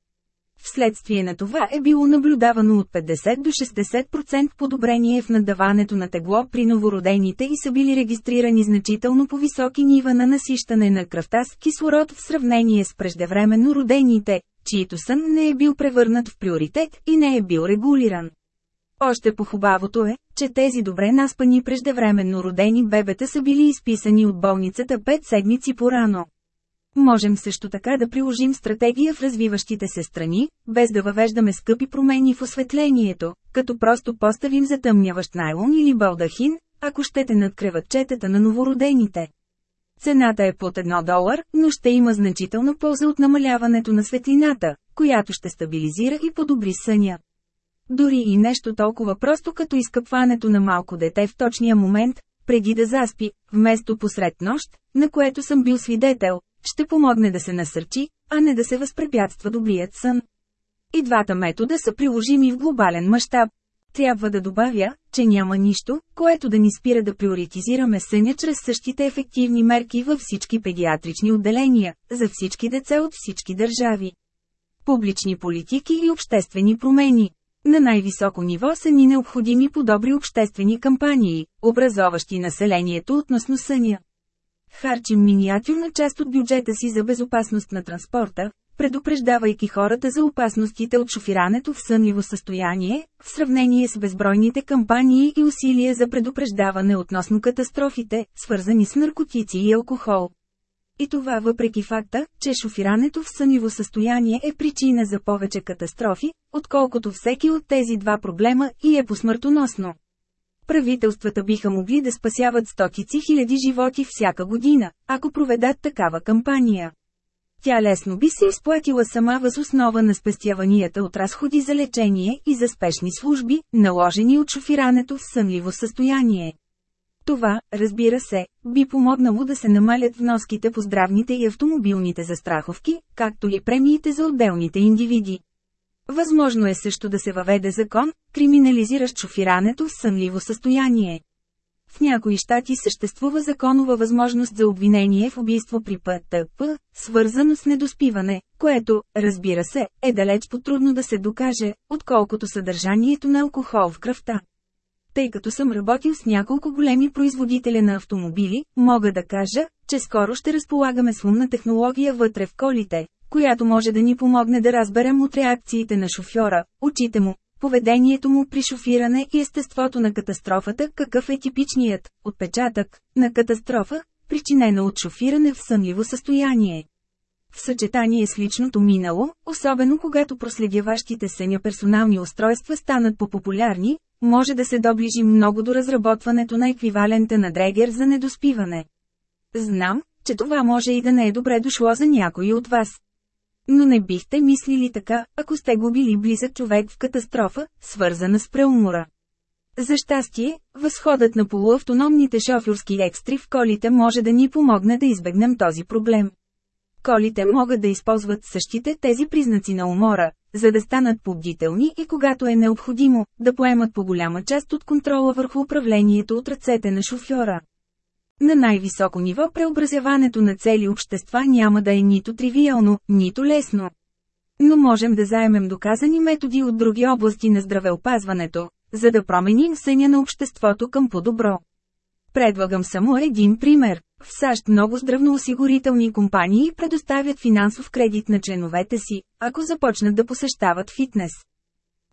Вследствие на това е било наблюдавано от 50 до 60% подобрение в надаването на тегло при новородените и са били регистрирани значително по високи нива на насищане на кръвта с кислород в сравнение с преждевременно родените, чието сън не е бил превърнат в приоритет и не е бил регулиран. Още по-хубавото е, че тези добре наспани преждевременно родени бебета са били изписани от болницата 5 седмици по-рано. Можем също така да приложим стратегия в развиващите се страни, без да въвеждаме скъпи промени в осветлението, като просто поставим затъмняващ найлон или балдахин, ако щете над креватчетата на новородените. Цената е под 1 долар, но ще има значителна полза от намаляването на светлината, която ще стабилизира и подобри съня. Дори и нещо толкова просто като изкъпването на малко дете в точния момент, преди да заспи, вместо посред нощ, на което съм бил свидетел, ще помогне да се насърчи, а не да се възпрепятства добрият сън. И двата метода са приложими в глобален мащаб. Трябва да добавя, че няма нищо, което да ни спира да приоритизираме съня чрез същите ефективни мерки във всички педиатрични отделения, за всички деца от всички държави. Публични политики и обществени промени. На най-високо ниво са ни необходими подобри обществени кампании, образоващи населението относно съня. Харчим миниатюрна част от бюджета си за безопасност на транспорта, предупреждавайки хората за опасностите от шофирането в сънливо състояние, в сравнение с безбройните кампании и усилия за предупреждаване относно катастрофите, свързани с наркотици и алкохол. И това въпреки факта, че шофирането в сънливо състояние е причина за повече катастрофи, отколкото всеки от тези два проблема и е посмъртоносно. Правителствата биха могли да спасяват стотици хиляди животи всяка година, ако проведат такава кампания. Тя лесно би се изплатила сама въз основа на спестяванията от разходи за лечение и за спешни служби, наложени от шофирането в сънливо състояние. Това, разбира се, би помогнало да се намалят вноските по здравните и автомобилните застраховки, както и премиите за отделните индивиди. Възможно е също да се въведе закон, криминализиращ шофирането в сънливо състояние. В някои щати съществува законова възможност за обвинение в убийство при ПТП, свързано с недоспиване, което, разбира се, е далеч по-трудно да се докаже, отколкото съдържанието на алкохол в кръвта. Тъй като съм работил с няколко големи производителя на автомобили, мога да кажа, че скоро ще разполагаме с умна технология вътре в колите, която може да ни помогне да разберем от реакциите на шофьора, очите му, поведението му при шофиране и естеството на катастрофата, какъв е типичният отпечатък на катастрофа, причинена от шофиране в сънливо състояние. В съчетание с личното минало, особено когато проследяващите съня персонални устройства станат по-популярни, може да се доближи много до разработването на еквивалента на Дрегер за недоспиване. Знам, че това може и да не е добре дошло за някой от вас. Но не бихте мислили така, ако сте го били близък човек в катастрофа, свързана с преумора. За щастие, възходът на полуавтономните шофьорски екстри в колите може да ни помогне да избегнем този проблем. Колите могат да използват същите тези признаци на умора, за да станат побдителни и когато е необходимо, да поемат по голяма част от контрола върху управлението от ръцете на шофьора. На най-високо ниво преобразяването на цели общества няма да е нито тривиално, нито лесно. Но можем да заемем доказани методи от други области на здравеопазването, за да променим съня на обществото към по-добро. Предлагам само един пример. В САЩ много здравноосигурителни компании предоставят финансов кредит на членовете си, ако започнат да посещават фитнес.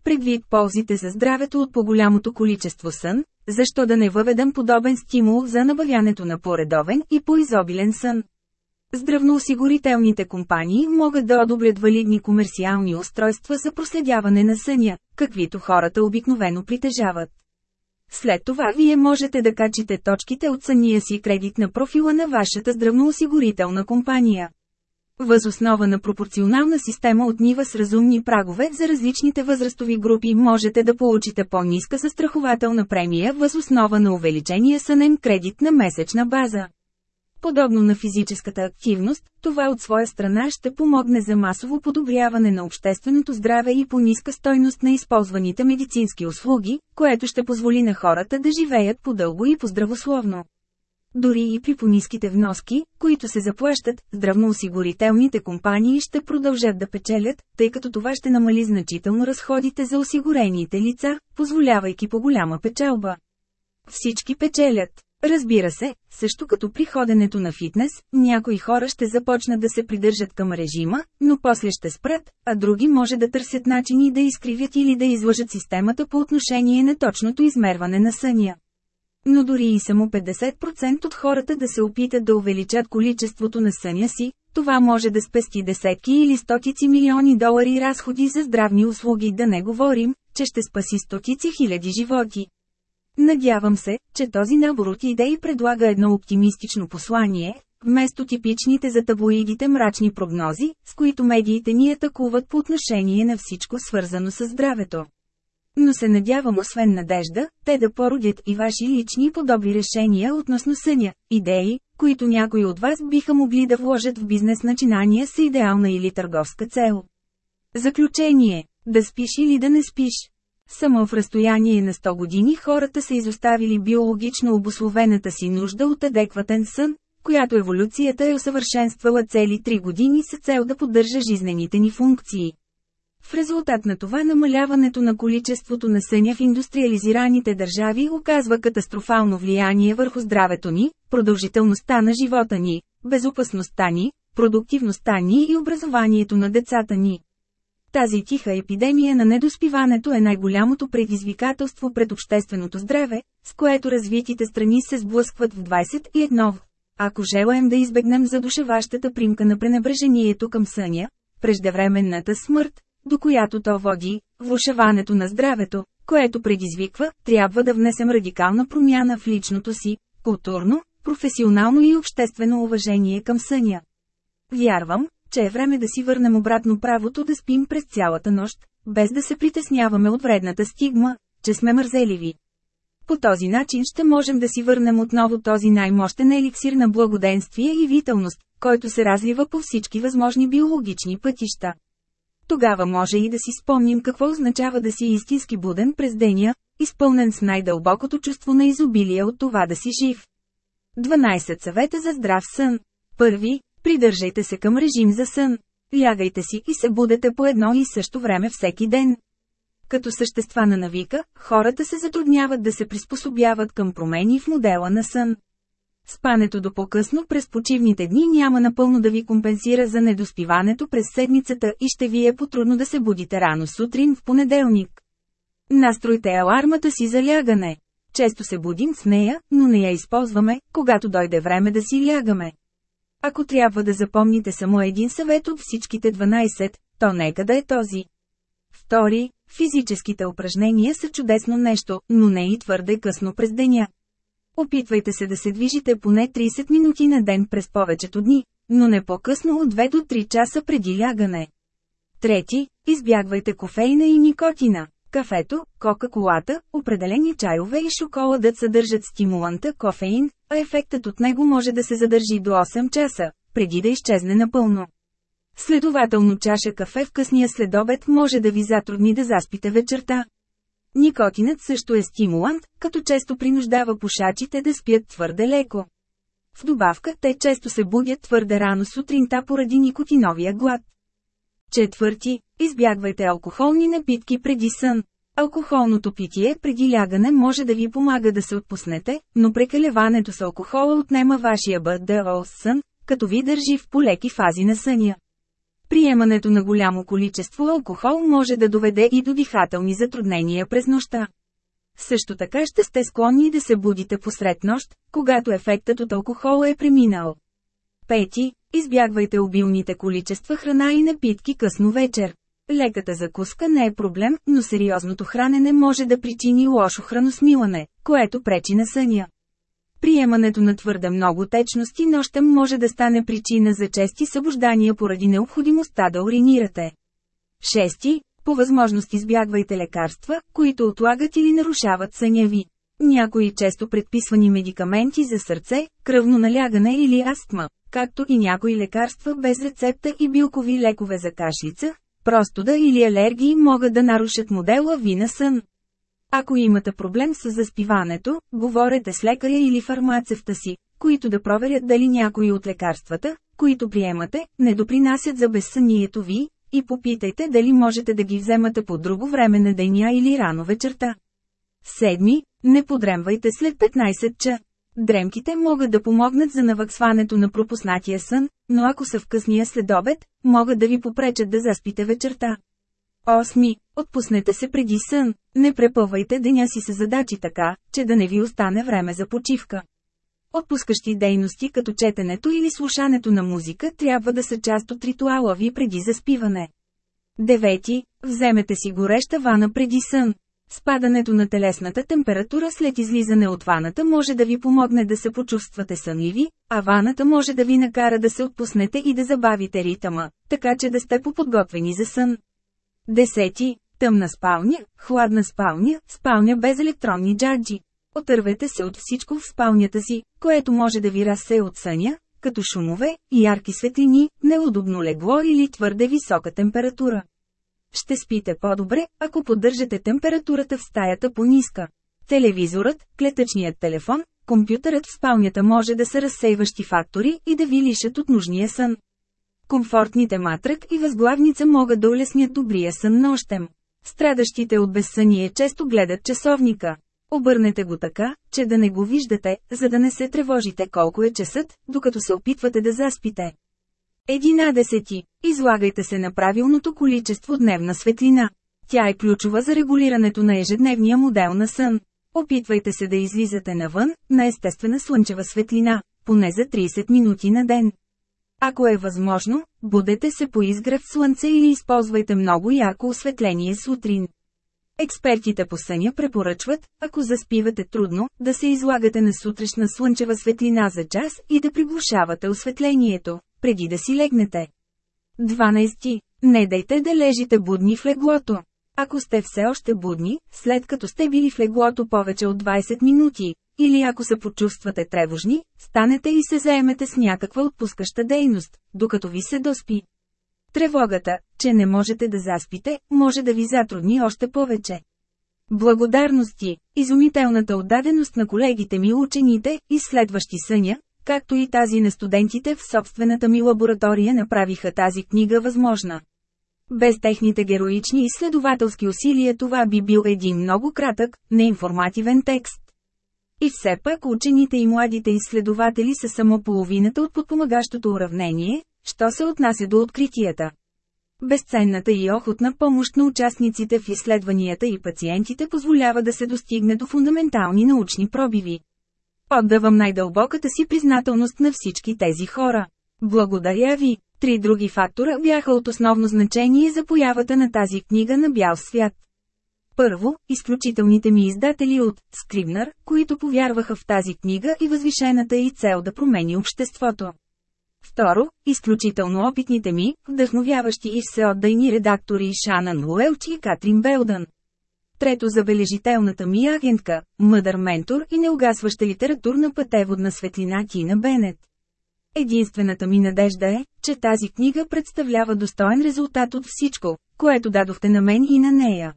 Предвид ползите за здравето от по-голямото количество сън, защо да не въведам подобен стимул за набавянето на поредовен и по-изобилен сън? Здравноосигурителните компании могат да одобрят валидни комерциални устройства за проследяване на съня, каквито хората обикновено притежават. След това вие можете да качите точките от съния си кредит на профила на вашата здравноосигурителна компания. Възоснова на пропорционална система от нива с разумни прагове за различните възрастови групи можете да получите по-ниска застрахователна премия възоснова на увеличения сънен кредит на месечна база. Подобно на физическата активност, това от своя страна ще помогне за масово подобряване на общественото здраве и по ниска стойност на използваните медицински услуги, което ще позволи на хората да живеят по-дълго и по-здравословно. Дори и при пониските вноски, които се заплащат, здравноосигурителните компании ще продължат да печелят, тъй като това ще намали значително разходите за осигурените лица, позволявайки по голяма печелба. Всички печелят. Разбира се, също като при ходенето на фитнес, някои хора ще започнат да се придържат към режима, но после ще спрат, а други може да търсят начини да изкривят или да излъжат системата по отношение на точното измерване на съня. Но дори и само 50% от хората да се опитат да увеличат количеството на съня си, това може да спести десетки или стотици милиони долари разходи за здравни услуги да не говорим, че ще спаси стотици хиляди животи. Надявам се, че този набор от идеи предлага едно оптимистично послание, вместо типичните за таблоидите мрачни прогнози, с които медиите ни атакуват по отношение на всичко свързано с здравето. Но се надявам освен надежда, те да породят и ваши лични подобри решения относно съня, идеи, които някои от вас биха могли да вложат в бизнес начинания с идеална или търговска цел. Заключение – да спиш или да не спиш. Само в разстояние на 100 години хората са изоставили биологично обословената си нужда от адекватен сън, която еволюцията е усъвършенствала цели 3 години с цел да поддържа жизнените ни функции. В резултат на това намаляването на количеството на съня в индустриализираните държави оказва катастрофално влияние върху здравето ни, продължителността на живота ни, безопасността ни, продуктивността ни и образованието на децата ни. Тази тиха епидемия на недоспиването е най-голямото предизвикателство пред общественото здраве, с което развитите страни се сблъскват в 21. Ако желаем да избегнем задушеващата примка на пренебрежението към съня, преждевременната смърт, до която то води, влушаването на здравето, което предизвиква, трябва да внесем радикална промяна в личното си, културно, професионално и обществено уважение към съня. Вярвам, че е време да си върнем обратно правото да спим през цялата нощ, без да се притесняваме от вредната стигма, че сме мързеливи. По този начин ще можем да си върнем отново този най-мощен еликсир на благоденствие и виталност, който се разлива по всички възможни биологични пътища. Тогава може и да си спомним какво означава да си истински буден през деня, изпълнен с най-дълбокото чувство на изобилие от това да си жив. 12 съвета за здрав сън. Първи, придържайте се към режим за сън. Лягайте си и се будете по едно и също време всеки ден. Като същества на навика, хората се затрудняват да се приспособяват към промени в модела на сън. Спането до по-късно през почивните дни няма напълно да ви компенсира за недоспиването през седмицата и ще ви е потрудно да се будите рано сутрин в понеделник. Настройте алармата си за лягане. Често се будим с нея, но не я използваме, когато дойде време да си лягаме. Ако трябва да запомните само един съвет от всичките 12, то нека да е този. Втори, физическите упражнения са чудесно нещо, но не и твърде късно през деня. Опитвайте се да се движите поне 30 минути на ден през повечето дни, но не по-късно от 2 до 3 часа преди лягане. Трети, избягвайте кофеина и никотина. Кафето, кока-колата, определени чайове и шоколадът съдържат стимуланта кофеин, а ефектът от него може да се задържи до 8 часа, преди да изчезне напълно. Следователно чаша кафе в късния следобед може да ви затрудни да заспите вечерта. Никотинът също е стимулант, като често принуждава пушачите да спят твърде леко. В добавка, те често се будят твърде рано сутринта поради никотиновия глад. Четвърти, избягвайте алкохолни напитки преди сън. Алкохолното питие преди лягане може да ви помага да се отпуснете, но прекалеването с алкохола отнема вашия БДО сън, като ви държи в полеки фази на съня. Приемането на голямо количество алкохол може да доведе и до дихателни затруднения през нощта. Също така ще сте склонни да се будите посред нощ, когато ефектът от алкохола е преминал. Пети, избягвайте обилните количества храна и напитки късно вечер. Леката закуска не е проблем, но сериозното хранене може да причини лошо храносмилане, което пречи на съня. Приемането на твърде много течности нощем може да стане причина за чести събуждания поради необходимостта да уринирате. Шести, по възможност избягвайте лекарства, които отлагат или нарушават съня ви. Някои често предписвани медикаменти за сърце, кръвно налягане или астма, както и някои лекарства без рецепта и билкови лекове за кашлица, простуда или алергии могат да нарушат модела ви на сън. Ако имате проблем с заспиването, говорете с лекаря или фармацевта си, които да проверят дали някои от лекарствата, които приемате, не допринасят за безсънието ви, и попитайте дали можете да ги вземате по друго време на деня или рано вечерта. Седми, не подремвайте след 15 ча. Дремките могат да помогнат за навъксването на пропуснатия сън, но ако са в късния следобед, могат да ви попречат да заспите вечерта. Осми, отпуснете се преди сън, не препъвайте деня си с задачи така, че да не ви остане време за почивка. Отпускащи дейности като четенето или слушането на музика трябва да са част от ритуала ви преди заспиване. Девети, вземете си гореща вана преди сън. Спадането на телесната температура след излизане от ваната може да ви помогне да се почувствате сънливи, а ваната може да ви накара да се отпуснете и да забавите ритъма, така че да сте поподготвени за сън. Десети, тъмна спалня, хладна спалня, спалня без електронни джаджи. Отървете се от всичко в спалнята си, което може да ви разсе от съня, като шумове, ярки светлини, неудобно легло или твърде висока температура. Ще спите по-добре, ако поддържате температурата в стаята по-ниска. Телевизорът, клетъчният телефон, компютърът в спалнята може да са разсейващи фактори и да ви лишат от нужния сън. Комфортните матрак и възглавница могат да улеснят добрия сън нощем. Страдащите от безсъние често гледат часовника. Обърнете го така, че да не го виждате, за да не се тревожите колко е часът, докато се опитвате да заспите. 11. Излагайте се на правилното количество дневна светлина. Тя е ключова за регулирането на ежедневния модел на сън. Опитвайте се да излизате навън, на естествена слънчева светлина, поне за 30 минути на ден. Ако е възможно, будете се по изгрев слънце или използвайте много яко осветление сутрин. Експертите по съня препоръчват, ако заспивате трудно, да се излагате на сутрешна слънчева светлина за час и да приглушавате осветлението, преди да си легнете. 12. Не дайте да лежите будни в леглото. Ако сте все още будни, след като сте били в леглото повече от 20 минути, или ако се почувствате тревожни, станете и се заемете с някаква отпускаща дейност, докато ви се доспи. Тревогата, че не можете да заспите, може да ви затрудни още повече. Благодарности, изумителната отдаденост на колегите ми учените, изследващи съня, както и тази на студентите в собствената ми лаборатория направиха тази книга възможна. Без техните героични изследователски усилия това би бил един много кратък, неинформативен текст. И все пак учените и младите изследователи са само половината от подпомагащото уравнение, що се отнася до откритията. Безценната и охотна помощ на участниците в изследванията и пациентите позволява да се достигне до фундаментални научни пробиви. Отдавам най-дълбоката си признателност на всички тези хора. Благодаря ви. Три други фактора бяха от основно значение за появата на тази книга на бял свят. Първо, изключителните ми издатели от Скрибнар, които повярваха в тази книга и възвишената и цел да промени обществото. Второ, изключително опитните ми, вдъхновяващи и всеотдайни редактори Шанан Уелч и Катрин Белдън. Трето забележителната ми агентка, мъдър ментор и неугасваща литературна пътеводна светлина Тина Бенет. Единствената ми надежда е, че тази книга представлява достоен резултат от всичко, което дадохте на мен и на нея.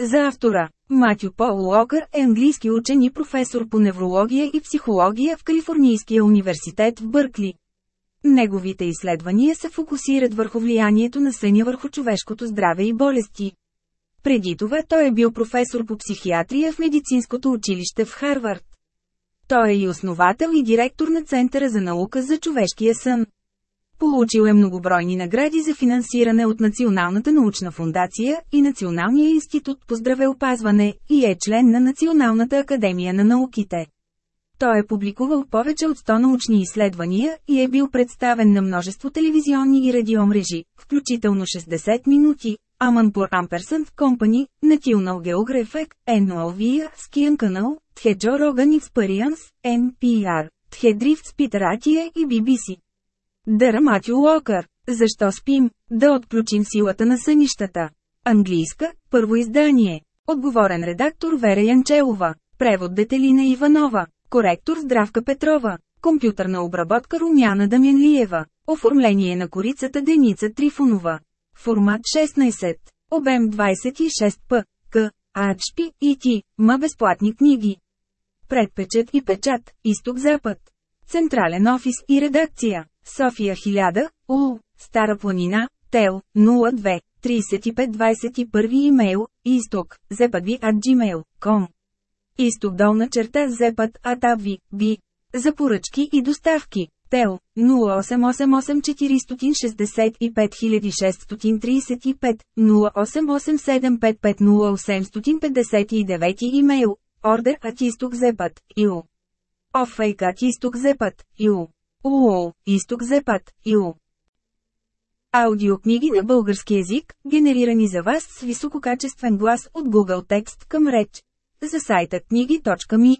За автора, Матю Пол Локър е английски учен и професор по неврология и психология в Калифорнийския университет в Бъркли. Неговите изследвания се фокусират върху влиянието на съня върху човешкото здраве и болести. Преди това той е бил професор по психиатрия в медицинското училище в Харвард. Той е и основател и директор на Центъра за наука за човешкия сън. Получил е многобройни награди за финансиране от Националната научна фундация и Националния институт по здравеопазване и е член на Националната академия на науките. Той е публикувал повече от 100 научни изследвания и е бил представен на множество телевизионни и радиомрежи, включително 60 минути, Amanpur Ampersand Company, National Geographic, NOVIA, Skian Canal, Тхеджо Rogan Experience, NPR, Тхедрифт Спитаратия и BBC. Дъра Матю Локър. Защо спим? Да отключим силата на сънищата. Английска, първо издание. Отговорен редактор Вера Янчелова. Превод Детелина Иванова. Коректор Здравка Петрова. Компютърна обработка Румяна Дамянлиева. Оформление на корицата Деница Трифонова. Формат 16. Обем 26 п. К. HP и Ти. Ма безплатни книги. Предпечат и печат. Изток-запад. Централен офис и редакция. София 1000, УЛ, Стара планина, ТЕЛ, 02, 3521 имейл, изток, зепадви at gmail.com. Изток долна черта зепад атави, би. За поръчки и доставки. ТЕЛ 0888465635 0887550859 имейл. Ордер at изток зепад, ИО. Офейк at изток зепад, ИО. УО, изток-запад, ИО. Аудиокниги на български язик, генерирани за вас с висококачествен глас от Google Текст към реч. За сайта книги.ми